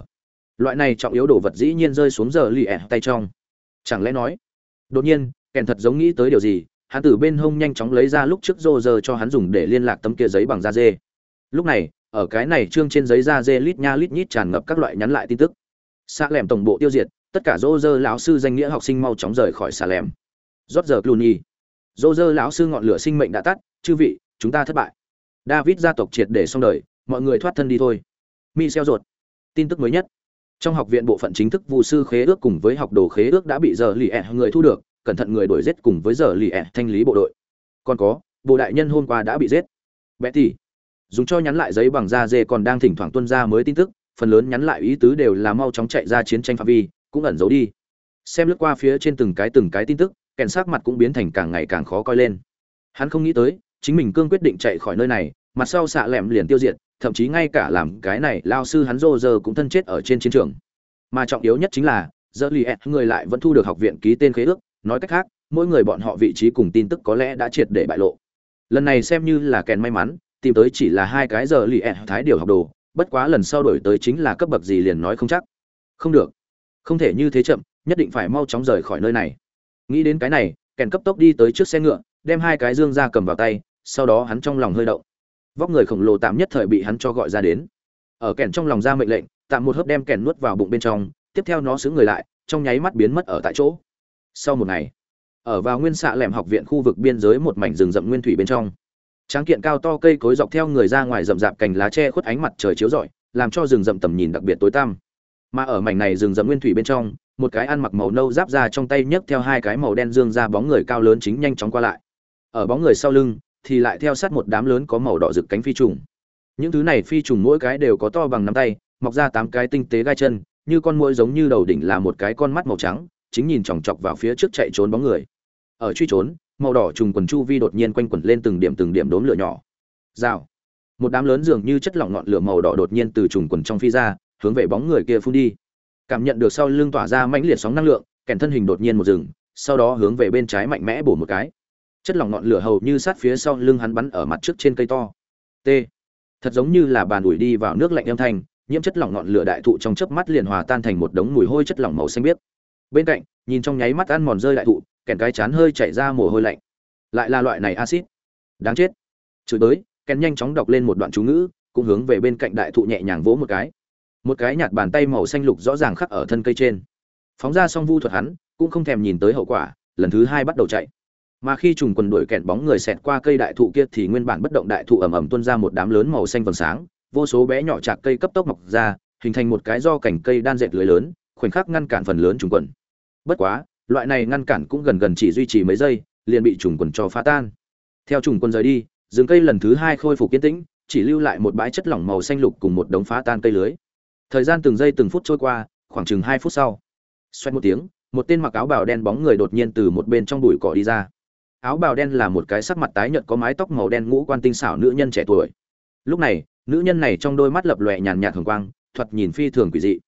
Loại này trọng yếu đồ vật dĩ nhiên rơi xuống giờ lì ẻ tay trong. Chẳng lẽ nói? Đột nhiên, kèn thật giống nghĩ tới điều gì, hắn từ bên hông nhanh chóng lấy ra lúc trước Roger cho hắn dùng để liên lạc tấm kia giấy bằng da dê. Lúc này, ở cái này trương trên giấy da dê lít nha lít nhít tràn ngập các loại nhắn lại tin tức. Xạ lẻm tổng bộ tiêu diệt, tất cả Roger lão sư danh nghĩa học sinh mau chóng rời khỏi xạ lẻm. Rốt giờ Clooney. Roger lão sư ngọn lửa sinh mệnh đã tắt, chư vị, chúng ta thất bại. David gia tộc triệt để xong đời, mọi người thoát thân đi thôi. Michel ruột. Tin tức mới nhất. Trong học viện bộ phận chính thức vụ sư khế ước cùng với học đồ khế ước đã bị giờ lì ẹ người thu được, cẩn thận người đuổi giết cùng với giờ lì ẹ thanh lý bộ đội. Còn có, bộ đại nhân hôm qua đã bị giết. Betty. Dùng cho nhắn lại giấy bằng da dê còn đang thỉnh thoảng tuân ra mới tin tức, phần lớn nhắn lại ý tứ đều là mau chóng chạy ra chiến tranh phạm vi, cũng ẩn giấu đi. Xem lướt qua phía trên từng cái từng cái tin tức, kèn sắc mặt cũng biến thành càng ngày càng khó coi lên. Hắn không nghĩ tới, chính mình cương quyết định chạy khỏi nơi này mặt sau xạ lẹm liền tiêu diệt thậm chí ngay cả làm cái này lao sư hắn rô giờ cũng thân chết ở trên chiến trường mà trọng yếu nhất chính là giờ liệt người lại vẫn thu được học viện ký tên khế ước nói cách khác, mỗi người bọn họ vị trí cùng tin tức có lẽ đã triệt để bại lộ. Lần này xem như là kèn may mắn, tìm tới chỉ là hai cái giờ lì ẹ thái điều học đồ, bất quá lần sau đổi tới chính là cấp bậc gì liền nói không chắc. Không được. Không thể như thế chậm, nhất định phải mau chóng rời khỏi nơi này. Nghĩ đến cái này, kèn cấp tốc đi tới trước xe ngựa, đem hai cái dương ra cầm vào tay, sau đó hắn trong lòng hơi động. Vóc người khổng lồ tạm nhất thời bị hắn cho gọi ra đến. Ở kèn trong lòng ra mệnh lệnh, tạm một hớp đem kèn nuốt vào bụng bên trong, tiếp theo nó xứng người lại, trong nháy mắt biến mất ở tại chỗ sau một ngày, ở vào nguyên xạ lẻm học viện khu vực biên giới một mảnh rừng rậm nguyên thủy bên trong, tráng kiện cao to cây cối dọc theo người ra ngoài rậm rạp cành lá tre khuất ánh mặt trời chiếu rọi, làm cho rừng rậm tầm nhìn đặc biệt tối tăm. Mà ở mảnh này rừng rậm nguyên thủy bên trong, một cái ăn mặc màu nâu giáp ra trong tay nhấc theo hai cái màu đen dương ra bóng người cao lớn chính nhanh chóng qua lại. Ở bóng người sau lưng thì lại theo sát một đám lớn có màu đỏ rực cánh phi trùng. Những thứ này phi trùng mỗi cái đều có to bằng nắm tay, mọc ra tám cái tinh tế gai chân, như con muỗi giống như đầu đỉnh là một cái con mắt màu trắng chính nhìn chòng chọc vào phía trước chạy trốn bóng người. Ở truy trốn, màu đỏ trùng quần chu vi đột nhiên quanh quẩn lên từng điểm từng điểm đốm lửa nhỏ. Rào. Một đám lớn dường như chất lỏng ngọn lửa màu đỏ đột nhiên từ trùng quần trong phi ra, hướng về bóng người kia phun đi. Cảm nhận được sau lưng tỏa ra mãnh liệt sóng năng lượng, kèn thân hình đột nhiên một rừng sau đó hướng về bên trái mạnh mẽ bổ một cái. Chất lỏng ngọn lửa hầu như sát phía sau lưng hắn bắn ở mặt trước trên cây to. T. Thật giống như là bàn ủi đi vào nước lạnh âm thanh, nhiễm chất lỏng ngọn lửa đại thụ trong chớp mắt liền hòa tan thành một đống mùi hôi chất lỏng màu xanh biếc bên cạnh, nhìn trong nháy mắt ăn mòn rơi đại thụ, kèn cái chán hơi chảy ra mồ hôi lạnh. Lại là loại này acid đáng chết. Chửi tới, kèn nhanh chóng đọc lên một đoạn chú ngữ, cũng hướng về bên cạnh đại thụ nhẹ nhàng vỗ một cái. Một cái nhạt bàn tay màu xanh lục rõ ràng khắc ở thân cây trên. Phóng ra xong vu thuật hắn, cũng không thèm nhìn tới hậu quả, lần thứ hai bắt đầu chạy. Mà khi trùng quần đuổi kẹn bóng người xẹt qua cây đại thụ kia thì nguyên bản bất động đại thụ ẩm ẩm tuôn ra một đám lớn màu xanh vầng sáng, vô số bé nhỏ chạc cây cấp tốc mọc ra, hình thành một cái do cành cây đan dệt lưới lớn, khoảnh khắc ngăn cản phần lớn trùng quần bất quá, loại này ngăn cản cũng gần gần chỉ duy trì mấy giây, liền bị trùng quần cho phá tan. Theo trùng quần rời đi, rừng cây lần thứ hai khôi phục yên tĩnh, chỉ lưu lại một bãi chất lỏng màu xanh lục cùng một đống phá tan cây lưới. Thời gian từng giây từng phút trôi qua, khoảng chừng hai phút sau xoay một tiếng, một tên mặc áo bào đen bóng người đột nhiên từ một bên trong bụi cỏ đi ra. Áo bào đen là một cái sắc mặt tái nhợt có mái tóc màu đen ngũ quan tinh xảo nữ nhân trẻ tuổi. Lúc này, nữ nhân này trong đôi mắt lập lòe nhàn nhạt thường quang, thoạt nhìn phi thường quỷ dị.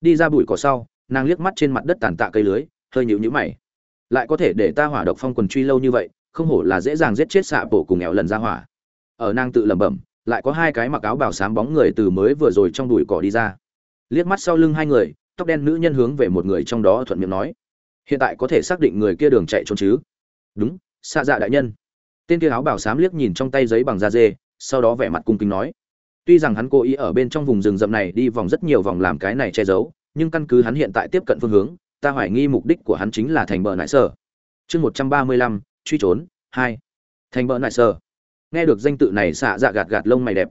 Đi ra bụi cỏ sau nàng liếc mắt trên mặt đất tàn tạ cây lưới, hơi nhịu nhữ mày. Lại có thể để ta hỏa độc phong quần truy lâu như vậy, không hổ là dễ dàng giết chết xạ bổ cùng nghèo lần ra hỏa. Ở nàng tự lẩm bẩm, lại có hai cái mặc áo bảo sám bóng người từ mới vừa rồi trong đùi cỏ đi ra. Liếc mắt sau lưng hai người, tóc đen nữ nhân hướng về một người trong đó thuận miệng nói. Hiện tại có thể xác định người kia đường chạy trốn chứ? Đúng, xạ dạ đại nhân. Tên kia áo bảo sám liếc nhìn trong tay giấy bằng da dê, sau đó vẻ mặt cung kính nói. Tuy rằng hắn cố ý ở bên trong vùng rừng rậm này đi vòng rất nhiều vòng làm cái này che giấu nhưng căn cứ hắn hiện tại tiếp cận phương hướng ta hoài nghi mục đích của hắn chính là thành bờ nại sở. Chương một trăm ba mươi lăm truy trốn hai. Thành bờ nại sở. Nghe được danh tự này xạ dạ gạt gạt lông mày đẹp.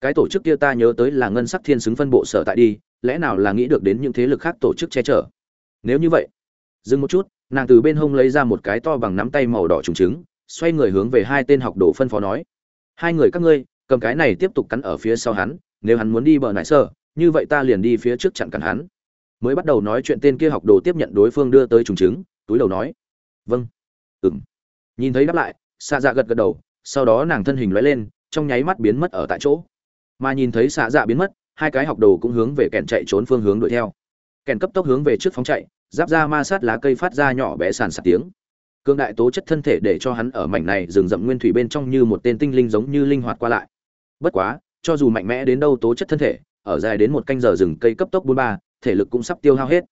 Cái tổ chức kia ta nhớ tới là ngân sắc thiên xứng phân bộ sở tại đi lẽ nào là nghĩ được đến những thế lực khác tổ chức che chở? Nếu như vậy dừng một chút nàng từ bên hông lấy ra một cái to bằng nắm tay màu đỏ trùng trứng xoay người hướng về hai tên học đồ phân phó nói. Hai người các ngươi cầm cái này tiếp tục cắn ở phía sau hắn nếu hắn muốn đi bờ nại sở, như vậy ta liền đi phía trước chặn cản hắn mới bắt đầu nói chuyện tên kia học đồ tiếp nhận đối phương đưa tới trùng chứng, túi đầu nói vâng. Ừng nhìn thấy đáp lại xạ dạ gật gật đầu sau đó nàng thân hình lóe lên trong nháy mắt biến mất ở tại chỗ. Mà nhìn thấy xạ dạ biến mất hai cái học đồ cũng hướng về kèn chạy trốn phương hướng đuổi theo. Kèn cấp tốc hướng về trước phóng chạy giáp ra ma sát lá cây phát ra nhỏ bé sàn sạt tiếng. Cương đại tố chất thân thể để cho hắn ở mảnh này rừng rậm nguyên thủy bên trong như một tên tinh linh giống như linh hoạt qua lại. Bất quá cho dù mạnh mẽ đến đâu tố chất thân thể ở dài đến một canh giờ rừng cây cấp tốc bốn ba thể lực cũng sắp tiêu hao hết.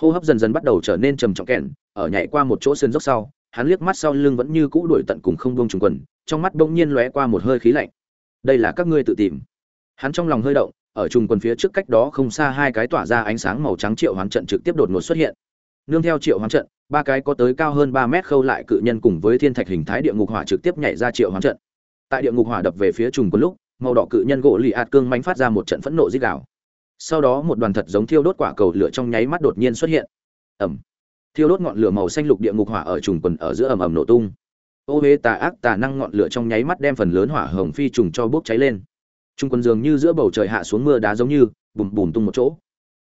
Hô hấp dần dần bắt đầu trở nên trầm trọng kẹn, ở nhảy qua một chỗ sườn dốc sau, hắn liếc mắt sau lưng vẫn như cũ đuổi tận cùng không buông trùng quần, trong mắt bỗng nhiên lóe qua một hơi khí lạnh. Đây là các ngươi tự tìm. Hắn trong lòng hơi động, ở trùng quần phía trước cách đó không xa hai cái tỏa ra ánh sáng màu trắng triệu hoán trận trực tiếp đột ngột xuất hiện. Nương theo triệu hoán trận, ba cái có tới cao hơn ba mét khâu lại cự nhân cùng với thiên thạch hình thái địa ngục hỏa trực tiếp nhảy ra triệu hoán trận. Tại địa ngục hỏa đập về phía trùng quần lúc, màu đỏ cự nhân gỗ lì ạt cương mánh phát ra một trận phẫn nộ dích đảo sau đó một đoàn thật giống thiêu đốt quả cầu lửa trong nháy mắt đột nhiên xuất hiện. Ẩm. Thiêu đốt ngọn lửa màu xanh lục địa ngục hỏa ở trùng quần ở giữa ầm ầm nổ tung. Ô huế tà ác tà năng ngọn lửa trong nháy mắt đem phần lớn hỏa hồng phi trùng cho bốc cháy lên. Trung quân dường như giữa bầu trời hạ xuống mưa đá giống như, bùm bùm tung một chỗ.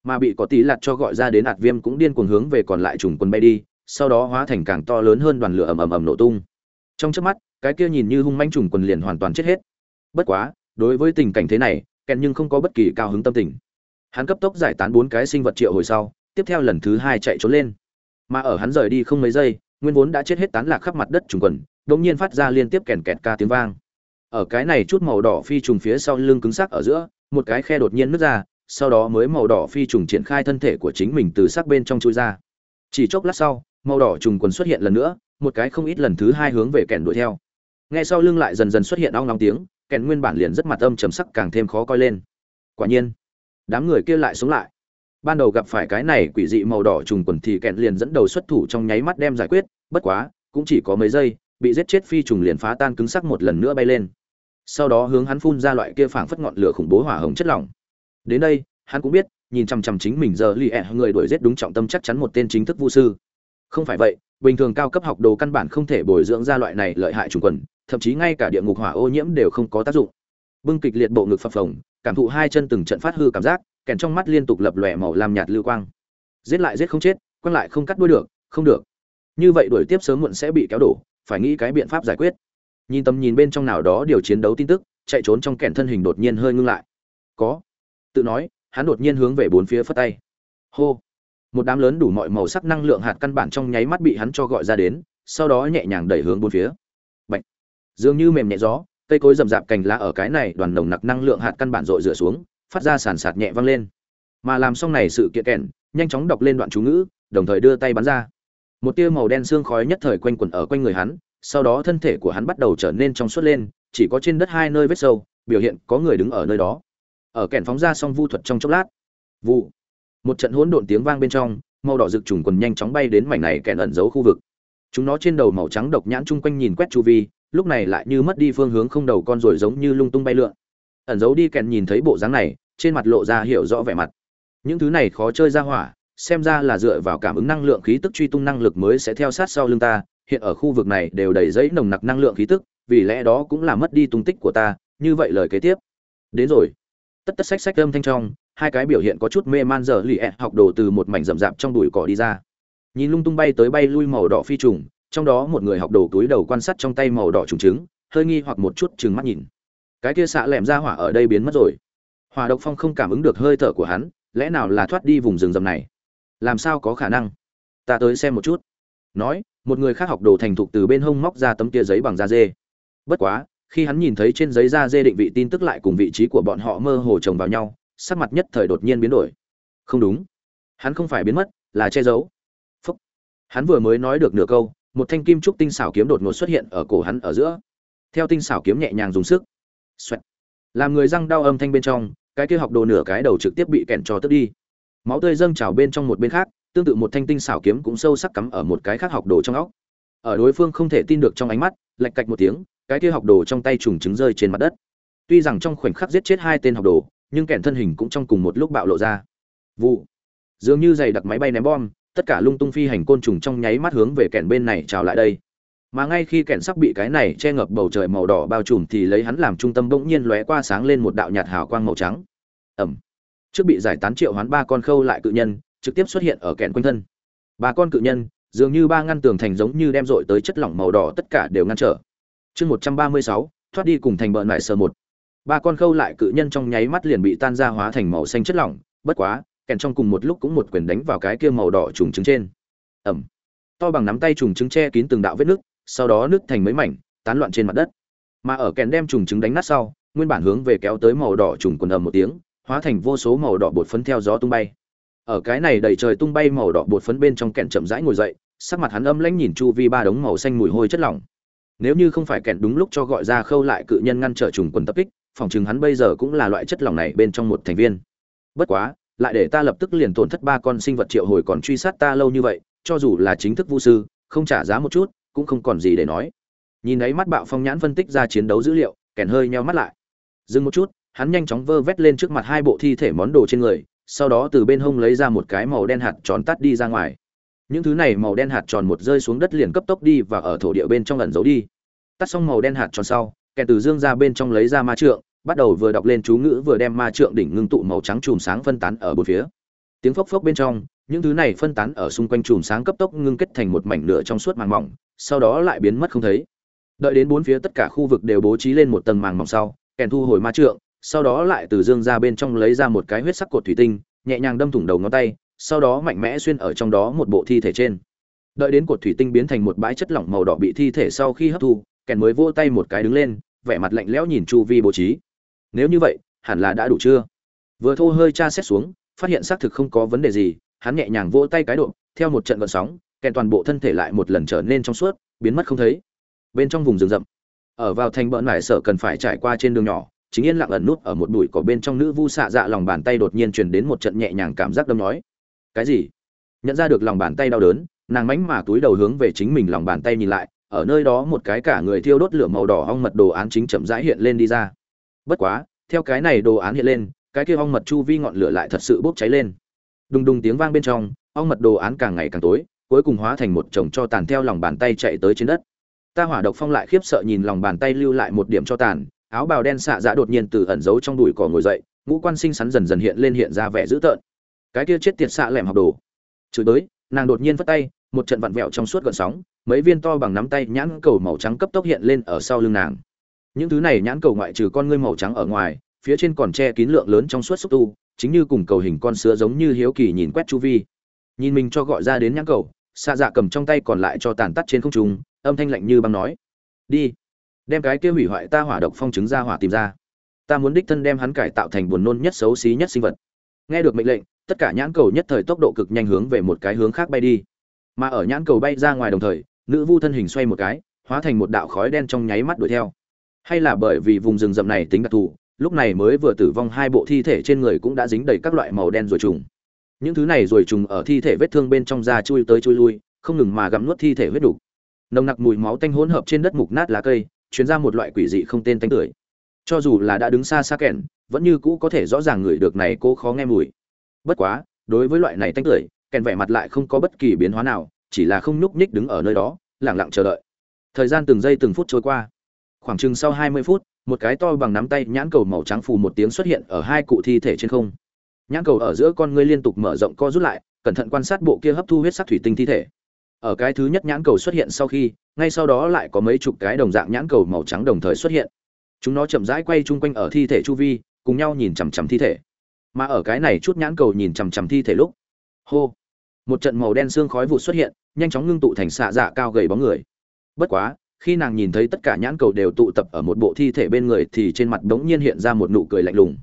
Mà bị có tí lạt cho gọi ra đến ạt viêm cũng điên cuồng hướng về còn lại trùng quân bay đi, sau đó hóa thành càng to lớn hơn đoàn lửa ầm ầm ầm nổ tung. Trong chớp mắt, cái kia nhìn như hung manh trùng quần liền hoàn toàn chết hết. Bất quá, đối với tình cảnh thế này kèn nhưng không có bất kỳ cao hứng tâm tình hắn cấp tốc giải tán bốn cái sinh vật triệu hồi sau tiếp theo lần thứ hai chạy trốn lên mà ở hắn rời đi không mấy giây nguyên vốn đã chết hết tán lạc khắp mặt đất trùng quần đột nhiên phát ra liên tiếp kèn kẹt ca tiếng vang. Ở cái này chút màu đỏ phi trùng phía sau lưng cứng sắc ở giữa, một cái khe đột nhiên nứt ra, sau đó mới màu đỏ phi trùng triển khai thân thể của chính mình từ sắc bên trong chui ra. Chỉ chốc lát sau, màu đỏ trùng quần xuất hiện lần nữa, một cái không ít lần thứ hai hướng về kèn đuổi theo. Nghe sau lưng lại dần dần xuất hiện ong nóng tiếng, kèn nguyên bản liền rất mặt âm trầm sắc càng thêm khó coi lên. Quả nhiên, đám người kia lại sống lại. Ban đầu gặp phải cái này quỷ dị màu đỏ trùng quần thì kẹn liền dẫn đầu xuất thủ trong nháy mắt đem giải quyết, bất quá, cũng chỉ có mấy giây, bị giết chết phi trùng liền phá tan cứng sắc một lần nữa bay lên. Sau đó hướng hắn phun ra loại kia phảng phất ngọn lửa khủng bố hỏa hồng chất lỏng. Đến đây, hắn cũng biết, nhìn chằm chằm chính mình giờ lì ẹ người đuổi giết đúng trọng tâm chắc chắn một tên chính thức vu sư. Không phải vậy, bình thường cao cấp học đồ căn bản không thể bồi dưỡng ra loại này lợi hại trùng quần, thậm chí ngay cả địa ngục hỏa ô nhiễm đều không có tác dụng. Bưng kịch liệt bộ ngực phập phồng cảm thụ hai chân từng trận phát hư cảm giác, kèn trong mắt liên tục lập lòe màu làm nhạt lưu quang. Giết lại giết không chết, quăng lại không cắt đuôi được, không được. Như vậy đuổi tiếp sớm muộn sẽ bị kéo đổ, phải nghĩ cái biện pháp giải quyết. Nhìn tầm nhìn bên trong nào đó điều chiến đấu tin tức, chạy trốn trong kèn thân hình đột nhiên hơi ngưng lại. Có. Tự nói, hắn đột nhiên hướng về bốn phía phất tay. Hô. Một đám lớn đủ mọi màu sắc năng lượng hạt căn bản trong nháy mắt bị hắn cho gọi ra đến, sau đó nhẹ nhàng đẩy hướng bốn phía. Bạch. dường như mềm nhẹ gió cây cối rậm rạp cành lá ở cái này đoàn nồng nặc năng lượng hạt căn bản rội rửa xuống, phát ra sàn sạt nhẹ vang lên. Mà làm xong này sự kiện kèn nhanh chóng đọc lên đoạn chú ngữ, đồng thời đưa tay bắn ra. Một tia màu đen xương khói nhất thời quanh quẩn ở quanh người hắn, sau đó thân thể của hắn bắt đầu trở nên trong suốt lên, chỉ có trên đất hai nơi vết sâu, biểu hiện có người đứng ở nơi đó. Ở kèn phóng ra xong vu thuật trong chốc lát. Vụ một trận hỗn độn tiếng vang bên trong, màu đỏ rực trùng quần nhanh chóng bay đến mảnh này kèn ẩn giấu khu vực. Chúng nó trên đầu màu trắng độc nhãn chung quanh nhìn quét chu vi lúc này lại như mất đi phương hướng không đầu con rồi giống như lung tung bay lượn. Ẩn giấu đi kèn nhìn thấy bộ dáng này, trên mặt lộ ra hiểu rõ vẻ mặt. Những thứ này khó chơi ra hỏa, xem ra là dựa vào cảm ứng năng lượng khí tức truy tung năng lực mới sẽ theo sát sau lưng ta. Hiện ở khu vực này đều đầy giấy nồng nặc năng lượng khí tức, vì lẽ đó cũng là mất đi tung tích của ta, như vậy lời kế tiếp. Đến rồi. Tất tất sách sách âm thanh trong, hai cái biểu hiện có chút mê man giờ lì ẹ học đồ từ một mảnh rậm rạp trong đùi cỏ đi ra. Nhìn lung tung bay tới bay lui màu đỏ phi trùng trong đó một người học đồ túi đầu quan sát trong tay màu đỏ trùng trứng, hơi nghi hoặc một chút chừng mắt nhìn. Cái kia xạ lẻm ra hỏa ở đây biến mất rồi. Hỏa độc phong không cảm ứng được hơi thở của hắn, lẽ nào là thoát đi vùng rừng rầm này? Làm sao có khả năng? Ta tới xem một chút. Nói, một người khác học đồ thành thục từ bên hông móc ra tấm kia giấy bằng da dê. Bất quá, khi hắn nhìn thấy trên giấy da dê định vị tin tức lại cùng vị trí của bọn họ mơ hồ chồng vào nhau, sắc mặt nhất thời đột nhiên biến đổi. Không đúng. Hắn không phải biến mất, là che giấu. Phúc. hắn vừa mới nói được nửa câu một thanh kim trúc tinh xảo kiếm đột ngột xuất hiện ở cổ hắn ở giữa. Theo tinh xảo kiếm nhẹ nhàng dùng sức. Xoẹt. làm người răng đau âm thanh bên trong, cái kia học đồ nửa cái đầu trực tiếp bị kẹn cho tước đi. Máu tươi dâng trào bên trong một bên khác, tương tự một thanh tinh xảo kiếm cũng sâu sắc cắm ở một cái khác học đồ trong óc. Ở đối phương không thể tin được trong ánh mắt lạch cạch một tiếng, cái kia học đồ trong tay trùng trứng rơi trên mặt đất. Tuy rằng trong khoảnh khắc giết chết hai tên học đồ, nhưng kẻn thân hình cũng trong cùng một lúc bạo lộ ra. Vụ. Dường như giày đặt máy bay ném bom tất cả lung tung phi hành côn trùng trong nháy mắt hướng về kẹn bên này trào lại đây. Mà ngay khi kẹn sắp bị cái này che ngập bầu trời màu đỏ bao trùm thì lấy hắn làm trung tâm bỗng nhiên lóe qua sáng lên một đạo nhạt hào quang màu trắng. Ẩm trước bị giải tán triệu hoán ba con khâu lại cự nhân, trực tiếp xuất hiện ở kẹn quanh thân. Ba con cự nhân, dường như ba ngăn tường thành giống như đem dội tới chất lỏng màu đỏ tất cả đều ngăn trở. Chương một trăm ba mươi sáu, thoát đi cùng thành bợn lại sơ một. Ba con khâu lại cự nhân trong nháy mắt liền bị tan ra hóa thành màu xanh chất lỏng, bất quá kèn trong cùng một lúc cũng một quyền đánh vào cái kia màu đỏ trùng trứng trên. Ẩm. To bằng nắm tay trùng trứng che kín từng đạo vết nước, sau đó nứt thành mấy mảnh, tán loạn trên mặt đất. Mà ở kèn đem trùng trứng đánh nát sau, nguyên bản hướng về kéo tới màu đỏ trùng quần ầm một tiếng, hóa thành vô số màu đỏ bột phấn theo gió tung bay. Ở cái này đầy trời tung bay màu đỏ bột phấn bên trong kẹn chậm rãi ngồi dậy, sắc mặt hắn âm lãnh nhìn chu vi ba đống màu xanh mùi hôi chất lỏng. Nếu như không phải kẹn đúng lúc cho gọi ra khâu lại cự nhân ngăn trở trùng quần tập kích, phòng chừng hắn bây giờ cũng là loại chất lỏng này bên trong một thành viên. Bất quá lại để ta lập tức liền tổn thất ba con sinh vật triệu hồi còn truy sát ta lâu như vậy, cho dù là chính thức vu sư, không trả giá một chút, cũng không còn gì để nói. Nhìn ấy mắt bạo phong nhãn phân tích ra chiến đấu dữ liệu, kèn hơi nheo mắt lại. Dừng một chút, hắn nhanh chóng vơ vét lên trước mặt hai bộ thi thể món đồ trên người, sau đó từ bên hông lấy ra một cái màu đen hạt tròn tắt đi ra ngoài. Những thứ này màu đen hạt tròn một rơi xuống đất liền cấp tốc đi và ở thổ địa bên trong ẩn giấu đi. Tắt xong màu đen hạt tròn sau kèn từ dương ra bên trong lấy ra ma trượng bắt đầu vừa đọc lên chú ngữ vừa đem ma trượng đỉnh ngưng tụ màu trắng chùm sáng phân tán ở bốn phía. Tiếng phốc phốc bên trong, những thứ này phân tán ở xung quanh chùm sáng cấp tốc ngưng kết thành một mảnh lửa trong suốt màng mỏng, sau đó lại biến mất không thấy. Đợi đến bốn phía tất cả khu vực đều bố trí lên một tầng màng mỏng sau, kèn thu hồi ma trượng, sau đó lại từ dương ra bên trong lấy ra một cái huyết sắc cột thủy tinh, nhẹ nhàng đâm thủng đầu ngón tay, sau đó mạnh mẽ xuyên ở trong đó một bộ thi thể trên. Đợi đến cột thủy tinh biến thành một bãi chất lỏng màu đỏ bị thi thể sau khi hấp thu, kèn mới vỗ tay một cái đứng lên, vẻ mặt lạnh lẽo nhìn chu vi bố trí nếu như vậy, hẳn là đã đủ chưa? Vừa thô hơi tra xét xuống, phát hiện xác thực không có vấn đề gì, hắn nhẹ nhàng vỗ tay cái độ, theo một trận vận sóng, kèn toàn bộ thân thể lại một lần trở nên trong suốt, biến mất không thấy. Bên trong vùng rừng rậm, ở vào thành bợn nải sở cần phải trải qua trên đường nhỏ, chính yên lặng ẩn nút ở một bụi cỏ bên trong nữ vu xạ dạ lòng bàn tay đột nhiên truyền đến một trận nhẹ nhàng cảm giác đâm nói. Cái gì? Nhận ra được lòng bàn tay đau đớn, nàng mánh mà túi đầu hướng về chính mình lòng bàn tay nhìn lại, ở nơi đó một cái cả người thiêu đốt lửa màu đỏ ong mật đồ án chính chậm rãi hiện lên đi ra bất quá, theo cái này đồ án hiện lên, cái kia ong mật chu vi ngọn lửa lại thật sự bốc cháy lên. Đùng đùng tiếng vang bên trong, ong mật đồ án càng ngày càng tối, cuối cùng hóa thành một chồng cho tàn theo lòng bàn tay chạy tới trên đất. Ta hỏa độc phong lại khiếp sợ nhìn lòng bàn tay lưu lại một điểm cho tàn, áo bào đen xạ dạ đột nhiên từ ẩn giấu trong đùi cỏ ngồi dậy, ngũ quan sinh sắn dần dần hiện lên hiện ra vẻ dữ tợn. Cái kia chết tiệt xạ lẻm học đồ. Chửi tới, nàng đột nhiên vất tay, một trận vặn vẹo trong suốt gợn sóng, mấy viên to bằng nắm tay nhãn cầu màu trắng cấp tốc hiện lên ở sau lưng nàng những thứ này nhãn cầu ngoại trừ con ngươi màu trắng ở ngoài, phía trên còn che kín lượng lớn trong suốt xúc tu, chính như cùng cầu hình con sứa giống như hiếu kỳ nhìn quét chu vi. Nhìn mình cho gọi ra đến nhãn cầu xạ dạ cầm trong tay còn lại cho tàn tắt trên không trung, âm thanh lạnh như băng nói, đi, đem cái kia hủy hoại ta hỏa độc phong chứng ra hỏa tìm ra. Ta muốn đích thân đem hắn cải tạo thành buồn nôn nhất xấu xí nhất sinh vật. Nghe được mệnh lệnh, tất cả nhãn cầu nhất thời tốc độ cực nhanh hướng về một cái hướng khác bay đi. Mà ở nhãn cầu bay ra ngoài đồng thời, nữ vu thân hình xoay một cái, hóa thành một đạo khói đen trong nháy mắt đuổi theo hay là bởi vì vùng rừng rậm này tính đặc thù, lúc này mới vừa tử vong hai bộ thi thể trên người cũng đã dính đầy các loại màu đen rồi trùng. Những thứ này rồi trùng ở thi thể vết thương bên trong da chui tới chui lui, không ngừng mà gặm nuốt thi thể huyết đủ. nồng nặc mùi máu tanh hỗn hợp trên đất mục nát lá cây chuyến ra một loại quỷ dị không tên tanh tưởi. Cho dù là đã đứng xa xa kẹn, vẫn như cũ có thể rõ ràng người được này cô khó nghe mùi. Bất quá, đối với loại này tanh tưởi kèn vẻ mặt lại không có bất kỳ biến hóa nào, chỉ là không nhúc nhích đứng ở nơi đó lẳng lặng chờ đợi. Thời gian từng giây từng phút trôi qua khoảng chừng sau hai mươi phút, một cái to bằng nắm tay nhãn cầu màu trắng phù một tiếng xuất hiện ở hai cụ thi thể trên không. Nhãn cầu ở giữa con ngươi liên tục mở rộng co rút lại, cẩn thận quan sát bộ kia hấp thu huyết sắc thủy tinh thi thể. Ở cái thứ nhất nhãn cầu xuất hiện sau khi, ngay sau đó lại có mấy chục cái đồng dạng nhãn cầu màu trắng đồng thời xuất hiện. Chúng nó chậm rãi quay chung quanh ở thi thể chu vi, cùng nhau nhìn chằm chằm thi thể. Mà ở cái này chút nhãn cầu nhìn chằm chằm thi thể lúc, hô, một trận màu đen xương khói vụ xuất hiện, nhanh chóng ngưng tụ thành xạ dạ cao gầy bóng người. Bất quá khi nàng nhìn thấy tất cả nhãn cầu đều tụ tập ở một bộ thi thể bên người thì trên mặt đống nhiên hiện ra một nụ cười lạnh lùng.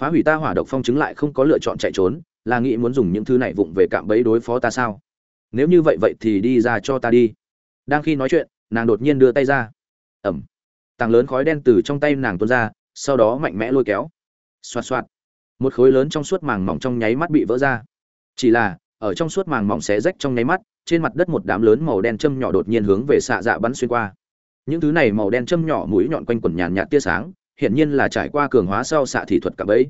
Phá hủy ta hỏa độc phong chứng lại không có lựa chọn chạy trốn, là nghĩ muốn dùng những thứ này vụng về cạm bẫy đối phó ta sao? Nếu như vậy vậy thì đi ra cho ta đi. Đang khi nói chuyện, nàng đột nhiên đưa tay ra. Ẩm. Tàng lớn khói đen từ trong tay nàng tuôn ra, sau đó mạnh mẽ lôi kéo. Xoạt xoạt. Một khối lớn trong suốt màng mỏng trong nháy mắt bị vỡ ra. Chỉ là, ở trong suốt màng mỏng xé rách trong nháy mắt trên mặt đất một đám lớn màu đen châm nhỏ đột nhiên hướng về xạ dạ bắn xuyên qua. Những thứ này màu đen châm nhỏ mũi nhọn quanh quần nhàn nhạt tia sáng, hiển nhiên là trải qua cường hóa sau xạ thị thuật cả bấy.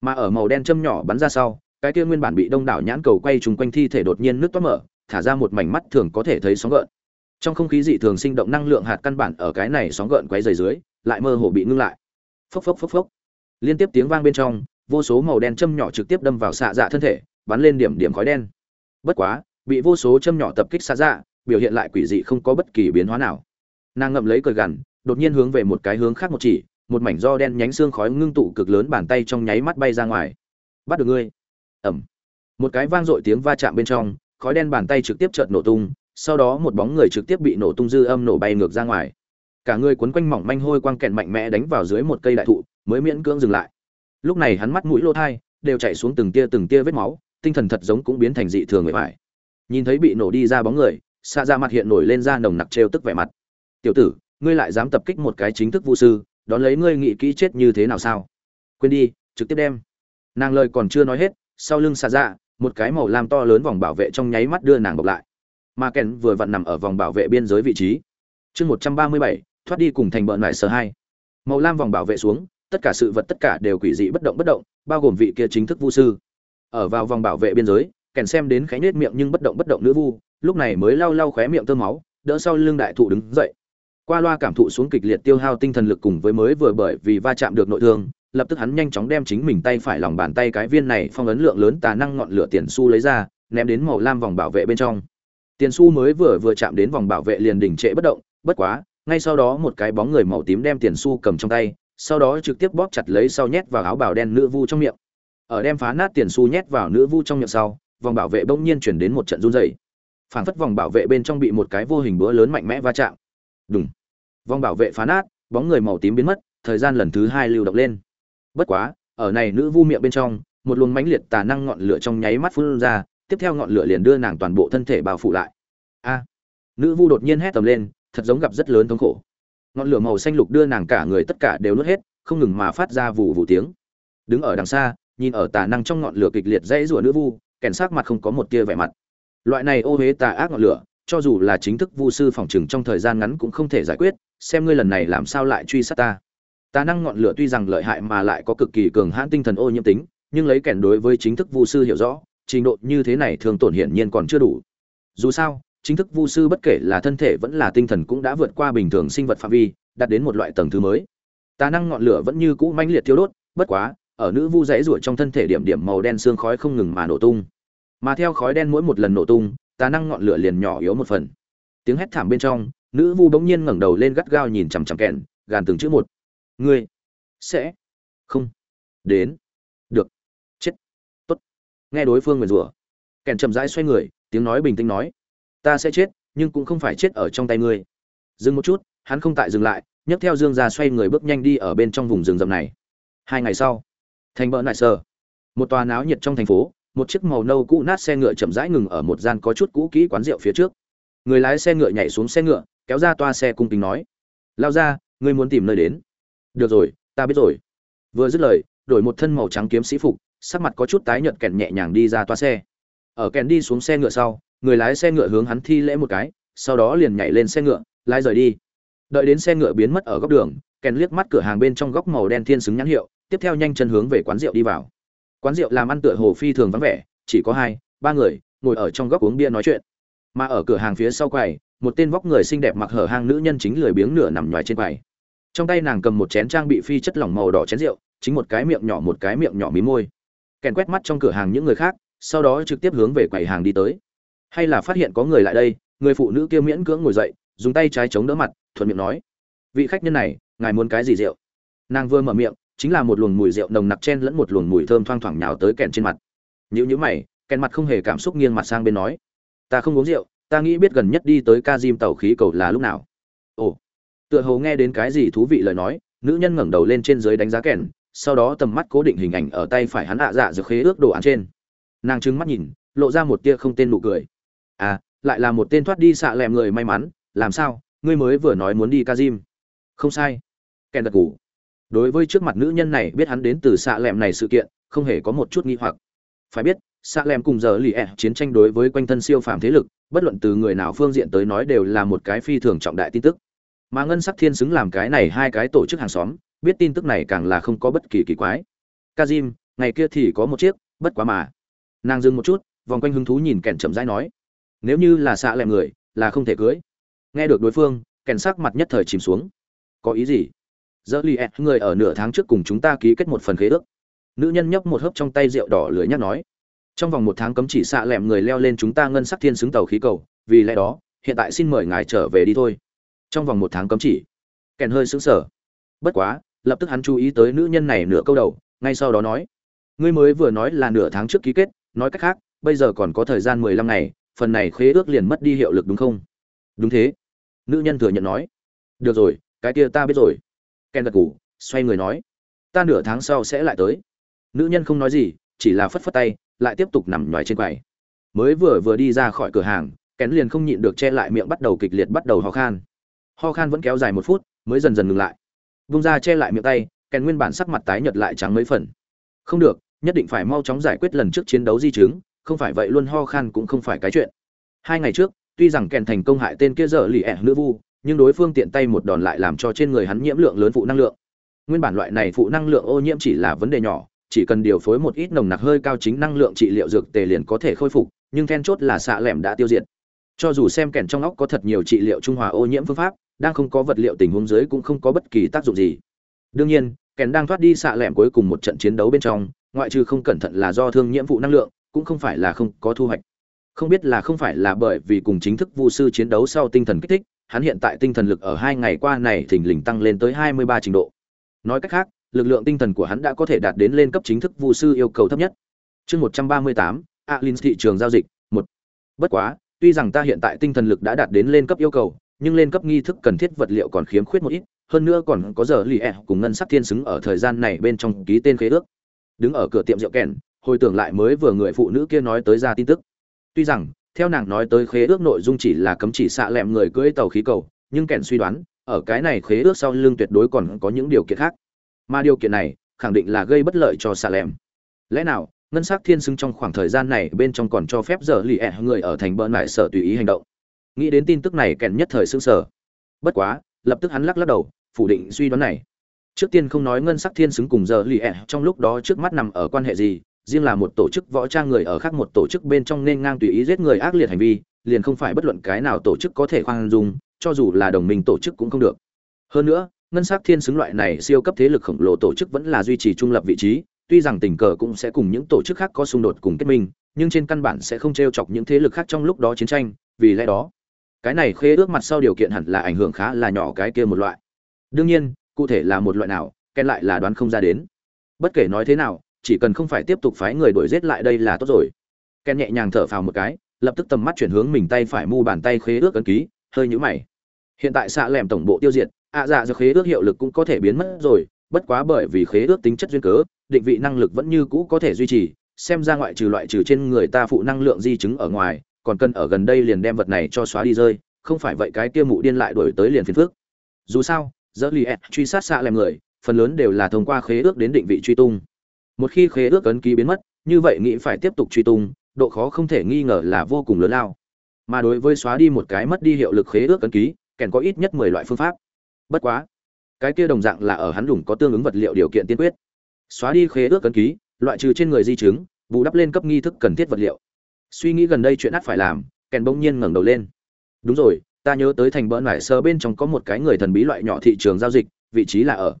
Mà ở màu đen châm nhỏ bắn ra sau, cái kia nguyên bản bị đông đảo nhãn cầu quay trùng quanh thi thể đột nhiên nước toát mở, thả ra một mảnh mắt thường có thể thấy sóng gợn. Trong không khí dị thường sinh động năng lượng hạt căn bản ở cái này sóng gợn quấy dày dưới, lại mơ hồ bị ngưng lại. Phốc phốc phốc phốc. Liên tiếp tiếng vang bên trong, vô số màu đen châm nhỏ trực tiếp đâm vào xạ dạ thân thể, bắn lên điểm điểm khói đen. Bất quá bị vô số châm nhỏ tập kích xa dạ biểu hiện lại quỷ dị không có bất kỳ biến hóa nào. Nàng ngậm lấy cờ gằn, đột nhiên hướng về một cái hướng khác một chỉ, một mảnh do đen nhánh xương khói ngưng tụ cực lớn bàn tay trong nháy mắt bay ra ngoài. Bắt được ngươi. Ẩm một cái vang dội tiếng va chạm bên trong, khói đen bàn tay trực tiếp chợt nổ tung, sau đó một bóng người trực tiếp bị nổ tung dư âm nổ bay ngược ra ngoài. Cả người quấn quanh mỏng manh hôi quang kẹn mạnh mẽ đánh vào dưới một cây đại thụ, mới miễn cưỡng dừng lại. Lúc này hắn mắt mũi lỗ thai, đều chạy xuống từng tia từng tia vết máu, tinh thần thật giống cũng biến thành dị thường người phải nhìn thấy bị nổ đi ra bóng người xạ ra mặt hiện nổi lên ra nồng nặc trêu tức vẻ mặt. Tiểu tử, ngươi lại dám tập kích một cái chính thức vũ sư, đón lấy ngươi nghĩ kỹ chết như thế nào sao? Quên đi, trực tiếp đem. Nàng lời còn chưa nói hết, sau lưng xạ ra một cái màu lam to lớn vòng bảo vệ trong nháy mắt đưa nàng bọc lại. Mà kèn vừa vặn nằm ở vòng bảo vệ biên giới vị trí. Chương một trăm ba mươi bảy, thoát đi cùng thành bợn lại sơ hai. Màu lam vòng bảo vệ xuống, tất cả sự vật tất cả đều quỷ dị bất động bất động, bao gồm vị kia chính thức vu sư. Ở vào vòng bảo vệ biên giới kèn xem đến khẽ nhếch miệng nhưng bất động bất động nữ vu, lúc này mới lau lau khóe miệng tơ máu, đỡ sau lưng đại thụ đứng dậy. Qua loa cảm thụ xuống kịch liệt tiêu hao tinh thần lực cùng với mới vừa bởi vì va chạm được nội thương, lập tức hắn nhanh chóng đem chính mình tay phải lòng bàn tay cái viên này phong ấn lượng lớn tà năng ngọn lửa tiền su lấy ra, ném đến màu lam vòng bảo vệ bên trong. Tiền su mới vừa vừa chạm đến vòng bảo vệ liền đình trệ bất động, bất quá, ngay sau đó một cái bóng người màu tím đem tiền su cầm trong tay, sau đó trực tiếp bóp chặt lấy sau nhét vào áo bào đen nữ vu trong miệng. Ở đem phá nát tiền su nhét vào nữ vu trong miệng sau vòng bảo vệ bỗng nhiên chuyển đến một trận run dày phản phất vòng bảo vệ bên trong bị một cái vô hình búa lớn mạnh mẽ va chạm. Đúng vòng bảo vệ phá nát, bóng người màu tím biến mất, thời gian lần thứ hai lưu động lên. Bất quá, ở này nữ vu miệng bên trong, một luồng mãnh liệt tà năng ngọn lửa trong nháy mắt phun ra, tiếp theo ngọn lửa liền đưa nàng toàn bộ thân thể bao phủ lại. A. Nữ vu đột nhiên hét tầm lên, thật giống gặp rất lớn thống khổ. Ngọn lửa màu xanh lục đưa nàng cả người tất cả đều nuốt hết, không ngừng mà phát ra vụ vụ tiếng. Đứng ở đằng xa, nhìn ở tà năng trong ngọn lửa kịch liệt dãy rủa nữ vu kèn sắc mặt không có một tia vẻ mặt. Loại này ô huế tà ác ngọn lửa, cho dù là chính thức vu sư phòng trừng trong thời gian ngắn cũng không thể giải quyết, xem ngươi lần này làm sao lại truy sát ta. Tà năng ngọn lửa tuy rằng lợi hại mà lại có cực kỳ cường hãn tinh thần ô nhiễm tính, nhưng lấy kèn đối với chính thức vu sư hiểu rõ, trình độ như thế này thường tổn hiển nhiên còn chưa đủ. Dù sao, chính thức vu sư bất kể là thân thể vẫn là tinh thần cũng đã vượt qua bình thường sinh vật phạm vi, đạt đến một loại tầng thứ mới. Tà năng ngọn lửa vẫn như cũ manh liệt thiêu đốt, bất quá ở nữ vu dãy rủa trong thân thể điểm điểm màu đen xương khói không ngừng mà nổ tung. Mà theo khói đen mỗi một lần nổ tung, tà năng ngọn lửa liền nhỏ yếu một phần. Tiếng hét thảm bên trong, nữ vu bỗng nhiên ngẩng đầu lên gắt gao nhìn chằm chằm kẹn, gàn từng chữ một. Ngươi sẽ không đến. Được. Chết. Tốt. Nghe đối phương nguyền rủa, kẹn chậm rãi xoay người, tiếng nói bình tĩnh nói, ta sẽ chết, nhưng cũng không phải chết ở trong tay ngươi. Dừng một chút, hắn không tại dừng lại, nhấc theo dương ra xoay người bước nhanh đi ở bên trong vùng rừng rậm này. Hai ngày sau thành bờ nại sơ một tòa náo nhiệt trong thành phố, một chiếc màu nâu cũ nát xe ngựa chậm rãi ngừng ở một gian có chút cũ kỹ quán rượu phía trước. Người lái xe ngựa nhảy xuống xe ngựa, kéo ra toa xe cung kính nói, lao ra, ngươi muốn tìm nơi đến? Được rồi, ta biết rồi. Vừa dứt lời, đổi một thân màu trắng kiếm sĩ phục, sắc mặt có chút tái nhợt kèn nhẹ nhàng đi ra toa xe. Ở kèn đi xuống xe ngựa sau, người lái xe ngựa hướng hắn thi lễ một cái, sau đó liền nhảy lên xe ngựa, lái rời đi. Đợi đến xe ngựa biến mất ở góc đường kèn liếc mắt cửa hàng bên trong góc màu đen thiên xứng nhãn hiệu tiếp theo nhanh chân hướng về quán rượu đi vào. Quán rượu làm ăn tựa hồ phi thường vắng vẻ, chỉ có hai, ba người ngồi ở trong góc uống bia nói chuyện. Mà ở cửa hàng phía sau quầy, một tên vóc người xinh đẹp mặc hở hang nữ nhân chính lười biếng nửa nằm ngoài trên quầy. Trong tay nàng cầm một chén trang bị phi chất lỏng màu đỏ chén rượu, chính một cái miệng nhỏ một cái miệng nhỏ mí môi. Kèn quét mắt trong cửa hàng những người khác, sau đó trực tiếp hướng về quầy hàng đi tới. Hay là phát hiện có người lại đây, người phụ nữ kia miễn cưỡng ngồi dậy, dùng tay trái chống đỡ mặt, thuận miệng nói, vị khách nhân này, ngài muốn cái gì rượu? Nàng vừa mở miệng chính là một luồng mùi rượu nồng nặc chen lẫn một luồng mùi thơm thoang thoảng nhào tới kèn trên mặt nhữ nhữ mày, kèn mặt không hề cảm xúc nghiêng mặt sang bên nói, ta không uống rượu, ta nghĩ biết gần nhất đi tới ca diêm tàu khí cầu là lúc nào ồ, tựa hồ nghe đến cái gì thú vị lời nói, nữ nhân ngẩng đầu lên trên dưới đánh giá kèn, sau đó tầm mắt cố định hình ảnh ở tay phải hắn ạ dạ dược khế ước đồ án trên nàng trừng mắt nhìn, lộ ra một tia không tên nụ cười à lại là một tên thoát đi xạ lẹm người may mắn, làm sao ngươi mới vừa nói muốn đi Kazim. Không sai. kèn gật gù. Đối với trước mặt nữ nhân này biết hắn đến từ xạ lẹm này sự kiện, không hề có một chút nghi hoặc. Phải biết, xạ lẹm cùng giờ lì ẹ chiến tranh đối với quanh thân siêu phàm thế lực, bất luận từ người nào phương diện tới nói đều là một cái phi thường trọng đại tin tức. Mà ngân sắc thiên xứng làm cái này hai cái tổ chức hàng xóm, biết tin tức này càng là không có bất kỳ kỳ quái. Kazim, ngày kia thì có một chiếc, bất quá mà. Nàng dừng một chút, vòng quanh hứng thú nhìn kèn chậm rãi nói, nếu như là xạ lẹm người, là không thể cưới nghe được đối phương kèn sắc mặt nhất thời chìm xuống có ý gì dỡ li ed người ở nửa tháng trước cùng chúng ta ký kết một phần khế ước. Nữ nhân nhấp một hớp trong tay rượu đỏ lưỡi nhắc nói. Trong vòng một tháng cấm chỉ xạ lẹm người leo lên chúng ta ngân sắc thiên xứng tàu khí cầu, vì lẽ đó, hiện tại xin mời ngài trở về đi thôi. Trong vòng một tháng cấm chỉ, kèn hơi sững sờ. Bất quá, lập tức hắn chú ý tới nữ nhân này nửa câu đầu, ngay sau đó nói. Ngươi mới vừa nói là nửa tháng trước ký kết, nói cách khác, bây giờ còn có thời gian mười lăm ngày, phần này khế ước liền mất đi hiệu lực đúng không? Đúng thế. Nữ nhân thừa nhận nói. Được rồi, cái kia ta biết rồi ken gật cù xoay người nói, ta nửa tháng sau sẽ lại tới. Nữ nhân không nói gì, chỉ là phất phất tay, lại tiếp tục nằm ngoài trên quầy. Mới vừa vừa đi ra khỏi cửa hàng kén liền không nhịn được che lại miệng bắt đầu kịch liệt bắt đầu ho khan. Ho khan vẫn kéo dài một phút, mới dần dần ngừng lại. Vung ra che lại miệng tay kèn nguyên bản sắc mặt tái nhợt lại trắng mấy phần. Không được, nhất định phải mau chóng giải quyết lần trước chiến đấu di chứng, không phải vậy luôn ho khan cũng không phải cái chuyện. Hai ngày trước, tuy rằng kèn thành công hại tên kia dở lì ẻ nữ vu nhưng đối phương tiện tay một đòn lại làm cho trên người hắn nhiễm lượng lớn phụ năng lượng. Nguyên bản loại này phụ năng lượng ô nhiễm chỉ là vấn đề nhỏ, chỉ cần điều phối một ít nồng nặc hơi cao chính năng lượng trị liệu dược tề liền có thể khôi phục, nhưng then chốt là xạ lẻm đã tiêu diệt. Cho dù xem kèn trong óc có thật nhiều trị liệu trung hòa ô nhiễm phương pháp, đang không có vật liệu tình huống dưới cũng không có bất kỳ tác dụng gì. Đương nhiên, kèn đang thoát đi xạ lẻm cuối cùng một trận chiến đấu bên trong, ngoại trừ không cẩn thận là do thương nhiễm phụ năng lượng, cũng không phải là không có thu hoạch. Không biết là không phải là bởi vì cùng chính thức vu sư chiến đấu sau tinh thần kích thích hắn hiện tại tinh thần lực ở hai ngày qua này thình lình tăng lên tới hai mươi ba trình độ. Nói cách khác, lực lượng tinh thần của hắn đã có thể đạt đến lên cấp chính thức vu sư yêu cầu thấp nhất. Chương một trăm ba mươi tám alin thị trường giao dịch, một. Bất quá, tuy rằng ta hiện tại tinh thần lực đã đạt đến lên cấp yêu cầu, nhưng lên cấp nghi thức cần thiết vật liệu còn khiếm khuyết một ít, hơn nữa còn có giờ lì ẹ cùng ngân sắc thiên xứng ở thời gian này bên trong ký tên khế ước. Đứng ở cửa tiệm rượu kèn, hồi tưởng lại mới vừa người phụ nữ kia nói tới ra tin tức. Tuy rằng theo nàng nói tới khế ước nội dung chỉ là cấm chỉ xạ lẹm người cưỡi tàu khí cầu, nhưng kèn suy đoán, ở cái này khế ước sau lưng tuyệt đối còn có những điều kiện khác. Mà điều kiện này, khẳng định là gây bất lợi cho xạ lẹm. Lẽ nào, ngân sắc thiên xứng trong khoảng thời gian này bên trong còn cho phép giờ lì ẹ người ở thành bơn lại sở tùy ý hành động? Nghĩ đến tin tức này kèn nhất thời xương sở bất quá, lập tức hắn lắc lắc đầu, phủ định suy đoán này. Trước tiên không nói ngân sắc thiên xứng cùng giờ lì ẹ trong lúc đó trước mắt nằm ở quan hệ gì riêng là một tổ chức võ trang người ở khác một tổ chức bên trong nên ngang tùy ý giết người ác liệt hành vi, liền không phải bất luận cái nào tổ chức có thể khoan dung, cho dù là đồng minh tổ chức cũng không được. Hơn nữa, ngân sắc thiên xứng loại này siêu cấp thế lực khổng lồ tổ chức vẫn là duy trì trung lập vị trí, tuy rằng tình cờ cũng sẽ cùng những tổ chức khác có xung đột cùng kết minh, nhưng trên căn bản sẽ không t r e o chọc những thế lực khác trong lúc đó chiến tranh, vì lẽ đó, cái này khê ước mặt sau điều kiện hẳn là ảnh hưởng khá là nhỏ cái kia một loại. Đương nhiên, cụ thể là một loại nào ken lại là đoán không ra đến. Bất kể nói thế nào chỉ cần không phải tiếp tục phái người đuổi giết lại đây là tốt rồi. Ken nhẹ nhàng thở phào một cái, lập tức tầm mắt chuyển hướng mình tay phải mu bàn tay khế ước ấn ký, hơi nhũ mày. Hiện tại xạ lẻm tổng bộ tiêu diệt, ạ dạ do khế ước hiệu lực cũng có thể biến mất rồi, bất quá bởi vì khế ước tính chất duyên cớ, định vị năng lực vẫn như cũ có thể duy trì, xem ra ngoại trừ loại trừ trên người ta phụ năng lượng di chứng ở ngoài, còn cần ở gần đây liền đem vật này cho xóa đi rơi, không phải vậy cái kia mụ điên lại đổi tới liền phiền phước dù sao dỡ li truy sát xạ lẻm người, phần lớn đều là thông qua khế ước đến định vị truy tung một khi khế ước ấn ký biến mất, như vậy nghĩ phải tiếp tục truy tung, độ khó không thể nghi ngờ là vô cùng lớn lao. Mà đối với xóa đi một cái mất đi hiệu lực khế ước ấn ký, kèn có ít nhất mười loại phương pháp. Bất quá, cái kia đồng dạng là ở hắn đủng có tương ứng vật liệu điều kiện tiên quyết. Xóa đi khế ước ấn ký, loại trừ trên người di chứng, bù đắp lên cấp nghi thức cần thiết vật liệu. Suy nghĩ gần đây chuyện ắt phải làm, kèn bỗng nhiên ngẩng đầu lên. Đúng rồi, ta nhớ tới thành bỡ nải sơ bên trong có một cái người thần bí loại nhỏ thị trường giao dịch, vị trí là ở.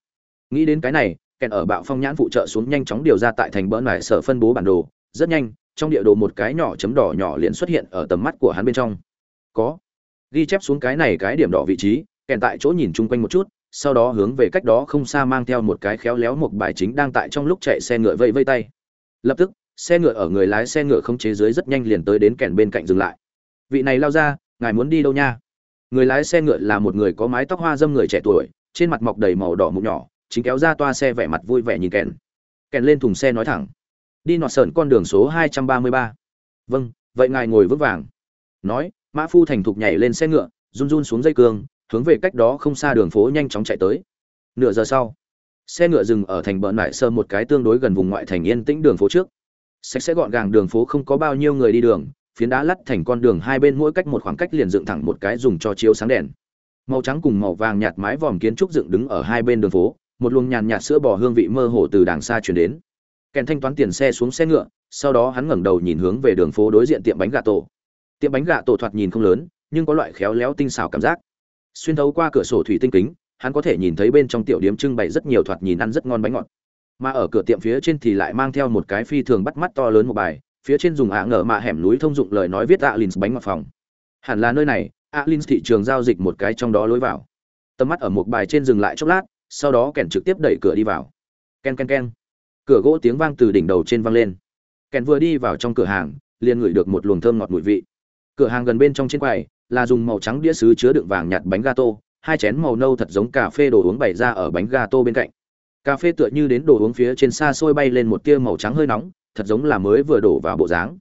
Nghĩ đến cái này kèn ở bạo phong nhãn phụ trợ xuống nhanh chóng điều ra tại thành bỡ nải sở phân bố bản đồ. Rất nhanh, trong địa đồ một cái nhỏ chấm đỏ nhỏ liền xuất hiện ở tầm mắt của hắn bên trong. Có. Ghi chép xuống cái này cái điểm đỏ vị trí, kèn tại chỗ nhìn chung quanh một chút, sau đó hướng về cách đó không xa mang theo một cái khéo léo một bài chính đang tại trong lúc chạy xe ngựa vây vây tay. Lập tức, xe ngựa ở người lái xe ngựa không chế dưới rất nhanh liền tới đến kèn bên cạnh dừng lại. Vị này lao ra, ngài muốn đi đâu nha? Người lái xe ngựa là một người có mái tóc hoa dâm người trẻ tuổi, trên mặt mọc đầy màu đỏ mụn nhỏ chính kéo ra toa xe vẻ mặt vui vẻ nhìn kèn. Kèn lên thùng xe nói thẳng, đi nọt sởn con đường số hai trăm ba mươi ba. Vâng vậy ngài ngồi vững vàng. Nói, mã phu thành thục nhảy lên xe ngựa, run run xuống dây cương, hướng về cách đó không xa đường phố nhanh chóng chạy tới. Nửa giờ sau, xe ngựa dừng ở thành bờ nại sơ một cái tương đối gần vùng ngoại thành yên tĩnh đường phố trước. Sạch sẽ gọn gàng đường phố không có bao nhiêu người đi đường, phiến đá lắt thành con đường hai bên mỗi cách một khoảng cách liền dựng thẳng một cái dùng cho chiếu sáng đèn. Màu trắng cùng màu vàng nhạt mái vòm kiến trúc dựng đứng ở hai bên đường phố một luồng nhàn nhạt sữa bò hương vị mơ hồ từ đàng xa chuyển đến. Kèn thanh toán tiền xe xuống xe ngựa, sau đó hắn ngẩng đầu nhìn hướng về đường phố đối diện tiệm bánh gà tổ. Tiệm bánh gà tổ thoạt nhìn không lớn, nhưng có loại khéo léo tinh xảo cảm giác. Xuyên thấu qua cửa sổ thủy tinh kính, hắn có thể nhìn thấy bên trong tiểu điếm trưng bày rất nhiều thoạt nhìn ăn rất ngon bánh ngọt. Mà ở cửa tiệm phía trên thì lại mang theo một cái phi thường bắt mắt to lớn một bài, phía trên dùng ạ ngờ mạ hẻm núi thông dụng lời nói viết alin bánh ngọt phòng. Hẳn là nơi này alin thị trường giao dịch một cái trong đó lối vào. Tầm mắt ở một bài trên dừng lại chốc lát sau đó kèn trực tiếp đẩy cửa đi vào. Ken ken ken. Cửa gỗ tiếng vang từ đỉnh đầu trên vang lên. Kèn vừa đi vào trong cửa hàng, liền ngửi được một luồng thơm ngọt mùi vị. Cửa hàng gần bên trong trên quầy là dùng màu trắng đĩa sứ chứa đựng vàng nhạt bánh gato, hai chén màu nâu thật giống cà phê đồ uống bày ra ở bánh gato bên cạnh. Cà phê tựa như đến đồ uống phía trên xa xôi bay lên một tia màu trắng hơi nóng, thật giống là mới vừa đổ vào bộ dáng.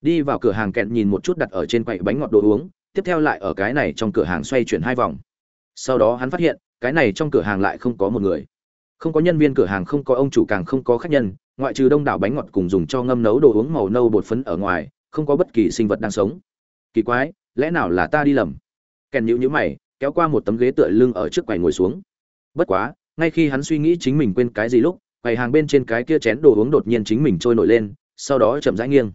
Đi vào cửa hàng kẹn nhìn một chút đặt ở trên quầy bánh ngọt đồ uống, tiếp theo lại ở cái này trong cửa hàng xoay chuyển hai vòng. Sau đó hắn phát hiện cái này trong cửa hàng lại không có một người. Không có nhân viên cửa hàng, không có ông chủ càng không có khách nhân, ngoại trừ đông đảo bánh ngọt cùng dùng cho ngâm nấu đồ uống màu nâu bột phấn ở ngoài, không có bất kỳ sinh vật đang sống. Kỳ quái, lẽ nào là ta đi lầm? Kèn nhữ nhữ mày, kéo qua một tấm ghế tựa lưng ở trước quầy ngồi xuống. Bất quá, ngay khi hắn suy nghĩ chính mình quên cái gì lúc, quầy hàng bên trên cái kia chén đồ uống đột nhiên chính mình trôi nổi lên, sau đó chậm rãi nghiêng.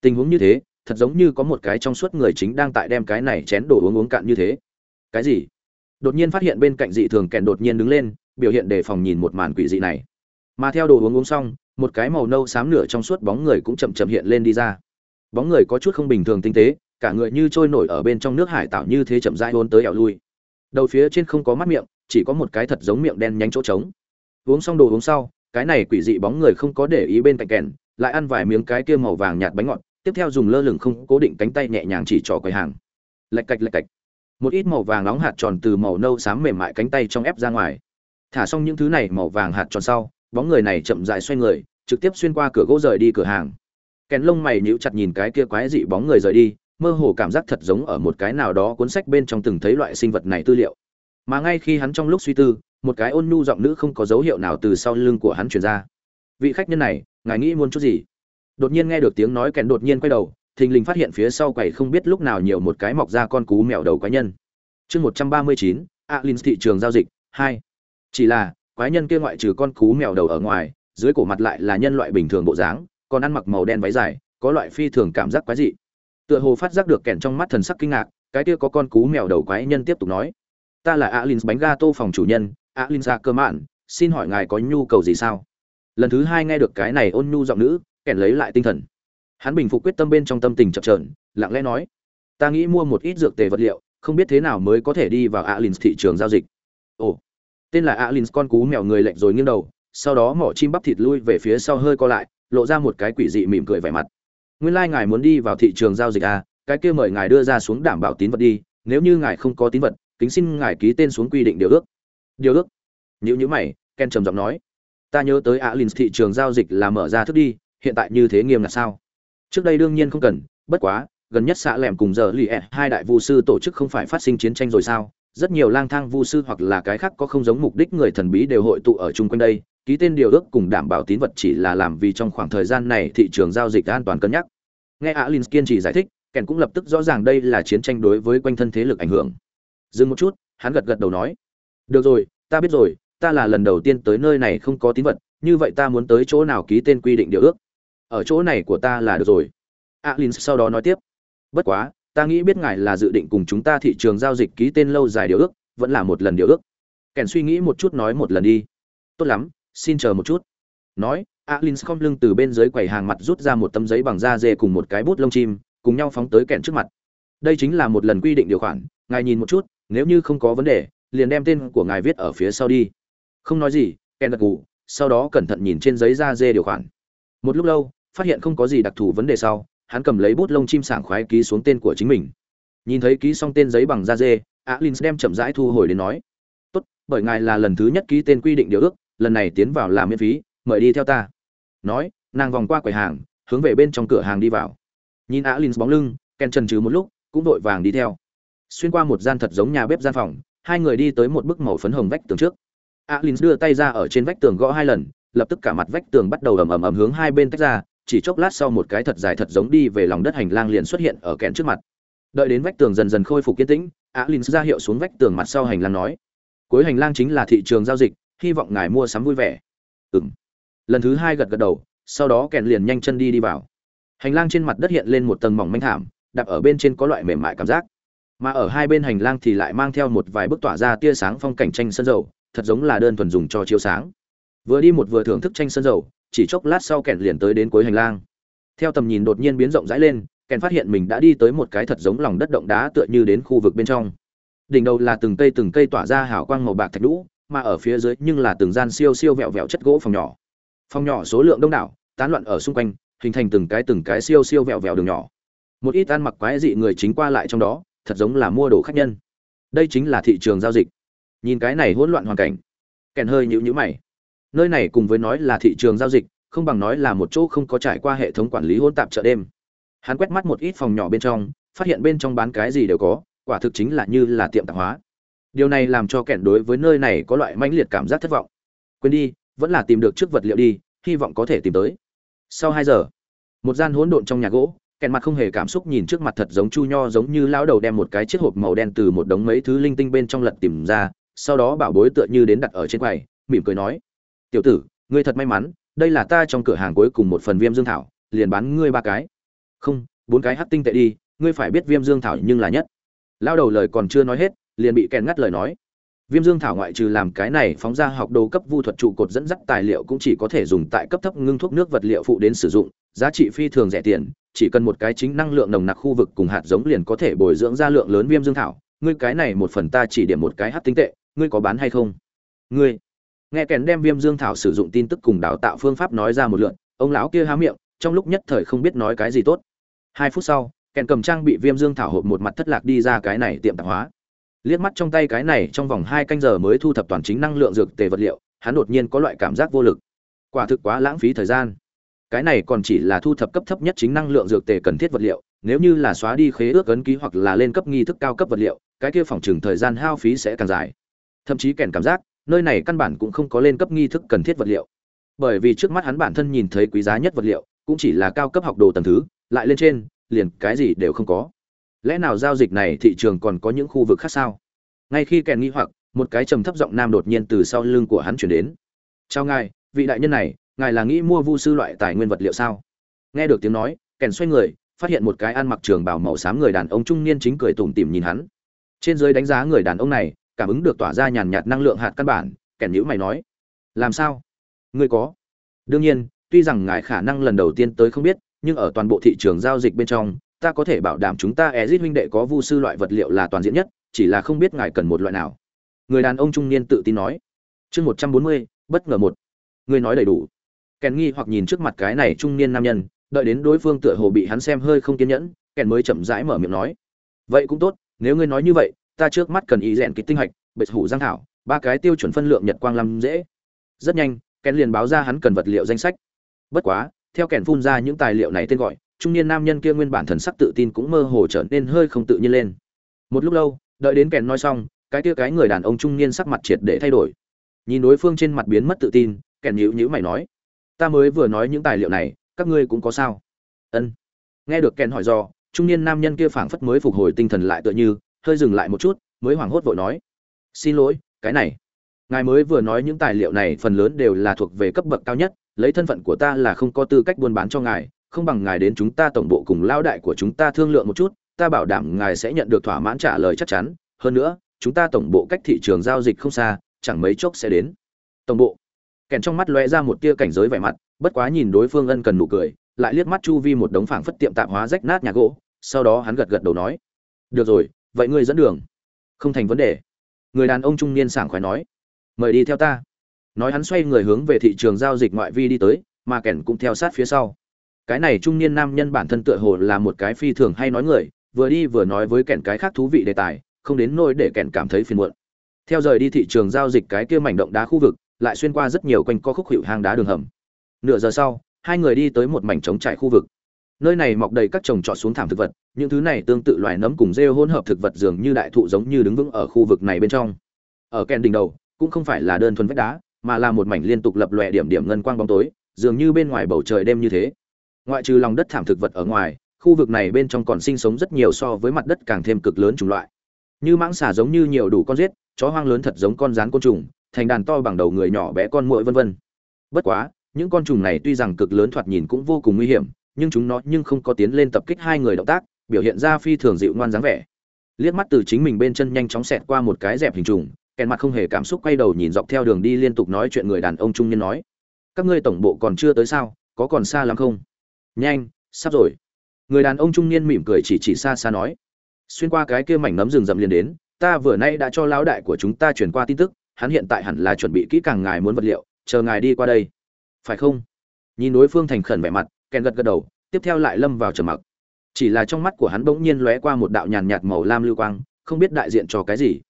Tình huống như thế, thật giống như có một cái trong suốt người chính đang tại đem cái này chén đồ uống uống cạn như thế. Cái gì? Đột nhiên phát hiện bên cạnh dị thường kèn đột nhiên đứng lên, biểu hiện đề phòng nhìn một màn quỷ dị này. Mà theo đồ uống uống xong, một cái màu nâu xám nửa trong suốt bóng người cũng chậm chậm hiện lên đi ra. Bóng người có chút không bình thường tinh tế, cả người như trôi nổi ở bên trong nước hải tạo như thế chậm rãi hôn tới ẻo lui. Đầu phía trên không có mắt miệng, chỉ có một cái thật giống miệng đen nhánh chỗ trống. Uống xong đồ uống sau, cái này quỷ dị bóng người không có để ý bên cạnh kèn, lại ăn vài miếng cái kia màu vàng nhạt bánh ngọt, tiếp theo dùng lơ lửng không cố định cánh tay nhẹ nhàng chỉ trỏ quầy hàng. Lạch cạch lạch cạch một ít màu vàng nóng hạt tròn từ màu nâu xám mềm mại cánh tay trong ép ra ngoài. Thả xong những thứ này màu vàng hạt tròn sau, bóng người này chậm dại xoay người, trực tiếp xuyên qua cửa gỗ rời đi cửa hàng. Kèn lông mày nhíu chặt nhìn cái kia quái dị bóng người rời đi, mơ hồ cảm giác thật giống ở một cái nào đó cuốn sách bên trong từng thấy loại sinh vật này tư liệu. Mà ngay khi hắn trong lúc suy tư, một cái ôn nhu giọng nữ không có dấu hiệu nào từ sau lưng của hắn truyền ra. Vị khách nhân này, ngài nghĩ muốn chút gì? Đột nhiên nghe được tiếng nói, kèn đột nhiên quay đầu thình lình phát hiện phía sau quầy không biết lúc nào nhiều một cái mọc ra con cú mèo đầu quái nhân. Chương một trăm ba mươi chín alin thị trường giao dịch, hai. Chỉ là, quái nhân kia ngoại trừ con cú mèo đầu ở ngoài, dưới cổ mặt lại là nhân loại bình thường bộ dáng, còn ăn mặc màu đen váy dài, có loại phi thường cảm giác quái dị. Tựa hồ phát giác được kèn trong mắt thần sắc kinh ngạc, cái kia có con cú mèo đầu quái nhân tiếp tục nói. Ta là alin bánh ga tô phòng chủ nhân alin gia cơ mạn, xin hỏi ngài có nhu cầu gì sao? Lần thứ hai nghe được cái này ôn nhu giọng nữ kèn lấy lại tinh thần hắn bình phục quyết tâm bên trong tâm tình chập trờn lặng lẽ nói, ta nghĩ mua một ít dược tề vật liệu, không biết thế nào mới có thể đi vào alin thị trường giao dịch. Ồ, tên là alin con cú mèo người lệnh rồi nghiêng đầu, sau đó mỏ chim bắp thịt lui về phía sau hơi co lại, lộ ra một cái quỷ dị mỉm cười vẻ mặt. Nguyên lai ngài muốn đi vào thị trường giao dịch à cái kia mời ngài đưa ra xuống đảm bảo tín vật đi, nếu như ngài không có tín vật, kính xin ngài ký tên xuống quy định điều ước. Điều ước? Nếu như mày, ken trầm giọng nói, ta nhớ tới alin thị trường giao dịch là mở ra thức đi, hiện tại như thế nghiêm là sao? Trước đây đương nhiên không cần, bất quá, gần nhất xã lẻm cùng giờ lì ẹ hai đại vu sư tổ chức không phải phát sinh chiến tranh rồi sao? Rất nhiều lang thang vu sư hoặc là cái khác có không giống mục đích người thần bí đều hội tụ ở chung quanh đây, ký tên điều ước cùng đảm bảo tín vật chỉ là làm vì trong khoảng thời gian này thị trường giao dịch an toàn cân nhắc. Nghe alin kiên trì giải thích, kèn cũng lập tức rõ ràng đây là chiến tranh đối với quanh thân thế lực ảnh hưởng. Dừng một chút, hắn gật gật đầu nói, được rồi, ta biết rồi, ta là lần đầu tiên tới nơi này không có tín vật, như vậy ta muốn tới chỗ nào ký tên quy định điều ước? Ở chỗ này của ta là được rồi. Alin sau đó nói tiếp. Bất quá, ta nghĩ biết ngài là dự định cùng chúng ta thị trường giao dịch ký tên lâu dài điều ước, vẫn là một lần điều ước. Kèn suy nghĩ một chút nói một lần đi. Tốt lắm, xin chờ một chút. Nói, alin không lưng từ bên dưới quầy hàng mặt rút ra một tấm giấy bằng da dê cùng một cái bút lông chim, cùng nhau phóng tới kèn trước mặt. Đây chính là một lần quy định điều khoản, ngài nhìn một chút, nếu như không có vấn đề, liền đem tên của ngài viết ở phía sau đi. Không nói gì, kèn gật gù, sau đó cẩn thận nhìn trên giấy da dê điều khoản. Một lúc lâu phát hiện không có gì đặc thù vấn đề sau, hắn cầm lấy bút lông chim sảng khoái ký xuống tên của chính mình. Nhìn thấy ký xong tên giấy bằng da dê, alin đem chậm rãi thu hồi đến nói, tốt, bởi ngài là lần thứ nhất ký tên quy định điều ước, lần này tiến vào làm miễn phí, mời đi theo ta. Nói, nàng vòng qua quầy hàng, hướng về bên trong cửa hàng đi vào. Nhìn alin bóng lưng, ken trần trừ một lúc, cũng vội vàng đi theo. Xuyên qua một gian thật giống nhà bếp gian phòng, hai người đi tới một bức màu phấn hồng vách tường trước. Alin đưa tay ra ở trên vách tường gõ hai lần, lập tức cả mặt vách tường bắt đầu ầm ầm ầm hướng hai bên tách ra chỉ chốc lát sau một cái thật dài thật giống đi về lòng đất hành lang liền xuất hiện ở kẽn trước mặt. Đợi đến vách tường dần dần khôi phục kiên tĩnh á linh ra hiệu xuống vách tường mặt sau hành lang nói, cuối hành lang chính là thị trường giao dịch, hy vọng ngài mua sắm vui vẻ. Ừng lần thứ hai gật gật đầu, sau đó kẹn liền nhanh chân đi đi vào. Hành lang trên mặt đất hiện lên một tầng mỏng manh thảm, đạp ở bên trên có loại mềm mại cảm giác. Mà ở hai bên hành lang thì lại mang theo một vài bức tỏa ra tia sáng phong cảnh tranh sân dầu, thật giống là đơn thuần dùng cho chiếu sáng. Vừa đi một vừa thưởng thức tranh sân dầu chỉ chốc lát sau kèn liền tới đến cuối hành lang. Theo tầm nhìn đột nhiên biến rộng rãi lên kèn phát hiện mình đã đi tới một cái thật giống lòng đất động đá tựa như đến khu vực bên trong. Đỉnh đầu là từng cây từng cây tỏa ra hào quang màu bạc thạch lũ mà ở phía dưới nhưng là từng gian siêu siêu vẹo vẹo chất gỗ phòng nhỏ. Phòng nhỏ số lượng đông đảo, tán loạn ở xung quanh, hình thành từng cái từng cái siêu siêu vẹo vẹo đường nhỏ. Một ít ăn mặc quái dị người chính qua lại trong đó, thật giống là mua đồ khách nhân. Đây chính là thị trường giao dịch. Nhìn cái này hỗn loạn hoàn cảnh kèn hơi nhũ nhũ mày nơi này cùng với nói là thị trường giao dịch, không bằng nói là một chỗ không có trải qua hệ thống quản lý hỗn tạp chợ đêm. Hắn quét mắt một ít phòng nhỏ bên trong, phát hiện bên trong bán cái gì đều có, quả thực chính là như là tiệm tạp hóa. Điều này làm cho kẻn đối với nơi này có loại mãnh liệt cảm giác thất vọng. Quên đi, vẫn là tìm được trước vật liệu đi, hy vọng có thể tìm tới. Sau hai giờ, một gian hỗn độn trong nhà gỗ kèn mặt không hề cảm xúc nhìn trước mặt thật giống chu nho giống như lão đầu đem một cái chiếc hộp màu đen từ một đống mấy thứ linh tinh bên trong lật tìm ra, sau đó bảo bối tựa như đến đặt ở trên quầy, mỉm cười nói tiểu tử, ngươi thật may mắn, đây là ta trong cửa hàng cuối cùng một phần viêm dương thảo, liền bán ngươi ba cái. Không, bốn cái hắc tinh tệ đi, ngươi phải biết viêm dương thảo nhưng là nhất. Lao đầu lời còn chưa nói hết, liền bị kèn ngắt lời nói. Viêm dương thảo ngoại trừ làm cái này phóng ra học đồ cấp vu thuật trụ cột dẫn dắt tài liệu cũng chỉ có thể dùng tại cấp thấp ngưng thuốc nước vật liệu phụ đến sử dụng, giá trị phi thường rẻ tiền, chỉ cần một cái chính năng lượng nồng nặc khu vực cùng hạt giống liền có thể bồi dưỡng ra lượng lớn viêm dương thảo. Ngươi cái này một phần ta chỉ điểm một cái hát tinh tệ, ngươi có bán hay không? Ngươi nghe kèn đem viêm dương thảo sử dụng tin tức cùng đào tạo phương pháp nói ra một lượn, ông lão kia há miệng, trong lúc nhất thời không biết nói cái gì tốt. Hai phút sau, kèn cầm trang bị viêm dương thảo hộp một mặt thất lạc đi ra cái này tiệm tạp hóa. Liếc mắt trong tay cái này, trong vòng hai canh giờ mới thu thập toàn chính năng lượng dược tề vật liệu, hắn đột nhiên có loại cảm giác vô lực. Quả thực quá lãng phí thời gian. Cái này còn chỉ là thu thập cấp thấp nhất chính năng lượng dược tề cần thiết vật liệu, nếu như là xóa đi khế ước ấn ký hoặc là lên cấp nghi thức cao cấp vật liệu, cái kia phòng chừng thời gian hao phí sẽ càng dài. Thậm chí kèn cảm giác nơi này căn bản cũng không có lên cấp nghi thức cần thiết vật liệu. Bởi vì trước mắt hắn bản thân nhìn thấy quý giá nhất vật liệu, cũng chỉ là cao cấp học đồ tầng thứ, lại lên trên, liền cái gì đều không có. Lẽ nào giao dịch này thị trường còn có những khu vực khác sao? Ngay khi kèn nghi hoặc, một cái trầm thấp giọng nam đột nhiên từ sau lưng của hắn chuyển đến. Chào ngài, vị đại nhân này, ngài là nghĩ mua vu sư loại tài nguyên vật liệu sao? Nghe được tiếng nói, kèn xoay người, phát hiện một cái ăn mặc trường bảo màu xám người đàn ông trung niên chính cười tủm tỉm nhìn hắn. Trên dưới đánh giá người đàn ông này cảm ứng được tỏa ra nhàn nhạt năng lượng hạt căn bản kèn nhữ mày nói, làm sao? Ngươi có? Đương nhiên, tuy rằng ngài khả năng lần đầu tiên tới không biết, nhưng ở toàn bộ thị trường giao dịch bên trong, ta có thể bảo đảm chúng ta ezit huynh đệ có vu sư loại vật liệu là toàn diện nhất, chỉ là không biết ngài cần một loại nào. Người đàn ông trung niên tự tin nói. Chương một trăm bốn mươi, bất ngờ một. Ngươi nói đầy đủ. Kèn nghi hoặc nhìn trước mặt cái này trung niên nam nhân, đợi đến đối phương tựa hồ bị hắn xem hơi không kiên nhẫn, kèn mới chậm rãi mở miệng nói. Vậy cũng tốt, nếu ngươi nói như vậy ta trước mắt cần ý rèn kịch tinh hạch bệ hủ giang thảo, ba cái tiêu chuẩn phân lượng nhật quang lâm dễ. Rất nhanh kèn liền báo ra hắn cần vật liệu danh sách. Bất quá, theo kèn phun ra những tài liệu này tên gọi, trung niên nam nhân kia nguyên bản thần sắc tự tin cũng mơ hồ trở nên hơi không tự nhiên lên. Một lúc lâu, đợi đến kèn nói xong, cái kia cái người đàn ông trung niên sắc mặt triệt để thay đổi. Nhìn đối phương trên mặt biến mất tự tin kèn nhữ nhữ mày nói, ta mới vừa nói những tài liệu này, các ngươi cũng có sao? Ân. Nghe được kèn hỏi do trung niên nam nhân kia phảng phất mới phục hồi tinh thần lại tựa như hơi dừng lại một chút, mới hoảng hốt vội nói, xin lỗi, cái này, ngài mới vừa nói những tài liệu này phần lớn đều là thuộc về cấp bậc cao nhất, lấy thân phận của ta là không có tư cách buôn bán cho ngài, không bằng ngài đến chúng ta tổng bộ cùng lao đại của chúng ta thương lượng một chút, ta bảo đảm ngài sẽ nhận được thỏa mãn trả lời chắc chắn, hơn nữa, chúng ta tổng bộ cách thị trường giao dịch không xa, chẳng mấy chốc sẽ đến. Tổng bộ, kèn trong mắt lóe ra một tia cảnh giới vẻ mặt, bất quá nhìn đối phương ân cần nụ cười, lại liếc mắt chu vi một đống phảng phất tiệm tạp hóa rách nát nhà gỗ, sau đó hắn gật gật đầu nói, được rồi vậy ngươi dẫn đường. Không thành vấn đề. Người đàn ông trung niên sảng khoái nói. Mời đi theo ta. Nói hắn xoay người hướng về thị trường giao dịch ngoại vi đi tới, mà kẻn cũng theo sát phía sau. Cái này trung niên nam nhân bản thân tựa hồ là một cái phi thường hay nói người, vừa đi vừa nói với kẻn cái khác thú vị đề tài, không đến nỗi để kẻn cảm thấy phiền muộn. Theo rời đi thị trường giao dịch cái kia mảnh động đá khu vực, lại xuyên qua rất nhiều quanh co khúc hiệu hang đá đường hầm. Nửa giờ sau, hai người đi tới một mảnh trống trải khu vực nơi này mọc đầy các trồng trọt xuống thảm thực vật, những thứ này tương tự loài nấm cùng rêu hỗn hợp thực vật dường như đại thụ giống như đứng vững ở khu vực này bên trong. Ở kèn đỉnh đầu, cũng không phải là đơn thuần vách đá, mà là một mảnh liên tục lập lòe điểm điểm ngân quang bóng tối, dường như bên ngoài bầu trời đêm như thế. Ngoại trừ lòng đất thảm thực vật ở ngoài, khu vực này bên trong còn sinh sống rất nhiều so với mặt đất càng thêm cực lớn chủng loại. Như mãng xà giống như nhiều đủ con giết, chó hoang lớn thật giống con rán côn trùng, thành đàn to bằng đầu người nhỏ bé con muỗi vân vân. Bất quá, những con trùng này tuy rằng cực lớn thoạt nhìn cũng vô cùng nguy hiểm nhưng chúng nó nhưng không có tiến lên tập kích hai người động tác, biểu hiện ra phi thường dịu ngoan dáng vẻ. Liếc mắt từ chính mình bên chân nhanh chóng xẹt qua một cái dẹp hình trùng, kèn mặt không hề cảm xúc quay đầu nhìn dọc theo đường đi liên tục nói chuyện người đàn ông trung niên nói, các ngươi tổng bộ còn chưa tới sao, có còn xa lắm không? Nhanh, sắp rồi. Người đàn ông trung niên mỉm cười chỉ chỉ xa xa nói, xuyên qua cái kia mảnh nấm rừng rậm liền đến, ta vừa nay đã cho lão đại của chúng ta truyền qua tin tức, hắn hiện tại hẳn là chuẩn bị kỹ càng ngài muốn vật liệu, chờ ngài đi qua đây. Phải không? Nhìn đối phương thành khẩn vẻ mặt kèn gật gật đầu, tiếp theo lại lâm vào trầm mặc. Chỉ là trong mắt của hắn bỗng nhiên lóe qua một đạo nhàn nhạt màu lam lưu quang, không biết đại diện cho cái gì.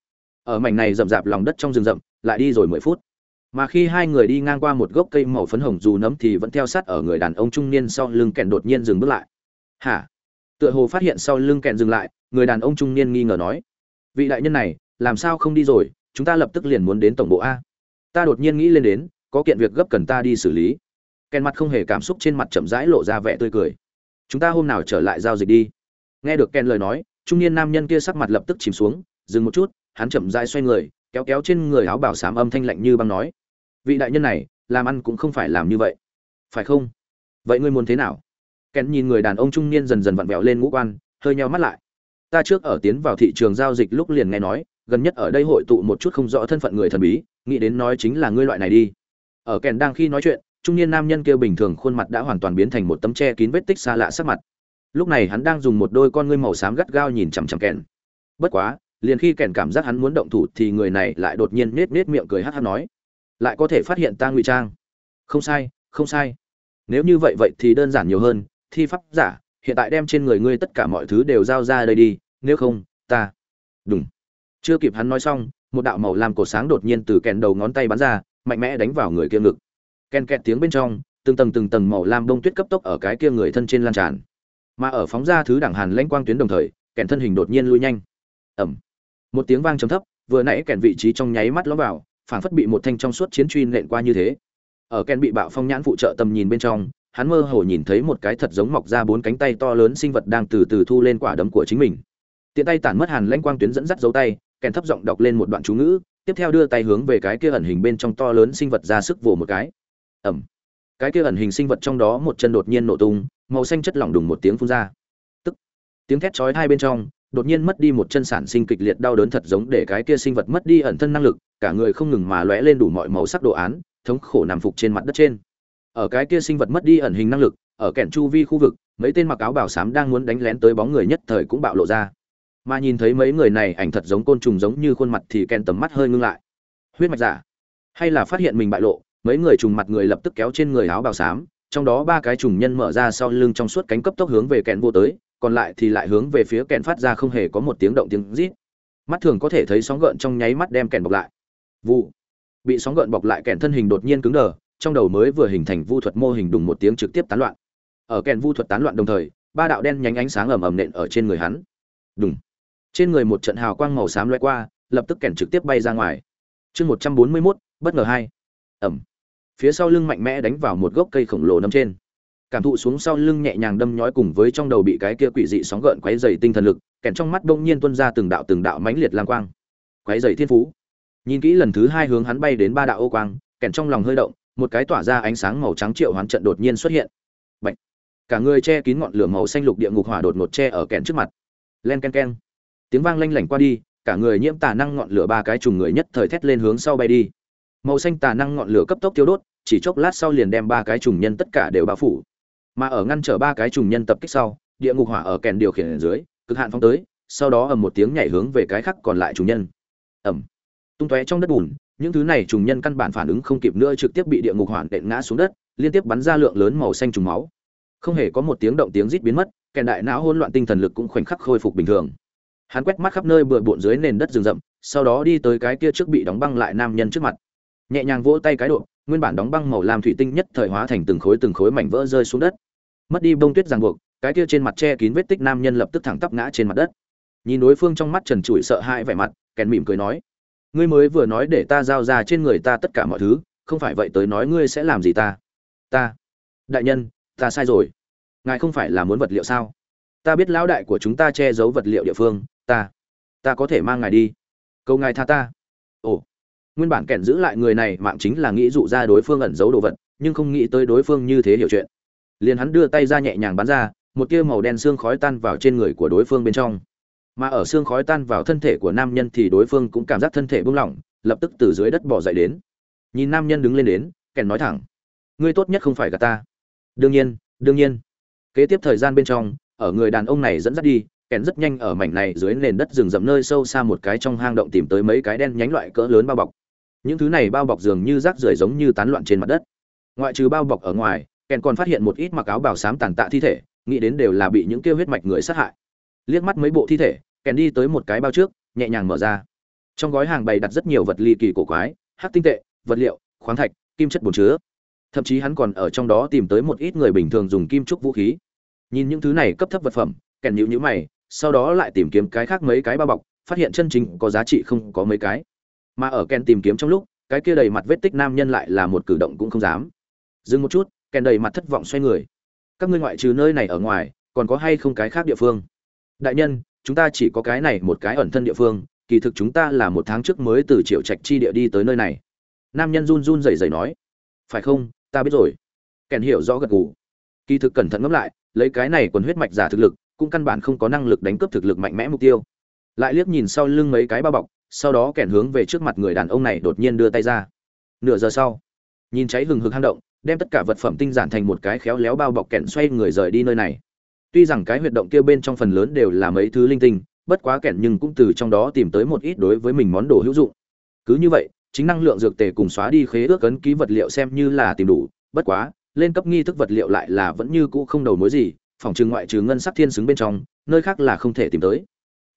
Ở mảnh này rậm rạp lòng đất trong rừng rậm, lại đi rồi mười phút. Mà khi hai người đi ngang qua một gốc cây màu phấn hồng dù nấm thì vẫn theo sát ở người đàn ông trung niên sau lưng kèn đột nhiên dừng bước lại. Hả? Tựa hồ phát hiện sau lưng kèn dừng lại, người đàn ông trung niên nghi ngờ nói, vị đại nhân này, làm sao không đi rồi? Chúng ta lập tức liền muốn đến tổng bộ a. Ta đột nhiên nghĩ lên đến, có kiện việc gấp cần ta đi xử lý kèn mặt không hề cảm xúc trên mặt chậm rãi lộ ra vẻ tươi cười. Chúng ta hôm nào trở lại giao dịch đi. Nghe được ken lời nói, trung niên nam nhân kia sắc mặt lập tức chìm xuống, dừng một chút, hắn chậm rãi xoay người, kéo kéo trên người áo bảo sám âm thanh lạnh như băng nói. Vị đại nhân này, làm ăn cũng không phải làm như vậy. Phải không? Vậy ngươi muốn thế nào? Ken nhìn người đàn ông trung niên dần dần vặn vẹo lên ngũ quan, hơi nheo mắt lại. Ta trước ở tiến vào thị trường giao dịch lúc liền nghe nói, gần nhất ở đây hội tụ một chút không rõ thân phận người thần bí, nghĩ đến nói chính là ngươi loại này đi. Ở kèn đang khi nói chuyện trung niên nam nhân kia bình thường khuôn mặt đã hoàn toàn biến thành một tấm che kín vết tích xa lạ sắc mặt. Lúc này hắn đang dùng một đôi con ngươi màu xám gắt gao nhìn chằm chằm kèn bất quá, liền khi kèn cảm giác hắn muốn động thủ thì người này lại đột nhiên nết nết miệng cười hát hát nói, lại có thể phát hiện ta ngụy trang. Không sai không sai. Nếu như vậy vậy thì đơn giản nhiều hơn, thi pháp giả, hiện tại đem trên người ngươi tất cả mọi thứ đều giao ra đây đi, nếu không, ta đúng chưa kịp hắn nói xong, một đạo màu làm cổ sáng đột nhiên từ kèn đầu ngón tay bắn ra, mạnh mẽ đánh vào người kia ngực ken kẹt tiếng bên trong, từng tầng từng tầng màu lam đông tuyết cấp tốc ở cái kia người thân trên lan tràn. Mà ở phóng ra thứ đẳng hàn lanh quang tuyến đồng thời, kèn thân hình đột nhiên lui nhanh. Ẩm một tiếng vang trầm thấp, vừa nãy kèn vị trí trong nháy mắt ló vào, phảng phất bị một thanh trong suốt chiến truy nện qua như thế. Ở kèn bị bạo phong nhãn phụ trợ tầm nhìn bên trong, hắn mơ hồ nhìn thấy một cái thật giống mọc ra bốn cánh tay to lớn sinh vật đang từ từ thu lên quả đấm của chính mình. Tiện tay tản mất hàn lanh quang tuyến dẫn dắt dấu tay, kèn thấp giọng đọc lên một đoạn chú ngữ, tiếp theo đưa tay hướng về cái kia ẩn hình bên trong to lớn sinh vật ra sức vồ một cái ẩm. Cái kia ẩn hình sinh vật trong đó một chân đột nhiên nổ tung, màu xanh chất lỏng đùng một tiếng phun ra. Tức. Tiếng thét chói hai bên trong, đột nhiên mất đi một chân sản sinh kịch liệt đau đớn thật giống để cái kia sinh vật mất đi ẩn thân năng lực, cả người không ngừng mà lóe lên đủ mọi màu sắc đồ án, thống khổ nằm phục trên mặt đất trên. Ở cái kia sinh vật mất đi ẩn hình năng lực, ở kẻn chu vi khu vực, mấy tên mặc áo bảo xám đang muốn đánh lén tới bóng người nhất thời cũng bạo lộ ra. Mà nhìn thấy mấy người này ảnh thật giống côn trùng giống như khuôn mặt thì kèn tầm mắt hơi ngưng lại. Huyết mạch giả. Hay là phát hiện mình bại lộ mấy người trùng mặt người lập tức kéo trên người áo bào xám, trong đó ba cái trùng nhân mở ra sau lưng trong suốt cánh cấp tốc hướng về kèn vô tới, còn lại thì lại hướng về phía kèn phát ra không hề có một tiếng động tiếng rít. Mắt thường có thể thấy sóng gợn trong nháy mắt đem kèn bọc lại. Vụ. Bị sóng gợn bọc lại kèn thân hình đột nhiên cứng đờ, trong đầu mới vừa hình thành vu thuật mô hình đùng một tiếng trực tiếp tán loạn. Ở kèn vu thuật tán loạn đồng thời, ba đạo đen nhánh ánh sáng ầm ầm nện ở trên người hắn. Đùng. Trên người một trận hào quang màu xám loay qua, lập tức kèn trực tiếp bay ra ngoài. Chương một trăm bốn mươi mốt, bất ngờ hai. Ẩm phía sau lưng mạnh mẽ đánh vào một gốc cây khổng lồ nằm trên. Cảm thụ xuống sau lưng nhẹ nhàng đâm nhói cùng với trong đầu bị cái kia quỷ dị sóng gợn quấy dày tinh thần lực, kèn trong mắt bỗng nhiên tuôn ra từng đạo từng đạo mãnh liệt lang quang. Quấy dày thiên phú. Nhìn kỹ lần thứ hai hướng hắn bay đến ba đạo ô quang, kèn trong lòng hơi động, một cái tỏa ra ánh sáng màu trắng triệu hoán trận đột nhiên xuất hiện. Bạch. cả người che kín ngọn lửa màu xanh lục địa ngục hỏa đột ngột che ở kèn trước mặt. Len ken ken. Tiếng vang lanh lảnh qua đi, cả người nhiễm tà năng ngọn lửa ba cái trùng người nhất thời thét lên hướng sau bay đi màu xanh tà năng ngọn lửa cấp tốc tiêu đốt, chỉ chốc lát sau liền đem ba cái trùng nhân tất cả đều bao phủ. Mà ở ngăn trở ba cái trùng nhân tập kích sau, địa ngục hỏa ở kèn điều khiển ở dưới, cực hạn phóng tới, sau đó ầm một tiếng nhảy hướng về cái khác còn lại trùng nhân. Ầm. Tung tóe trong đất bùn, những thứ này trùng nhân căn bản phản ứng không kịp nữa trực tiếp bị địa ngục hỏa đện ngã xuống đất, liên tiếp bắn ra lượng lớn màu xanh trùng máu. Không hề có một tiếng động tiếng rít biến mất, kèn đại não hỗn loạn tinh thần lực cũng khoảnh khắc khôi phục bình thường. Hắn quét mắt khắp nơi bừa bộn dưới nền đất rừng rậm, sau đó đi tới cái kia trước bị đóng băng lại nam nhân trước mặt nhẹ nhàng vỗ tay cái độ, nguyên bản đóng băng màu lam thủy tinh nhất thời hóa thành từng khối từng khối mảnh vỡ rơi xuống đất. Mất đi bông tuyết ràng buộc, cái kia trên mặt che kín vết tích nam nhân lập tức thẳng tắp ngã trên mặt đất. Nhìn đối phương trong mắt trần trụi sợ hãi vẻ mặt, kèn mỉm cười nói, ngươi mới vừa nói để ta giao ra trên người ta tất cả mọi thứ, không phải vậy tới nói ngươi sẽ làm gì ta? Ta, đại nhân, ta sai rồi. Ngài không phải là muốn vật liệu sao? Ta biết lão đại của chúng ta che giấu vật liệu địa phương, ta ta có thể mang ngài đi. Câu ngài tha ta. Ồ nguyên bản kẹn giữ lại người này mạng chính là nghĩ dụ ra đối phương ẩn giấu đồ vật, nhưng không nghĩ tới đối phương như thế hiểu chuyện. Liền hắn đưa tay ra nhẹ nhàng bắn ra, một tia màu đen xương khói tan vào trên người của đối phương bên trong. Mà ở xương khói tan vào thân thể của nam nhân thì đối phương cũng cảm giác thân thể buông lỏng, lập tức từ dưới đất bỏ dậy đến. Nhìn nam nhân đứng lên đến kèn nói thẳng, ngươi tốt nhất không phải gà ta. Đương nhiên đương nhiên. Kế tiếp thời gian bên trong, ở người đàn ông này dẫn dắt đi kèn rất nhanh ở mảnh này dưới nền đất rừng rậm nơi sâu xa một cái trong hang động tìm tới mấy cái đen nhánh loại cỡ lớn bao bọc những thứ này bao bọc dường như rác rưởi giống như tán loạn trên mặt đất. Ngoại trừ bao bọc ở ngoài, kèn còn phát hiện một ít mặc áo bảo xám tàn tạ thi thể, nghĩ đến đều là bị những kêu huyết mạch người sát hại. Liếc mắt mấy bộ thi thể, kèn đi tới một cái bao trước, nhẹ nhàng mở ra. Trong gói hàng bày đặt rất nhiều vật ly kỳ cổ quái hát tinh tệ, vật liệu, khoáng thạch, kim chất bồn chứa. Thậm chí hắn còn ở trong đó tìm tới một ít người bình thường dùng kim trúc vũ khí. Nhìn những thứ này cấp thấp vật phẩm, kèn nhữ nhữ mày, sau đó lại tìm kiếm cái khác mấy cái bao bọc, phát hiện chân chính có giá trị không có mấy cái mà ở ken tìm kiếm trong lúc, cái kia đầy mặt vết tích nam nhân lại là một cử động cũng không dám. Dừng một chút, ken đầy mặt thất vọng xoay người. Các ngươi ngoại trừ nơi này ở ngoài, còn có hay không cái khác địa phương? Đại nhân, chúng ta chỉ có cái này một cái ẩn thân địa phương, kỳ thực chúng ta là một tháng trước mới từ triệu trạch chi địa đi tới nơi này. Nam nhân run run rẩy rẩy nói. Phải không, ta biết rồi. Kèn hiểu rõ gật gù. Kỳ thực cẩn thận ngẫm lại, lấy cái này quần huyết mạch giả thực lực, cũng căn bản không có năng lực đánh cướp thực lực mạnh mẽ mục tiêu. Lại liếc nhìn sau lưng mấy cái bao bọc sau đó kèn hướng về trước mặt người đàn ông này đột nhiên đưa tay ra. Nửa giờ sau, nhìn cháy hừng hực hang động, đem tất cả vật phẩm tinh giản thành một cái khéo léo bao bọc kèn xoay người rời đi nơi này. Tuy rằng cái huyệt động kia bên trong phần lớn đều là mấy thứ linh tinh, bất quá kèn nhưng cũng từ trong đó tìm tới một ít đối với mình món đồ hữu dụng. Cứ như vậy, chính năng lượng dược tề cùng xóa đi khế ước ấn ký vật liệu xem như là tìm đủ, bất quá, lên cấp nghi thức vật liệu lại là vẫn như cũ không đầu mối gì, phòng trừ ngoại trừ ngân sắc thiên xứng bên trong, nơi khác là không thể tìm tới.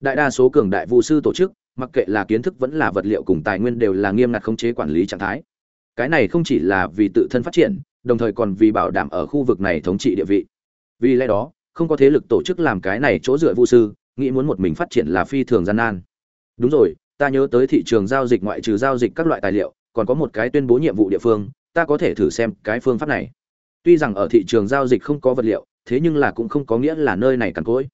Đại đa số cường đại vụ sư tổ chức mặc kệ là kiến thức vẫn là vật liệu cùng tài nguyên đều là nghiêm ngặt khống chế quản lý trạng thái. Cái này không chỉ là vì tự thân phát triển, đồng thời còn vì bảo đảm ở khu vực này thống trị địa vị. Vì lẽ đó, không có thế lực tổ chức làm cái này chỗ dựa vụ sư, nghĩ muốn một mình phát triển là phi thường gian nan. Đúng rồi, ta nhớ tới thị trường giao dịch ngoại trừ giao dịch các loại tài liệu, còn có một cái tuyên bố nhiệm vụ địa phương, ta có thể thử xem cái phương pháp này. Tuy rằng ở thị trường giao dịch không có vật liệu, thế nhưng là cũng không có nghĩa là nơi này cằn cỗi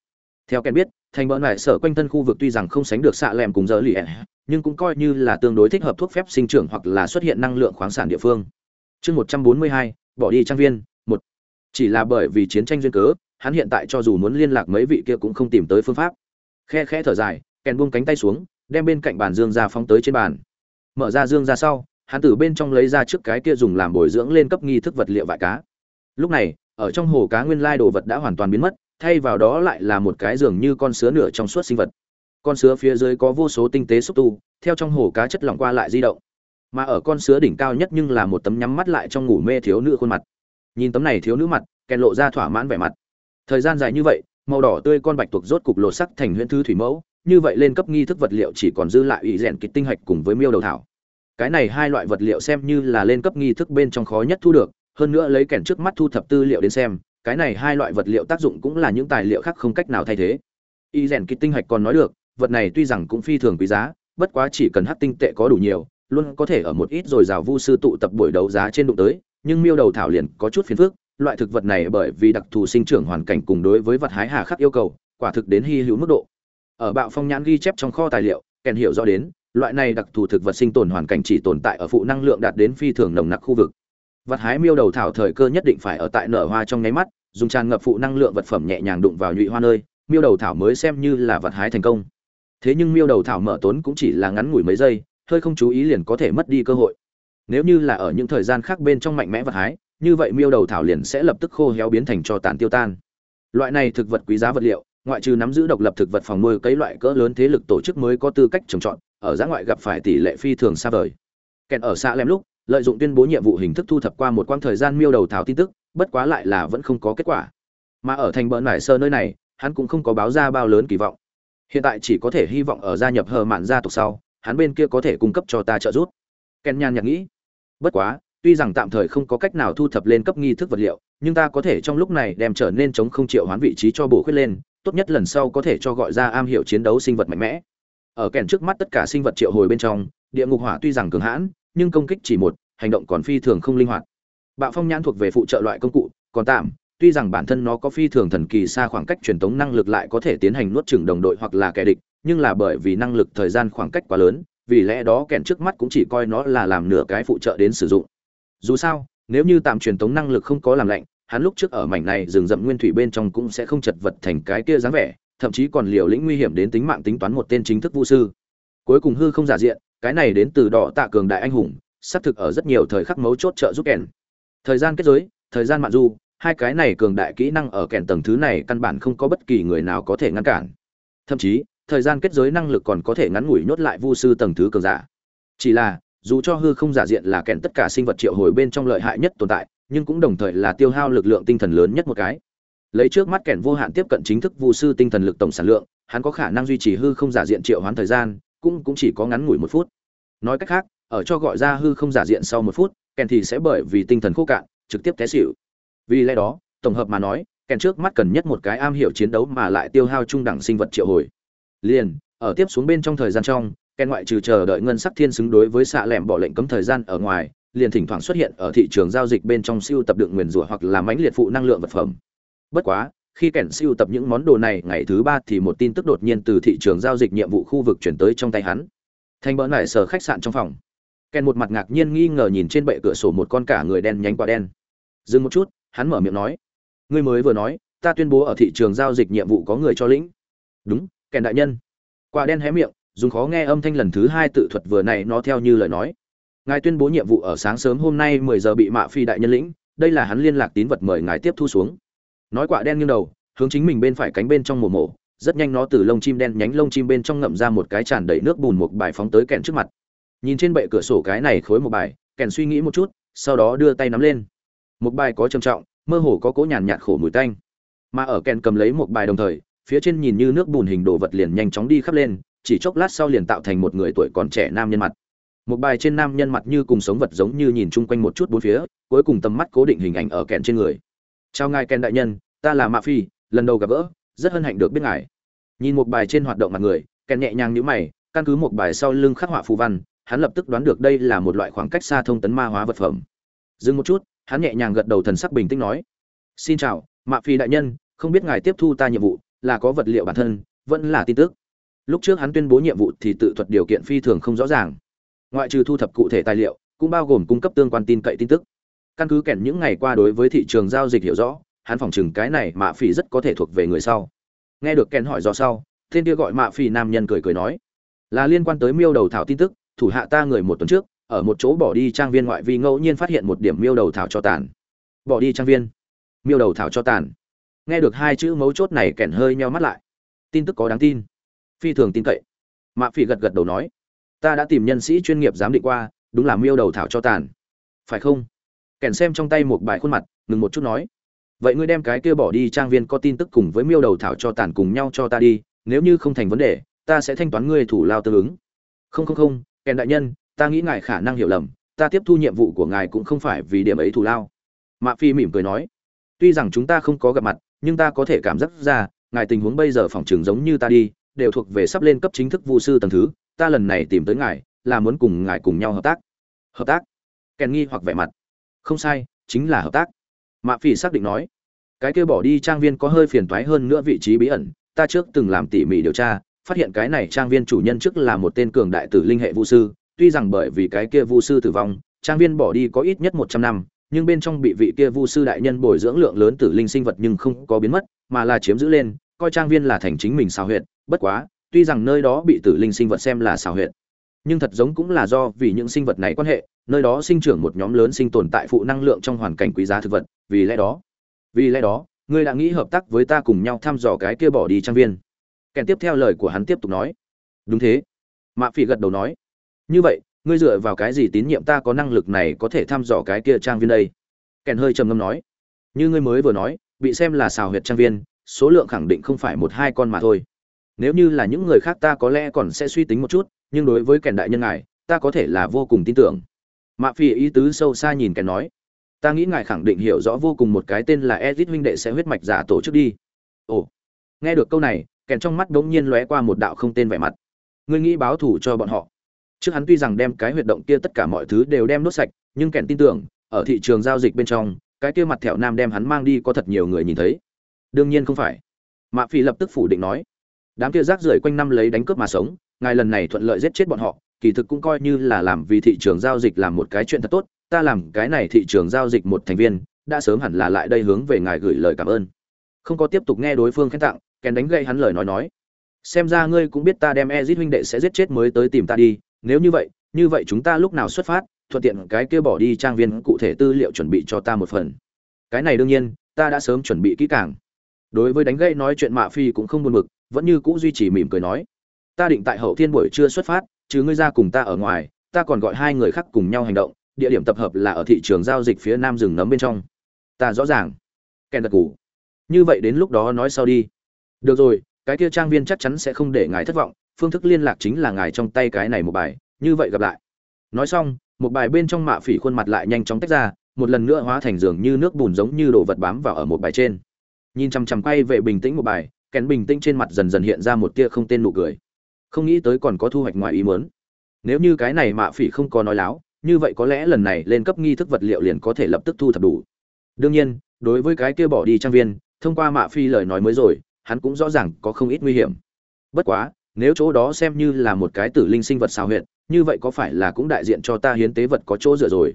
theo ken biết, thành bỡ lại sở quanh thân khu vực tuy rằng không sánh được xạ lẻm cùng dỡ lì nhưng cũng coi như là tương đối thích hợp thuốc phép sinh trưởng hoặc là xuất hiện năng lượng khoáng sản địa phương. Chương một trăm bốn mươi hai, bỏ đi trang viên, một. Chỉ là bởi vì chiến tranh duyên cớ, hắn hiện tại cho dù muốn liên lạc mấy vị kia cũng không tìm tới phương pháp. Khe khe thở dài kèn buông cánh tay xuống, đem bên cạnh bàn dương ra phóng tới trên bàn. Mở ra dương ra sau, hắn từ bên trong lấy ra trước cái kia dùng làm bồi dưỡng lên cấp nghi thức vật liệu vải cá. Lúc này, ở trong hồ cá nguyên lai đồ vật đã hoàn toàn biến mất thay vào đó lại là một cái giường như con sứa nửa trong suốt sinh vật. Con sứa phía dưới có vô số tinh tế xúc tu, theo trong hồ cá chất lỏng qua lại di động. Mà ở con sứa đỉnh cao nhất nhưng là một tấm nhắm mắt lại trong ngủ mê thiếu nữ khuôn mặt. Nhìn tấm này thiếu nữ mặt, kèn lộ ra thỏa mãn vẻ mặt. Thời gian dài như vậy, màu đỏ tươi con bạch tuộc rốt cục lột sắc thành huyễn thư thủy mẫu, như vậy lên cấp nghi thức vật liệu chỉ còn dư lại ủy rèn kịch tinh hạch cùng với miêu đầu thảo. Cái này hai loại vật liệu xem như là lên cấp nghi thức bên trong khó nhất thu được, hơn nữa lấy kèn trước mắt thu thập tư liệu đến xem cái này hai loại vật liệu tác dụng cũng là những tài liệu khác không cách nào thay thế. Y rèn kịch tinh hạch còn nói được, vật này tuy rằng cũng phi thường quý giá, bất quá chỉ cần hắc tinh tệ có đủ nhiều, luôn có thể ở một ít rồi rào vu sư tụ tập buổi đấu giá trên đụng tới, nhưng miêu đầu thảo liền có chút phiền phức, loại thực vật này bởi vì đặc thù sinh trưởng hoàn cảnh cùng đối với vật hái hà khắc yêu cầu, quả thực đến hy hữu mức độ. Ở bạo phong nhãn ghi chép trong kho tài liệu, kèn hiểu rõ đến, loại này đặc thù thực vật sinh tồn hoàn cảnh chỉ tồn tại ở phụ năng lượng đạt đến phi thường nồng nặc khu vực vật hái miêu đầu thảo thời cơ nhất định phải ở tại nở hoa trong nháy mắt, dùng tràn ngập phụ năng lượng vật phẩm nhẹ nhàng đụng vào nhụy hoa nơi, miêu đầu thảo mới xem như là vật hái thành công. Thế nhưng miêu đầu thảo mở tốn cũng chỉ là ngắn ngủi mấy giây, hơi không chú ý liền có thể mất đi cơ hội. Nếu như là ở những thời gian khác bên trong mạnh mẽ vật hái, như vậy miêu đầu thảo liền sẽ lập tức khô héo biến thành cho tàn tiêu tan. Loại này thực vật quý giá vật liệu, ngoại trừ nắm giữ độc lập thực vật phòng nuôi cấy loại cỡ lớn thế lực tổ chức mới có tư cách trồng trọt, ở giã ngoại gặp phải tỷ lệ phi thường xa vời. Kèn ở xa lem lúc lợi dụng tuyên bố nhiệm vụ hình thức thu thập qua một quãng thời gian miêu đầu thảo tin tức, bất quá lại là vẫn không có kết quả. Mà ở thành bỡn nải sơ nơi này, hắn cũng không có báo ra bao lớn kỳ vọng. Hiện tại chỉ có thể hy vọng ở gia nhập hờ mạn gia tộc sau, hắn bên kia có thể cung cấp cho ta trợ giúp. Ken nhan nhạt nghĩ, bất quá, tuy rằng tạm thời không có cách nào thu thập lên cấp nghi thức vật liệu, nhưng ta có thể trong lúc này đem trở nên chống không triệu hoán vị trí cho bổ khuyết lên, tốt nhất lần sau có thể cho gọi ra am hiểu chiến đấu sinh vật mạnh mẽ. Ở kèn trước mắt tất cả sinh vật triệu hồi bên trong, địa ngục hỏa tuy rằng cường hãn nhưng công kích chỉ một, hành động còn phi thường không linh hoạt. Bạo phong nhãn thuộc về phụ trợ loại công cụ, còn tạm, tuy rằng bản thân nó có phi thường thần kỳ xa khoảng cách truyền tống năng lực lại có thể tiến hành nuốt chửng đồng đội hoặc là kẻ địch, nhưng là bởi vì năng lực thời gian khoảng cách quá lớn, vì lẽ đó kèn trước mắt cũng chỉ coi nó là làm nửa cái phụ trợ đến sử dụng. Dù sao, nếu như tạm truyền tống năng lực không có làm lạnh, hắn lúc trước ở mảnh này rừng rậm nguyên thủy bên trong cũng sẽ không chật vật thành cái kia dáng vẻ, thậm chí còn liều lĩnh nguy hiểm đến tính mạng tính toán một tên chính thức vũ sư. Cuối cùng hư không giả diện cái này đến từ đỏ tạ cường đại anh hùng, xác thực ở rất nhiều thời khắc mấu chốt trợ giúp kèn. Thời gian kết giới, thời gian mạn du, hai cái này cường đại kỹ năng ở kèn tầng thứ này căn bản không có bất kỳ người nào có thể ngăn cản. Thậm chí, thời gian kết giới năng lực còn có thể ngắn ngủi nhốt lại vu sư tầng thứ cường giả. Chỉ là, dù cho hư không giả diện là kèn tất cả sinh vật triệu hồi bên trong lợi hại nhất tồn tại, nhưng cũng đồng thời là tiêu hao lực lượng tinh thần lớn nhất một cái. Lấy trước mắt kèn vô hạn tiếp cận chính thức vu sư tinh thần lực tổng sản lượng, hắn có khả năng duy trì hư không giả diện triệu hoán thời gian cũng cũng chỉ có ngắn ngủi một phút. Nói cách khác, ở cho gọi ra hư không giả diện sau một phút kèn thì sẽ bởi vì tinh thần khô cạn, trực tiếp té xỉu. Vì lẽ đó, tổng hợp mà nói kèn trước mắt cần nhất một cái am hiểu chiến đấu mà lại tiêu hao trung đẳng sinh vật triệu hồi. Liền, ở tiếp xuống bên trong thời gian trong kèn ngoại trừ chờ đợi ngân sắc thiên xứng đối với xạ lẻm bỏ lệnh cấm thời gian ở ngoài, liền thỉnh thoảng xuất hiện ở thị trường giao dịch bên trong siêu tập đựng nguyền rủa hoặc là mãnh liệt phụ năng lượng vật phẩm. Bất quá khi kẻn siêu tập những món đồ này, ngày thứ ba thì một tin tức đột nhiên từ thị trường giao dịch nhiệm vụ khu vực chuyển tới trong tay hắn. Thanh bỡ lại sở khách sạn trong phòng. Kèn một mặt ngạc nhiên nghi ngờ nhìn trên bệ cửa sổ một con cả người đen nhánh quả đen. Dừng một chút, hắn mở miệng nói, ngươi mới vừa nói, ta tuyên bố ở thị trường giao dịch nhiệm vụ có người cho lĩnh. Đúng kèn đại nhân. Quả đen hé miệng, dùng khó nghe âm thanh lần thứ hai tự thuật vừa này nó theo như lời nói. Ngài tuyên bố nhiệm vụ ở sáng sớm hôm nay mười giờ bị mạ phi đại nhân lĩnh, đây là hắn liên lạc tín vật mời ngài tiếp thu xuống nói quả đen nghiêng đầu, hướng chính mình bên phải cánh bên trong mồ mổ, rất nhanh nó từ lông chim đen nhánh lông chim bên trong ngậm ra một cái tràn đầy nước bùn một bài phóng tới kèn trước mặt. Nhìn trên bệ cửa sổ cái này khối một bài, kèn suy nghĩ một chút, sau đó đưa tay nắm lên. Một bài có trầm trọng, mơ hồ có cỗ nhàn nhạt khổ mùi tanh. Mà ở kèn cầm lấy một bài đồng thời, phía trên nhìn như nước bùn hình đồ vật liền nhanh chóng đi khắp lên, chỉ chốc lát sau liền tạo thành một người tuổi còn trẻ nam nhân mặt. Một bài trên nam nhân mặt như cùng sống vật giống như nhìn chung quanh một chút bốn phía, cuối cùng tầm mắt cố định hình ảnh ở kèn trên người chào ngài kèn đại nhân, ta là mạ phi, lần đầu gặp gỡ, rất hân hạnh được biết ngài. Nhìn một bài trên hoạt động mặt người kèn nhẹ nhàng nhữ mày, căn cứ một bài sau lưng khắc họa phù văn, hắn lập tức đoán được đây là một loại khoảng cách xa thông tấn ma hóa vật phẩm. Dừng một chút, hắn nhẹ nhàng gật đầu thần sắc bình tĩnh nói, xin chào, mạ phi đại nhân, không biết ngài tiếp thu ta nhiệm vụ, là có vật liệu bản thân, vẫn là tin tức. Lúc trước hắn tuyên bố nhiệm vụ thì tự thuật điều kiện phi thường không rõ ràng. Ngoại trừ thu thập cụ thể tài liệu, cũng bao gồm cung cấp tương quan tin cậy tin tức căn cứ kèn những ngày qua đối với thị trường giao dịch hiểu rõ, hắn phỏng chừng cái này mạ phỉ rất có thể thuộc về người sau. Nghe được kèn hỏi do sau, tên kia gọi mạ phỉ nam nhân cười cười nói, là liên quan tới miêu đầu thảo tin tức, thủ hạ ta người một tuần trước, ở một chỗ bỏ đi trang viên ngoại vi ngẫu nhiên phát hiện một điểm miêu đầu thảo cho tàn. Bỏ đi trang viên. Miêu đầu thảo cho tàn. Nghe được hai chữ mấu chốt này kèn hơi nheo mắt lại. Tin tức có đáng tin. Phi thường tin cậy. Mạ phỉ gật gật đầu nói, ta đã tìm nhân sĩ chuyên nghiệp giám định qua, đúng là miêu đầu thảo cho tàn. Phải không? Kèn xem trong tay một bài khuôn mặt, ngừng một chút nói, vậy ngươi đem cái kia bỏ đi trang viên có tin tức cùng với miêu đầu thảo cho tàn cùng nhau cho ta đi, nếu như không thành vấn đề, ta sẽ thanh toán ngươi thủ lao tương ứng. Không không không, kèn đại nhân, ta nghĩ ngài khả năng hiểu lầm, ta tiếp thu nhiệm vụ của ngài cũng không phải vì điểm ấy thủ lao. Mạ phi mỉm cười nói, tuy rằng chúng ta không có gặp mặt, nhưng ta có thể cảm giác ra, ngài tình huống bây giờ phòng trường giống như ta đi, đều thuộc về sắp lên cấp chính thức vu sư tầng thứ, ta lần này tìm tới ngài, là muốn cùng ngài cùng nhau hợp tác. Hợp tác? Kèn nghi hoặc vẻ mặt không sai, chính là hợp tác. Mạ phỉ xác định nói, cái kia bỏ đi trang viên có hơi phiền toái hơn nữa vị trí bí ẩn, ta trước từng làm tỉ mỉ điều tra, phát hiện cái này trang viên chủ nhân trước là một tên cường đại tử linh hệ vu sư, tuy rằng bởi vì cái kia vu sư tử vong, trang viên bỏ đi có ít nhất một trăm năm, nhưng bên trong bị vị kia vu sư đại nhân bồi dưỡng lượng lớn tử linh sinh vật nhưng không có biến mất, mà là chiếm giữ lên, coi trang viên là thành chính mình xào huyệt, bất quá, tuy rằng nơi đó bị tử linh sinh vật xem là xào huyệt, nhưng thật giống cũng là do vì những sinh vật này quan hệ nơi đó sinh trưởng một nhóm lớn sinh tồn tại phụ năng lượng trong hoàn cảnh quý giá thực vật, vì lẽ đó, vì lẽ đó, ngươi đã nghĩ hợp tác với ta cùng nhau thăm dò cái kia bỏ đi trang viên. Kèn tiếp theo lời của hắn tiếp tục nói. Đúng thế. Mạ phỉ gật đầu nói. Như vậy, ngươi dựa vào cái gì tín nhiệm ta có năng lực này có thể thăm dò cái kia trang viên đây? Kèn hơi trầm ngâm nói. Như ngươi mới vừa nói, bị xem là xào huyệt trang viên, số lượng khẳng định không phải một hai con mà thôi. Nếu như là những người khác ta có lẽ còn sẽ suy tính một chút, nhưng đối với kèn đại nhân ngài, ta có thể là vô cùng tin tưởng mạ phi ý tứ sâu xa nhìn kèn nói, ta nghĩ ngài khẳng định hiểu rõ vô cùng một cái tên là ezit huynh đệ sẽ huyết mạch giả tổ chức đi. Ồ, nghe được câu này kèn trong mắt bỗng nhiên lóe qua một đạo không tên vẻ mặt. Ngươi nghĩ báo thù cho bọn họ? Trước hắn tuy rằng đem cái huyệt động kia tất cả mọi thứ đều đem nốt sạch, nhưng kèn tin tưởng, ở thị trường giao dịch bên trong, cái kia mặt thẹo nam đem hắn mang đi có thật nhiều người nhìn thấy. Đương nhiên không phải. Mạ phi lập tức phủ định nói, đám kia rác rưởi quanh năm lấy đánh cướp mà sống, ngài lần này thuận lợi giết chết bọn họ kỳ thực cũng coi như là làm vì thị trường giao dịch làm một cái chuyện thật tốt, ta làm cái này thị trường giao dịch một thành viên, đã sớm hẳn là lại đây hướng về ngài gửi lời cảm ơn. Không có tiếp tục nghe đối phương khen tặng, kèn đánh gậy hắn lời nói nói. Xem ra ngươi cũng biết ta đem ezit huynh đệ sẽ giết chết mới tới tìm ta đi, nếu như vậy như vậy chúng ta lúc nào xuất phát, thuận tiện cái kia bỏ đi trang viên cụ thể tư liệu chuẩn bị cho ta một phần. Cái này đương nhiên, ta đã sớm chuẩn bị kỹ càng. Đối với đánh gậy nói chuyện mạ phi cũng không buồn bực, vẫn như cũ duy trì mỉm cười nói. Ta định tại hậu thiên buổi trưa xuất phát chứ ngươi ra cùng ta ở ngoài, ta còn gọi hai người khác cùng nhau hành động, địa điểm tập hợp là ở thị trường giao dịch phía nam rừng nấm bên trong. Ta rõ ràng. Kèn đặc gù. như vậy đến lúc đó nói sau đi. Được rồi, cái kia trang viên chắc chắn sẽ không để ngài thất vọng, phương thức liên lạc chính là ngài trong tay cái này một bài, như vậy gặp lại. Nói xong, một bài bên trong mạ phỉ khuôn mặt lại nhanh chóng tách ra, một lần nữa hóa thành giường như nước bùn giống như đồ vật bám vào ở một bài trên. Nhìn chằm chằm quay về bình tĩnh một bài, kèn bình tĩnh trên mặt dần dần hiện ra một tia không tên nụ cười không nghĩ tới còn có thu hoạch ngoài ý muốn. Nếu như cái này mạ phỉ không có nói láo, như vậy có lẽ lần này lên cấp nghi thức vật liệu liền có thể lập tức thu thập đủ. Đương nhiên, đối với cái kia bỏ đi trang viên, thông qua mạ phi lời nói mới rồi, hắn cũng rõ ràng có không ít nguy hiểm. Bất quá, nếu chỗ đó xem như là một cái tử linh sinh vật xào huyện như vậy có phải là cũng đại diện cho ta hiến tế vật có chỗ dựa rồi?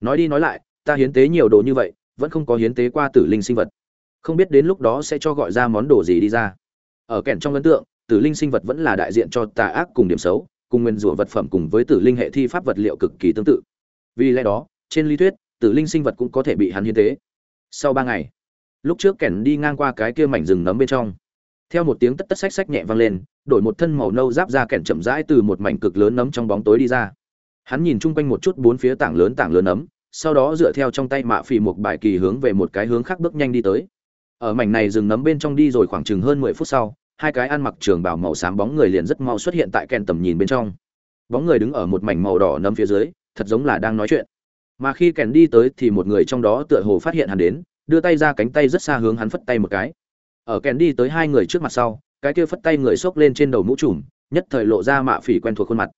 Nói đi nói lại, ta hiến tế nhiều đồ như vậy, vẫn không có hiến tế qua tử linh sinh vật. Không biết đến lúc đó sẽ cho gọi ra món đồ gì đi ra. Ở kèn trong ấn tượng tử linh sinh vật vẫn là đại diện cho tà ác cùng điểm xấu, cùng nguyên rủa vật phẩm cùng với tử linh hệ thi pháp vật liệu cực kỳ tương tự. Vì lẽ đó, trên lý thuyết, tử linh sinh vật cũng có thể bị hắn hiến tế. Sau ba ngày, lúc trước kèn đi ngang qua cái kia mảnh rừng nấm bên trong, theo một tiếng tất tất xách xách nhẹ vang lên, đổi một thân màu nâu giáp ra kèn chậm rãi từ một mảnh cực lớn nấm trong bóng tối đi ra. Hắn nhìn chung quanh một chút bốn phía tảng lớn tảng lớn nấm, sau đó dựa theo trong tay mạ phì một bài kỳ hướng về một cái hướng khác bước nhanh đi tới. Ở mảnh này rừng nấm bên trong đi rồi khoảng chừng hơn mười phút sau hai cái ăn mặc trường bào màu xám bóng người liền rất mau xuất hiện tại kèn tầm nhìn bên trong. Bóng người đứng ở một mảnh màu đỏ nấm phía dưới, thật giống là đang nói chuyện. Mà khi kèn đi tới thì một người trong đó tựa hồ phát hiện hắn đến, đưa tay ra cánh tay rất xa hướng hắn phất tay một cái. Ở kèn đi tới hai người trước mặt sau, cái kia phất tay người xốc lên trên đầu mũ trùm, nhất thời lộ ra mạ phỉ quen thuộc khuôn mặt.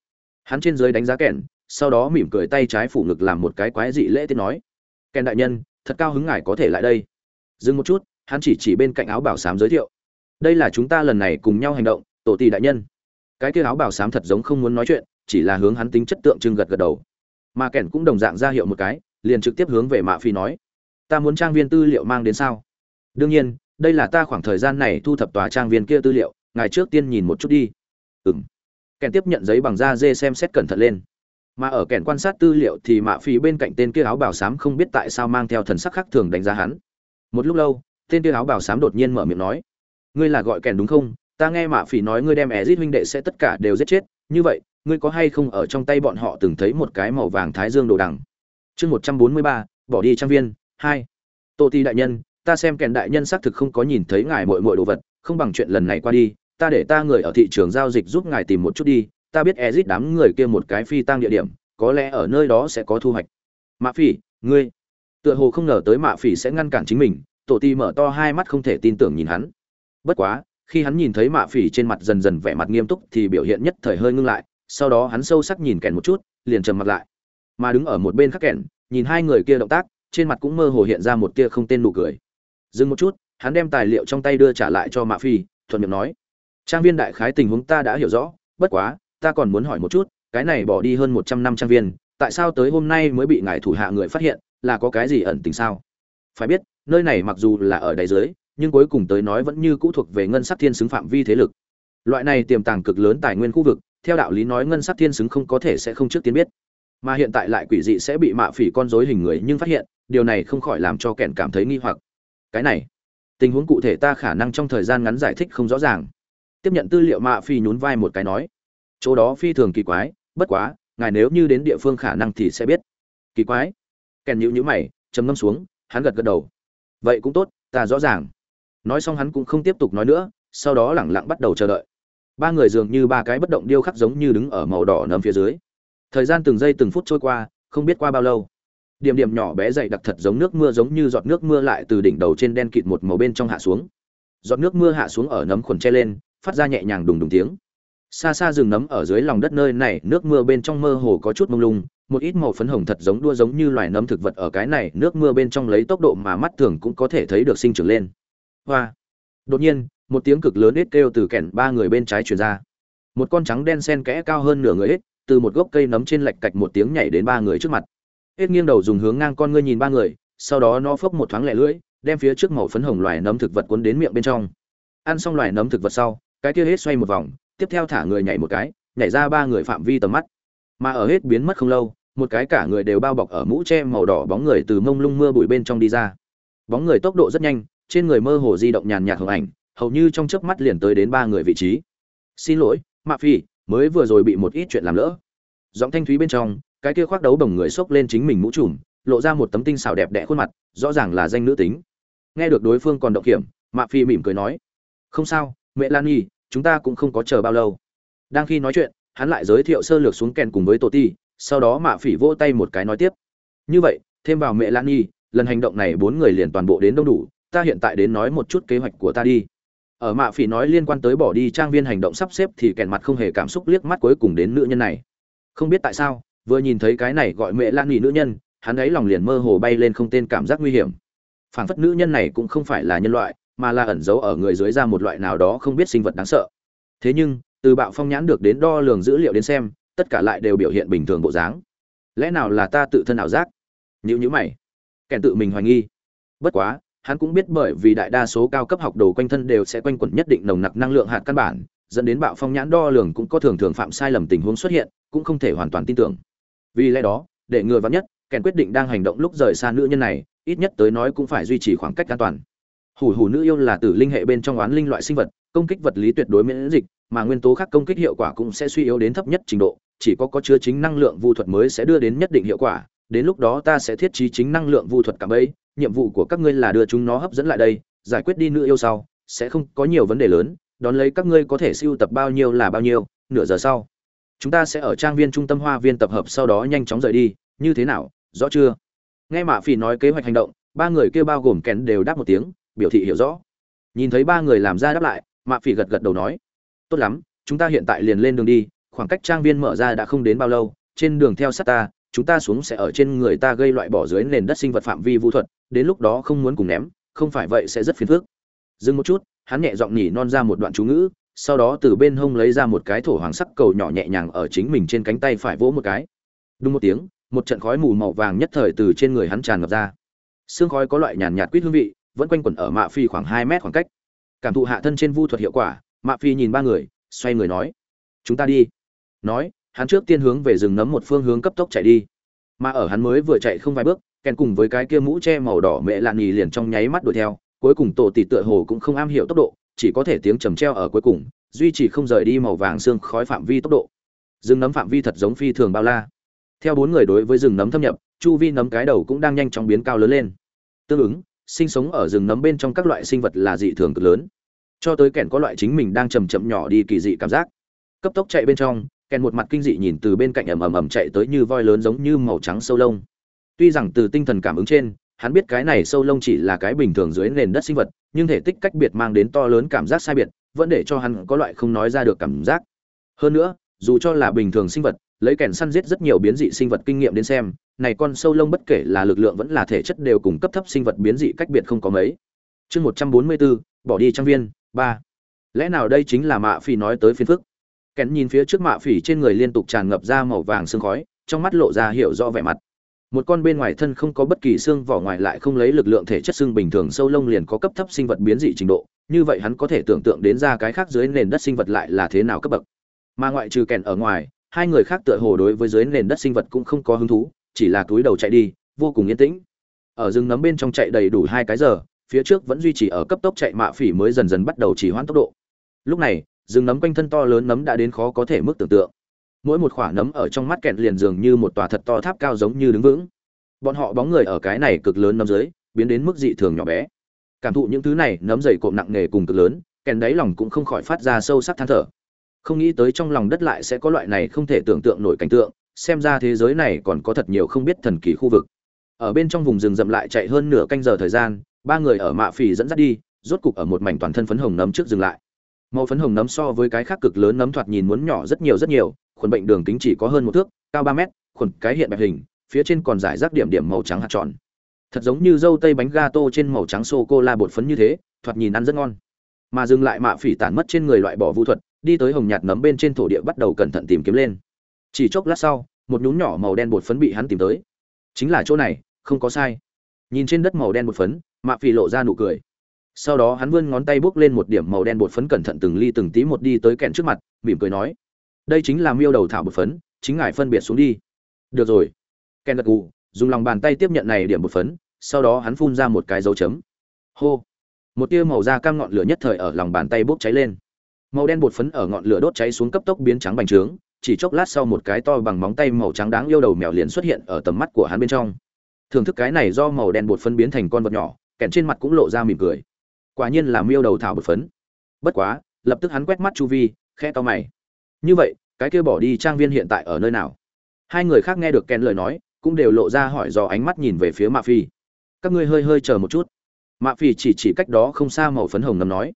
Hắn trên dưới đánh giá kèn, sau đó mỉm cười tay trái phủ ngực làm một cái quái dị lễ tiết nói. Kèn đại nhân, thật cao hứng ngài có thể lại đây. Dừng một chút, hắn chỉ chỉ bên cạnh áo bảo sám giới thiệu đây là chúng ta lần này cùng nhau hành động, tổ tỷ đại nhân. Cái kia áo bảo sám thật giống không muốn nói chuyện, chỉ là hướng hắn tính chất tượng trưng gật gật đầu. Mà kẻn cũng đồng dạng ra hiệu một cái, liền trực tiếp hướng về mạ phi nói, ta muốn trang viên tư liệu mang đến sao? Đương nhiên, đây là ta khoảng thời gian này thu thập tòa trang viên kia tư liệu, ngài trước tiên nhìn một chút đi. Ừng kẻn tiếp nhận giấy bằng da dê xem xét cẩn thận lên. Mà ở kẻn quan sát tư liệu thì mạ phi bên cạnh tên kia áo bảo sám không biết tại sao mang theo thần sắc khác thường đánh giá hắn. Một lúc lâu, tên kia áo bảo sám đột nhiên mở miệng nói ngươi là gọi kèn đúng không? Ta nghe mạ phỉ nói ngươi đem ẻ huynh đệ sẽ tất cả đều giết chết. Như vậy, ngươi có hay không ở trong tay bọn họ từng thấy một cái màu vàng thái dương đồ đằng? Chương một trăm bốn mươi ba, bỏ đi trang viên. Hai. Tô ti đại nhân, ta xem kèn đại nhân xác thực không có nhìn thấy ngài mội mội đồ vật, không bằng chuyện lần này qua đi. Ta để ta người ở thị trường giao dịch giúp ngài tìm một chút đi. Ta biết ezit đám người kia một cái phi tăng địa điểm, có lẽ ở nơi đó sẽ có thu hoạch. Mạ phỉ, ngươi. Tựa hồ không ngờ tới mạ phỉ sẽ ngăn cản chính mình. Tổ ti mở to hai mắt không thể tin tưởng nhìn hắn bất quá, khi hắn nhìn thấy mạ phỉ trên mặt dần dần vẻ mặt nghiêm túc thì biểu hiện nhất thời hơi ngưng lại, sau đó hắn sâu sắc nhìn kèn một chút, liền trầm mặt lại. Mà đứng ở một bên khác kèn, nhìn hai người kia động tác, trên mặt cũng mơ hồ hiện ra một tia không tên nụ cười. Dừng một chút, hắn đem tài liệu trong tay đưa trả lại cho mạ phi thuận miệng nói, trang viên đại khái tình huống ta đã hiểu rõ, bất quá, ta còn muốn hỏi một chút, cái này bỏ đi hơn một trăm năm trang viên, tại sao tới hôm nay mới bị ngài thủ hạ người phát hiện, là có cái gì ẩn tình sao? Phải biết, nơi này mặc dù là ở đáy dưới nhưng cuối cùng tới nói vẫn như cũ thuộc về ngân sắc thiên xứng phạm vi thế lực. Loại này tiềm tàng cực lớn tài nguyên khu vực, theo đạo lý nói ngân sắc thiên xứng không có thể sẽ không trước tiên biết. Mà hiện tại lại quỷ dị sẽ bị mạ phỉ con rối hình người nhưng phát hiện, điều này không khỏi làm cho kẻn cảm thấy nghi hoặc. Cái này, tình huống cụ thể ta khả năng trong thời gian ngắn giải thích không rõ ràng. Tiếp nhận tư liệu mạ phỉ nhún vai một cái nói, chỗ đó phi thường kỳ quái, bất quá, ngài nếu như đến địa phương khả năng thì sẽ biết. Kỳ quái? Kèn nhữ nhữ mày chấm ngâm xuống, hắn gật gật đầu. Vậy cũng tốt, ta rõ ràng nói xong hắn cũng không tiếp tục nói nữa, sau đó lẳng lặng bắt đầu chờ đợi. Ba người dường như ba cái bất động điêu khắc giống như đứng ở màu đỏ nấm phía dưới. Thời gian từng giây từng phút trôi qua, không biết qua bao lâu. Điểm điểm nhỏ bé dày đặc thật giống nước mưa giống như giọt nước mưa lại từ đỉnh đầu trên đen kịt một màu bên trong hạ xuống. Giọt nước mưa hạ xuống ở nấm khuẩn che lên, phát ra nhẹ nhàng đùng đùng tiếng. Xa xa rừng nấm ở dưới lòng đất nơi này, nước mưa bên trong mơ hồ có chút mông lung, một ít màu phấn hồng thật giống đua giống như loài nấm thực vật ở cái này, nước mưa bên trong lấy tốc độ mà mắt thường cũng có thể thấy được sinh trưởng lên hoa. Đột nhiên, một tiếng cực lớn ít kêu từ kẻn ba người bên trái truyền ra. Một con trắng đen sen kẽ cao hơn nửa người ít từ một gốc cây nấm trên lạch cạch một tiếng nhảy đến ba người trước mặt. Hết nghiêng đầu dùng hướng ngang con ngươi nhìn ba người, sau đó nó phốc một thoáng lẻ lưỡi, đem phía trước màu phấn hồng loài nấm thực vật cuốn đến miệng bên trong. Ăn xong loài nấm thực vật sau, cái kia hết xoay một vòng, tiếp theo thả người nhảy một cái, nhảy ra ba người phạm vi tầm mắt. Mà ở hết biến mất không lâu, một cái cả người đều bao bọc ở mũ che màu đỏ bóng người từ mông lung mưa bụi bên trong đi ra. Bóng người tốc độ rất nhanh trên người mơ hồ di động nhàn nhạt hưởng ảnh, hầu như trong chớp mắt liền tới đến ba người vị trí. Xin lỗi, mạ phi mới vừa rồi bị một ít chuyện làm lỡ. Giọng thanh thúy bên trong, cái kia khoác đấu bồng người xốc lên chính mình mũ trùm, lộ ra một tấm tinh xảo đẹp đẽ khuôn mặt, rõ ràng là danh nữ tính. Nghe được đối phương còn động kiểm mạ phi mỉm cười nói, không sao, mẹ lan nhi, chúng ta cũng không có chờ bao lâu. Đang khi nói chuyện, hắn lại giới thiệu sơ lược xuống kèn cùng với tổ ti, sau đó mạ phỉ vỗ tay một cái nói tiếp, như vậy, thêm vào mẹ lan nhi, lần hành động này bốn người liền toàn bộ đến đông đủ ta hiện tại đến nói một chút kế hoạch của ta đi. Ở mạ phỉ nói liên quan tới bỏ đi trang viên hành động sắp xếp thì kèn mặt không hề cảm xúc liếc mắt cuối cùng đến nữ nhân này. Không biết tại sao, vừa nhìn thấy cái này gọi mẹ lan nghỉ nữ nhân, hắn ấy lòng liền mơ hồ bay lên không tên cảm giác nguy hiểm. Phảng phất nữ nhân này cũng không phải là nhân loại, mà là ẩn giấu ở người dưới ra một loại nào đó không biết sinh vật đáng sợ. Thế nhưng, từ bạo phong nhãn được đến đo lường dữ liệu đến xem, tất cả lại đều biểu hiện bình thường bộ dáng. Lẽ nào là ta tự thân ảo giác? Nhữ nhữ mày. Kèn tự mình hoài nghi. Bất quá hắn cũng biết bởi vì đại đa số cao cấp học đồ quanh thân đều sẽ quanh quẩn nhất định nồng nặc năng lượng hạt căn bản, dẫn đến bạo phong nhãn đo lường cũng có thường thường phạm sai lầm tình huống xuất hiện, cũng không thể hoàn toàn tin tưởng. Vì lẽ đó, để ngừa vắn nhất, kèn quyết định đang hành động lúc rời xa nữ nhân này, ít nhất tới nói cũng phải duy trì khoảng cách an toàn. Hủ hủ nữ yêu là tử linh hệ bên trong oán linh loại sinh vật, công kích vật lý tuyệt đối miễn dịch, mà nguyên tố khác công kích hiệu quả cũng sẽ suy yếu đến thấp nhất trình độ, chỉ có có chứa chính năng lượng vu thuật mới sẽ đưa đến nhất định hiệu quả đến lúc đó ta sẽ thiết trí chính năng lượng vu thuật cả bấy nhiệm vụ của các ngươi là đưa chúng nó hấp dẫn lại đây, giải quyết đi nữ yêu sau, sẽ không có nhiều vấn đề lớn, đón lấy các ngươi có thể siêu tập bao nhiêu là bao nhiêu, nửa giờ sau, chúng ta sẽ ở trang viên trung tâm hoa viên tập hợp sau đó nhanh chóng rời đi, như thế nào, rõ chưa? Nghe mạ phỉ nói kế hoạch hành động, ba người kêu bao gồm kén đều đáp một tiếng, biểu thị hiểu rõ. Nhìn thấy ba người làm ra đáp lại, mạ phỉ gật gật đầu nói, tốt lắm, chúng ta hiện tại liền lên đường đi, khoảng cách trang viên mở ra đã không đến bao lâu, trên đường theo sát ta chúng ta xuống sẽ ở trên người ta gây loại bỏ dưới nền đất sinh vật phạm vi vũ thuật, đến lúc đó không muốn cùng ném, không phải vậy sẽ rất phiền phức. Dừng một chút, hắn nhẹ giọng nhỉ non ra một đoạn chú ngữ, sau đó từ bên hông lấy ra một cái thổ hoàng sắc cầu nhỏ nhẹ nhàng ở chính mình trên cánh tay phải vỗ một cái. Đúng một tiếng, một trận khói mù màu vàng nhất thời từ trên người hắn tràn ngập ra. Xương khói có loại nhàn nhạt quýt hương vị, vẫn quanh quẩn ở mạ phi khoảng hai mét khoảng cách. Cảm thụ hạ thân trên vu thuật hiệu quả, mạ phi nhìn ba người, xoay người nói, chúng ta đi. Nói hắn trước tiên hướng về rừng nấm một phương hướng cấp tốc chạy đi. Mà ở hắn mới vừa chạy không vài bước kèn cùng với cái kia mũ che màu đỏ mẹ lạn nhì liền trong nháy mắt đuổi theo, cuối cùng tổ tỷ tựa hồ cũng không am hiểu tốc độ, chỉ có thể tiếng trầm treo ở cuối cùng, duy trì không rời đi màu vàng xương khói phạm vi tốc độ. Rừng nấm phạm vi thật giống phi thường bao la. Theo bốn người đối với rừng nấm thâm nhập, chu vi nấm cái đầu cũng đang nhanh chóng biến cao lớn lên. Tương ứng, sinh sống ở rừng nấm bên trong các loại sinh vật là dị thường cực lớn. Cho tới kẻn có loại chính mình đang chầm chậm nhỏ đi kỳ dị cảm giác. Cấp tốc chạy bên trong kèn một mặt kinh dị nhìn từ bên cạnh ầm ầm ầm chạy tới như voi lớn giống như màu trắng sâu lông. Tuy rằng từ tinh thần cảm ứng trên, hắn biết cái này sâu lông chỉ là cái bình thường dưới nền đất sinh vật, nhưng thể tích cách biệt mang đến to lớn cảm giác sai biệt, vẫn để cho hắn có loại không nói ra được cảm giác. Hơn nữa, dù cho là bình thường sinh vật, lấy kèn săn giết rất nhiều biến dị sinh vật kinh nghiệm đến xem, này con sâu lông bất kể là lực lượng vẫn là thể chất đều cùng cấp thấp sinh vật biến dị cách biệt không có mấy. Chương một trăm bốn mươi bốn, bỏ đi trang viên, ba. Lẽ nào đây chính là mạ phi nói tới phiên phức? Kèn nhìn phía trước mạ phỉ trên người liên tục tràn ngập ra màu vàng sương khói, trong mắt lộ ra hiểu rõ vẻ mặt. Một con bên ngoài thân không có bất kỳ xương vỏ ngoài lại không lấy lực lượng thể chất xương bình thường sâu lông liền có cấp thấp sinh vật biến dị trình độ, như vậy hắn có thể tưởng tượng đến ra cái khác dưới nền đất sinh vật lại là thế nào cấp bậc. Mà ngoại trừ kèn ở ngoài, hai người khác tựa hồ đối với dưới nền đất sinh vật cũng không có hứng thú, chỉ là túi đầu chạy đi, vô cùng yên tĩnh. Ở rừng nấm bên trong chạy đầy đủ hai cái giờ, phía trước vẫn duy trì ở cấp tốc chạy mạ phỉ mới dần dần bắt đầu chỉ hoãn tốc độ. Lúc này rừng nấm quanh thân to lớn nấm đã đến khó có thể mức tưởng tượng. Mỗi một khoả nấm ở trong mắt kẹt liền dường như một tòa thật to tháp cao giống như đứng vững. Bọn họ bóng người ở cái này cực lớn nấm dưới, biến đến mức dị thường nhỏ bé. Cảm thụ những thứ này, nấm dày cộm nặng nề cùng cực lớn, kèn đáy lòng cũng không khỏi phát ra sâu sắc than thở. Không nghĩ tới trong lòng đất lại sẽ có loại này không thể tưởng tượng nổi cảnh tượng, xem ra thế giới này còn có thật nhiều không biết thần kỳ khu vực. Ở bên trong vùng rừng rậm lại chạy hơn nửa canh giờ thời gian, ba người ở mạ phì dẫn dắt đi, rốt cục ở một mảnh toàn thân phấn hồng nấm trước dừng lại màu phấn hồng nấm so với cái khác cực lớn nấm thoạt nhìn muốn nhỏ rất nhiều rất nhiều, khuẩn bệnh đường kính chỉ có hơn một thước, cao ba mét, khuẩn cái hiện bẹp hình, phía trên còn giải rác điểm điểm màu trắng hạt tròn. Thật giống như dâu tây bánh ga tô trên màu trắng sô cô la bột phấn như thế, thoạt nhìn ăn rất ngon. Mà dừng lại mạ phỉ tản mất trên người loại bỏ vũ thuật, đi tới hồng nhạt nấm bên trên thổ địa bắt đầu cẩn thận tìm kiếm lên. Chỉ chốc lát sau, một nhún nhỏ màu đen bột phấn bị hắn tìm tới. Chính là chỗ này, không có sai. Nhìn trên đất màu đen bột phấn, mạ phỉ lộ ra nụ cười sau đó hắn vươn ngón tay bước lên một điểm màu đen bột phấn cẩn thận từng ly từng tí một đi tới kẹn trước mặt, mỉm cười nói, đây chính là miêu đầu thảo bột phấn, chính ngài phân biệt xuống đi. Được rồi. Kẹn gật gù, dùng lòng bàn tay tiếp nhận này điểm bột phấn, sau đó hắn phun ra một cái dấu chấm. Hô! Một tia màu da cam ngọn lửa nhất thời ở lòng bàn tay bốc cháy lên. Màu đen bột phấn ở ngọn lửa đốt cháy xuống cấp tốc biến trắng bành trướng, chỉ chốc lát sau một cái to bằng móng tay màu trắng đáng yêu đầu mèo liền xuất hiện ở tầm mắt của hắn bên trong. Thưởng thức cái này do màu đen bột phấn biến thành con vật nhỏ kèn trên mặt cũng lộ ra mỉm cười quả nhiên là miêu đầu thảo bột phấn. Bất quá, lập tức hắn quét mắt chu vi khe to mày. Như vậy, cái kia bỏ đi trang viên hiện tại ở nơi nào? Hai người khác nghe được ken lời nói, cũng đều lộ ra hỏi do ánh mắt nhìn về phía mạ phi. Các ngươi hơi hơi chờ một chút. Mạ phi chỉ chỉ cách đó không xa màu phấn hồng ngầm nói.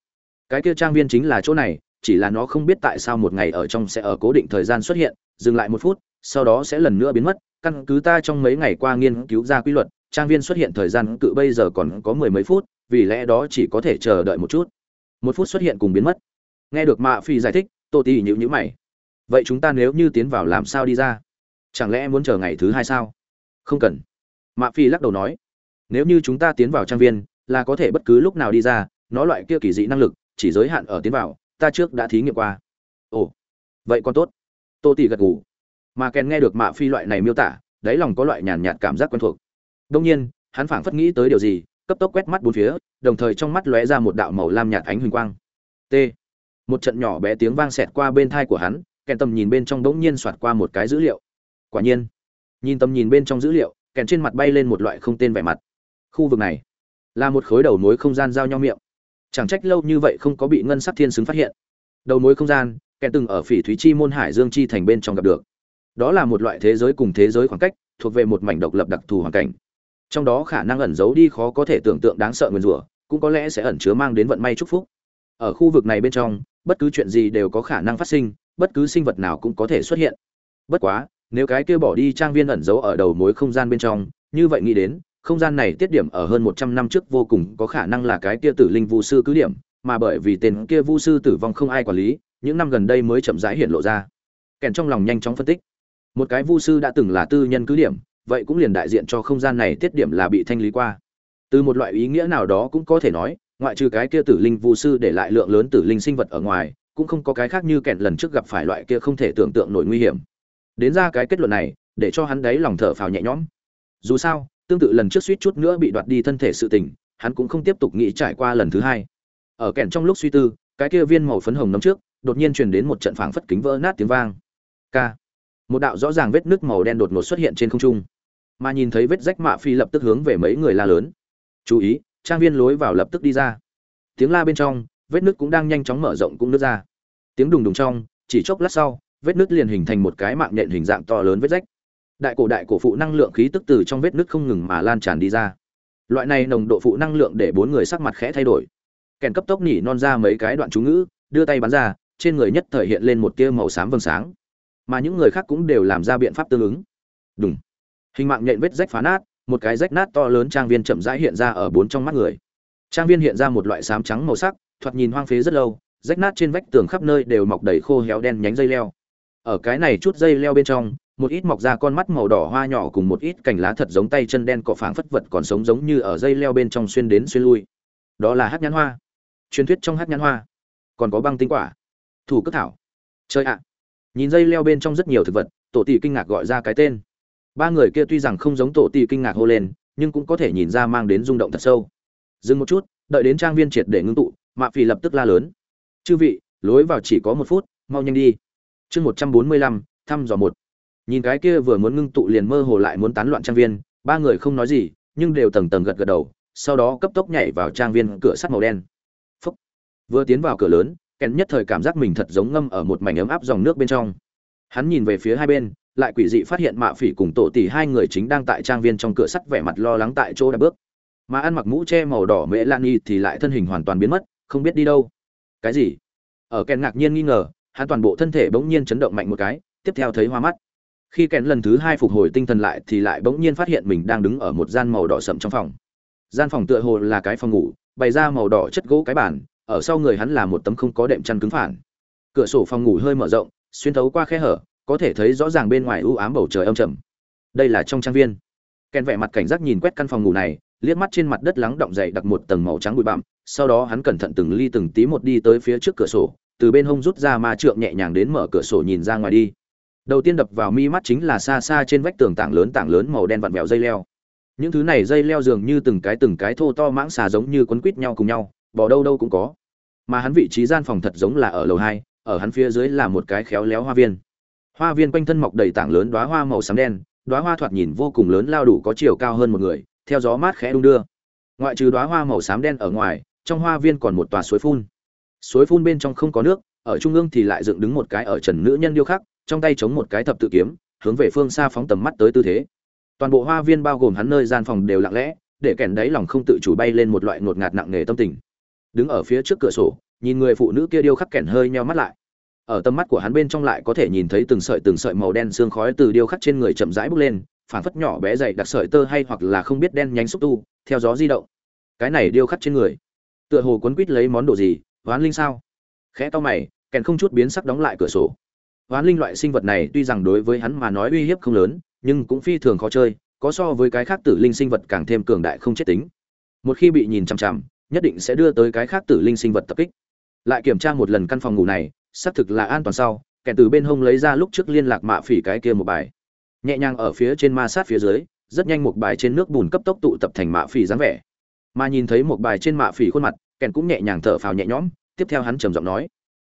Cái kia trang viên chính là chỗ này, chỉ là nó không biết tại sao một ngày ở trong sẽ ở cố định thời gian xuất hiện, dừng lại một phút, sau đó sẽ lần nữa biến mất, căn cứ ta trong mấy ngày qua nghiên cứu ra quy luật trang viên xuất hiện thời gian cự bây giờ còn có mười mấy phút, vì lẽ đó chỉ có thể chờ đợi một chút. Một phút xuất hiện cùng biến mất. Nghe được mạ phi giải thích, tô tì nhữ nhữ mày. Vậy chúng ta nếu như tiến vào làm sao đi ra? Chẳng lẽ muốn chờ ngày thứ hai sao? Không cần. Mạ phi lắc đầu nói. Nếu như chúng ta tiến vào trang viên, là có thể bất cứ lúc nào đi ra, nó loại kia kỳ dị năng lực, chỉ giới hạn ở tiến vào, ta trước đã thí nghiệm qua. Ồ, vậy còn tốt. Tô tì gật gù. Mà kèn nghe được mạ phi loại này miêu tả, đáy lòng có loại nhàn nhạt cảm giác quen thuộc đông nhiên hắn phảng phất nghĩ tới điều gì cấp tốc quét mắt bốn phía, đồng thời trong mắt lóe ra một đạo màu lam nhạt ánh huỳnh quang. T. Một trận nhỏ bé tiếng vang xẹt qua bên tai của hắn, kèn tầm nhìn bên trong đống nhiên xoạt qua một cái dữ liệu. Quả nhiên, nhìn tầm nhìn bên trong dữ liệu, kèn trên mặt bay lên một loại không tên vẻ mặt. Khu vực này, là một khối đầu mối không gian giao nhau miệng chẳng trách lâu như vậy không có bị ngân sắc thiên xứng phát hiện đầu mối không gian kèn từng ở phỉ thúy chi môn hải dương chi thành bên trong gặp được đó là một loại thế giới cùng thế giới khoảng cách thuộc về một mảnh độc lập đặc thù hoàn cảnh trong đó khả năng ẩn giấu đi khó có thể tưởng tượng đáng sợ nguyên rủa, cũng có lẽ sẽ ẩn chứa mang đến vận may chúc phúc. Ở khu vực này bên trong, bất cứ chuyện gì đều có khả năng phát sinh, bất cứ sinh vật nào cũng có thể xuất hiện. Bất quá, nếu cái kia bỏ đi trang viên ẩn giấu ở đầu mối không gian bên trong, như vậy nghĩ đến, không gian này tiết điểm ở hơn một trăm năm trước vô cùng có khả năng là cái kia tử linh vu sư cứ điểm, mà bởi vì tên kia vu sư tử vong không ai quản lý, những năm gần đây mới chậm rãi hiện lộ ra. Kèn trong lòng nhanh chóng phân tích. Một cái vu sư đã từng là tư nhân cứ điểm vậy cũng liền đại diện cho không gian này tiết điểm là bị thanh lý qua. Từ một loại ý nghĩa nào đó cũng có thể nói, ngoại trừ cái kia tử linh vu sư để lại lượng lớn tử linh sinh vật ở ngoài, cũng không có cái khác như kẹn lần trước gặp phải loại kia không thể tưởng tượng nổi nguy hiểm. Đến ra cái kết luận này, để cho hắn đấy lòng thở phào nhẹ nhõm. Dù sao, tương tự lần trước suýt chút nữa bị đoạt đi thân thể sự tình, hắn cũng không tiếp tục nghĩ trải qua lần thứ hai. Ở kẹn trong lúc suy tư, cái kia viên màu phấn hồng nấm trước, đột nhiên truyền đến một trận phảng phất kính vỡ nát tiếng vang. K một đạo rõ ràng vết nước màu đen đột ngột xuất hiện trên không trung mà nhìn thấy vết rách mạ phi lập tức hướng về mấy người la lớn. Chú ý, trang viên lối vào lập tức đi ra. Tiếng la bên trong, vết nước cũng đang nhanh chóng mở rộng cũng nứt ra. Tiếng đùng đùng trong, chỉ chốc lát sau, vết nước liền hình thành một cái mạng nhện hình dạng to lớn vết rách. Đại cổ đại cổ phụ năng lượng khí tức từ trong vết nước không ngừng mà lan tràn đi ra. Loại này nồng độ phụ năng lượng để bốn người sắc mặt khẽ thay đổi. Kèn cấp tốc nỉ non ra mấy cái đoạn chú ngữ, đưa tay bắn ra, trên người nhất thời hiện lên một tia màu xám vầng sáng. Mà những người khác cũng đều làm ra biện pháp tương ứng. Đúng hình mạng nhện vết rách phá nát, một cái rách nát to lớn trang viên chậm rãi hiện ra ở bốn trong mắt người. Trang viên hiện ra một loại xám trắng màu sắc, thoạt nhìn hoang phế rất lâu, rách nát trên vách tường khắp nơi đều mọc đầy khô héo đen nhánh dây leo. Ở cái này chút dây leo bên trong, một ít mọc ra con mắt màu đỏ hoa nhỏ cùng một ít cành lá thật giống tay chân đen cọ phảng phất vật còn sống giống như ở dây leo bên trong xuyên đến xuyên lui. Đó là hát nhãn hoa. Truyền thuyết trong hát nhãn hoa. Còn có băng tinh quả. Thủ cất thảo. Chơi ạ. Nhìn dây leo bên trong rất nhiều thực vật, tổ tỷ kinh ngạc gọi ra cái tên ba người kia tuy rằng không giống tổ tỷ kinh ngạc hô lên, nhưng cũng có thể nhìn ra mang đến rung động thật sâu. Dừng một chút, đợi đến trang viên triệt để ngưng tụ, mạ phì lập tức la lớn. Chư vị, lối vào chỉ có một phút, mau nhanh đi. Chương một trăm bốn mươi lăm, thăm dò một. Nhìn cái kia vừa muốn ngưng tụ liền mơ hồ lại muốn tán loạn trang viên, ba người không nói gì, nhưng đều tầng tầng gật gật đầu, sau đó cấp tốc nhảy vào trang viên cửa sắt màu đen. Phúc. vừa tiến vào cửa lớn kèn nhất thời cảm giác mình thật giống ngâm ở một mảnh ấm áp dòng nước bên trong. Hắn nhìn về phía hai bên lại quỷ dị phát hiện mạ phỉ cùng tổ tỷ hai người chính đang tại trang viên trong cửa sắt vẻ mặt lo lắng tại chỗ đã bước. Mà ăn mặc mũ che màu đỏ mễ lan y thì lại thân hình hoàn toàn biến mất, không biết đi đâu. Cái gì? Ở kèn ngạc nhiên nghi ngờ, hắn toàn bộ thân thể bỗng nhiên chấn động mạnh một cái, tiếp theo thấy hoa mắt. Khi kèn lần thứ hai phục hồi tinh thần lại thì lại bỗng nhiên phát hiện mình đang đứng ở một gian màu đỏ sậm trong phòng. Gian phòng tựa hồ là cái phòng ngủ, bày ra màu đỏ chất gỗ cái bàn, ở sau người hắn là một tấm không có đệm chăn cứng phản. Cửa sổ phòng ngủ hơi mở rộng, xuyên thấu qua khe hở có thể thấy rõ ràng bên ngoài u ám bầu trời âm trầm. Đây là trong trang viên. Kèn vẻ mặt cảnh giác nhìn quét căn phòng ngủ này, liếc mắt trên mặt đất lắng động dày đặt một tầng màu trắng bụi bặm, sau đó hắn cẩn thận từng ly từng tí một đi tới phía trước cửa sổ, từ bên hông rút ra ma trượng nhẹ nhàng đến mở cửa sổ nhìn ra ngoài đi. Đầu tiên đập vào mi mắt chính là xa xa trên vách tường tảng lớn tảng lớn màu đen vặn vẹo dây leo. Những thứ này dây leo dường như từng cái từng cái thô to mãng xà giống như quấn quít nhau cùng nhau bỏ đâu đâu cũng có. Mà hắn vị trí gian phòng thật giống là ở lầu hai, ở hắn phía dưới là một cái khéo léo hoa viên hoa viên quanh thân mọc đầy tảng lớn đoá hoa màu xám đen đoá hoa thoạt nhìn vô cùng lớn lao đủ có chiều cao hơn một người, theo gió mát khẽ đung đưa. Ngoại trừ đoá hoa màu xám đen ở ngoài, trong hoa viên còn một tòa suối phun. Suối phun bên trong không có nước, ở trung ương thì lại dựng đứng một cái ở trần nữ nhân điêu khắc, trong tay chống một cái thập tự kiếm, hướng về phương xa phóng tầm mắt tới tư thế. Toàn bộ hoa viên bao gồm hắn nơi gian phòng đều lặng lẽ, để kèn đáy lòng không tự chủ bay lên một loại ngột ngạt nặng nề tâm tình. Đứng ở phía trước cửa sổ, nhìn người phụ nữ kia điêu khắc kèn hơi nheo mắt lại ở tầm mắt của hắn bên trong lại có thể nhìn thấy từng sợi từng sợi màu đen xương khói từ điêu khắc trên người chậm rãi bốc lên phản phất nhỏ bé dày đặc sợi tơ hay hoặc là không biết đen nhánh xúc tu, theo gió di động. Cái này điêu khắc trên người, tựa hồ quấn quít lấy món đồ gì, hoán linh sao? Khẽ to mày, kèn không chút biến sắc đóng lại cửa sổ. Hoán linh loại sinh vật này tuy rằng đối với hắn mà nói uy hiếp không lớn, nhưng cũng phi thường khó chơi, có so với cái khác tử linh sinh vật càng thêm cường đại không chết tính. Một khi bị nhìn chằm chằm, nhất định sẽ đưa tới cái khác tử linh sinh vật tập kích. Lại kiểm tra một lần căn phòng ngủ này xác thực là an toàn sau, kẻ từ bên hông lấy ra lúc trước liên lạc mạ phỉ cái kia một bài. Nhẹ nhàng ở phía trên ma sát phía dưới, rất nhanh một bài trên nước bùn cấp tốc tụ tập thành mạ phỉ dáng vẻ. Mà nhìn thấy một bài trên mạ phỉ khuôn mặt, kèn cũng nhẹ nhàng thở phào nhẹ nhõm, tiếp theo hắn trầm giọng nói,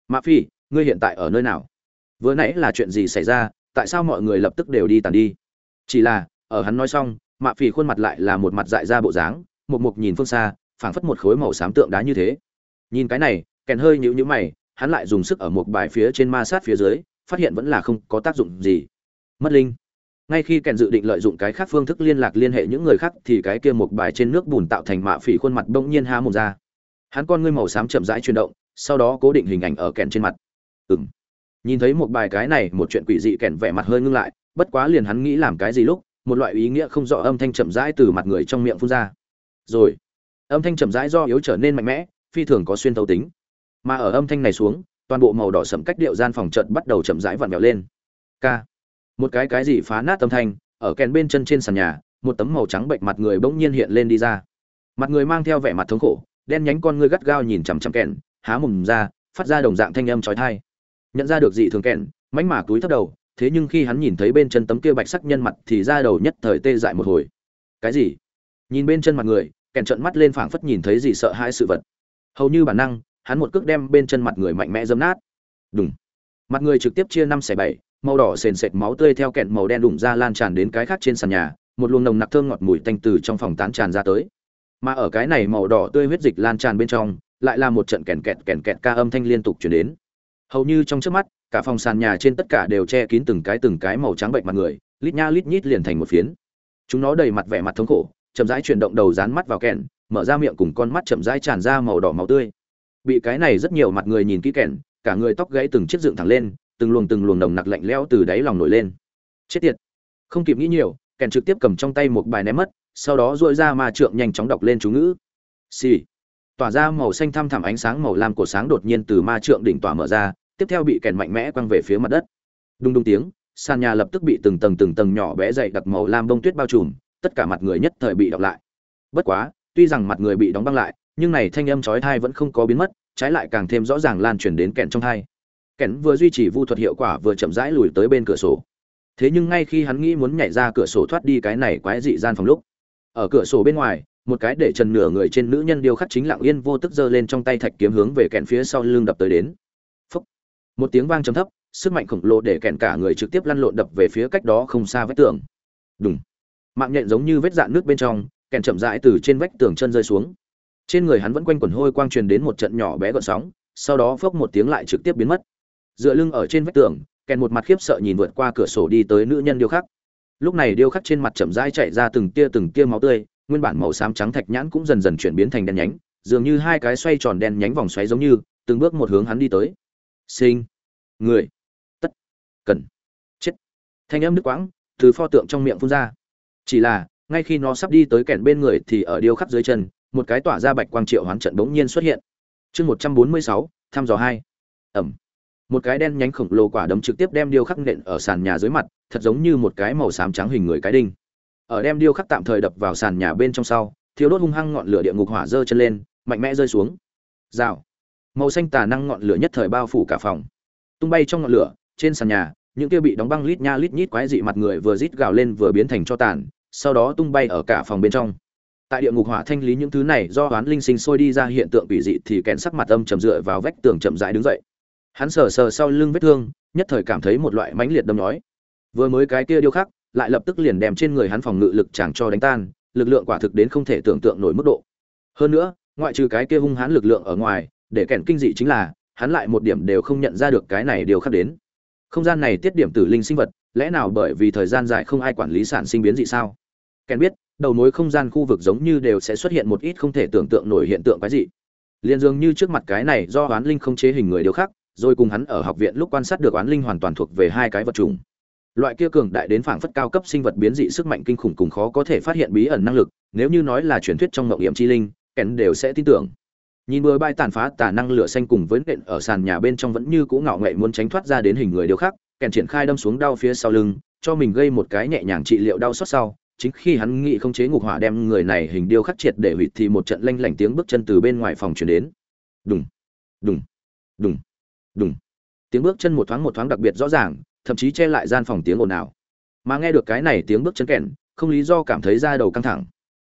mạ phỉ, ngươi hiện tại ở nơi nào? Vừa nãy là chuyện gì xảy ra, tại sao mọi người lập tức đều đi tàn đi? Chỉ là, ở hắn nói xong, mạ phỉ khuôn mặt lại là một mặt dại ra bộ dáng, một mục nhìn phương xa, phảng phất một khối màu xám tượng đá như thế. Nhìn cái này, kèn hơi nhíu nhíu mày hắn lại dùng sức ở một bài phía trên ma sát phía dưới, phát hiện vẫn là không có tác dụng gì. Mất linh. Ngay khi kèn dự định lợi dụng cái khác phương thức liên lạc liên hệ những người khác, thì cái kia một bài trên nước bùn tạo thành mạ phỉ khuôn mặt bỗng nhiên há mồm ra. Hắn con ngươi màu xám chậm rãi chuyển động, sau đó cố định hình ảnh ở kèn trên mặt. Ừng nhìn thấy một bài cái này, một chuyện quỷ dị kèn vẻ mặt hơi ngưng lại, bất quá liền hắn nghĩ làm cái gì lúc, một loại ý nghĩa không rõ âm thanh chậm rãi từ mặt người trong miệng phun ra. Rồi. Âm thanh chậm rãi do yếu trở nên mạnh mẽ, phi thường có xuyên thấu tính mà ở âm thanh này xuống, toàn bộ màu đỏ sẫm cách điệu gian phòng trận bắt đầu chậm rãi vặn vẹo lên. K. Một cái cái gì phá nát âm thanh, ở kèn bên chân trên sàn nhà, một tấm màu trắng bệnh mặt người bỗng nhiên hiện lên đi ra. Mặt người mang theo vẻ mặt thống khổ, đen nhánh con ngươi gắt gao nhìn chằm chằm kèn, há mồm ra, phát ra đồng dạng thanh âm chói tai. Nhận ra được dị thường kèn, mánh mả túi thấp đầu, thế nhưng khi hắn nhìn thấy bên chân tấm kia bạch sắc nhân mặt thì ra đầu nhất thời tê dại một hồi. Cái gì? Nhìn bên chân mặt người, kèn trợn mắt lên phảng phất nhìn thấy gì sợ hãi sự vật. Hầu như bản năng hắn một cước đem bên chân mặt người mạnh mẽ dâm nát. Đúng mặt người trực tiếp chia năm xẻ bảy, màu đỏ sền sệt máu tươi theo kẹn màu đen đủng ra lan tràn đến cái khác trên sàn nhà, một luồng nồng nặc thơm ngọt mùi tanh từ trong phòng tán tràn ra tới. Mà ở cái này màu đỏ tươi huyết dịch lan tràn bên trong, lại là một trận kèn kẹt kèn kẹt ca âm thanh liên tục chuyển đến. Hầu như trong trước mắt, cả phòng sàn nhà trên tất cả đều che kín từng cái từng cái màu trắng bệnh mặt người, lít nha lít nhít liền thành một phiến. Chúng nó đầy mặt vẻ mặt thống khổ, chậm rãi chuyển động đầu dán mắt vào kèn mở ra miệng cùng con mắt chậm rãi tràn ra màu đỏ máu tươi bị cái này rất nhiều mặt người nhìn kỹ kẹn cả người tóc gãy từng chiếc dựng thẳng lên, từng luồng từng luồng nồng nặc lạnh lẽo từ đáy lòng nổi lên. Chết tiệt. Không kịp nghĩ nhiều kèn trực tiếp cầm trong tay một bài ném mất, sau đó dội ra ma trượng nhanh chóng đọc lên chú ngữ. Xì. Tỏa ra màu xanh thăm thẳm ánh sáng màu lam của sáng đột nhiên từ ma trượng đỉnh tỏa mở ra, tiếp theo bị kèn mạnh mẽ quăng về phía mặt đất. Đùng đùng tiếng, sàn nhà lập tức bị từng tầng từng tầng nhỏ bé dày đặc màu lam bông tuyết bao trùm, tất cả mặt người nhất thời bị đọc lại. Bất quá, tuy rằng mặt người bị đóng băng lại, nhưng này thanh âm chói tai vẫn không có biến mất trái lại càng thêm rõ ràng lan truyền đến kẹn trong hai. Kẹn vừa duy trì vu thuật hiệu quả vừa chậm rãi lùi tới bên cửa sổ. Thế nhưng ngay khi hắn nghĩ muốn nhảy ra cửa sổ thoát đi cái này quái dị gian phòng lúc, ở cửa sổ bên ngoài, một cái để trần nửa người trên nữ nhân điêu khắc chính lặng yên vô tức giơ lên trong tay thạch kiếm hướng về kẹn phía sau lưng đập tới đến. Phúc. một tiếng vang trầm thấp, sức mạnh khổng lồ để kẹn cả người trực tiếp lăn lộn đập về phía cách đó không xa vách tường. Đúng mạng nhện giống như vết dạn nước bên trong, kẹn chậm rãi từ trên vách tường chân rơi xuống trên người hắn vẫn quanh quẩn hôi quang truyền đến một trận nhỏ bé gợn sóng, sau đó phốc một tiếng lại trực tiếp biến mất. Dựa lưng ở trên vách tường, kèn một mặt khiếp sợ nhìn vượt qua cửa sổ đi tới nữ nhân điêu khắc. Lúc này điêu khắc trên mặt chậm rãi chạy ra từng tia từng tia máu tươi, nguyên bản màu xám trắng thạch nhãn cũng dần dần chuyển biến thành đen nhánh, dường như hai cái xoay tròn đen nhánh vòng xoáy giống như, từng bước một hướng hắn đi tới. Sinh. Người. Tất. Cần. Chết. Thanh âm nước quãng, từ pho tượng trong miệng phun ra. Chỉ là, ngay khi nó sắp đi tới kèn bên người thì ở điêu khắc dưới chân một cái tỏa ra bạch quang triệu hoán trận bỗng nhiên xuất hiện. Chương một trăm bốn mươi sáu, thăm dò hai. Ẩm. Một cái đen nhánh khổng lồ quả đấm trực tiếp đem điêu khắc nện ở sàn nhà dưới mặt, thật giống như một cái màu xám trắng hình người cái đinh. Ở đem điêu khắc tạm thời đập vào sàn nhà bên trong sau thiếu đốt hung hăng ngọn lửa địa ngục hỏa dơ chân lên, mạnh mẽ rơi xuống. Rào. Màu xanh tà năng ngọn lửa nhất thời bao phủ cả phòng. Tung bay trong ngọn lửa, trên sàn nhà, những kia bị đóng băng lít nha lít nhít quái dị mặt người vừa rít gào lên vừa biến thành cho tàn, sau đó tung bay ở cả phòng bên trong tại địa ngục hỏa thanh lý những thứ này do oán linh sinh sôi đi ra, hiện tượng quỷ dị thì kèn sắc mặt âm chầm dựa vào vách tường chậm rãi đứng dậy. Hắn sờ sờ sau lưng vết thương, nhất thời cảm thấy một loại mãnh liệt đâm nói vừa mới cái kia điêu khắc, lại lập tức liền đem trên người hắn phòng ngự lực chẳng cho đánh tan, lực lượng quả thực đến không thể tưởng tượng nổi mức độ. Hơn nữa, ngoại trừ cái kia hung hãn lực lượng ở ngoài, để kèn kinh dị chính là, hắn lại một điểm đều không nhận ra được cái này điều khắc đến. Không gian này tiết điểm tử linh sinh vật, lẽ nào bởi vì thời gian dài không ai quản lý sản sinh biến dị sao? Kèn biết đầu mối không gian khu vực giống như đều sẽ xuất hiện một ít không thể tưởng tượng nổi hiện tượng cái gì liền dường như trước mặt cái này do oán linh không chế hình người điều khác rồi cùng hắn ở học viện lúc quan sát được oán linh hoàn toàn thuộc về hai cái vật chủng. Loại kia cường đại đến phảng phất cao cấp sinh vật biến dị sức mạnh kinh khủng cùng khó có thể phát hiện bí ẩn năng lực, nếu như nói là truyền thuyết trong ngộng nghiệm chi linh kèn đều sẽ tin tưởng. Nhìn bừa bay tàn phá tà năng lửa xanh cùng với nện ở sàn nhà bên trong vẫn như cũ ngạo nghệ muốn tránh thoát ra đến hình người điều khác kèn triển khai đâm xuống đau phía sau lưng, cho mình gây một cái nhẹ nhàng trị liệu đau xót sau chính khi hắn nghĩ không chế ngục hỏa đem người này hình điêu khắc triệt để hủy thì một trận lanh lảnh tiếng bước chân từ bên ngoài phòng truyền đến. Đùng đùng đùng đùng. Tiếng bước chân một thoáng một thoáng đặc biệt rõ ràng thậm chí che lại gian phòng tiếng ồn ào. Mà nghe được cái này tiếng bước chân kèn không lý do cảm thấy da đầu căng thẳng.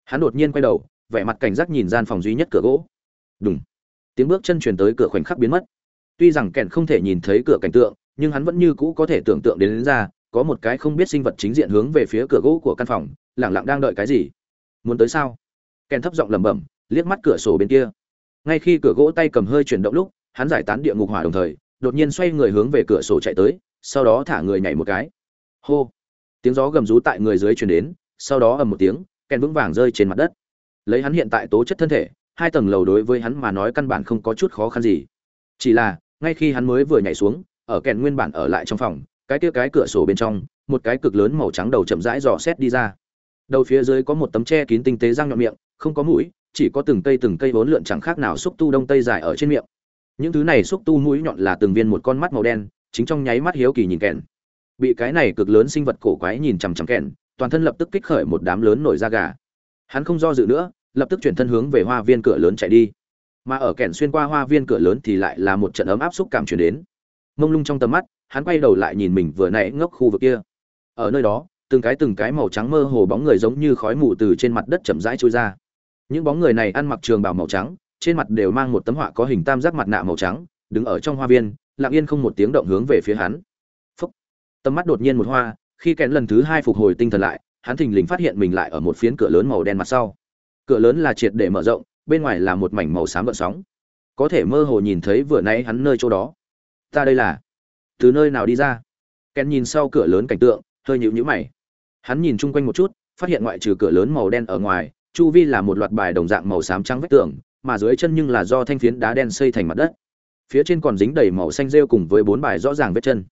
Hắn đột nhiên quay đầu vẻ mặt cảnh giác nhìn gian phòng duy nhất cửa gỗ. Đùng. Tiếng bước chân truyền tới cửa khoảnh khắc biến mất. Tuy rằng kèn không thể nhìn thấy cửa cảnh tượng nhưng hắn vẫn như cũ có thể tưởng tượng đến, đến ra có một cái không biết sinh vật chính diện hướng về phía cửa gỗ của căn phòng, lẳng lặng đang đợi cái gì? Muốn tới sao? Kèn thấp giọng lẩm bẩm, liếc mắt cửa sổ bên kia. Ngay khi cửa gỗ tay cầm hơi chuyển động lúc, hắn giải tán địa ngục hỏa đồng thời, đột nhiên xoay người hướng về cửa sổ chạy tới, sau đó thả người nhảy một cái. Hô! Tiếng gió gầm rú tại người dưới truyền đến, sau đó ầm một tiếng kèn vững vàng rơi trên mặt đất. Lấy hắn hiện tại tố chất thân thể, hai tầng lầu đối với hắn mà nói căn bản không có chút khó khăn gì. Chỉ là, ngay khi hắn mới vừa nhảy xuống, ở kèn nguyên bản ở lại trong phòng cái kia cái cửa sổ bên trong, một cái cực lớn màu trắng đầu chậm rãi dò xét đi ra. Đầu phía dưới có một tấm che kín tinh tế răng nhọn miệng, không có mũi, chỉ có từng cây từng cây vốn lượn chẳng khác nào xúc tu đông tây dài ở trên miệng. Những thứ này xúc tu mũi nhọn là từng viên một con mắt màu đen, chính trong nháy mắt hiếu kỳ nhìn kẹn. Bị cái này cực lớn sinh vật cổ quái nhìn chằm chằm kẹn, toàn thân lập tức kích khởi một đám lớn nổi da gà. Hắn không do dự nữa, lập tức chuyển thân hướng về hoa viên cửa lớn chạy đi. Mà ở kẹn xuyên qua hoa viên cửa lớn thì lại là một trận ấm áp xúc cảm chuyển đến mông lung trong tầm mắt, hắn quay đầu lại nhìn mình vừa nãy ngốc khu vực kia. Ở nơi đó, từng cái từng cái màu trắng mơ hồ bóng người giống như khói mù từ trên mặt đất chậm rãi trôi ra. Những bóng người này ăn mặc trường bào màu trắng, trên mặt đều mang một tấm họa có hình tam giác mặt nạ màu trắng, đứng ở trong hoa viên, lặng yên không một tiếng động hướng về phía hắn. Phúc! Tầm mắt đột nhiên một hoa, khi kẽn lần thứ hai phục hồi tinh thần lại, hắn thình lình phát hiện mình lại ở một phiến cửa lớn màu đen mặt sau. Cửa lớn là triệt để mở rộng, bên ngoài là một mảnh màu xám gợn sóng. Có thể mơ hồ nhìn thấy vừa nãy hắn nơi chỗ đó ta đây là. Từ nơi nào đi ra? Kèn nhìn sau cửa lớn cảnh tượng, hơi nhịu nhữ mày. Hắn nhìn chung quanh một chút, phát hiện ngoại trừ cửa lớn màu đen ở ngoài, chu vi là một loạt bài đồng dạng màu xám trắng vách tường, mà dưới chân nhưng là do thanh phiến đá đen xây thành mặt đất. Phía trên còn dính đầy màu xanh rêu cùng với bốn bài rõ ràng vết chân.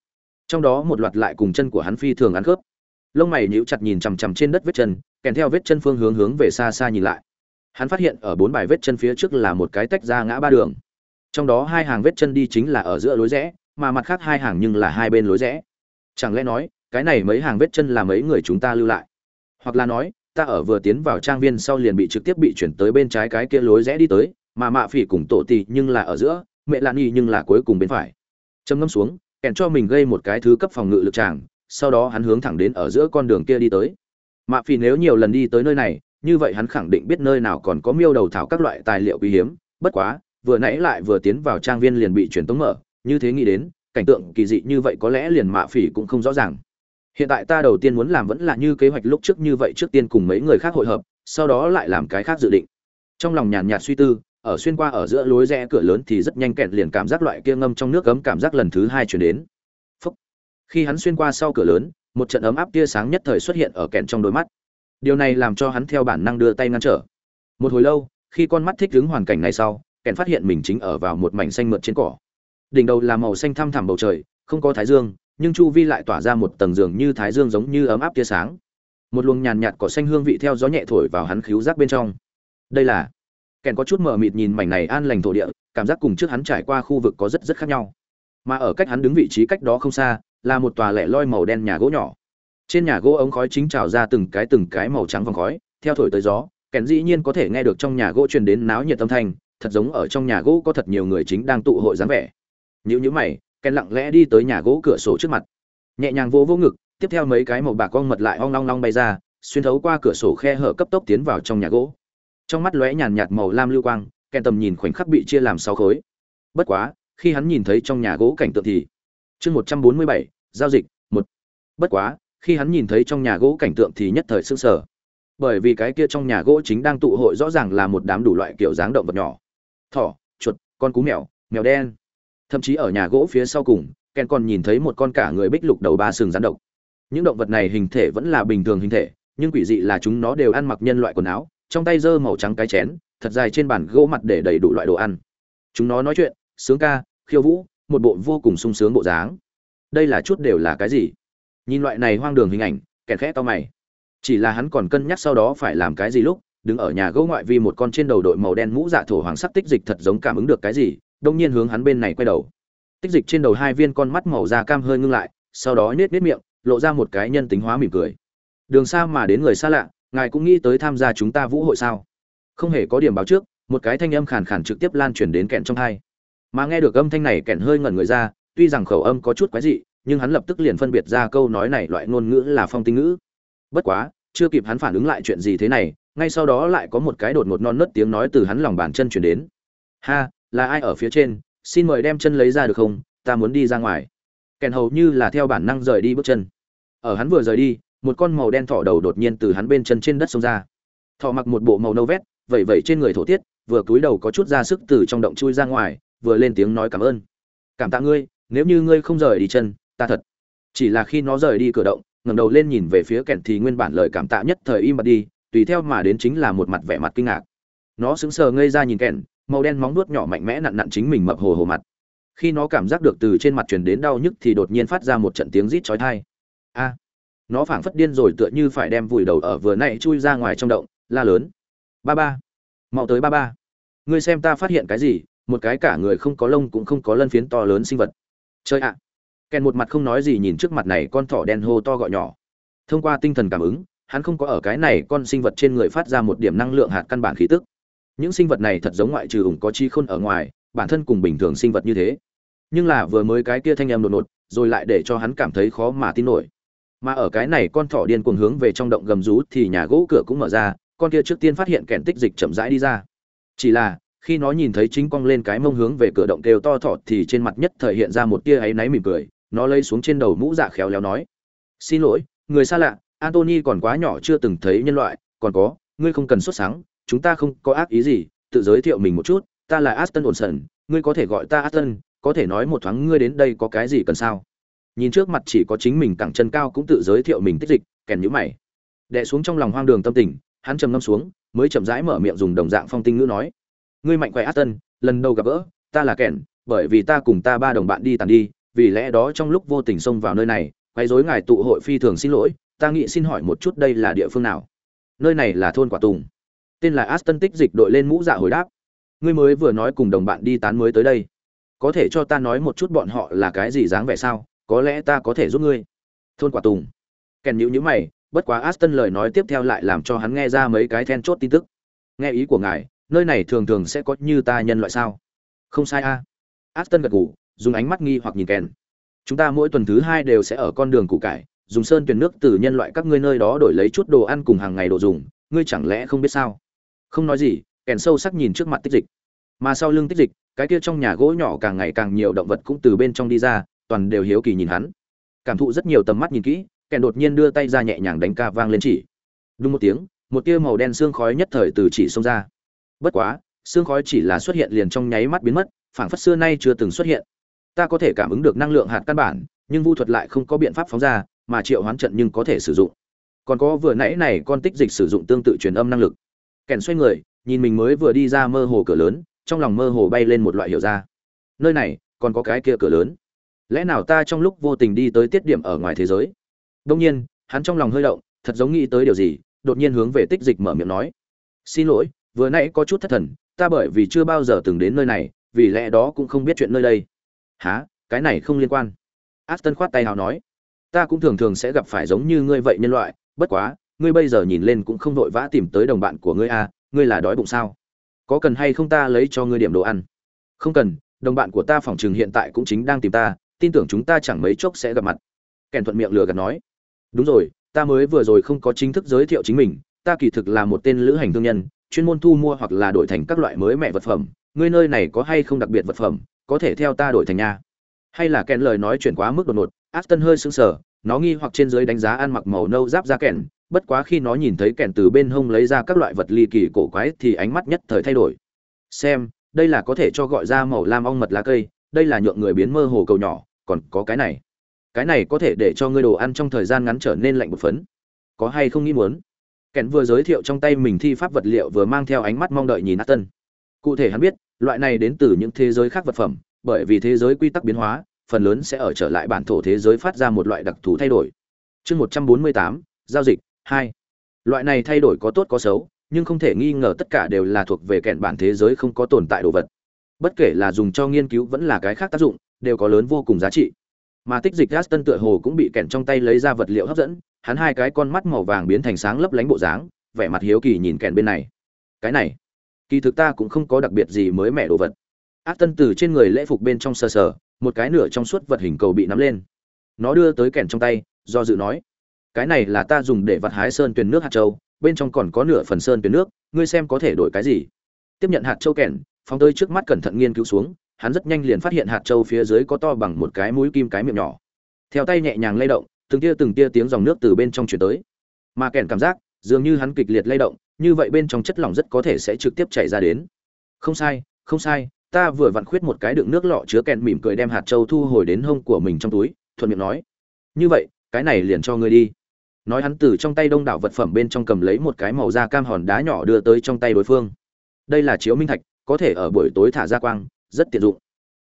Trong đó một loạt lại cùng chân của hắn phi thường ăn khớp. Lông mày nhíu chặt nhìn chằm chằm trên đất vết chân, kèm theo vết chân phương hướng hướng về xa xa nhìn lại. Hắn phát hiện ở bốn bài vết chân phía trước là một cái tách ra ngã ba đường trong đó hai hàng vết chân đi chính là ở giữa lối rẽ, mà mặt khác hai hàng nhưng là hai bên lối rẽ. Chẳng lẽ nói, cái này mấy hàng vết chân là mấy người chúng ta lưu lại? Hoặc là nói, ta ở vừa tiến vào trang viên sau liền bị trực tiếp bị chuyển tới bên trái cái kia lối rẽ đi tới, mà mạ phỉ cùng tổ tì nhưng là ở giữa, mẹ lan y nhưng là cuối cùng bên phải. Châm ngâm xuống, kèn cho mình gây một cái thứ cấp phòng ngự lực tràng, sau đó hắn hướng thẳng đến ở giữa con đường kia đi tới. Mạ phỉ nếu nhiều lần đi tới nơi này, như vậy hắn khẳng định biết nơi nào còn có miêu đầu thảo các loại tài liệu quý hiếm, bất quá vừa nãy lại vừa tiến vào trang viên liền bị truyền tống mở, như thế nghĩ đến, cảnh tượng kỳ dị như vậy có lẽ liền mạ phỉ cũng không rõ ràng. Hiện tại ta đầu tiên muốn làm vẫn là như kế hoạch lúc trước như vậy trước tiên cùng mấy người khác hội hợp, sau đó lại làm cái khác dự định. Trong lòng nhàn nhạt suy tư, ở xuyên qua ở giữa lối rẽ cửa lớn thì rất nhanh kẹt liền cảm giác loại kia ngâm trong nước cấm cảm giác lần thứ hai chuyển đến. Phúc. khi hắn xuyên qua sau cửa lớn, một trận ấm áp tia sáng nhất thời xuất hiện ở kẹn trong đôi mắt. Điều này làm cho hắn theo bản năng đưa tay ngăn trở. Một hồi lâu, khi con mắt thích ứng hoàn cảnh này sau kẹn phát hiện mình chính ở vào một mảnh xanh mượt trên cỏ. Đỉnh đầu là màu xanh thăm thẳm bầu trời, không có thái dương, nhưng chu vi lại tỏa ra một tầng giường như thái dương giống như ấm áp tia sáng. Một luồng nhàn nhạt cỏ xanh hương vị theo gió nhẹ thổi vào hắn khíu giác bên trong. Đây là, kèn có chút mờ mịt nhìn mảnh này an lành thổ địa, cảm giác cùng trước hắn trải qua khu vực có rất rất khác nhau. Mà ở cách hắn đứng vị trí cách đó không xa, là một tòa lẻ loi màu đen nhà gỗ nhỏ. Trên nhà gỗ ống khói chính trào ra từng cái từng cái màu trắng vòng khói, theo thổi tới gió, kèn dĩ nhiên có thể nghe được trong nhà gỗ truyền đến náo nhiệt âm thanh thật giống ở trong nhà gỗ có thật nhiều người chính đang tụ hội dáng vẻ. Nhữ nhữ mày, ken lặng lẽ đi tới nhà gỗ cửa sổ trước mặt. Nhẹ nhàng vỗ vỗ ngực, tiếp theo mấy cái màu bạc con mật lại ong long long bay ra, xuyên thấu qua cửa sổ khe hở cấp tốc tiến vào trong nhà gỗ. Trong mắt lóe nhàn nhạt màu lam lưu quang, ken tầm nhìn khoảnh khắc bị chia làm sáu khối. Bất quá, khi hắn nhìn thấy trong nhà gỗ cảnh tượng thì, chương một trăm bốn mươi bảy, giao dịch, một. Bất quá, khi hắn nhìn thấy trong nhà gỗ cảnh tượng thì nhất thời sững sờ. Bởi vì cái kia trong nhà gỗ chính đang tụ hội rõ ràng là một đám đủ loại kiểu dáng động vật nhỏ thỏ, chuột, con cú mèo mèo đen. Thậm chí ở nhà gỗ phía sau cùng, ken còn nhìn thấy một con cả người bích lục đầu ba sừng rắn độc. Những động vật này hình thể vẫn là bình thường hình thể, nhưng quỷ dị là chúng nó đều ăn mặc nhân loại quần áo, trong tay giơ màu trắng cái chén, thật dài trên bàn gỗ mặt để đầy đủ loại đồ ăn. Chúng nó nói chuyện, sướng ca, khiêu vũ, một bộ vô cùng sung sướng bộ dáng. Đây là chút đều là cái gì? Nhìn loại này hoang đường hình ảnh kẹt khẽ to mày. Chỉ là hắn còn cân nhắc sau đó phải làm cái gì lúc đứng ở nhà gỗ ngoại vi một con trên đầu đội màu đen mũ dạ thổ hoàng sắc tích dịch thật giống cảm ứng được cái gì, đông nhiên hướng hắn bên này quay đầu. Tích dịch trên đầu hai viên con mắt màu da cam hơi ngưng lại, sau đó nết nết miệng, lộ ra một cái nhân tính hóa mỉm cười. Đường xa mà đến người xa lạ, ngài cũng nghĩ tới tham gia chúng ta vũ hội sao? Không hề có điểm báo trước, một cái thanh âm khàn khàn trực tiếp lan truyền đến kẹn trong hai. Mà nghe được âm thanh này, kẹn hơi ngẩn người ra, tuy rằng khẩu âm có chút quái dị, nhưng hắn lập tức liền phân biệt ra câu nói này loại ngôn ngữ là phong tinh ngữ. Bất quá, chưa kịp hắn phản ứng lại chuyện gì thế này ngay sau đó lại có một cái đột ngột non nớt tiếng nói từ hắn lòng bàn chân chuyển đến. Ha, là ai ở phía trên? Xin mời đem chân lấy ra được không? Ta muốn đi ra ngoài. Kèn hầu như là theo bản năng rời đi bước chân. Ở hắn vừa rời đi, một con màu đen thỏ đầu đột nhiên từ hắn bên chân trên đất xông ra. Thỏ mặc một bộ màu nâu vét, vẩy vẩy trên người thổ tiết, vừa cúi đầu có chút ra sức từ trong động chui ra ngoài, vừa lên tiếng nói cảm ơn. Cảm tạ ngươi, nếu như ngươi không rời đi chân, ta thật. Chỉ là khi nó rời đi cửa động, ngẩng đầu lên nhìn về phía kèn thì nguyên bản lời cảm tạ nhất thời im bặt đi tùy theo mà đến chính là một mặt vẻ mặt kinh ngạc. Nó sững sờ ngây ra nhìn kẹn, màu đen móng nuốt nhỏ mạnh mẽ nặn nặn chính mình mập hồ hồ mặt. Khi nó cảm giác được từ trên mặt truyền đến đau nhức thì đột nhiên phát ra một trận tiếng rít chói tai. A! Nó phảng phất điên rồi tựa như phải đem vùi đầu ở vừa nãy chui ra ngoài trong động, la lớn. Ba ba! Mau tới ba ba! Ngươi xem ta phát hiện cái gì, một cái cả người không có lông cũng không có lân phiến to lớn sinh vật. Chơi ạ! À. kèn một mặt không nói gì nhìn trước mặt này con thỏ đen hô to gọi nhỏ. Thông qua tinh thần cảm ứng hắn không có ở cái này con sinh vật trên người phát ra một điểm năng lượng hạt căn bản khí tức. Những sinh vật này thật giống ngoại trừ ủng có chi khôn ở ngoài, bản thân cùng bình thường sinh vật như thế. Nhưng là vừa mới cái kia thanh em đột ngột, rồi lại để cho hắn cảm thấy khó mà tin nổi. Mà ở cái này con thỏ điên cuồng hướng về trong động gầm rú thì nhà gỗ cửa cũng mở ra, con kia trước tiên phát hiện kẻn tích dịch chậm rãi đi ra. Chỉ là, khi nó nhìn thấy chính cong lên cái mông hướng về cửa động kêu to thỏ thì trên mặt nhất thời hiện ra một tia áy náy mỉm cười, nó lấy xuống trên đầu mũ dạ khéo léo nói, xin lỗi, người xa lạ antony còn quá nhỏ chưa từng thấy nhân loại, còn có, ngươi không cần xuất sáng, chúng ta không có ác ý gì, tự giới thiệu mình một chút, ta là aston olsen ngươi có thể gọi ta aston, có thể nói một thoáng ngươi đến đây có cái gì cần sao? Nhìn trước mặt chỉ có chính mình cẳng chân cao cũng tự giới thiệu mình tích dịch, kèn như mày. Đè xuống trong lòng hoang đường tâm tình, hắn trầm ngâm xuống, mới chậm rãi mở miệng dùng đồng dạng phong tinh ngữ nói. Ngươi mạnh khỏe aston, lần đầu gặp gỡ, ta là kèn, bởi vì ta cùng ta ba đồng bạn đi tàn đi, vì lẽ đó trong lúc vô tình xông vào nơi này quấy rối ngài tụ hội phi thường xin lỗi, ta nghĩ xin hỏi một chút đây là địa phương nào? Nơi này là thôn quả tùng. Tên là aston tích dịch đội lên mũ dạ hồi đáp. Ngươi mới vừa nói cùng đồng bạn đi tán mới tới đây. Có thể cho ta nói một chút bọn họ là cái gì dáng vẻ sao? Có lẽ ta có thể giúp ngươi. Thôn quả tùng. Kèn nhíu nhíu mày, bất quá aston lời nói tiếp theo lại làm cho hắn nghe ra mấy cái then chốt tin tức. Nghe ý của ngài, nơi này thường thường sẽ có như ta nhân loại sao? Không sai a. Aston gật gù, dùng ánh mắt nghi hoặc nhìn kèn chúng ta mỗi tuần thứ hai đều sẽ ở con đường củ cải, dùng sơn tuyển nước từ nhân loại các ngươi nơi đó đổi lấy chút đồ ăn cùng hàng ngày đồ dùng, ngươi chẳng lẽ không biết sao? Không nói gì, kèn sâu sắc nhìn trước mặt tích dịch. Mà sau lưng tích dịch, cái kia trong nhà gỗ nhỏ càng ngày càng nhiều động vật cũng từ bên trong đi ra, toàn đều hiếu kỳ nhìn hắn. Cảm thụ rất nhiều tầm mắt nhìn kỹ, kèn đột nhiên đưa tay ra nhẹ nhàng đánh ca vang lên chỉ. Đúng một tiếng, một tia màu đen xương khói nhất thời từ chỉ xông ra. Bất quá, xương khói chỉ là xuất hiện liền trong nháy mắt biến mất, phảng phất xưa nay chưa từng xuất hiện ta có thể cảm ứng được năng lượng hạt căn bản, nhưng vu thuật lại không có biện pháp phóng ra, mà triệu hoán trận nhưng có thể sử dụng. Còn có vừa nãy này con tích dịch sử dụng tương tự truyền âm năng lực. Kèn xoay người, nhìn mình mới vừa đi ra mơ hồ cửa lớn, trong lòng mơ hồ bay lên một loại hiểu ra. Nơi này, còn có cái kia cửa lớn. Lẽ nào ta trong lúc vô tình đi tới tiết điểm ở ngoài thế giới? Đông nhiên, hắn trong lòng hơi động, thật giống nghĩ tới điều gì, đột nhiên hướng về tích dịch mở miệng nói. Xin lỗi, vừa nãy có chút thất thần, ta bởi vì chưa bao giờ từng đến nơi này, vì lẽ đó cũng không biết chuyện nơi đây há cái này không liên quan. Aston khoát tay hào nói, ta cũng thường thường sẽ gặp phải giống như ngươi vậy nhân loại, bất quá, ngươi bây giờ nhìn lên cũng không vội vã tìm tới đồng bạn của ngươi à ngươi là đói bụng sao? Có cần hay không ta lấy cho ngươi điểm đồ ăn? Không cần, đồng bạn của ta phòng trường hiện tại cũng chính đang tìm ta, tin tưởng chúng ta chẳng mấy chốc sẽ gặp mặt. Kèn thuận miệng lừa gạt nói, đúng rồi, ta mới vừa rồi không có chính thức giới thiệu chính mình, ta kỳ thực là một tên lữ hành thương nhân, chuyên môn thu mua hoặc là đổi thành các loại mới mẹ vật phẩm, ngươi nơi này có hay không đặc biệt vật phẩm có thể theo ta đổi thành nhà hay là kèn lời nói chuyển quá mức đột ngột aston hơi sững sờ nó nghi hoặc trên dưới đánh giá ăn mặc màu nâu giáp ra kèn bất quá khi nó nhìn thấy kèn từ bên hông lấy ra các loại vật ly kỳ cổ quái thì ánh mắt nhất thời thay đổi. Xem đây là có thể cho gọi ra màu lam ong mật lá cây đây là nhượng người biến mơ hồ cầu nhỏ còn có cái này. Cái này có thể để cho ngươi đồ ăn trong thời gian ngắn trở nên lạnh một phấn. Có hay không nghĩ muốn? Kèn vừa giới thiệu trong tay mình thi pháp vật liệu vừa mang theo ánh mắt mong đợi nhìn Aston. Cụ thể hắn biết, loại này đến từ những thế giới khác vật phẩm, bởi vì thế giới quy tắc biến hóa, phần lớn sẽ ở trở lại bản thổ thế giới phát ra một loại đặc thù thay đổi. Chương 148, giao dịch 2. Loại này thay đổi có tốt có xấu, nhưng không thể nghi ngờ tất cả đều là thuộc về kẹn bản thế giới không có tồn tại đồ vật. Bất kể là dùng cho nghiên cứu vẫn là cái khác tác dụng, đều có lớn vô cùng giá trị. Mà tích dịch Gaston tựa hồ cũng bị kẹn trong tay lấy ra vật liệu hấp dẫn, hắn hai cái con mắt màu vàng biến thành sáng lấp lánh bộ dáng, vẻ mặt hiếu kỳ nhìn kẹn bên này. Cái này, kỳ thực ta cũng không có đặc biệt gì mới mẻ đồ vật. Ác tân từ trên người lễ phục bên trong sờ sờ, một cái nửa trong suốt vật hình cầu bị nắm lên. Nó đưa tới kẹn trong tay, do dự nói: cái này là ta dùng để vặt hái sơn tuyền nước hạt châu bên trong còn có nửa phần sơn tuyền nước ngươi xem có thể đổi cái gì tiếp nhận hạt châu kèn phóng tới trước mắt cẩn thận nghiên cứu xuống hắn rất nhanh liền phát hiện hạt châu phía dưới có to bằng một cái mũi kim cái miệng nhỏ theo tay nhẹ nhàng lay động từng tia từng tia tiếng dòng nước từ bên trong chuyển tới mà kèn cảm giác dường như hắn kịch liệt lay động như vậy bên trong chất lỏng rất có thể sẽ trực tiếp chảy ra đến. Không sai không sai, ta vừa vặn khuyết một cái đựng nước lọ chứa kèn mỉm cười đem hạt châu thu hồi đến hông của mình trong túi, thuận miệng nói. Như vậy, cái này liền cho ngươi đi. Nói hắn từ trong tay đông đảo vật phẩm bên trong cầm lấy một cái màu da cam hòn đá nhỏ đưa tới trong tay đối phương. Đây là chiếu minh thạch, có thể ở buổi tối thả ra quang, rất tiện dụng.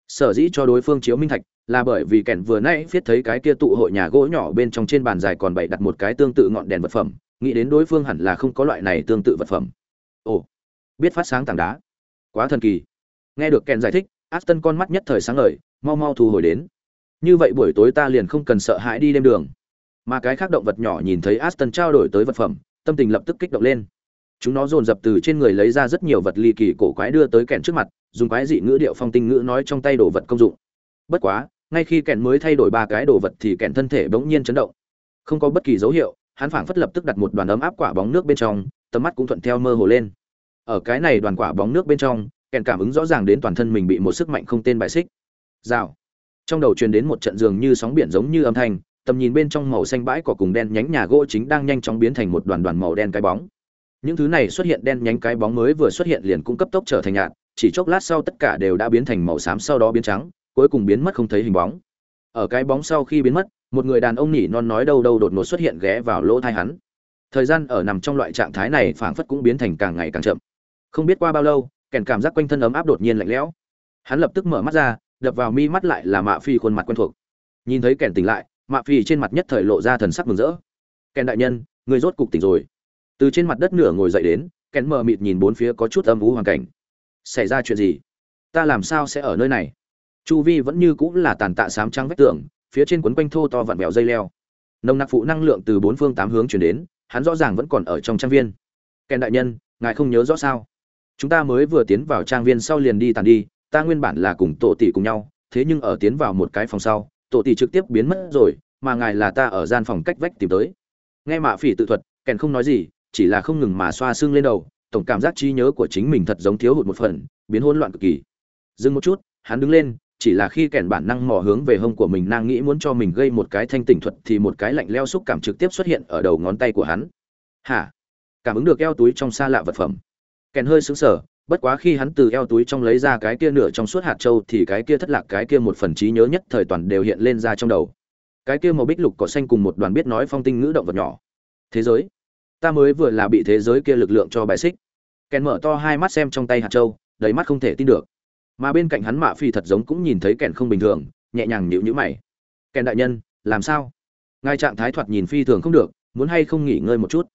Sở dĩ cho đối phương chiếu minh thạch là bởi vì kèn vừa nãy viết thấy cái kia tụ hội nhà gỗ nhỏ bên trong trên bàn dài còn bày đặt một cái tương tự ngọn đèn vật phẩm nghĩ đến đối phương hẳn là không có loại này tương tự vật phẩm. Ồ, biết phát sáng tảng đá. Quá thần kỳ. Nghe được kèn giải thích, aston con mắt nhất thời sáng ngời, mau mau thu hồi đến. Như vậy buổi tối ta liền không cần sợ hãi đi đêm đường. Mà cái khác động vật nhỏ nhìn thấy aston trao đổi tới vật phẩm, tâm tình lập tức kích động lên. Chúng nó dồn dập từ trên người lấy ra rất nhiều vật ly kỳ cổ quái đưa tới kèn trước mặt, dùng quái dị ngữ điệu phong tinh ngữ nói trong tay đồ vật công dụng. Bất quá, ngay khi kèn mới thay đổi ba cái đồ vật thì kèn thân thể bỗng nhiên chấn động. Không có bất kỳ dấu hiệu hắn phảng phất lập tức đặt một đoàn ấm áp quả bóng nước bên trong, tầm mắt cũng thuận theo mơ hồ lên. Ở cái này đoàn quả bóng nước bên trong, kèn cảm ứng rõ ràng đến toàn thân mình bị một sức mạnh không tên bài xích. Rào. Trong đầu truyền đến một trận dường như sóng biển giống như âm thanh, tầm nhìn bên trong màu xanh bãi cỏ cùng đen nhánh nhà gỗ chính đang nhanh chóng biến thành một đoàn đoàn màu đen cái bóng. Những thứ này xuất hiện đen nhánh cái bóng mới vừa xuất hiện liền cũng cấp tốc trở thành nhạt, chỉ chốc lát sau tất cả đều đã biến thành màu xám sau đó biến trắng, cuối cùng biến mất không thấy hình bóng. Ở cái bóng sau khi biến mất một người đàn ông nhỉ non nói đâu đâu đột ngột xuất hiện ghé vào lỗ thai hắn. Thời gian ở nằm trong loại trạng thái này phảng phất cũng biến thành càng ngày càng chậm. Không biết qua bao lâu, kèn cảm giác quanh thân ấm áp đột nhiên lạnh lẽo. Hắn lập tức mở mắt ra, đập vào mi mắt lại là mạ phi khuôn mặt quen thuộc. Nhìn thấy kèn tỉnh lại, mạ phi trên mặt nhất thời lộ ra thần sắc mừng rỡ. Kèn đại nhân, người rốt cục tỉnh rồi. Từ trên mặt đất nửa ngồi dậy đến, kèn mờ mịt nhìn bốn phía có chút âm vú hoàn cảnh. Xảy ra chuyện gì? Ta làm sao sẽ ở nơi này? Chu vi vẫn như cũng là tàn tạ sám trắng vách tường phía trên quấn quanh thô to vặn vẹo dây leo. Nồng nặc phụ năng lượng từ bốn phương tám hướng chuyển đến, hắn rõ ràng vẫn còn ở trong trang viên. Kèn đại nhân, ngài không nhớ rõ sao? Chúng ta mới vừa tiến vào trang viên sau liền đi tàn đi, ta nguyên bản là cùng tổ tỷ cùng nhau, thế nhưng ở tiến vào một cái phòng sau, tổ tỷ trực tiếp biến mất rồi, mà ngài là ta ở gian phòng cách vách tìm tới. Nghe mạ phỉ tự thuật kèn không nói gì, chỉ là không ngừng mà xoa xương lên đầu, tổng cảm giác trí nhớ của chính mình thật giống thiếu hụt một phần, biến hỗn loạn cực kỳ. Dừng một chút, hắn đứng lên chỉ là khi kèn bản năng mò hướng về hông của mình, nàng nghĩ muốn cho mình gây một cái thanh tỉnh thuật thì một cái lạnh leo xúc cảm trực tiếp xuất hiện ở đầu ngón tay của hắn. Hả? Cảm ứng được eo túi trong xa lạ vật phẩm. Kèn hơi sững sờ, bất quá khi hắn từ eo túi trong lấy ra cái kia nửa trong suốt hạt châu thì cái kia thất lạc, cái kia một phần trí nhớ nhất thời toàn đều hiện lên ra trong đầu. Cái kia màu bích lục cỏ xanh cùng một đoàn biết nói phong tinh ngữ động vật nhỏ. Thế giới. Ta mới vừa là bị thế giới kia lực lượng cho bài xích. Kèn mở to hai mắt xem trong tay hạt châu, đầy mắt không thể tin được mà bên cạnh hắn mạ phi thật giống cũng nhìn thấy kèn không bình thường, nhẹ nhàng nhịu nhữ mày. Kèn đại nhân, làm sao? Ngài trạng thái thoạt nhìn phi thường không được, muốn hay không nghỉ ngơi một chút?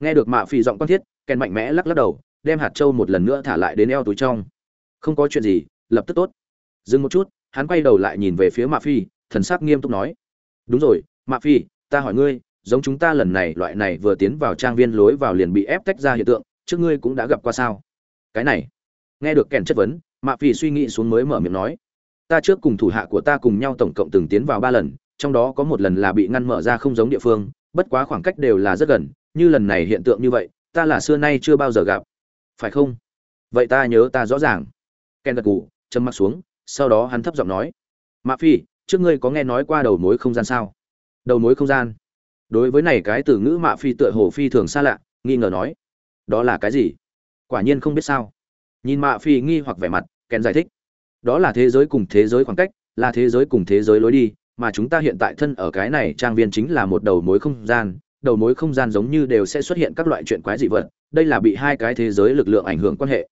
Nghe được mạ phi giọng quan thiết, kèn mạnh mẽ lắc lắc đầu, đem hạt trâu một lần nữa thả lại đến eo túi trong. Không có chuyện gì, lập tức tốt. Dừng một chút, hắn quay đầu lại nhìn về phía mạ phi, thần sắc nghiêm túc nói. Đúng rồi, mạ phi, ta hỏi ngươi, giống chúng ta lần này, loại này vừa tiến vào trang viên lối vào liền bị ép tách ra hiện tượng, trước ngươi cũng đã gặp qua sao? Cái này, nghe được kèn chất vấn mạ phi suy nghĩ xuống mới mở miệng nói, ta trước cùng thủ hạ của ta cùng nhau tổng cộng từng tiến vào ba lần, trong đó có một lần là bị ngăn mở ra không giống địa phương, bất quá khoảng cách đều là rất gần, như lần này hiện tượng như vậy, ta là xưa nay chưa bao giờ gặp. Phải không? Vậy ta nhớ ta rõ ràng. Ken gật gù, châm mắt xuống, sau đó hắn thấp giọng nói, mạ phi trước ngươi có nghe nói qua đầu mối không gian sao? Đầu mối không gian? Đối với này cái từ ngữ mạ phi tựa hồ phi thường xa lạ, nghi ngờ nói, đó là cái gì? Quả nhiên không biết sao. Nhìn mạ phi nghi hoặc vẻ mặt kèn giải thích. Đó là thế giới cùng thế giới khoảng cách, là thế giới cùng thế giới lối đi, mà chúng ta hiện tại thân ở cái này trang viên chính là một đầu mối không gian, đầu mối không gian giống như đều sẽ xuất hiện các loại chuyện quái dị vật, đây là bị hai cái thế giới lực lượng ảnh hưởng quan hệ.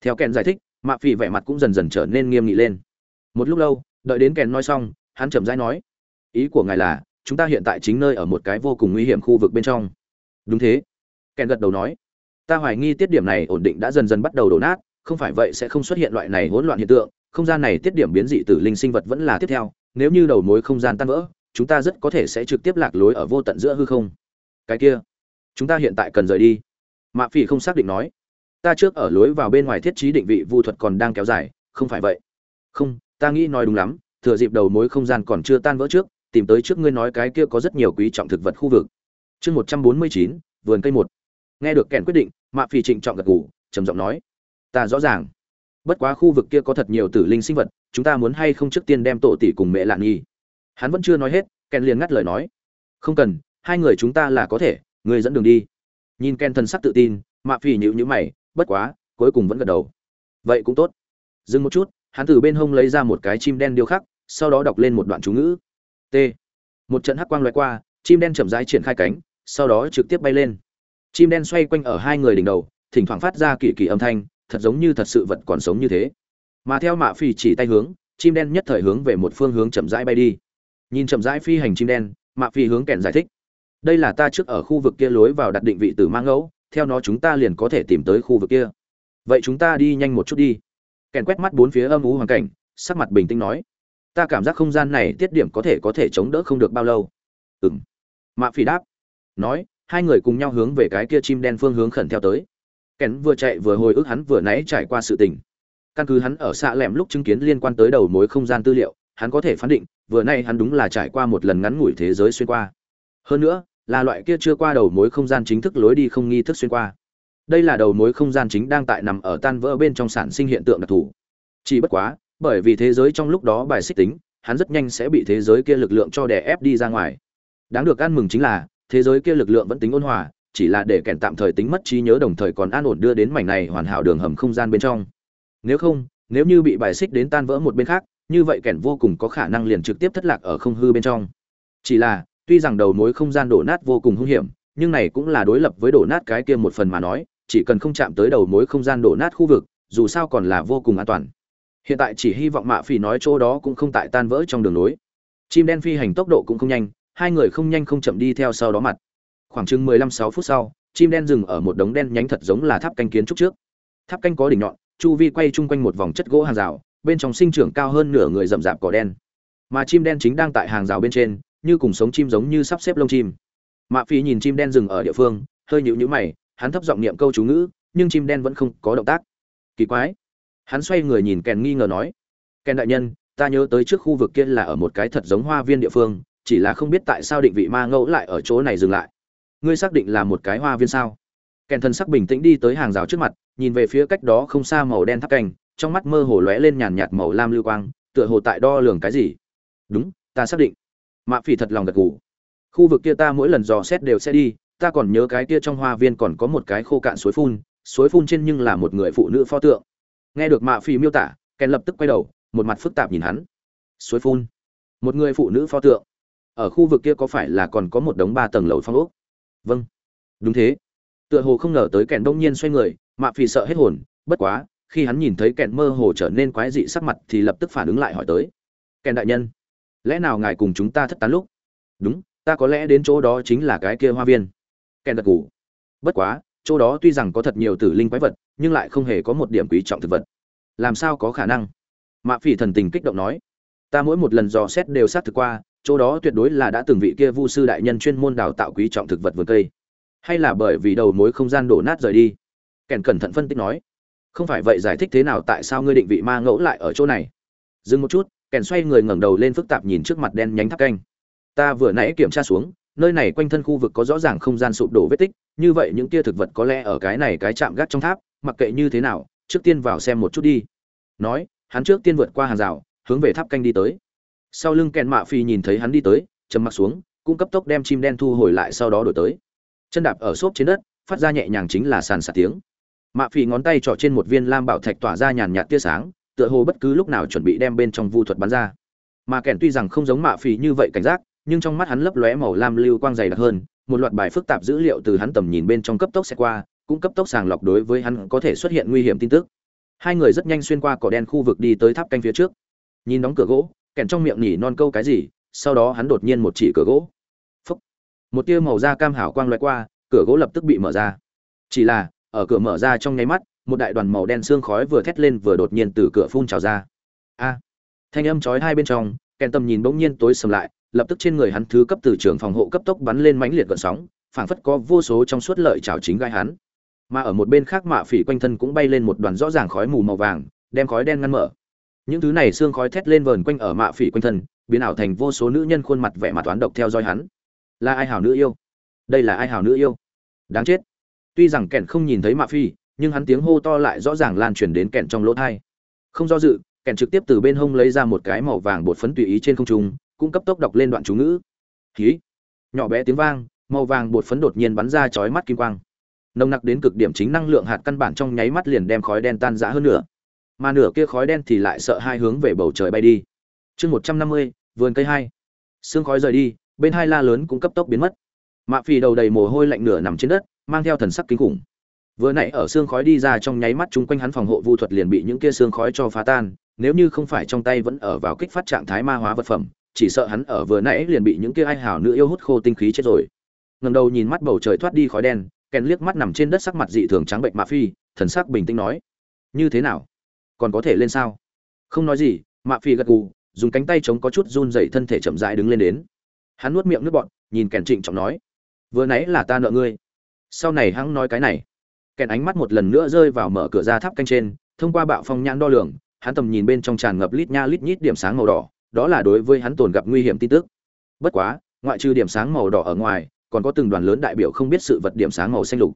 Theo kèn giải thích, mạ phỉ vẻ mặt cũng dần dần trở nên nghiêm nghị lên. Một lúc lâu, đợi đến kèn nói xong, hắn chậm rãi nói, ý của ngài là, chúng ta hiện tại chính nơi ở một cái vô cùng nguy hiểm khu vực bên trong. Đúng thế. Kèn gật đầu nói, ta hoài nghi tiết điểm này ổn định đã dần dần bắt đầu đổ nát không phải vậy sẽ không xuất hiện loại này hỗn loạn hiện tượng, không gian này tiết điểm biến dị từ linh sinh vật vẫn là tiếp theo, nếu như đầu mối không gian tan vỡ, chúng ta rất có thể sẽ trực tiếp lạc lối ở vô tận giữa hư không. Cái kia, chúng ta hiện tại cần rời đi. Mạ phỉ không xác định nói. Ta trước ở lối vào bên ngoài thiết trí định vị vu thuật còn đang kéo dài, không phải vậy. Không, ta nghĩ nói đúng lắm, thừa dịp đầu mối không gian còn chưa tan vỡ trước, tìm tới trước ngươi nói cái kia có rất nhiều quý trọng thực vật khu vực. Chương một trăm bốn mươi chín, vườn cây một. Nghe được kèn quyết định, mạ phỉ trịnh trọng gật gù, trầm giọng nói ta rõ ràng. Bất quá khu vực kia có thật nhiều tử linh sinh vật, chúng ta muốn hay không trước tiên đem tổ tỷ cùng mẹ lạn nghi. Hắn vẫn chưa nói hết kèn liền ngắt lời nói. Không cần, hai người chúng ta là có thể, người dẫn đường đi. Nhìn ken thần sắc tự tin, mạ phỉ nhịu nhữ mày, bất quá, cuối cùng vẫn gật đầu. Vậy cũng tốt. Dừng một chút, hắn từ bên hông lấy ra một cái chim đen điêu khắc, sau đó đọc lên một đoạn chú ngữ. T. Một trận hắc quang loại qua, chim đen chậm rãi triển khai cánh, sau đó trực tiếp bay lên. Chim đen xoay quanh ở hai người đỉnh đầu, thỉnh thoảng phát ra kỳ kỳ âm thanh thật giống như thật sự vật còn sống như thế. Mà theo mạ phỉ chỉ tay hướng, chim đen nhất thời hướng về một phương hướng chậm rãi bay đi. Nhìn chậm rãi phi hành chim đen, mạ phỉ hướng kèn giải thích. Đây là ta trước ở khu vực kia lối vào đặt định vị từ mang ngẫu, theo nó chúng ta liền có thể tìm tới khu vực kia. Vậy chúng ta đi nhanh một chút đi. Kèn quét mắt bốn phía âm ú hoàn cảnh, sắc mặt bình tĩnh nói. Ta cảm giác không gian này tiết điểm có thể có thể chống đỡ không được bao lâu. Ừ m mạ phỉ đáp. Nói, hai người cùng nhau hướng về cái kia chim đen phương hướng khẩn theo tới kèn vừa chạy vừa hồi ức hắn vừa nãy trải qua sự tình. Căn cứ hắn ở xạ lẻm lúc chứng kiến liên quan tới đầu mối không gian tư liệu, hắn có thể phán định, vừa nay hắn đúng là trải qua một lần ngắn ngủi thế giới xuyên qua. Hơn nữa, là loại kia chưa qua đầu mối không gian chính thức lối đi không nghi thức xuyên qua. Đây là đầu mối không gian chính đang tại nằm ở tan vỡ bên trong sản sinh hiện tượng đặc thù. Chỉ bất quá, bởi vì thế giới trong lúc đó bài xích tính, hắn rất nhanh sẽ bị thế giới kia lực lượng cho đè ép đi ra ngoài. Đáng được ăn mừng chính là, thế giới kia lực lượng vẫn tính ôn hòa chỉ là để kèn tạm thời tính mất trí nhớ đồng thời còn an ổn đưa đến mảnh này hoàn hảo đường hầm không gian bên trong. Nếu không, nếu như bị bài xích đến tan vỡ một bên khác, như vậy kèn vô cùng có khả năng liền trực tiếp thất lạc ở không hư bên trong. Chỉ là, tuy rằng đầu mối không gian đổ nát vô cùng hung hiểm, nhưng này cũng là đối lập với đổ nát cái kia một phần mà nói, chỉ cần không chạm tới đầu mối không gian đổ nát khu vực, dù sao còn là vô cùng an toàn. Hiện tại chỉ hy vọng mạ phỉ nói chỗ đó cũng không tại tan vỡ trong đường lối chim đen phi hành tốc độ cũng không nhanh, hai người không nhanh không chậm đi theo sau đó mặt khoảng chừng mười lăm sáu phút sau, chim đen dừng ở một đống đen nhánh thật giống là tháp canh kiến trúc trước. Tháp canh có đỉnh nhọn, chu vi quay chung quanh một vòng chất gỗ hàng rào, bên trong sinh trưởng cao hơn nửa người rậm rạp cỏ đen. Mà chim đen chính đang tại hàng rào bên trên, như cùng sống chim giống như sắp xếp lông chim. Mạ phi nhìn chim đen dừng ở địa phương, hơi nhíu nhíu mày, hắn thấp giọng niệm câu chú ngữ, nhưng chim đen vẫn không có động tác. Kỳ quái. Hắn xoay người nhìn kèn nghi ngờ nói, kèn đại nhân, ta nhớ tới trước khu vực kia là ở một cái thật giống hoa viên địa phương, chỉ là không biết tại sao định vị ma ngẫu lại ở chỗ này dừng lại ngươi xác định là một cái hoa viên sao? Kèn thân sắc bình tĩnh đi tới hàng rào trước mặt, nhìn về phía cách đó không xa màu đen tháp canh trong mắt mơ hồ lóe lên nhàn nhạt màu lam lưu quang, tựa hồ tại đo lường cái gì? Đúng, ta xác định. Mạ phỉ thật lòng gật gù. Khu vực kia ta mỗi lần dò xét đều sẽ đi, ta còn nhớ cái kia trong hoa viên còn có một cái khô cạn suối phun suối phun trên nhưng là một người phụ nữ pho tượng. Nghe được mạ phỉ miêu tả, kèn lập tức quay đầu, một mặt phức tạp nhìn hắn. Suối phun. Một người phụ nữ pho tượng. Ở khu vực kia có phải là còn có một đống ba tầng lầu phong ốc? Vâng. Đúng thế. Tựa hồ không ngờ tới kèn đông nhiên xoay người, mạ phì sợ hết hồn, bất quá, khi hắn nhìn thấy kèn mơ hồ trở nên quái dị sắc mặt thì lập tức phản ứng lại hỏi tới. Kèn đại nhân, lẽ nào ngài cùng chúng ta thất tán lúc? Đúng, ta có lẽ đến chỗ đó chính là cái kia hoa viên. Kèn gật ngủ bất quá, chỗ đó tuy rằng có thật nhiều tử linh quái vật, nhưng lại không hề có một điểm quý trọng thực vật. Làm sao có khả năng? Mạ phỉ thần tình kích động nói. Ta mỗi một lần dò xét đều xác thực qua chỗ đó tuyệt đối là đã từng vị kia vu sư đại nhân chuyên môn đào tạo quý trọng thực vật vườn cây. Hay là bởi vì đầu mối không gian đổ nát rời đi? Kèn cẩn thận phân tích nói. Không phải vậy giải thích thế nào tại sao ngươi định vị ma ngẫu lại ở chỗ này? Dừng một chút, kèn xoay người ngẩng đầu lên phức tạp nhìn trước mặt đen nhánh tháp canh. Ta vừa nãy kiểm tra xuống, nơi này quanh thân khu vực có rõ ràng không gian sụp đổ vết tích, như vậy những tia thực vật có lẽ ở cái này cái chạm gác trong tháp, mặc kệ như thế nào, trước tiên vào xem một chút đi. Nói, hắn trước tiên vượt qua hàng rào, hướng về tháp canh đi tới sau lưng kèn mạ phi nhìn thấy hắn đi tới chầm mặt xuống, cũng cấp tốc đem chim đen thu hồi lại sau đó đổi tới. Chân đạp ở xốp trên đất, phát ra nhẹ nhàng chính là sàn sạt tiếng. Mạ phi ngón tay trỏ trên một viên lam bảo thạch tỏa ra nhàn nhạt tia sáng, tựa hồ bất cứ lúc nào chuẩn bị đem bên trong vu thuật bắn ra. Mà kèn tuy rằng không giống mạ phi như vậy cảnh giác, nhưng trong mắt hắn lấp lóe màu lam lưu quang dày đặc hơn, một loạt bài phức tạp dữ liệu từ hắn tầm nhìn bên trong cấp tốc sẽ qua, cũng cấp tốc sàng lọc đối với hắn có thể xuất hiện nguy hiểm tin tức. Hai người rất nhanh xuyên qua cỏ đen khu vực đi tới tháp canh phía trước. Nhìn đóng cửa gỗ kèn trong miệng nhỉ non câu cái gì, sau đó hắn đột nhiên một chỉ cửa gỗ. Phúc. một tia màu da cam hảo quang loại qua, cửa gỗ lập tức bị mở ra. Chỉ là, ở cửa mở ra trong nháy mắt, một đại đoàn màu đen xương khói vừa thét lên vừa đột nhiên từ cửa phun trào ra. A. Thanh âm chói hai bên trong, kèn tầm nhìn bỗng nhiên tối sầm lại, lập tức trên người hắn thứ cấp từ trường phòng hộ cấp tốc bắn lên mãnh liệt gợn sóng, phảng phất có vô số trong suốt lợi chảo chính gai hắn. Mà ở một bên khác mạ phỉ quanh thân cũng bay lên một đoàn rõ ràng khói mù màu vàng, đem khói đen ngăn mở những thứ này xương khói thét lên vờn quanh ở mạ phỉ quanh thân, biến ảo thành vô số nữ nhân khuôn mặt vẻ mặt toán độc theo dõi hắn. Là ai hảo nữ yêu? Đây là ai hảo nữ yêu? Đáng chết. Tuy rằng kẻn không nhìn thấy mạ phỉ, nhưng hắn tiếng hô to lại rõ ràng lan truyền đến kẻn trong lỗ thai. Không do dự kẻn trực tiếp từ bên hông lấy ra một cái màu vàng bột phấn tùy ý trên không trung, cũng cấp tốc đọc lên đoạn chú ngữ. Khí nhỏ bé tiếng vang, màu vàng bột phấn đột nhiên bắn ra chói mắt kim quang. Nồng nặc đến cực điểm chính năng lượng hạt căn bản trong nháy mắt liền đem khói đen tan rã hơn nữa mà nửa kia khói đen thì lại sợ hai hướng về bầu trời bay đi. Chương một trăm năm mươi, vườn cây hai. Xương khói rời đi, bên hai la lớn cũng cấp tốc biến mất. Mạ phì đầu đầy mồ hôi lạnh nửa nằm trên đất, mang theo thần sắc kinh khủng. Vừa nãy ở xương khói đi ra trong nháy mắt chung quanh hắn phòng hộ vu thuật liền bị những kia xương khói cho phá tan, nếu như không phải trong tay vẫn ở vào kích phát trạng thái ma hóa vật phẩm, chỉ sợ hắn ở vừa nãy liền bị những kia ai hảo nữ yêu hút khô tinh khí chết rồi. Ngầm đầu nhìn mắt bầu trời thoát đi khói đen kèn liếc mắt nằm trên đất sắc mặt dị thường trắng bệnh mạ phi thần sắc bình tĩnh nói, như thế nào? Còn có thể lên sao? Không nói gì, mạ phi gật gù, dùng cánh tay chống có chút run dậy thân thể chậm rãi đứng lên đến. Hắn nuốt miệng nước bọn nhìn kèn trịnh trọng nói, vừa nãy là ta nợ ngươi. Sau này hắn nói cái này. Kèn ánh mắt một lần nữa rơi vào mở cửa ra tháp canh trên, thông qua bạo phong nhãn đo lường, hắn tầm nhìn bên trong tràn ngập lít nha lít nhít điểm sáng màu đỏ, đó là đối với hắn tồn gặp nguy hiểm tin tức. Bất quá, ngoại trừ điểm sáng màu đỏ ở ngoài, còn có từng đoàn lớn đại biểu không biết sự vật điểm sáng màu xanh lục.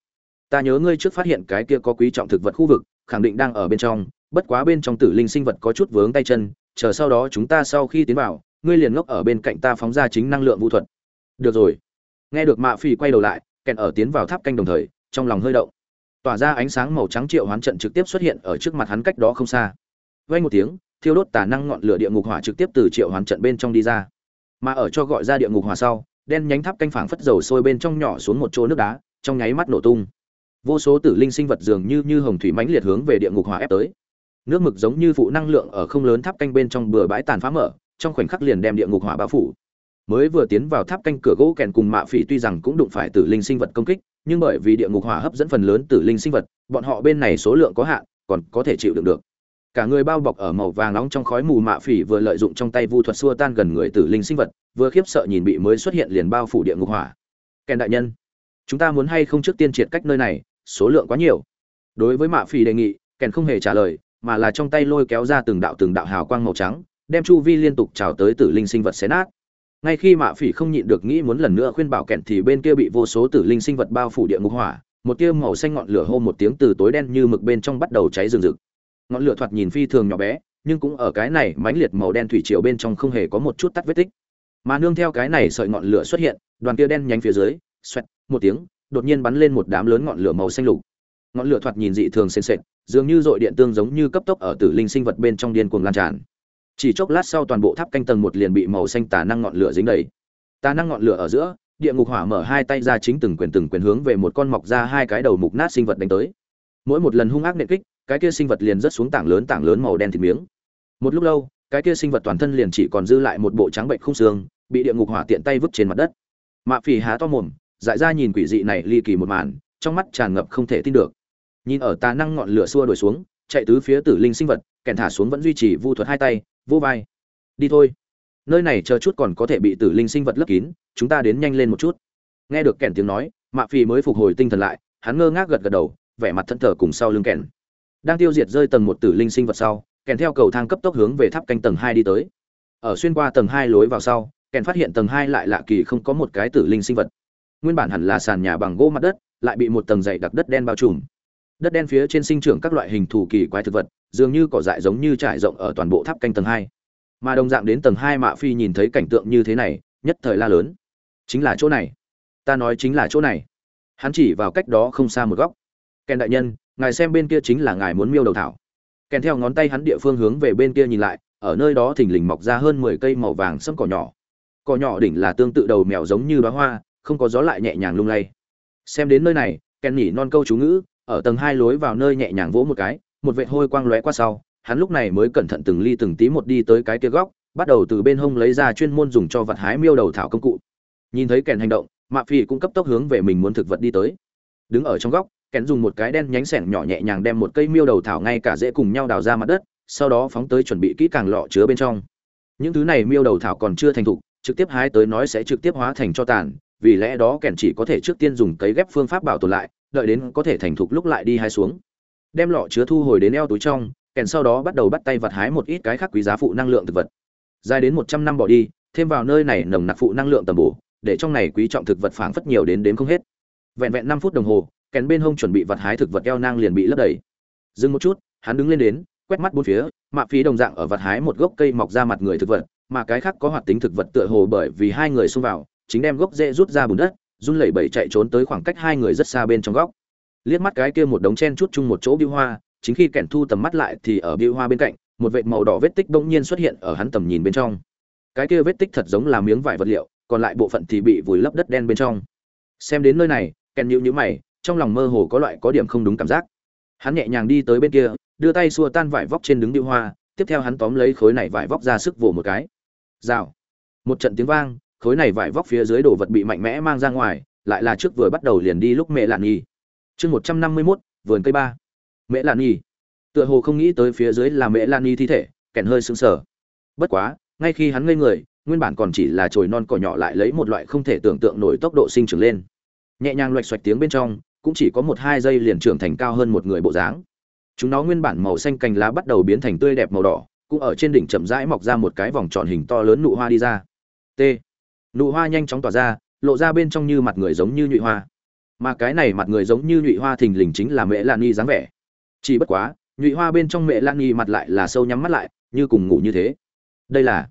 Ta nhớ ngươi trước phát hiện cái kia có quý trọng thực vật khu vực, khẳng định đang ở bên trong bất quá bên trong tử linh sinh vật có chút vướng tay chân, chờ sau đó chúng ta sau khi tiến vào, ngươi liền ngốc ở bên cạnh ta phóng ra chính năng lượng vũ thuật. Được rồi. Nghe được mạ phi quay đầu lại kèn ở tiến vào tháp canh đồng thời, trong lòng hơi động. Tỏa ra ánh sáng màu trắng triệu hoán trận trực tiếp xuất hiện ở trước mặt hắn cách đó không xa. Vây một tiếng, thiêu đốt tà năng ngọn lửa địa ngục hỏa trực tiếp từ triệu hoán trận bên trong đi ra. Mà ở cho gọi ra địa ngục hỏa sau, đen nhánh tháp canh phảng phất dầu sôi bên trong nhỏ xuống một chỗ nước đá, trong nháy mắt nổ tung. Vô số tử linh sinh vật dường như như hồng thủy mãnh liệt hướng về địa ngục hỏa ép tới nước mực giống như phụ năng lượng ở không lớn tháp canh bên trong bừa bãi tàn phá mở, trong khoảnh khắc liền đem địa ngục hỏa bao phủ. Mới vừa tiến vào tháp canh cửa gỗ kèn cùng mạ phỉ tuy rằng cũng đụng phải tử linh sinh vật công kích, nhưng bởi vì địa ngục hỏa hấp dẫn phần lớn tử linh sinh vật, bọn họ bên này số lượng có hạn, còn có thể chịu đựng được. Cả người bao bọc ở màu vàng nóng trong khói mù mạ phỉ vừa lợi dụng trong tay vu thuật xua tan gần người tử linh sinh vật, vừa khiếp sợ nhìn bị mới xuất hiện liền bao phủ địa ngục hỏa. Kèn đại nhân, chúng ta muốn hay không trước tiên triệt cách nơi này, số lượng quá nhiều? Đối với mạ phỉ đề nghị, kèn không hề trả lời mà là trong tay lôi kéo ra từng đạo từng đạo hào quang màu trắng, đem chu vi liên tục trào tới tử linh sinh vật xé nát. Ngay khi mạ phỉ không nhịn được nghĩ muốn lần nữa khuyên bảo kẹn thì bên kia bị vô số tử linh sinh vật bao phủ địa ngục hỏa, một tia màu xanh ngọn lửa hô một tiếng từ tối đen như mực bên trong bắt đầu cháy rừng rực. Ngọn lửa thoạt nhìn phi thường nhỏ bé, nhưng cũng ở cái này mãnh liệt màu đen thủy triều bên trong không hề có một chút tắt vết tích. Mà nương theo cái này sợi ngọn lửa xuất hiện, đoàn kia đen nhánh phía dưới, xoẹt, một tiếng, đột nhiên bắn lên một đám lớn ngọn lửa màu xanh lục. Ngọn lửa thoạt nhìn dị thường sền sệt dường như dội điện tương giống như cấp tốc ở tử linh sinh vật bên trong điên cuồng lan tràn. Chỉ chốc lát sau toàn bộ tháp canh tầng một liền bị màu xanh tà năng ngọn lửa dính đầy. Tà năng ngọn lửa ở giữa, địa ngục hỏa mở hai tay ra chính từng quyền từng quyền hướng về một con mọc ra hai cái đầu mục nát sinh vật đánh tới. Mỗi một lần hung ác nện kích, cái kia sinh vật liền rất xuống tảng lớn tảng lớn màu đen thịt miếng. Một lúc lâu, cái kia sinh vật toàn thân liền chỉ còn dư lại một bộ trắng bệnh không xương, bị địa ngục hỏa tiện tay vứt trên mặt đất. Mạ phì há to mồm, dại ra nhìn quỷ dị này ly kỳ một màn, trong mắt tràn ngập không thể tin được nhìn ở tà năng ngọn lửa xua đuổi xuống, chạy tứ phía tử linh sinh vật, kèn thả xuống vẫn duy trì vu thuật hai tay, vô vai. Đi thôi. Nơi này chờ chút còn có thể bị tử linh sinh vật lấp kín, chúng ta đến nhanh lên một chút. Nghe được kèn tiếng nói mạ phi mới phục hồi tinh thần lại, hắn ngơ ngác gật gật đầu, vẻ mặt thẫn thờ cùng sau lưng kèn. Đang tiêu diệt rơi tầng một tử linh sinh vật sau, kèn theo cầu thang cấp tốc hướng về tháp canh tầng hai đi tới. Ở xuyên qua tầng hai lối vào sau, kèn phát hiện tầng hai lại lạ kỳ không có một cái tử linh sinh vật. Nguyên bản hẳn là sàn nhà bằng gỗ mặt đất, lại bị một tầng dày đặc đất đen bao trùm đất đen phía trên sinh trưởng các loại hình thù kỳ quái thực vật, dường như cỏ dại giống như trải rộng ở toàn bộ tháp canh tầng hai. Mà đồng dạng đến tầng hai mạ phi nhìn thấy cảnh tượng như thế này, nhất thời la lớn. Chính là chỗ này. Ta nói chính là chỗ này. Hắn chỉ vào cách đó không xa một góc. Kèn đại nhân, ngài xem bên kia chính là ngài muốn miêu đầu thảo. Kèn theo ngón tay hắn địa phương hướng về bên kia nhìn lại, ở nơi đó thình lình mọc ra hơn mười cây màu vàng sẫm cỏ nhỏ. Cỏ nhỏ đỉnh là tương tự đầu mèo giống như đóa hoa, không có gió lại nhẹ nhàng lung lay. Xem đến nơi này, kèn nhỉ non câu chú ngữ ở tầng hai lối vào nơi nhẹ nhàng vỗ một cái, một vệt hôi quang lóe qua sau, hắn lúc này mới cẩn thận từng ly từng tí một đi tới cái kia góc, bắt đầu từ bên hông lấy ra chuyên môn dùng cho vật hái miêu đầu thảo công cụ. Nhìn thấy kèn hành động mạ phi cũng cấp tốc hướng về mình muốn thực vật đi tới. Đứng ở trong góc, kèn dùng một cái đen nhánh sẻng nhỏ nhẹ nhàng đem một cây miêu đầu thảo ngay cả dễ cùng nhau đào ra mặt đất, sau đó phóng tới chuẩn bị kỹ càng lọ chứa bên trong. Những thứ này miêu đầu thảo còn chưa thành thục, trực tiếp hái tới nói sẽ trực tiếp hóa thành cho tàn, vì lẽ đó kèn chỉ có thể trước tiên dùng cấy ghép phương pháp bảo tồn lại đợi đến có thể thành thục lúc lại đi hái xuống. Đem lọ chứa thu hồi đến eo túi trong, kèn sau đó bắt đầu bắt tay vặt hái một ít cái khác quý giá phụ năng lượng thực vật. Dài đến một trăm năm bỏ đi, thêm vào nơi này nồng nặc phụ năng lượng tầm bổ, để trong này quý trọng thực vật phảng phất nhiều đến đến không hết. Vẹn vẹn năm phút đồng hồ, kèn bên hông chuẩn bị vặt hái thực vật eo nang liền bị lấp đầy. Dừng một chút, hắn đứng lên đến, quét mắt bốn phía, mạ phí đồng dạng ở vặt hái một gốc cây mọc ra mặt người thực vật, mà cái khác có hoạt tính thực vật tựa hồ bởi vì hai người xông vào, chính đem gốc dễ rút ra bùn đất run lẩy bẩy chạy trốn tới khoảng cách hai người rất xa bên trong góc. Liếc mắt cái kia một đống chen chút chung một chỗ bưu hoa, chính khi kẻn thu tầm mắt lại thì ở bưu hoa bên cạnh, một vệt màu đỏ vết tích bỗng nhiên xuất hiện ở hắn tầm nhìn bên trong. Cái kia vết tích thật giống là miếng vải vật liệu, còn lại bộ phận thì bị vùi lấp đất đen bên trong. Xem đến nơi này kèn nhịu nhữ mày, trong lòng mơ hồ có loại có điểm không đúng cảm giác. Hắn nhẹ nhàng đi tới bên kia, đưa tay xua tan vải vóc trên đứng điệu hoa, tiếp theo hắn tóm lấy khối này vải vóc ra sức vồ một cái. Rào. Một trận tiếng vang khối này vải vóc phía dưới đồ vật bị mạnh mẽ mang ra ngoài, lại là trước vừa bắt đầu liền đi lúc mẹ lạn nhi chương một trăm năm mươi mốt, vườn cây ba. Mẹ lạn nhi tựa hồ không nghĩ tới phía dưới là mẹ lạn nhi thi thể, kèn hơi sững sờ. Bất quá, ngay khi hắn ngây người, nguyên bản còn chỉ là chồi non cỏ nhỏ lại lấy một loại không thể tưởng tượng nổi tốc độ sinh trưởng lên. Nhẹ nhàng loạch xoạch tiếng bên trong, cũng chỉ có một hai giây liền trưởng thành cao hơn một người bộ dáng. Chúng nó nguyên bản màu xanh cành lá bắt đầu biến thành tươi đẹp màu đỏ, cũng ở trên đỉnh chậm rãi mọc ra một cái vòng tròn hình to lớn nụ hoa đi ra. T nụ hoa nhanh chóng tỏa ra, lộ ra bên trong như mặt người giống như nhụy hoa. Mà cái này mặt người giống như nhụy hoa thình lình chính là mẹ lan nghi dáng vẻ. Chỉ bất quá, nhụy hoa bên trong mẹ lan nghi mặt lại là sâu nhắm mắt lại, như cùng ngủ như thế. Đây là,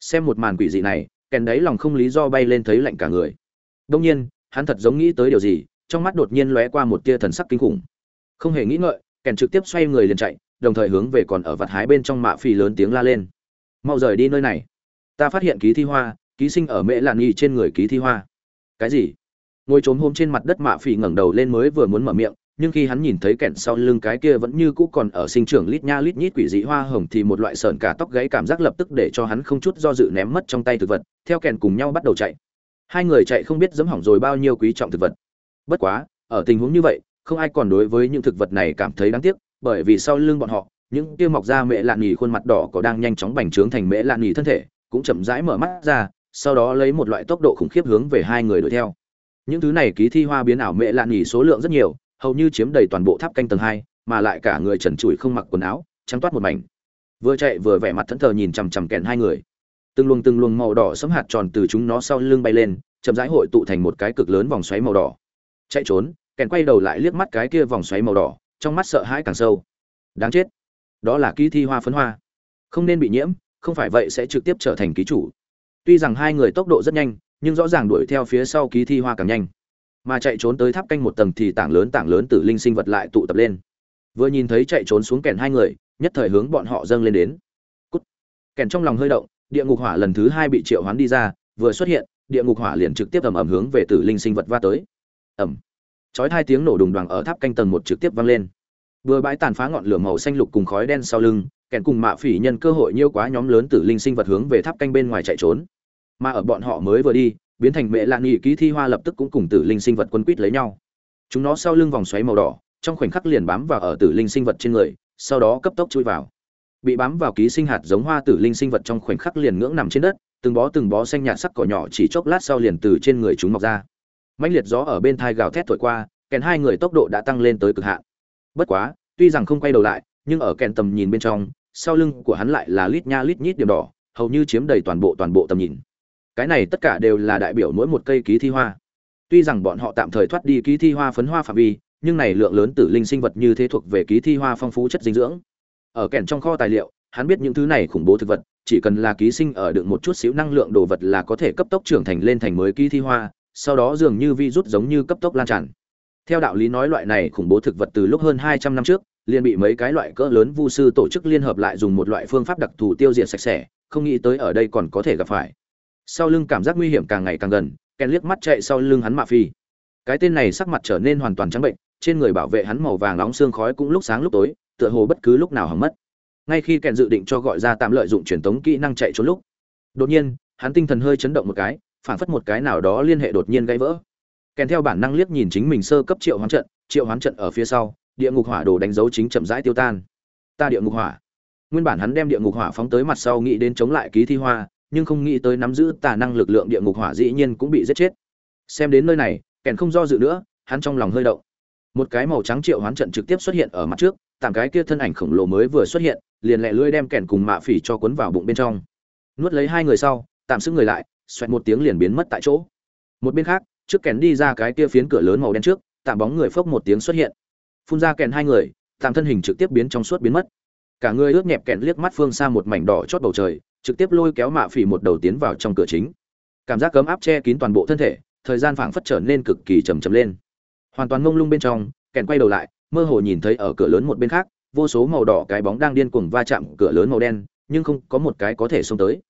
xem một màn quỷ dị này, kèn đấy lòng không lý do bay lên thấy lạnh cả người. Đông nhiên, hắn thật giống nghĩ tới điều gì, trong mắt đột nhiên lóe qua một tia thần sắc kinh khủng. Không hề nghĩ ngợi, kèn trực tiếp xoay người liền chạy, đồng thời hướng về còn ở vặt hái bên trong mạ phì lớn tiếng la lên. Mau rời đi nơi này. Ta phát hiện ký thi hoa ký sinh ở mẹ lạn nghi trên người ký thi hoa. Cái gì? Ngồi trốn hôm trên mặt đất mạ phỉ ngẩng đầu lên mới vừa muốn mở miệng, nhưng khi hắn nhìn thấy kẹn sau lưng cái kia vẫn như cũ còn ở sinh trưởng lít nha lít nhít quỷ dị hoa hồng thì một loại sờn cả tóc gáy cảm giác lập tức để cho hắn không chút do dự ném mất trong tay thực vật, theo kẹn cùng nhau bắt đầu chạy. Hai người chạy không biết dẫm hỏng rồi bao nhiêu quý trọng thực vật. Bất quá, ở tình huống như vậy, không ai còn đối với những thực vật này cảm thấy đáng tiếc, bởi vì sau lưng bọn họ, những kia mọc ra mẹ lạn nhì khuôn mặt đỏ có đang nhanh chóng bành trướng thành mẹ lạn nhì thân thể, cũng chậm rãi mở mắt ra sau đó lấy một loại tốc độ khủng khiếp hướng về hai người đuổi theo. Những thứ này ký thi hoa biến ảo mẹ lạn nhì số lượng rất nhiều, hầu như chiếm đầy toàn bộ tháp canh tầng hai, mà lại cả người trần trụi không mặc quần áo, trắng toát một mảnh. Vừa chạy vừa vẻ mặt thẫn thờ nhìn chằm chằm kẹn hai người. Từng luồng từng luồng màu đỏ sấm hạt tròn từ chúng nó sau lưng bay lên, chậm rãi hội tụ thành một cái cực lớn vòng xoáy màu đỏ. Chạy trốn kèn quay đầu lại liếc mắt cái kia vòng xoáy màu đỏ, trong mắt sợ hãi càng sâu. Đáng chết. Đó là ký thi hoa phấn hoa. Không nên bị nhiễm, không phải vậy sẽ trực tiếp trở thành ký chủ tuy rằng hai người tốc độ rất nhanh, nhưng rõ ràng đuổi theo phía sau ký thi hoa càng nhanh. Mà chạy trốn tới tháp canh một tầng thì tảng lớn tảng lớn tử linh sinh vật lại tụ tập lên. Vừa nhìn thấy chạy trốn xuống kèn hai người, nhất thời hướng bọn họ dâng lên đến. Cút. kèn trong lòng hơi động, địa ngục hỏa lần thứ hai bị triệu hoán đi ra, vừa xuất hiện, địa ngục hỏa liền trực tiếp ầm ầm hướng về tử linh sinh vật va tới. Ầm. Chói hai tiếng nổ đùng đoàng ở tháp canh tầng một trực tiếp vang lên. Vừa bãi tàn phá ngọn lửa màu xanh lục cùng khói đen sau lưng kèn cùng mạ phỉ nhân cơ hội nhiêu quá nhóm lớn tử linh sinh vật hướng về tháp canh bên ngoài chạy trốn. Mà ở bọn họ mới vừa đi, biến thành mẹ lạn nghị ký thi hoa lập tức cũng cùng tử linh sinh vật quân quýt lấy nhau. Chúng nó sau lưng vòng xoáy màu đỏ, trong khoảnh khắc liền bám vào ở tử linh sinh vật trên người, sau đó cấp tốc chui vào. Bị bám vào ký sinh hạt giống hoa tử linh sinh vật trong khoảnh khắc liền ngưỡng nằm trên đất, từng bó từng bó xanh nhạt sắc cỏ nhỏ chỉ chốc lát sau liền từ trên người chúng mọc ra. Mãnh liệt gió ở bên thai gào thét thổi qua, kèn hai người tốc độ đã tăng lên tới cực hạn. Bất quá, tuy rằng không quay đầu lại, nhưng ở kèn tầm nhìn bên trong sau lưng của hắn lại là lít nha lít nhít điểm đỏ, hầu như chiếm đầy toàn bộ toàn bộ tầm nhìn. Cái này tất cả đều là đại biểu mỗi một cây ký thi hoa. Tuy rằng bọn họ tạm thời thoát đi ký thi hoa phấn hoa phạm vi, nhưng này lượng lớn tử linh sinh vật như thế thuộc về ký thi hoa phong phú chất dinh dưỡng. Ở kèn trong kho tài liệu, hắn biết những thứ này khủng bố thực vật, chỉ cần là ký sinh ở được một chút xíu năng lượng đồ vật là có thể cấp tốc trưởng thành lên thành mới ký thi hoa, sau đó dường như virus giống như cấp tốc lan tràn. Theo đạo lý nói loại này khủng bố thực vật từ lúc hơn hai trăm năm trước liền bị mấy cái loại cỡ lớn vu sư tổ chức liên hợp lại dùng một loại phương pháp đặc thù tiêu diệt sạch sẽ, không nghĩ tới ở đây còn có thể gặp phải. Sau lưng cảm giác nguy hiểm càng ngày càng gần, ken liếc mắt chạy sau lưng hắn mạ phi. Cái tên này sắc mặt trở nên hoàn toàn trắng bệnh, trên người bảo vệ hắn màu vàng nóng xương khói cũng lúc sáng lúc tối, tựa hồ bất cứ lúc nào hỏng mất. Ngay khi kèn dự định cho gọi ra tạm lợi dụng truyền tống kỹ năng chạy trốn lúc, đột nhiên, hắn tinh thần hơi chấn động một cái phản phất một cái nào đó liên hệ đột nhiên gãy vỡ. Kèn theo bản năng liếc nhìn chính mình sơ cấp triệu hoán trận, triệu hoán trận ở phía sau địa ngục hỏa đồ đánh dấu chính chậm rãi tiêu tan. Ta địa ngục hỏa. Nguyên bản hắn đem địa ngục hỏa phóng tới mặt sau nghĩ đến chống lại ký thi hoa, nhưng không nghĩ tới nắm giữ tà năng lực lượng địa ngục hỏa dĩ nhiên cũng bị giết chết. Xem đến nơi này, kèn không do dự nữa, hắn trong lòng hơi động. Một cái màu trắng triệu hoán trận trực tiếp xuất hiện ở mặt trước, tạm cái kia thân ảnh khổng lồ mới vừa xuất hiện, liền lẹ lưỡi đem kèn cùng mạ phỉ cho cuốn vào bụng bên trong. Nuốt lấy hai người sau, tạm sức người lại, xoẹt một tiếng liền biến mất tại chỗ. Một bên khác, trước kèn đi ra cái kia phiến cửa lớn màu đen trước, tạm bóng người phốc một tiếng xuất hiện phun ra kèn hai người, tạm thân hình trực tiếp biến trong suốt biến mất. Cả người ướt nhẹp kèn liếc mắt phương xa một mảnh đỏ chót bầu trời, trực tiếp lôi kéo mạ phỉ một đầu tiến vào trong cửa chính. Cảm giác cấm áp che kín toàn bộ thân thể, thời gian phảng phất trở nên cực kỳ chầm chầm lên. Hoàn toàn ngông lung bên trong kèn quay đầu lại, mơ hồ nhìn thấy ở cửa lớn một bên khác, vô số màu đỏ cái bóng đang điên cuồng va chạm cửa lớn màu đen, nhưng không có một cái có thể xông tới.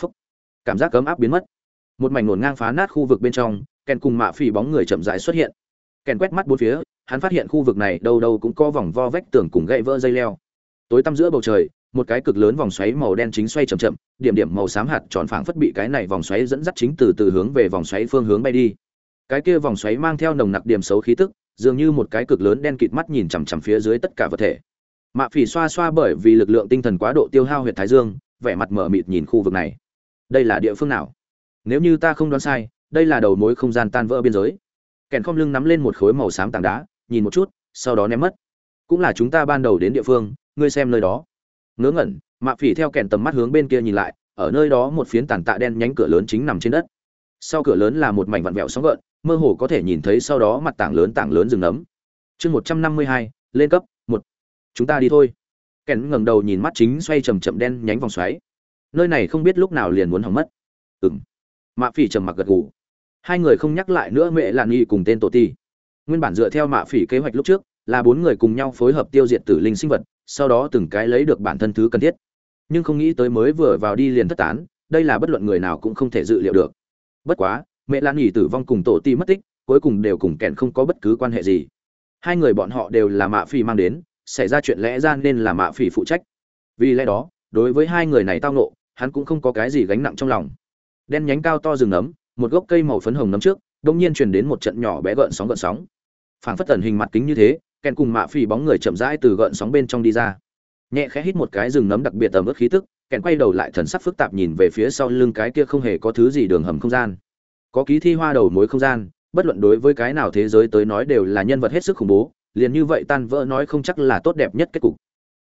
Phúc. cảm giác cấm áp biến mất. Một mảnh nổn ngang phá nát khu vực bên trong kèn cùng mạ phỉ bóng người chậm rãi xuất hiện. Kèn quét mắt bốn phía hắn phát hiện khu vực này đâu đâu cũng có vòng vo vách tường cùng gãy vỡ dây leo. Tối tăm giữa bầu trời, một cái cực lớn vòng xoáy màu đen chính xoay chậm chậm, điểm điểm màu xám hạt tròn phảng phất bị cái này vòng xoáy dẫn dắt chính từ từ hướng về vòng xoáy phương hướng bay đi. Cái kia vòng xoáy mang theo nồng nặc điểm xấu khí tức, dường như một cái cực lớn đen kịt mắt nhìn chằm chằm phía dưới tất cả vật thể. Mạ phỉ xoa xoa bởi vì lực lượng tinh thần quá độ tiêu hao huyệt thái dương, vẻ mặt mở mịt nhìn khu vực này. Đây là địa phương nào? Nếu như ta không đoán sai, đây là đầu mối không gian tan vỡ biên giới. Kèn không lưng nắm lên một khối màu xám tảng đá nhìn một chút, sau đó ném mất. Cũng là chúng ta ban đầu đến địa phương, ngươi xem nơi đó. Ngớ ngẩn mạ phỉ theo kèn tầm mắt hướng bên kia nhìn lại, ở nơi đó một phiến tàn tạ đen nhánh cửa lớn chính nằm trên đất. Sau cửa lớn là một mảnh vặn vẹo sóng gợn, mơ hồ có thể nhìn thấy sau đó mặt tảng lớn tảng lớn rừng nấm. Chương một trăm năm mươi hai, lên cấp một. Chúng ta đi thôi. Kèn ngẩng đầu nhìn mắt chính xoay chầm chậm đen nhánh vòng xoáy. Nơi này không biết lúc nào liền muốn hỏng mất. Ừng mạ phỉ trầm mặc gật gù. Hai người không nhắc lại nữa mẹ lạn nghi cùng tên tổ ti nguyên bản dựa theo mạ phỉ kế hoạch lúc trước, là bốn người cùng nhau phối hợp tiêu diệt tử linh sinh vật, sau đó từng cái lấy được bản thân thứ cần thiết. Nhưng không nghĩ tới mới vừa vào đi liền thất tán, đây là bất luận người nào cũng không thể dự liệu được. Bất quá, mẹ lan nghỉ tử vong cùng tổ ti mất tích, cuối cùng đều cùng kèn không có bất cứ quan hệ gì. Hai người bọn họ đều là mạ phỉ mang đến, xảy ra chuyện lẽ ra nên là mạ phỉ phụ trách. Vì lẽ đó, đối với hai người này tao nộ hắn cũng không có cái gì gánh nặng trong lòng. Đen nhánh cao to rừng nấm, một gốc cây màu phấn hồng nấm trước đông nhiên truyền đến một trận nhỏ bé gợn sóng gợn sóng. Phảng phất tẩn hình mặt kính như thế, kèn cùng mạ phỉ bóng người chậm rãi từ gợn sóng bên trong đi ra. Nhẹ khẽ hít một cái rừng nấm đặc biệt ẩm ướt khí tức, kèn quay đầu lại thần sắc phức tạp nhìn về phía sau lưng cái kia không hề có thứ gì đường hầm không gian. Có ký thi hoa đầu mối không gian, bất luận đối với cái nào thế giới tới nói đều là nhân vật hết sức khủng bố, liền như vậy tan vỡ nói không chắc là tốt đẹp nhất kết cục.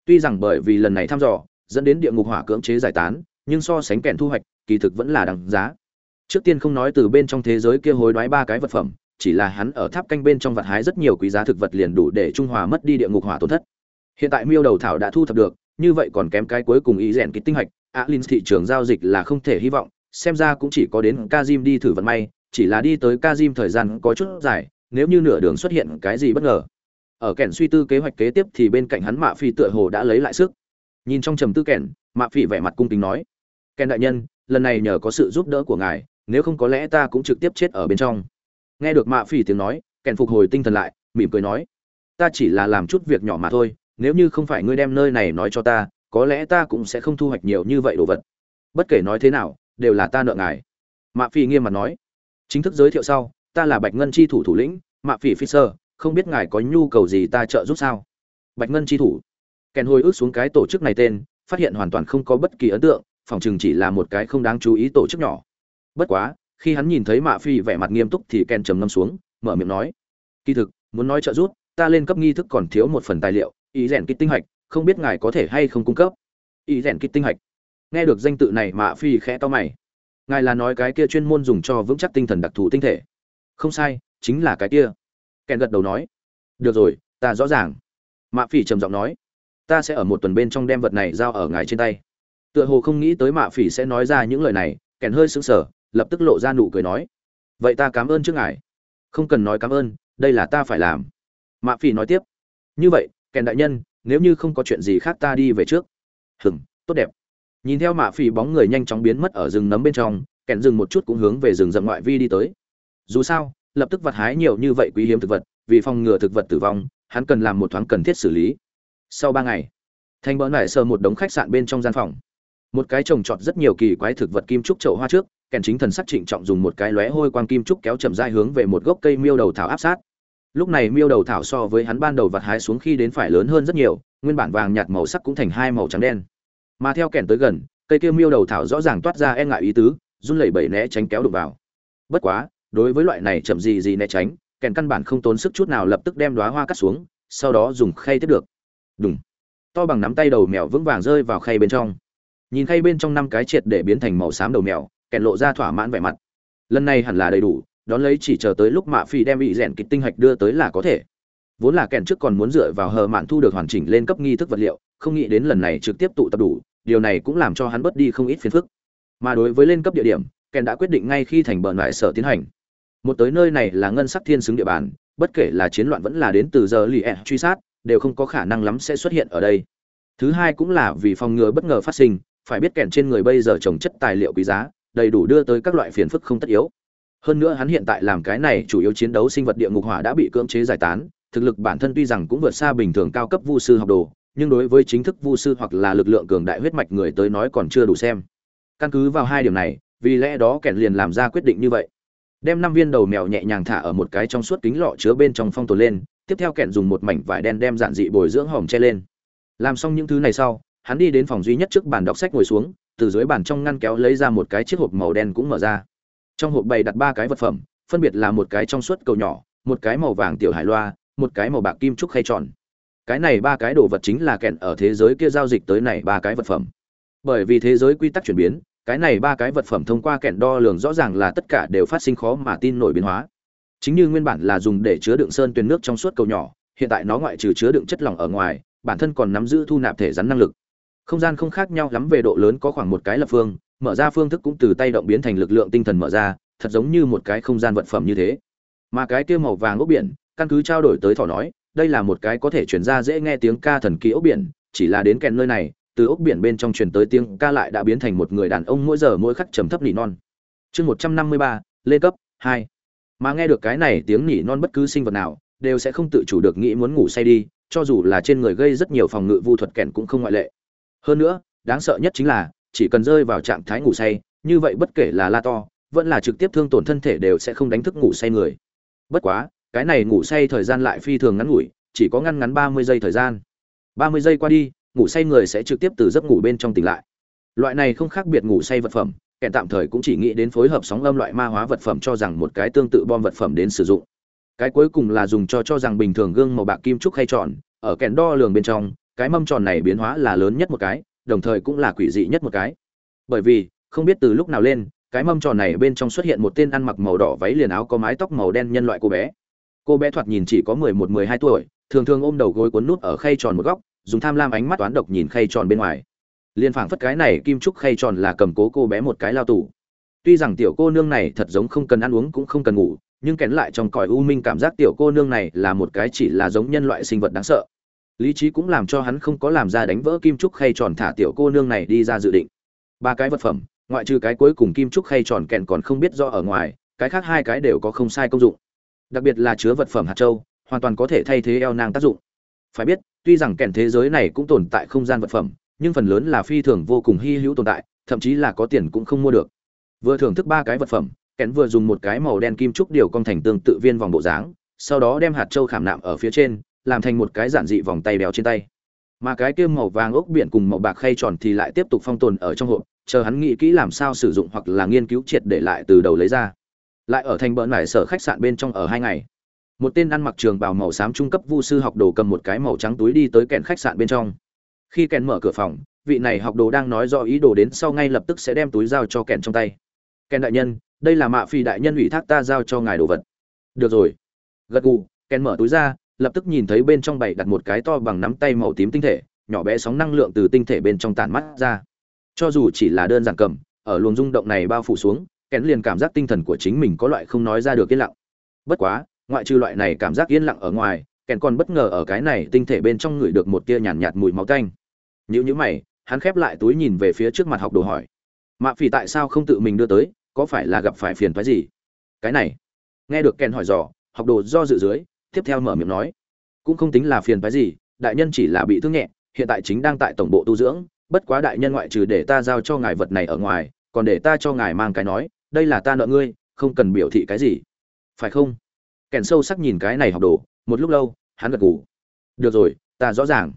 Tuy rằng bởi vì lần này thăm dò, dẫn đến địa ngục hỏa cưỡng chế giải tán, nhưng so sánh kèn thu hoạch, kỳ thực vẫn là đằng giá trước tiên không nói từ bên trong thế giới kia hối đoái ba cái vật phẩm, chỉ là hắn ở tháp canh bên trong vật hái rất nhiều quý giá thực vật liền đủ để trung hòa mất đi địa ngục hỏa tổn thất. Hiện tại miêu đầu thảo đã thu thập được, như vậy còn kém cái cuối cùng ý rèn kích tinh hạch alin thị trường giao dịch là không thể hy vọng, xem ra cũng chỉ có đến kazim đi thử vận may, chỉ là đi tới kazim thời gian có chút dài, nếu như nửa đường xuất hiện cái gì bất ngờ. Ở kẻn suy tư kế hoạch kế tiếp thì bên cạnh hắn mạ phi tựa hồ đã lấy lại sức. Nhìn trong trầm tư kẻn, mạ phi vẻ mặt cung kính nói, kẻn đại nhân, lần này nhờ có sự giúp đỡ của ngài nếu không có lẽ ta cũng trực tiếp chết ở bên trong. Nghe được mạ phỉ tiếng nói, kèn phục hồi tinh thần lại, mỉm cười nói, ta chỉ là làm chút việc nhỏ mà thôi, nếu như không phải ngươi đem nơi này nói cho ta, có lẽ ta cũng sẽ không thu hoạch nhiều như vậy đồ vật. Bất kể nói thế nào, đều là ta nợ ngài. Mạ phỉ nghiêm mặt nói, chính thức giới thiệu sau, ta là bạch ngân chi thủ thủ lĩnh, mạ phỉ phi sơ, không biết ngài có nhu cầu gì ta trợ giúp sao? Bạch ngân chi thủ. Kèn hồi ức xuống cái tổ chức này tên, phát hiện hoàn toàn không có bất kỳ ấn tượng, phòng chừng chỉ là một cái không đáng chú ý tổ chức nhỏ bất quá, khi hắn nhìn thấy mạ phi vẻ mặt nghiêm túc thì ken trầm ngâm xuống, mở miệng nói, kỳ thực, muốn nói trợ giúp, ta lên cấp nghi thức còn thiếu một phần tài liệu, ý rèn kích tinh hạch, không biết ngài có thể hay không cung cấp. Ý rèn kích tinh hạch? Nghe được danh tự này, mạ phi khẽ to mày. Ngài là nói cái kia chuyên môn dùng cho vững chắc tinh thần đặc thù tinh thể? Không sai, chính là cái kia. Ken gật đầu nói. Được rồi, ta rõ ràng. Mạ phi trầm giọng nói. Ta sẽ ở một tuần bên trong đem vật này giao ở ngài trên tay. Tựa hồ không nghĩ tới mạ phỉ sẽ nói ra những lời này kèn hơi sững sờ lập tức lộ ra nụ cười nói, vậy ta cảm ơn trước ngài. Không cần nói cảm ơn, đây là ta phải làm. Mạ phỉ nói tiếp, như vậy, kèn đại nhân, nếu như không có chuyện gì khác ta đi về trước. Hừng tốt đẹp. Nhìn theo mạ phỉ bóng người nhanh chóng biến mất ở rừng nấm bên trong, kèn dừng một chút cũng hướng về rừng rậm ngoại vi đi tới. Dù sao, lập tức vặt hái nhiều như vậy quý hiếm thực vật, vì phòng ngừa thực vật tử vong, hắn cần làm một thoáng cần thiết xử lý. Sau ba ngày, thanh bỡ lại sờ một đống khách sạn bên trong gian phòng một cái trồng trọt rất nhiều kỳ quái thực vật kim trúc chậu hoa trước, kèn chính thần sắc trịnh trọng dùng một cái lóe hôi quang kim trúc kéo chậm dai hướng về một gốc cây miêu đầu thảo áp sát. Lúc này miêu đầu thảo so với hắn ban đầu vặt hái xuống khi đến phải lớn hơn rất nhiều, nguyên bản vàng nhạt màu sắc cũng thành hai màu trắng đen. Mà theo kèn tới gần, cây kia miêu đầu thảo rõ ràng toát ra e ngại ý tứ, run lẩy bẩy né tránh kéo đụng vào. Bất quá, đối với loại này chậm gì gì né tránh, kèn căn bản không tốn sức chút nào lập tức đem đóa hoa cắt xuống, sau đó dùng khay tiếp được. Đúng to bằng nắm tay đầu mèo vững vàng rơi vào khay bên trong nhìn khay bên trong năm cái triệt để biến thành màu xám đầu mèo, kẹn lộ ra thỏa mãn vẻ mặt. Lần này hẳn là đầy đủ, đón lấy chỉ chờ tới lúc mạ phi đem bị rèn kịch tinh hạch đưa tới là có thể. Vốn là kèn trước còn muốn dựa vào hờ mạn thu được hoàn chỉnh lên cấp nghi thức vật liệu, không nghĩ đến lần này trực tiếp tụ tập đủ, điều này cũng làm cho hắn bớt đi không ít phiền phức. Mà đối với lên cấp địa điểm kèn đã quyết định ngay khi thành bờ ngoại sở tiến hành. Một tới nơi này là ngân sắc thiên xứng địa bàn, bất kể là chiến loạn vẫn là đến từ giờ lì ẹ, truy sát, đều không có khả năng lắm sẽ xuất hiện ở đây. Thứ hai cũng là vì phòng ngừa bất ngờ phát sinh phải biết kèn trên người bây giờ trồng chất tài liệu quý giá, đầy đủ đưa tới các loại phiền phức không tất yếu. Hơn nữa hắn hiện tại làm cái này chủ yếu chiến đấu sinh vật địa ngục hỏa đã bị cưỡng chế giải tán, thực lực bản thân tuy rằng cũng vượt xa bình thường cao cấp vu sư học đồ, nhưng đối với chính thức vu sư hoặc là lực lượng cường đại huyết mạch người tới nói còn chưa đủ xem. Căn cứ vào hai điểm này, vì lẽ đó kèn liền làm ra quyết định như vậy. Đem năm viên đầu mèo nhẹ nhàng thả ở một cái trong suốt kính lọ chứa bên trong phong tồn lên, tiếp theo kẹn dùng một mảnh vải đen đem giản dị bồi dưỡng hòm che lên. Làm xong những thứ này sau hắn đi đến phòng duy nhất trước bàn đọc sách ngồi xuống, từ dưới bàn trong ngăn kéo lấy ra một cái chiếc hộp màu đen cũng mở ra. Trong hộp bày đặt ba cái vật phẩm, phân biệt là một cái trong suốt cầu nhỏ, một cái màu vàng tiểu hải loa, một cái màu bạc kim trúc khay tròn. Cái này ba cái đồ vật chính là kẹn ở thế giới kia giao dịch tới này ba cái vật phẩm. Bởi vì thế giới quy tắc chuyển biến, cái này ba cái vật phẩm thông qua kẹn đo lường rõ ràng là tất cả đều phát sinh khó mà tin nổi biến hóa. Chính như nguyên bản là dùng để chứa đựng sơn tuyền nước trong suốt cầu nhỏ, hiện tại nó ngoại trừ chứa đựng chất lỏng ở ngoài, bản thân còn nắm giữ thu nạp thể rắn năng lực không gian không khác nhau lắm về độ lớn, có khoảng một cái lập phương, mở ra phương thức cũng từ tay động biến thành lực lượng tinh thần mở ra, thật giống như một cái không gian vật phẩm như thế. Mà cái kia màu vàng ốc biển, căn cứ trao đổi tới thỏ nói, đây là một cái có thể chuyển ra dễ nghe tiếng ca thần kỳ ốc biển, chỉ là đến kèn nơi này, từ ốc biển bên trong truyền tới tiếng ca lại đã biến thành một người đàn ông mỗi giờ mỗi khắc trầm thấp nỉ non. Chương một trăm năm mươi ba lên cấp, hai. Mà nghe được cái này tiếng nỉ non bất cứ sinh vật nào, đều sẽ không tự chủ được nghĩ muốn ngủ say đi, cho dù là trên người gây rất nhiều phòng ngự vu thuật kèn cũng không ngoại lệ hơn nữa, đáng sợ nhất chính là, chỉ cần rơi vào trạng thái ngủ say, như vậy bất kể là la to, vẫn là trực tiếp thương tổn thân thể đều sẽ không đánh thức ngủ say người. Bất quá, cái này ngủ say thời gian lại phi thường ngắn ngủi, chỉ có ngăn ngắn ba mươi giây thời gian. Ba mươi giây qua đi, ngủ say người sẽ trực tiếp từ giấc ngủ bên trong tỉnh lại. Loại này không khác biệt ngủ say vật phẩm, kẻ tạm thời cũng chỉ nghĩ đến phối hợp sóng âm loại ma hóa vật phẩm cho rằng một cái tương tự bom vật phẩm đến sử dụng. Cái cuối cùng là dùng cho cho rằng bình thường gương màu bạc kim trúc hay tròn, ở kèn đo lường bên trong cái mâm tròn này biến hóa là lớn nhất một cái, đồng thời cũng là quỷ dị nhất một cái. Bởi vì, không biết từ lúc nào lên, cái mâm tròn này bên trong xuất hiện một tên ăn mặc màu đỏ váy liền áo có mái tóc màu đen nhân loại cô bé. Cô bé thoạt nhìn chỉ có mười một, mười hai tuổi, thường thường ôm đầu gối cuốn nút ở khay tròn một góc, dùng tham lam ánh mắt toán độc nhìn khay tròn bên ngoài. Liên phảng phất cái này kim trúc khay tròn là cầm cố cô bé một cái lao tù. Tuy rằng tiểu cô nương này thật giống không cần ăn uống cũng không cần ngủ, nhưng kén lại trong cõi u minh cảm giác tiểu cô nương này là một cái chỉ là giống nhân loại sinh vật đáng sợ lý trí cũng làm cho hắn không có làm ra đánh vỡ kim trúc khay tròn thả tiểu cô nương này đi ra dự định. Ba cái vật phẩm, ngoại trừ cái cuối cùng kim trúc khay tròn kẹn còn không biết do ở ngoài, cái khác hai cái đều có không sai công dụng. Đặc biệt là chứa vật phẩm hạt châu, hoàn toàn có thể thay thế eo nang tác dụng. Phải biết, tuy rằng kèn thế giới này cũng tồn tại không gian vật phẩm, nhưng phần lớn là phi thường vô cùng hy hữu tồn tại, thậm chí là có tiền cũng không mua được. Vừa thưởng thức ba cái vật phẩm, kèn vừa dùng một cái màu đen kim trúc điều cong thành tương tự viên vòng bộ dáng, sau đó đem hạt châu khảm nạm ở phía trên làm thành một cái giản dị vòng tay béo trên tay. Mà cái kia màu vàng ốc biển cùng màu bạc khay tròn thì lại tiếp tục phong tồn ở trong hộp, chờ hắn nghĩ kỹ làm sao sử dụng hoặc là nghiên cứu triệt để lại từ đầu lấy ra. Lại ở thành bỡn nải sở khách sạn bên trong ở hai ngày. Một tên ăn mặc trường bào màu xám trung cấp vu sư học đồ cầm một cái màu trắng túi đi tới kèn khách sạn bên trong. Khi kèn mở cửa phòng, vị này học đồ đang nói rõ ý đồ đến sau ngay lập tức sẽ đem túi giao cho kèn trong tay. Kèn đại nhân, đây là mạ phi đại nhân ủy thác ta giao cho ngài đồ vật. Được rồi. Gật gù kèn mở túi ra lập tức nhìn thấy bên trong bày đặt một cái to bằng nắm tay màu tím tinh thể nhỏ bé sóng năng lượng từ tinh thể bên trong tản mắt ra. Cho dù chỉ là đơn giản cầm ở luồng rung động này bao phủ xuống kén liền cảm giác tinh thần của chính mình có loại không nói ra được yên lặng. Bất quá ngoại trừ loại này cảm giác yên lặng ở ngoài kèn còn bất ngờ ở cái này tinh thể bên trong người được một tia nhàn nhạt, nhạt mùi máu tanh. Nhữ nhữ mày hắn khép lại túi nhìn về phía trước mặt học đồ hỏi. Mạ phỉ tại sao không tự mình đưa tới có phải là gặp phải phiền phái gì? Cái này nghe được kèn hỏi dò học đồ do dự dưới tiếp theo mở miệng nói. Cũng không tính là phiền phái gì, đại nhân chỉ là bị thương nhẹ, hiện tại chính đang tại tổng bộ tu dưỡng, bất quá đại nhân ngoại trừ để ta giao cho ngài vật này ở ngoài, còn để ta cho ngài mang cái nói, đây là ta nợ ngươi, không cần biểu thị cái gì. Phải không? Kèn sâu sắc nhìn cái này học đồ, một lúc lâu, hắn gật gù. Được rồi, ta rõ ràng.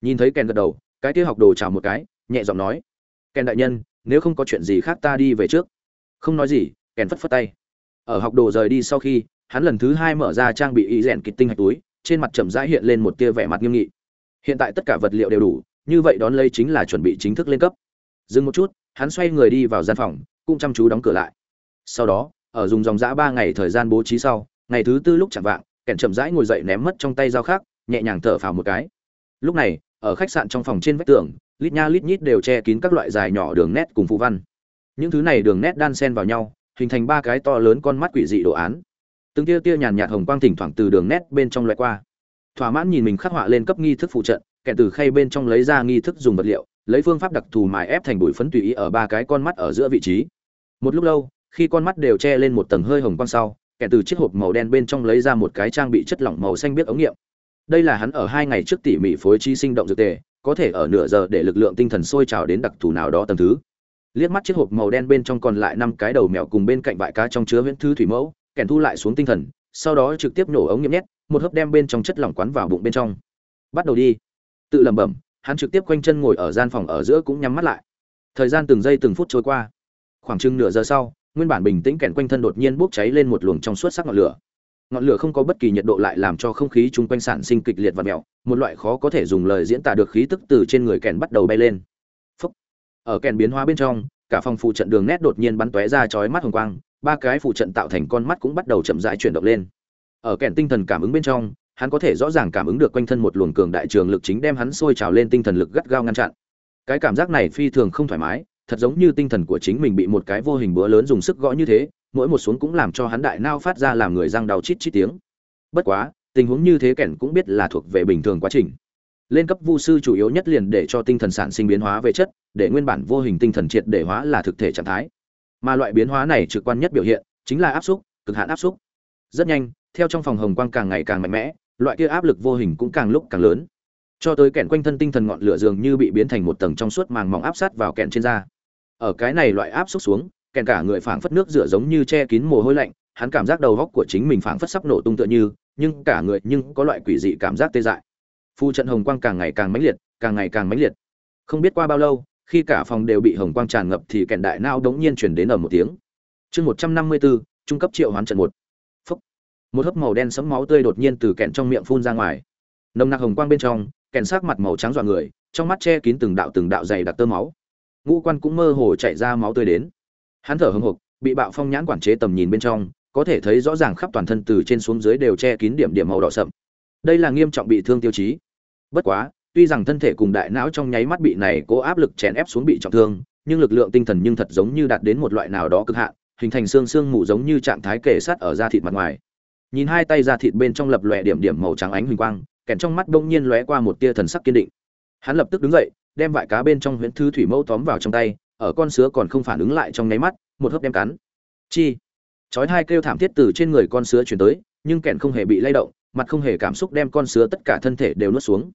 Nhìn thấy kèn gật đầu, cái kia học đồ chào một cái, nhẹ giọng nói. Kèn đại nhân, nếu không có chuyện gì khác ta đi về trước. Không nói gì, kèn phất phất tay. Ở học đồ rời đi sau khi hắn lần thứ hai mở ra trang bị y rèn kịch tinh hạch túi, trên mặt chậm rãi hiện lên một tia vẻ mặt nghiêm nghị. Hiện tại tất cả vật liệu đều đủ, như vậy đón lấy chính là chuẩn bị chính thức lên cấp. Dừng một chút, hắn xoay người đi vào gian phòng, cũng chăm chú đóng cửa lại. Sau đó, ở dùng dòng dã ba ngày thời gian bố trí sau, ngày thứ tư lúc chạm vạng, kẻn chậm rãi ngồi dậy ném mất trong tay dao khác, nhẹ nhàng thở phào một cái. Lúc này, ở khách sạn trong phòng trên vách tường, lít nha lít nhít đều che kín các loại dài nhỏ đường nét cùng phụ văn. Những thứ này đường nét đan xen vào nhau, hình thành ba cái to lớn con mắt quỷ dị đồ án từng tia tia nhàn nhạt hồng quang thỉnh thoảng từ đường nét bên trong loại qua. Thỏa mãn nhìn mình khắc họa lên cấp nghi thức phụ trận, kẻ từ khay bên trong lấy ra nghi thức dùng vật liệu, lấy phương pháp đặc thù mài ép thành bụi phấn tùy ý ở ba cái con mắt ở giữa vị trí. Một lúc lâu, khi con mắt đều che lên một tầng hơi hồng quang sau, kẻ từ chiếc hộp màu đen bên trong lấy ra một cái trang bị chất lỏng màu xanh biết ống nghiệm. Đây là hắn ở hai ngày trước tỉ mỉ phối trí sinh động dược tề, có thể ở nửa giờ để lực lượng tinh thần sôi trào đến đặc thù nào đó tầm thứ. Liếc mắt chiếc hộp màu đen bên trong còn lại năm cái đầu mèo cùng bên cạnh vại cá trong chứa huyễn thư thủy mẫu kèn thu lại xuống tinh thần, sau đó trực tiếp nổ ống nghiệm nhét, một hớp đem bên trong chất lỏng quán vào bụng bên trong. Bắt đầu đi. Tự lẩm bẩm, hắn trực tiếp quanh chân ngồi ở gian phòng ở giữa cũng nhắm mắt lại. Thời gian từng giây từng phút trôi qua. Khoảng chừng nửa giờ sau, nguyên bản bình tĩnh kèn quanh thân đột nhiên bốc cháy lên một luồng trong suốt sắc ngọn lửa. Ngọn lửa không có bất kỳ nhiệt độ lại làm cho không khí chung quanh sản sinh kịch liệt và mèo một loại khó có thể dùng lời diễn tả được khí tức từ trên người kèn bắt đầu bay lên. Phúc. ở kèn biến hóa bên trong, cả phòng phụ trận đường nét đột nhiên bắn tóe ra chói mắt hồng quang ba cái phụ trận tạo thành con mắt cũng bắt đầu chậm rãi chuyển động lên. Ở kèn tinh thần cảm ứng bên trong, hắn có thể rõ ràng cảm ứng được quanh thân một luồng cường đại trường lực chính đem hắn sôi trào lên tinh thần lực gắt gao ngăn chặn. Cái cảm giác này phi thường không thoải mái, thật giống như tinh thần của chính mình bị một cái vô hình búa lớn dùng sức gõ như thế, mỗi một xuống cũng làm cho hắn đại nao phát ra làm người răng đau chít chít tiếng. Bất quá, tình huống như thế kẻn cũng biết là thuộc về bình thường quá trình. Lên cấp vu sư chủ yếu nhất liền để cho tinh thần sản sinh biến hóa về chất, để nguyên bản vô hình tinh thần triệt để hóa là thực thể trạng thái mà loại biến hóa này trực quan nhất biểu hiện chính là áp xúc, cực hạn áp xúc. Rất nhanh, theo trong phòng hồng quang càng ngày càng mạnh mẽ, loại kia áp lực vô hình cũng càng lúc càng lớn. Cho tới kẹn quanh thân tinh thần ngọn lửa dường như bị biến thành một tầng trong suốt màng mỏng áp sát vào kẹn trên da. Ở cái này loại áp xúc xuống, kẹn cả người phảng phất nước rửa giống như che kín mồ hôi lạnh, hắn cảm giác đầu góc của chính mình phảng phất sắp nổ tung tựa như, nhưng cả người nhưng có loại quỷ dị cảm giác tê dại. Phu trận hồng quang càng ngày càng mãnh liệt, càng ngày càng mãnh liệt. Không biết qua bao lâu khi cả phòng đều bị hồng quang tràn ngập thì kèn đại nao đống nhiên chuyển đến ở một tiếng. Chương một trăm năm mươi bốn trung cấp triệu hoán trận một. Phúc. Một hớp màu đen sấm máu tươi đột nhiên từ kèn trong miệng phun ra ngoài. Nồng nặc hồng quang bên trong kèn sắc mặt màu trắng dọa người, trong mắt che kín từng đạo từng đạo dày đặc tơ máu. Ngũ quan cũng mơ hồ chạy ra máu tươi đến. Hắn thở hưng hục bị bạo phong nhãn quản chế tầm nhìn bên trong, có thể thấy rõ ràng khắp toàn thân từ trên xuống dưới đều che kín điểm điểm màu đỏ sậm. Đây là nghiêm trọng bị thương tiêu chí. Bất quá tuy rằng thân thể cùng đại não trong nháy mắt bị này cố áp lực chèn ép xuống bị trọng thương, nhưng lực lượng tinh thần nhưng thật giống như đạt đến một loại nào đó cực hạn, hình thành xương xương mù giống như trạng thái kề sát ở da thịt mặt ngoài. Nhìn hai tay da thịt bên trong lập lòe điểm điểm màu trắng ánh huỳnh quang, kèn trong mắt bỗng nhiên lóe qua một tia thần sắc kiên định. Hắn lập tức đứng dậy, đem vại cá bên trong huyễn thư thủy mẫu tóm vào trong tay, ở con sứa còn không phản ứng lại trong nháy mắt, một hớp đem cắn. Chi! Chói hai kêu thảm thiết từ trên người con sứa chuyển tới, nhưng kẹn không hề bị lay động, mặt không hề cảm xúc đem con sứa tất cả thân thể đều nuốt xuống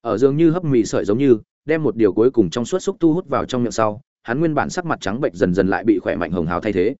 ở dường như hấp mì sợi giống như, đem một điều cuối cùng trong suốt xúc tu hút vào trong miệng sau, hắn nguyên bản sắc mặt trắng bệnh dần dần lại bị khỏe mạnh hồng hào thay thế.